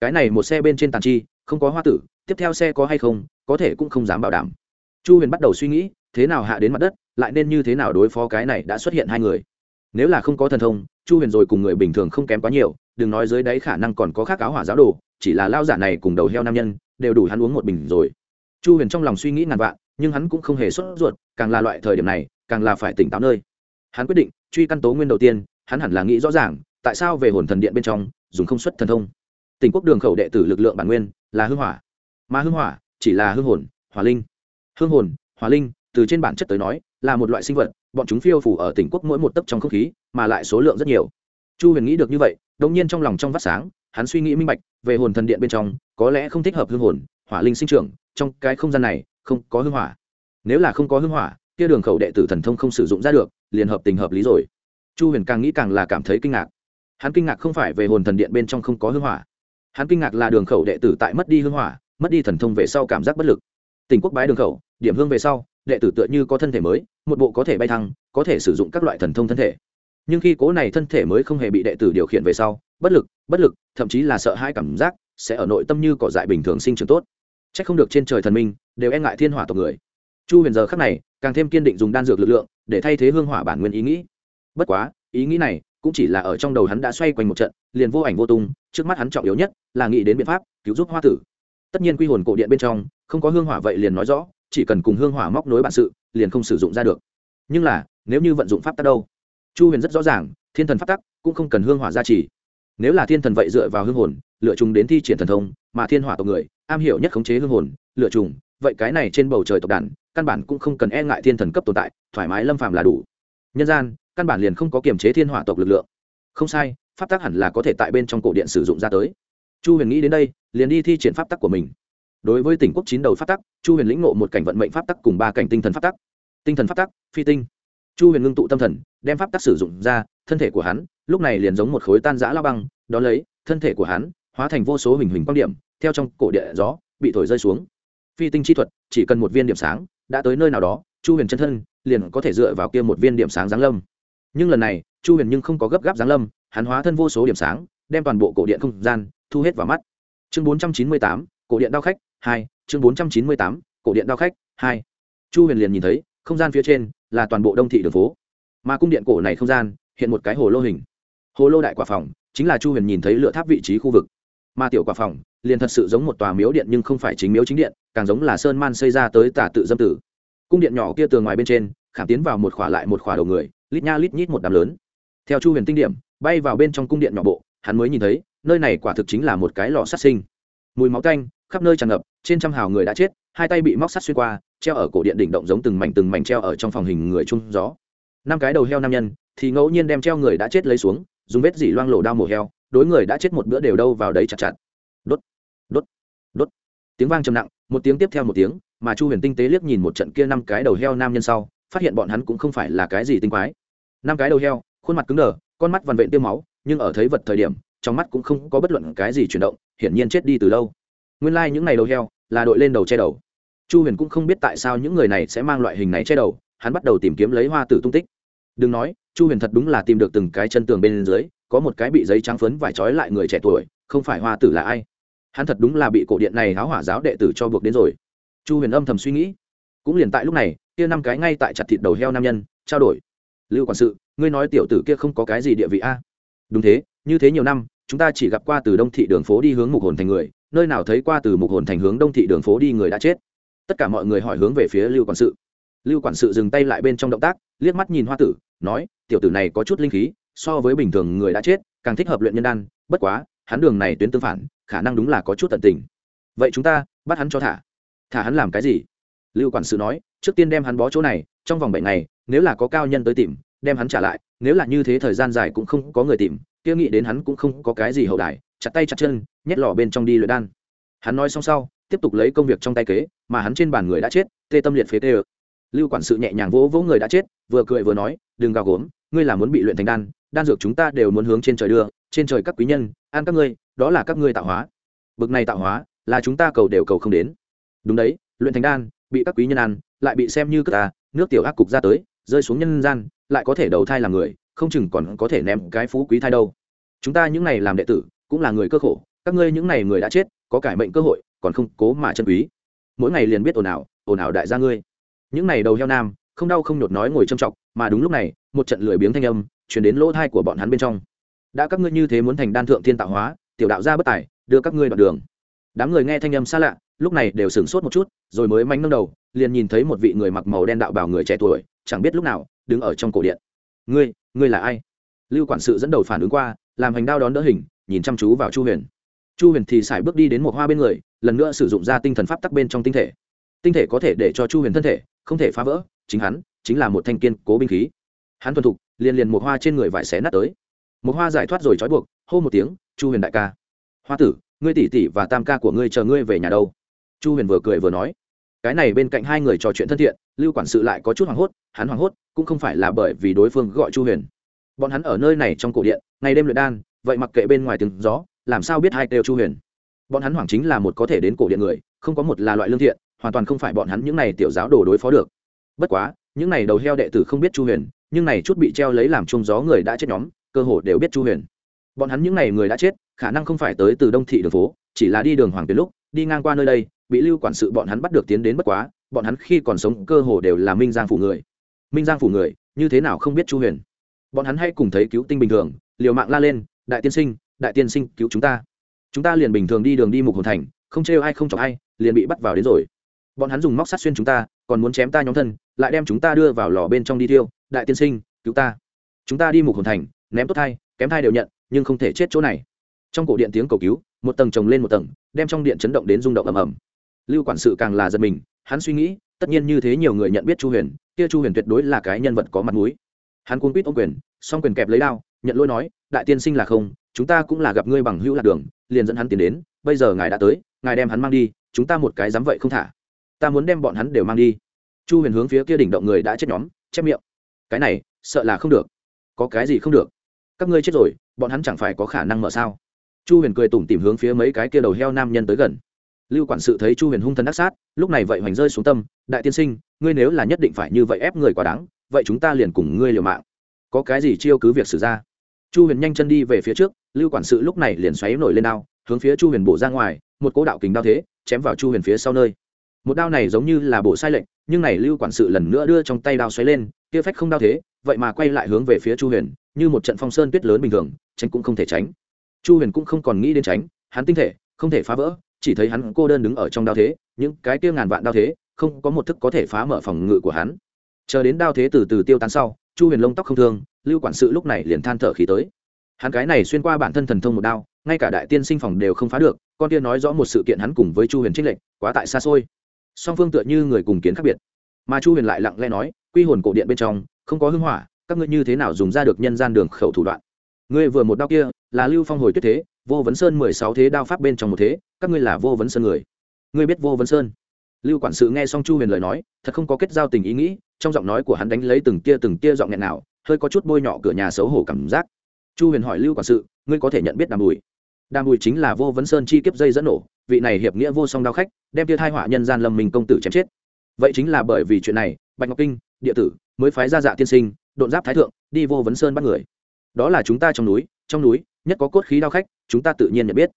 Cái này một xe bên trên tàn chi, không có hoa tử, tiếp theo xe có hay không, có thể cũng không dám bảo đảm. Chu huyền bắt đầu suy nghĩ, thế nào hạ đến mặt đất, lại nên như thế nào đối phó cái này đã xuất hiện hai người nếu là không có thần thông, chu huyền rồi cùng người bình thường không kém quá nhiều, đừng nói dưới đáy khả năng còn có khác áo hỏa giáo đồ, chỉ là lao giả này cùng đầu heo nam nhân, đều đủ hắn uống một bình rồi. Chu huyền trong lòng suy nghĩ ngàn vạn, nhưng hắn cũng không hề sốt ruột, càng là loại thời điểm này, càng là phải tỉnh táo nơi. Hắn quyết định, truy căn tố nguyên đầu tiên, hắn hẳn là nghĩ rõ ràng, tại sao về hồn thần điện bên trong, dùng không xuất thần thông. Tỉnh quốc đường khẩu đệ tử lực lượng bản nguyên, là hương hỏa. Mà hương hỏa, chỉ là hương hồn, hỏa linh. Hương hồn, hỏa linh, từ trên bản chất tới nói, là một loại sinh vật bọn chúng phiêu phủ ở tỉnh quốc mỗi một tấc trong không khí, mà lại số lượng rất nhiều. Chu huyền nghĩ được như vậy đông nhiên trong lòng trong vắt sáng, hắn suy nghĩ minh bạch, về hồn thần điện bên trong, có lẽ không thích hợp hương hồn, hỏa linh sinh trưởng, trong cái không gian này, không có hương hỏa. Nếu là không có hương hỏa, kia đường khẩu đệ tử thần thông không sử dụng ra được, liền hợp tình hợp lý rồi. Chu huyền càng nghĩ càng là cảm thấy kinh ngạc. Hắn kinh ngạc không phải về hồn thần điện bên trong không có hương hỏa. Hắn kinh ngạc là đường khẩu đệ tử tại mất đi hương hỏa, mất đi thần thông về sau cảm giác bất lực. Tình quốc bái đường khẩu, điểm hương về sau, đệ tử tựa như có thân thể mới một bộ có thể bay thăng, có thể sử dụng các loại thần thông thân thể. Nhưng khi cố này thân thể mới không hề bị đệ tử điều khiển về sau, bất lực bất lực, thậm chí là sợ hãi cảm giác, sẽ ở nội tâm như cỏ dại bình thường sinh trưởng tốt. C h ắ c không được trên trời thần minh, đều e ngại thiên hỏa tộc người. Chu huyền giờ khắc này, càng thêm kiên định dùng đan dược lực lượng, để thay thế hương hỏa bản nguyên ý nghĩ. Bất quá, ý nghĩ này cũng chỉ là ở trong đầu hắn đã xoay quanh một trận, liền vô ảnh vô tung, trước mắt hắn trọng yếu nhất là nghĩ đến biện pháp cứu giúp hoa tử. Tất nhiên quy hồn cổ điện bên trong, không có hương hỏa vậy liền nói rõ chỉ cần cùng hương hỏa móc nối bản sự, liền không sử dụng ra được. Nhưng là, nếu như vận dụng pháp tắc đâu? Chu huyền rất rõ ràng, thiên thần pháp tắc cũng không cần hương hỏa gia trì. Nếu là thiên thần vậy dựa vào hương hồn, lựa trùng đến thi triển thần thông, mà thiên hỏa tộc người, am hiểu nhất khống chế hương hồn, lựa trùng, vậy cái này trên bầu trời tộc đàn, căn bản cũng không cần e ngại thiên thần cấp tồn tại, thoải mái lâm phàm là đủ. Nhân gian, căn bản liền không có kiềm chế thiên hỏa tộc lực lượng. Không sai, pháp tắc hẳn là có thể tại bên trong cổ điện sử dụng ra tới. Chu huyền nghĩ đến đây, liền đi thi triển pháp tắc của mình đối với tỉnh quốc chín đầu pháp tắc, chu huyền lĩnh ngộ một cảnh vận mệnh pháp tắc cùng ba cảnh tinh thần pháp tắc. Tinh thần pháp tắc, phi tinh. Chu huyền ngưng tụ tâm thần, đem pháp tắc sử dụng ra, thân thể của hắn, lúc này liền giống một khối tan giã lao băng, đón lấy, thân thể của hắn, hóa thành vô số hình hình quan điểm, theo trong cổ địa gió, bị thổi rơi xuống. Phi tinh chi thuật, chỉ cần một viên điểm sáng, đã tới nơi nào đó, chu huyền chân thân, liền có thể dựa vào kia một viên điểm sáng giáng lâm. Nhưng lần này, chu huyền nhưng không có gấp gáp giáng lâm, hắn hóa thân vô số điểm sáng, đem toàn bộ cổ điện không gian, thu hết vào mắt. Chương bốn trăm chín mươi tám, cổ điện đao khách hai, chương bốn trăm chín mươi tám, cổ điện đao khách, hai. Chu huyền liền nhìn thấy, không gian phía trên là toàn bộ đông thị đường phố. Mà cung điện cổ này không gian, hiện một cái hồ lô hình. Hồ lô đại quả phòng, chính là chu huyền nhìn thấy lựa tháp vị trí khu vực. Mà tiểu quả phòng, liền thật sự giống một tòa miếu điện nhưng không phải chính miếu chính điện, càng giống là sơn man xây ra tới tả tự dâm tử. Cung điện nhỏ kia tường ngoài bên trên, khảm tiến vào một khỏa lại một khỏa đầu người, lít nha lít nhít một đám lớn. Theo chu huyền tinh điểm, bay vào bên trong cung điện nhỏ bộ, hắn mới nhìn thấy, nơi này quả thực chính là một cái lò sát sinh. Mùi máu canh khắp nơi tràn ngập, trên trăm hào người đã chết, hai tay bị móc sắt xuyên qua, treo ở cổ điện đỉnh động giống từng mảnh từng mảnh treo ở trong phòng hình người chung gió. Năm cái đầu heo nam nhân, thì ngẫu nhiên đem treo người đã chết lấy xuống, dùng vết dỉ loang lổ đao mổ heo, đối người đã chết một bữa đều đâu vào đấy chặt chặt. Đốt đốt đốt. Tiếng vang trầm nặng, một tiếng tiếp theo một tiếng, mà chu huyền tinh tế liếc nhìn một trận kia năm cái đầu heo nam nhân sau, phát hiện bọn hắn cũng không phải là cái gì tinh quái. Năm cái đầu heo, khuôn mặt cứng đờ, con mắt vằn vện tiêu máu, nhưng ở thấy vật thời điểm, trong mắt cũng không có bất luận cái gì chuyển động, hiển nhiên chết đi từ lâu nguyên lai、like、những n à y đầu heo là đội lên đầu che đầu. Chu huyền cũng không biết tại sao những người này sẽ mang loại hình này che đầu, hắn bắt đầu tìm kiếm lấy hoa tử tung tích. Đừng nói, chu huyền thật đúng là tìm được từng cái chân tường bên dưới, có một cái bị giấy trắng phấn vải trói lại người trẻ tuổi, không phải hoa tử là ai. Hắn thật đúng là bị cổ điện này háo hỏa giáo đệ tử cho buộc đến rồi. Chu huyền âm thầm suy nghĩ. Cũng liền tại lúc này, kia năm cái ngay tại chặt thịt đầu heo nam nhân, trao đổi. Lưu quản sự, ngươi nói tiểu tử kia không có cái gì địa vị a? Đúng thế, như thế nhiều năm, chúng ta chỉ gặp qua từ đông thị đường phố đi hướng mục hồn thành người nơi nào thấy qua từ mục hồn thành hướng đông thị đường phố đi người đã chết. Tất cả mọi người hỏi hướng về phía lưu quản sự. Lưu quản sự dừng tay lại bên trong động tác, liếc mắt nhìn hoa tử, nói, tiểu tử này có chút linh khí, so với bình thường người đã chết, càng thích hợp luyện nhân đan, bất quá, hắn đường này tuyến tương phản, khả năng đúng là có chút tận tình. Vậy chúng ta, bắt hắn cho thả. Thả hắn làm cái gì? Lưu quản sự nói, trước tiên đem hắn bó chỗ này, trong vòng bảy ngày, nếu là có cao nhân tới tìm, đem hắn trả lại, nếu là như thế thời gian dài cũng không có người tìm kia nghĩ đến hắn cũng không có cái gì hậu đài, chặt tay chặt chân, nhét lò bên trong đi luyện đan. Hắn nói xong sau, tiếp tục lấy công việc trong tay kế, mà hắn trên bàn người đã chết, tê tâm liệt phế tê ơ. Lưu quản sự nhẹ nhàng vỗ vỗ người đã chết, vừa cười vừa nói, đừng gào gốm, ngươi là muốn bị luyện thành đan đan dược chúng ta đều muốn hướng trên trời đưa, trên trời các quý nhân, ăn các ngươi, đó là các ngươi tạo hóa. Bực này tạo hóa, là chúng ta cầu đều cầu không đến. Đúng đấy, luyện thành đan, bị các quý nhân ăn, lại bị xem như cất ta nước tiểu ác cục ra tới, rơi xuống nhân gian lại có thể đầu thai làm người, không chừng còn có thể ném cái phú quý thai đâu. Chúng ta những này làm đệ tử, cũng là người cơ khổ, các ngươi những này người đã chết, có cải mệnh cơ hội, còn không cố mà chân quý. Mỗi ngày liền biết ồn ào ồn ào đại gia ngươi. Những này đầu heo nam, không đau không nhột nói ngồi châm trọng mà đúng lúc này, một trận lười biếng thanh âm chuyển đến lỗ thai của bọn hắn bên trong. Đã các ngươi như thế muốn thành đan thượng thiên tạo hóa, tiểu đạo gia bất tài, đưa các ngươi đoạn đường. Đám người nghe thanh âm xa lạ, lúc này đều sửng sốt một chút, rồi mới manh nâng đầu, liền nhìn thấy một vị người mặc màu đen đạo bảo người trẻ tuổi, chẳng biết lúc nào đứng ở trong cổ điện. Ngươi ngươi là ai? Lưu quản sự dẫn đầu phản ứng qua, làm hành đao đón đỡ hình, nhìn chăm chú vào chu huyền. Chu huyền thì xài bước đi đến một hoa bên người, lần nữa sử dụng ra tinh thần pháp tắc bên trong tinh thể. Tinh thể có thể để cho chu huyền thân thể không thể phá vỡ, chính hắn chính là một thanh kiên cố binh khí. Hắn thuần thục, liền liền một hoa trên người vải xé nát tới. Một hoa giải thoát rồi trói buộc, hô một tiếng, chu huyền đại ca. Hoa tử, ngươi tỷ tỷ và tam ca của ngươi chờ ngươi về nhà đâu. Chu huyền vừa cười vừa nói cái này bên cạnh hai người trò chuyện thân thiện, lưu quản sự lại có chút hoảng hốt, hắn hoảng hốt cũng không phải là bởi vì đối phương gọi chu huyền. Bọn hắn ở nơi này trong cổ điện, ngày đêm luyện đan, vậy mặc kệ bên ngoài từng gió, làm sao biết hai kêu chu huyền? Bọn hắn hoảng chính là một có thể đến cổ điện người, không có một là loại lương thiện, hoàn toàn không phải bọn hắn những này tiểu giáo đồ đối phó được. Bất quá, những này đầu heo đệ tử không biết chu huyền, nhưng này chút bị treo lấy làm chung gió người đã chết nhóm, cơ hồ đều biết chu huyền. Bọn hắn những này người đã chết, khả năng không phải tới từ đông thị đường phố, chỉ là đi đường hoàng tuyến lúc đi ngang qua nơi đây, bị lưu quản sự bọn hắn bắt được tiến đến bất quá, bọn hắn khi còn sống cơ hồ đều là minh giang phủ người. Minh giang phủ người, như thế nào không biết chu huyền? Bọn hắn hay cùng thấy cứu tinh bình thường, liều mạng la lên, đại tiên sinh, đại tiên sinh, cứu chúng ta. Chúng ta liền bình thường đi đường đi mục hồn thành, không trêu ai không chọc ai, liền bị bắt vào đến rồi. Bọn hắn dùng móc sát xuyên chúng ta, còn muốn chém ta nhóm thân, lại đem chúng ta đưa vào lò bên trong đi tiêu đại tiên sinh, cứu ta. Chúng ta đi mục hồn thành, ném tốt thai, kém thai đều nhận, nhưng không thể chết chỗ này trong cổ điện tiếng cầu cứu, một tầng chồng lên một tầng, đem trong điện chấn động đến rung động ầm ầm. Lưu quản sự càng là giật mình, hắn suy nghĩ, tất nhiên như thế nhiều người nhận biết chu huyền, kia chu huyền tuyệt đối là cái nhân vật có mặt mũi. Hắn cuốn quýt ô quyền, song quyền kẹp lấy đao, nhận lỗi nói, đại tiên sinh là không, chúng ta cũng là gặp ngươi bằng hữu lạc đường, liền dẫn hắn tiến đến, bây giờ ngài đã tới, ngài đem hắn mang đi, chúng ta một cái dám vậy không thả. Ta muốn đem bọn hắn đều mang đi. Chu huyền hướng phía kia đỉnh động người đã chết nhóm, chép miệng. Cái này, sợ là không được. Có cái gì không được? Các ngươi chết rồi, bọn hắn chẳng phải có khả năng mở sao? Chu huyền cười tủm tìm hướng phía mấy cái kia đầu heo nam nhân tới gần. Lưu quản sự thấy chu huyền hung thần đắc sát, lúc này vậy hoành rơi xuống tâm, đại tiên sinh, ngươi nếu là nhất định phải như vậy ép người quá đáng, vậy chúng ta liền cùng ngươi liều mạng. Có cái gì chiêu cứ việc xử ra. Chu huyền nhanh chân đi về phía trước, lưu quản sự lúc này liền xoáy nổi lên đao, hướng phía chu huyền bổ ra ngoài, một cỗ đạo kính đao thế, chém vào chu huyền phía sau nơi. Một đao này giống như là bổ sai lệnh, nhưng này lưu quản sự lần nữa đưa trong tay đao xoáy lên, kia phách không đao thế, vậy mà quay lại hướng về phía chu huyền, như một trận phong sơn tuyết lớn bình thường, tránh cũng không thể tránh chu huyền cũng không còn nghĩ đến tránh, hắn tinh thể, không thể phá vỡ, chỉ thấy hắn cô đơn đứng ở trong đao thế, những cái kia ngàn vạn đao thế, không có một thức có thể phá mở phòng ngự của hắn. Chờ đến đao thế từ từ tiêu tán sau, chu huyền lông tóc không thương, lưu quản sự lúc này liền than thở khí tới. Hắn cái này xuyên qua bản thân thần thông một đao, ngay cả đại tiên sinh phòng đều không phá được, con tiên nói rõ một sự kiện hắn cùng với chu huyền trích lệnh quá tại xa xôi. Song phương tựa như người cùng kiến khác biệt. Mà chu huyền lại lặng lẽ nói, quy hồn cổ điện bên trong, không có hưng hỏa, các ngươi như thế nào dùng ra được nhân gian đường khẩu thủ đoạn? Ngươi vừa một đao kia, là lưu phong hồi tuyết thế, vô vấn sơn mười sáu thế đao pháp bên trong một thế, các ngươi là vô vấn sơn người. Ngươi biết vô vấn sơn? Lưu quản sự nghe xong chu huyền lời nói, thật không có kết giao tình ý nghĩ, trong giọng nói của hắn đánh lấy từng tia từng tia giọng nghẹn nào, hơi có chút bôi nhọ cửa nhà xấu hổ cảm giác. Chu huyền hỏi lưu quản sự, ngươi có thể nhận biết đàm bùi? Đàm bùi chính là vô vấn sơn chi kiếp dây dẫn nổ, vị này hiệp nghĩa vô song đao khách, đem tia thai họa nhân gian lâm mình công tử chém chết. Vậy chính là bởi vì chuyện này, bạch ngọc kinh, địa tử, mới phái ra dạ tiên sinh, độn giáp thái thượng, đi vô vấn sơn bắt người đó là chúng ta trong núi trong núi, nhất có cốt khí đao khách, chúng ta tự nhiên nhận biết.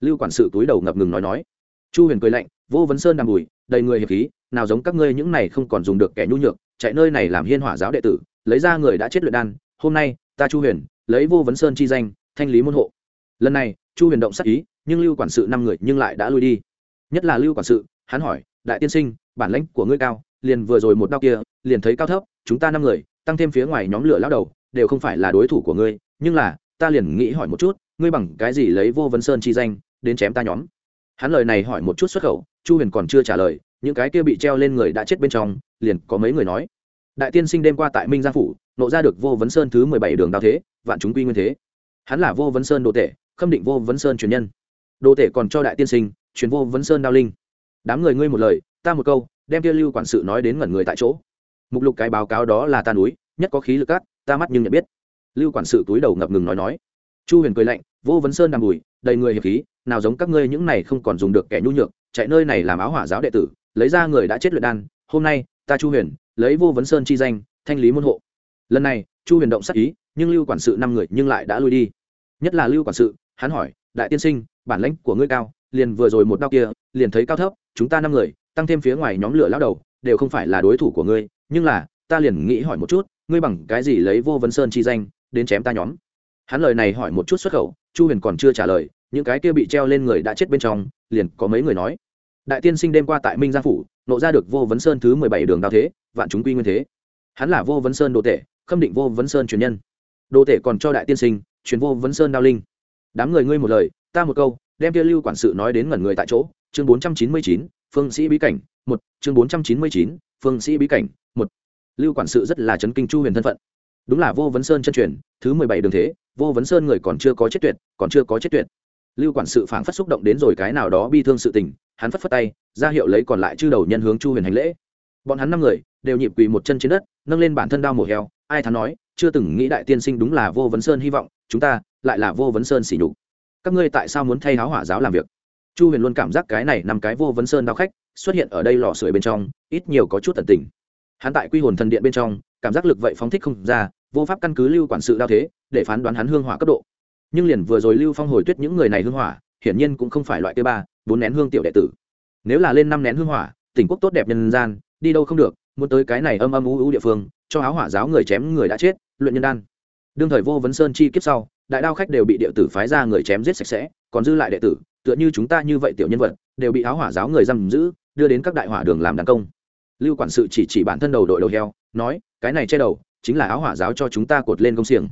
Lưu quản sự túi đầu ngập ngừng nói nói. Chu huyền cười lạnh, vô vấn sơn đàm bùi, đầy người hiệp khí, nào giống các ngươi những này không còn dùng được kẻ nhu nhược, chạy nơi này làm hiên hỏa giáo đệ tử, lấy ra người đã chết luyện đan, hôm nay, ta chu huyền, lấy vô vấn sơn chi danh, thanh lý môn hộ. Lần này, chu huyền động sắc ý, nhưng lưu quản sự năm người nhưng lại đã lui đi. Nhất là lưu quản sự, hắn hỏi, đại tiên sinh, bản lãnh của ngươi cao, liền vừa rồi một đau kia, liền thấy cao thấp, chúng ta năm người, tăng thêm phía ngoài nhóm lửa lao đầu đều không phải là đối thủ của ngươi, nhưng là, ta liền nghĩ hỏi một chút, ngươi bằng cái gì lấy vô vấn sơn chi danh, đến chém ta nhóm? Hắn lời này hỏi một chút xuất khẩu, chu huyền còn chưa trả lời, những cái kia bị treo lên người đã chết bên trong, liền có mấy người nói, đại tiên sinh đêm qua tại minh gia phủ, nộ ra được vô vấn sơn thứ mười bảy đường đao thế, vạn chúng quy nguyên thế. Hắn là vô vấn sơn đồ tể, khâm định vô vấn sơn truyền nhân. Đồ tể còn cho đại tiên sinh truyền vô vấn sơn đao linh. Đám người ngươi một lời, ta một câu, đem kia lưu quản sự nói đến ngẩn người tại chỗ. Mục lục cái báo cáo đó là ta núi, nhất có khí lực cát ta mắt nhưng nhận biết. Lưu quản sự túi đầu ngập ngừng nói nói. Chu huyền cười lạnh, vô vấn sơn đàm bùi, đầy người hiệp khí, nào giống các ngươi những này không còn dùng được kẻ nhu nhược, chạy nơi này làm áo hỏa giáo đệ tử, lấy ra người đã chết luyện đan, hôm nay, ta chu huyền, lấy vô vấn sơn chi danh, thanh lý môn hộ. Lần này, chu huyền động sắc ý, nhưng lưu quản sự năm người nhưng lại đã lui đi. Nhất là lưu quản sự, hắn hỏi, đại tiên sinh, bản lãnh của ngươi cao, liền vừa rồi một đau kia, liền thấy cao thấp, chúng ta năm người, tăng thêm phía ngoài nhóm lửa lao đầu, đều không phải là đối thủ của ngươi, nhưng là, ta liền nghĩ hỏi một chút ngươi bằng cái gì lấy vô vấn sơn chi danh, đến chém ta nhóm? Hắn lời này hỏi một chút xuất khẩu, chu huyền còn chưa trả lời, những cái kia bị treo lên người đã chết bên trong, liền có mấy người nói. Đại tiên sinh đêm qua tại minh gia phủ, nộ ra được vô vấn sơn thứ mười bảy đường đao thế, vạn chúng quy nguyên thế. Hắn là vô vấn sơn đồ tể, khâm định vô vấn sơn truyền nhân. Đồ tể còn cho đại tiên sinh, truyền vô vấn sơn đao linh. Đám người ngươi một lời, ta một câu, đem kia lưu quản sự nói đến ngẩn người tại chỗ. Chương bốn trăm chín mươi chín, phương sĩ bí cảnh, một, chương bốn trăm chín mươi chín, phương sĩ bí cảnh, một lưu quản sự rất là chấn kinh chu huyền thân phận. Đúng là vô vấn sơn chân truyền, thứ mười bảy đường thế, vô vấn sơn người còn chưa có chết tuyệt, còn chưa có chết tuyệt. Lưu quản sự phảng phất xúc động đến rồi cái nào đó bi thương sự tình, hắn phất phất tay, ra hiệu lấy còn lại chư đầu nhân hướng chu huyền hành lễ. Bọn hắn năm người, đều nhịp quỳ một chân trên đất, nâng lên bản thân đao mổ heo, ai thắn nói, chưa từng nghĩ đại tiên sinh đúng là vô vấn sơn hy vọng, chúng ta lại là vô vấn sơn xỉ nhục. Các ngươi tại sao muốn thay háo hỏa giáo làm việc? Chu huyền luôn cảm giác cái này nằm cái vô vấn sơn đao khách xuất hiện ở đây lò sưởi bên trong, ít nhiều có chút tận tình hắn tại quy hồn thần điện bên trong, cảm giác lực vậy phóng thích không ra, vô pháp căn cứ lưu quản sự đao thế, để phán đoán hắn hương hỏa cấp độ. Nhưng liền vừa rồi lưu phong hồi tuyết những người này hương hỏa, hiển nhiên cũng không phải loại cây ba, bốn nén hương tiểu đệ tử. Nếu là lên năm nén hương hỏa tỉnh quốc tốt đẹp nhân gian, đi đâu không được, muốn tới cái này âm âm u u địa phương, cho áo hỏa giáo người chém người đã chết, luyện nhân đan. Đương thời vô vấn sơn chi kiếp sau, đại đao khách đều bị đệ tử phái ra người chém giết sạch sẽ, còn dư lại đệ tử, tựa như chúng ta như vậy tiểu nhân vật, đều bị áo hỏa giáo người giam giữ, đưa đến các đại hỏa đường làm đàn công lưu quản sự chỉ chỉ bản thân đầu đội đầu heo, nói, cái này che đầu, chính là áo hỏa giáo cho chúng ta cột lên công xiềng.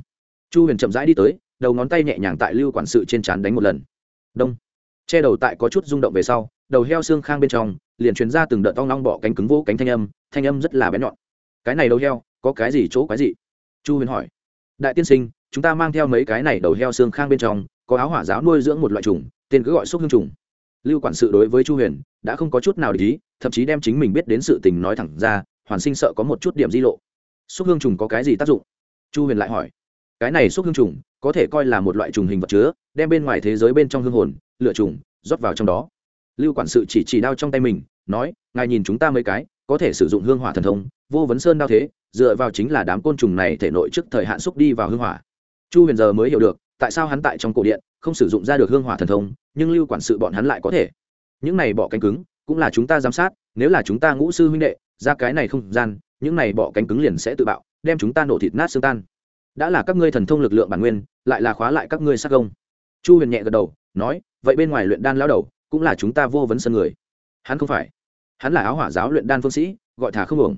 Chu huyền chậm rãi đi tới, đầu ngón tay nhẹ nhàng tại lưu quản sự trên trán đánh một lần. Đông. Che đầu tại có chút rung động về sau, đầu heo xương khang bên trong, liền truyền ra từng đợt toong long bọ cánh cứng vỗ cánh thanh âm thanh âm rất là bén nhọn. Cái này đầu heo, có cái gì chỗ cái gì chu huyền hỏi. Đại tiên sinh, chúng ta mang theo mấy cái này đầu heo xương khang bên trong, có áo hỏa giáo nuôi dưỡng một loại trùng tên cứ gọi xúc hương trùng lưu quản sự đối với chu huyền đã không có chút nào để ý, thậm chí đem chính mình biết đến sự tình nói thẳng ra, hoàn sinh sợ có một chút điểm di lộ. Xúc hương trùng có cái gì tác dụng? Chu huyền lại hỏi. Cái này xúc hương trùng có thể coi là một loại trùng hình vật chứa, đem bên ngoài thế giới bên trong hương hồn lựa trùng rót vào trong đó. Lưu quản sự chỉ chỉ đao trong tay mình, nói, ngài nhìn chúng ta mấy cái, có thể sử dụng hương hỏa thần thông, vô vấn sơn đao thế, dựa vào chính là đám côn trùng này thể nội trước thời hạn xúc đi vào hương hỏa. Chu huyền giờ mới hiểu được tại sao hắn tại trong cổ điện không sử dụng ra được hương hỏa thần thông, nhưng lưu quản sự bọn hắn lại có thể. Những này bỏ cánh cứng, cũng là chúng ta giám sát, nếu là chúng ta ngũ sư huynh đệ, ra cái này không gian, những này bỏ cánh cứng liền sẽ tự bạo, đem chúng ta nổ thịt nát xương tan. Đã là các ngươi thần thông lực lượng bản nguyên, lại là khóa lại các ngươi sát công chu huyền nhẹ gật đầu, nói, vậy bên ngoài luyện đan lao đầu, cũng là chúng ta vô vấn sân người. Hắn không phải. Hắn là áo hỏa giáo luyện đan phương sĩ, gọi thả không hưởng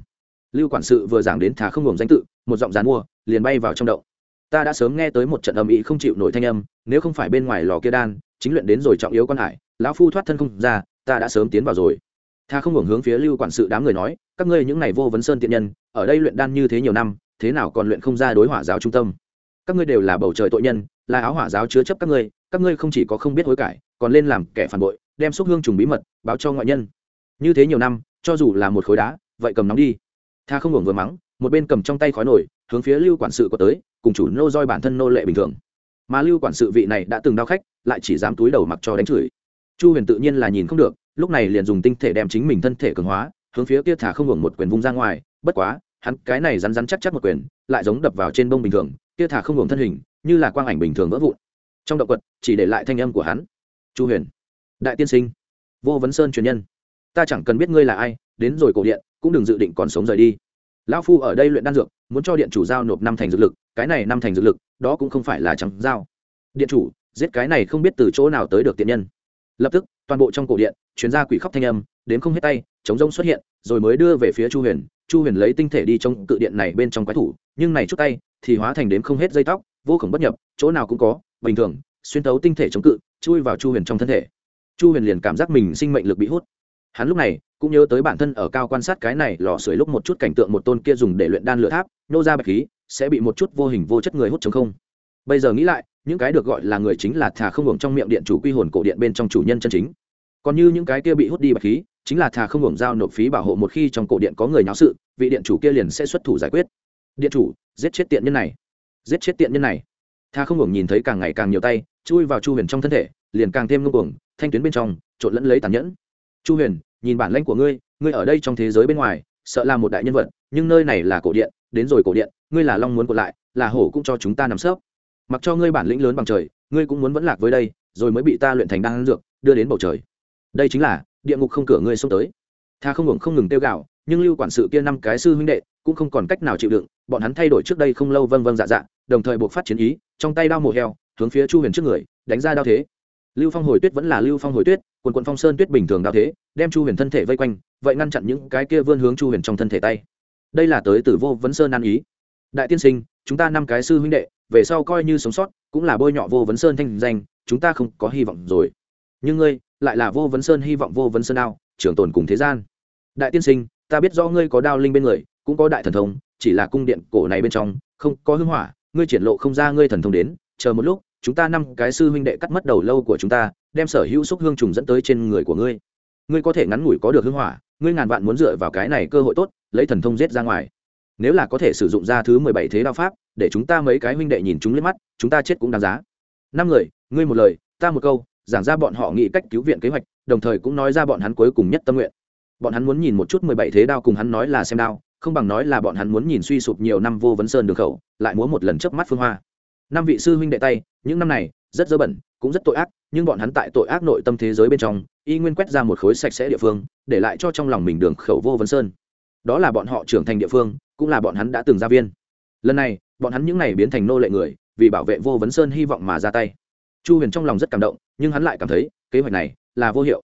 lưu quản sự vừa giảng đến thả không hưởng danh tự, một giọng dàn mua, liền bay vào trong động ta đã sớm nghe tới một trận âm ỉ không chịu nổi thanh âm, nếu không phải bên ngoài lò kia đan, chính luyện đến rồi trọng yếu con hải, lão phu thoát thân không ra, ta đã sớm tiến vào rồi. Tha không hưởng hướng phía lưu quản sự đám người nói, các ngươi những này vô vấn sơn tiện nhân, ở đây luyện đan như thế nhiều năm, thế nào còn luyện không ra đối hỏa giáo trung tâm? Các ngươi đều là bầu trời tội nhân, là áo hỏa giáo chứa chấp các ngươi các ngươi không chỉ có không biết hối cải, còn lên làm kẻ phản bội, đem xúc hương trùng bí mật báo cho ngoại nhân. Như thế nhiều năm, cho dù là một khối đá, vậy cầm nóng đi. Tha không hưởng vừa mắng, một bên cầm trong tay khói nổi hướng phía lưu quản sự có tới, cùng chủ nô roi bản thân nô lệ bình thường. Mà lưu quản sự vị này đã từng đau khách, lại chỉ dám túi đầu mặc cho đánh chửi. Chu huyền tự nhiên là nhìn không được, lúc này liền dùng tinh thể đem chính mình thân thể cường hóa, hướng phía kia thả không hưởng một quyền vung ra ngoài, bất quá, hắn cái này rắn rắn chắc chắc một quyền, lại giống đập vào trên bông bình thường, kia thả không hưởng thân hình, như là quang ảnh bình thường vỡ vụn. Trong động quật, chỉ để lại thanh âm của hắn. Chu huyền, đại tiên sinh, vô vấn sơn truyền nhân, ta chẳng cần biết ngươi là ai, đến rồi cổ điện, cũng đừng dự định còn sống rời đi lão phu ở đây luyện đan dược, muốn cho điện chủ giao nộp năm thành dược lực, cái này năm thành dược lực, đó cũng không phải là trắng giao. Điện chủ, giết cái này không biết từ chỗ nào tới được tiện nhân. Lập tức, toàn bộ trong cổ điện chuyến ra quỷ khóc thanh âm đến không hết tay chống rông xuất hiện, rồi mới đưa về phía chu huyền. Chu huyền lấy tinh thể đi trong cự điện này bên trong quái thủ, nhưng này chút tay, thì hóa thành đến không hết dây tóc, vô khổng bất nhập, chỗ nào cũng có, bình thường, xuyên tấu tinh thể chống cự, chui vào chu huyền trong thân thể. Chu huyền liền cảm giác mình sinh mệnh lực bị hút. Hắn lúc này cũng nhớ tới bản thân ở cao quan sát cái này, lò sưởi lúc một chút cảnh tượng một tôn kia dùng để luyện đan lửa tháp, nô ra bạch khí, sẽ bị một chút vô hình vô chất người hút chống không. Bây giờ nghĩ lại, những cái được gọi là người chính là thà không hưởng trong miệng điện chủ quy hồn cổ điện bên trong chủ nhân chân chính. Còn như những cái kia bị hút đi bạch khí, chính là thà không hưởng giao nộp phí bảo hộ một khi trong cổ điện có người nháo sự, vị điện chủ kia liền sẽ xuất thủ giải quyết. Điện chủ, giết chết tiện nhân này. Giết chết tiện nhân này. Thà không hưởng nhìn thấy càng ngày càng nhiều tay, chui vào chu huyền trong thân thể, liền càng thêm ngưng cuồng, thanh tuyến bên trong, trộn lẫn lấy tàn nhẫn. Chu huyền nhìn bản lãnh của ngươi ngươi ở đây trong thế giới bên ngoài, sợ là một đại nhân vật, nhưng nơi này là cổ điện, đến rồi cổ điện, ngươi là long muốn của lại, là hổ cũng cho chúng ta nằm sớp. Mặc cho ngươi bản lĩnh lớn bằng trời, ngươi cũng muốn vẫn lạc với đây, rồi mới bị ta luyện thành đan dược, đưa đến bầu trời. Đây chính là, địa ngục không cửa ngươi xông tới. Tha không ngừng không ngừng tiêu gạo nhưng lưu quản sự kia năm cái sư huynh đệ cũng không còn cách nào chịu đựng, bọn hắn thay đổi trước đây không lâu vâng vâng dạ dạ đồng thời buộc phát chiến ý, trong tay đao mổ heo, hướng phía chu huyền trước người, đánh ra đao thế lưu phong hồi tuyết vẫn là lưu phong hồi tuyết, quần quận phong sơn tuyết bình thường đao thế, đem chu huyền thân thể vây quanh, vậy ngăn chặn những cái kia vươn hướng chu huyền trong thân thể tay. Đây là tới từ vô vấn sơn an ý. Đại tiên sinh, chúng ta năm cái sư huynh đệ, về sau coi như sống sót, cũng là bôi nhọ vô vấn sơn thanh danh, chúng ta không có hy vọng rồi. Nhưng ngươi, lại là vô vấn sơn hy vọng vô vấn sơn đao trưởng tồn cùng thế gian. Đại tiên sinh, ta biết do ngươi có đao linh bên người, cũng có đại thần thông, chỉ là cung điện cổ này bên trong, không có hưng hỏa, ngươi triển lộ không ra ngươi thần thông đến, chờ một lúc chúng ta năm cái sư huynh đệ cắt mất đầu lâu của chúng ta, đem sở hữu xúc hương trùng dẫn tới trên người của ngươi. Ngươi có thể ngắn ngủi có được hưng hỏa, ngươi ngàn vạn muốn dựa vào cái này cơ hội tốt, lấy thần thông giết ra ngoài. Nếu là có thể sử dụng ra thứ mười bảy thế đao pháp, để chúng ta mấy cái huynh đệ nhìn chúng lên mắt, chúng ta chết cũng đáng giá. Năm người, ngươi một lời, ta một câu, giảng ra bọn họ nghĩ cách cứu viện kế hoạch, đồng thời cũng nói ra bọn hắn cuối cùng nhất tâm nguyện. Bọn hắn muốn nhìn một chút mười bảy thế đao cùng hắn nói là xem đao, không bằng nói là bọn hắn muốn nhìn suy sụp nhiều năm vô vấn sơn đường khẩu, lại muốn một lần chớp mắt phương hoa. Năm vị sư huynh đệ tay những năm này, rất dơ bẩn, cũng rất tội ác, nhưng bọn hắn tại tội ác nội tâm thế giới bên trong, y nguyên quét ra một khối sạch sẽ địa phương, để lại cho trong lòng mình đường khẩu vô vấn sơn. Đó là bọn họ trưởng thành địa phương, cũng là bọn hắn đã từng ra viên. Lần này, bọn hắn những n à y biến thành nô lệ người, vì bảo vệ vô vấn sơn hy vọng mà ra tay. Chu huyền trong lòng rất cảm động, nhưng hắn lại cảm thấy, kế hoạch này là vô hiệu.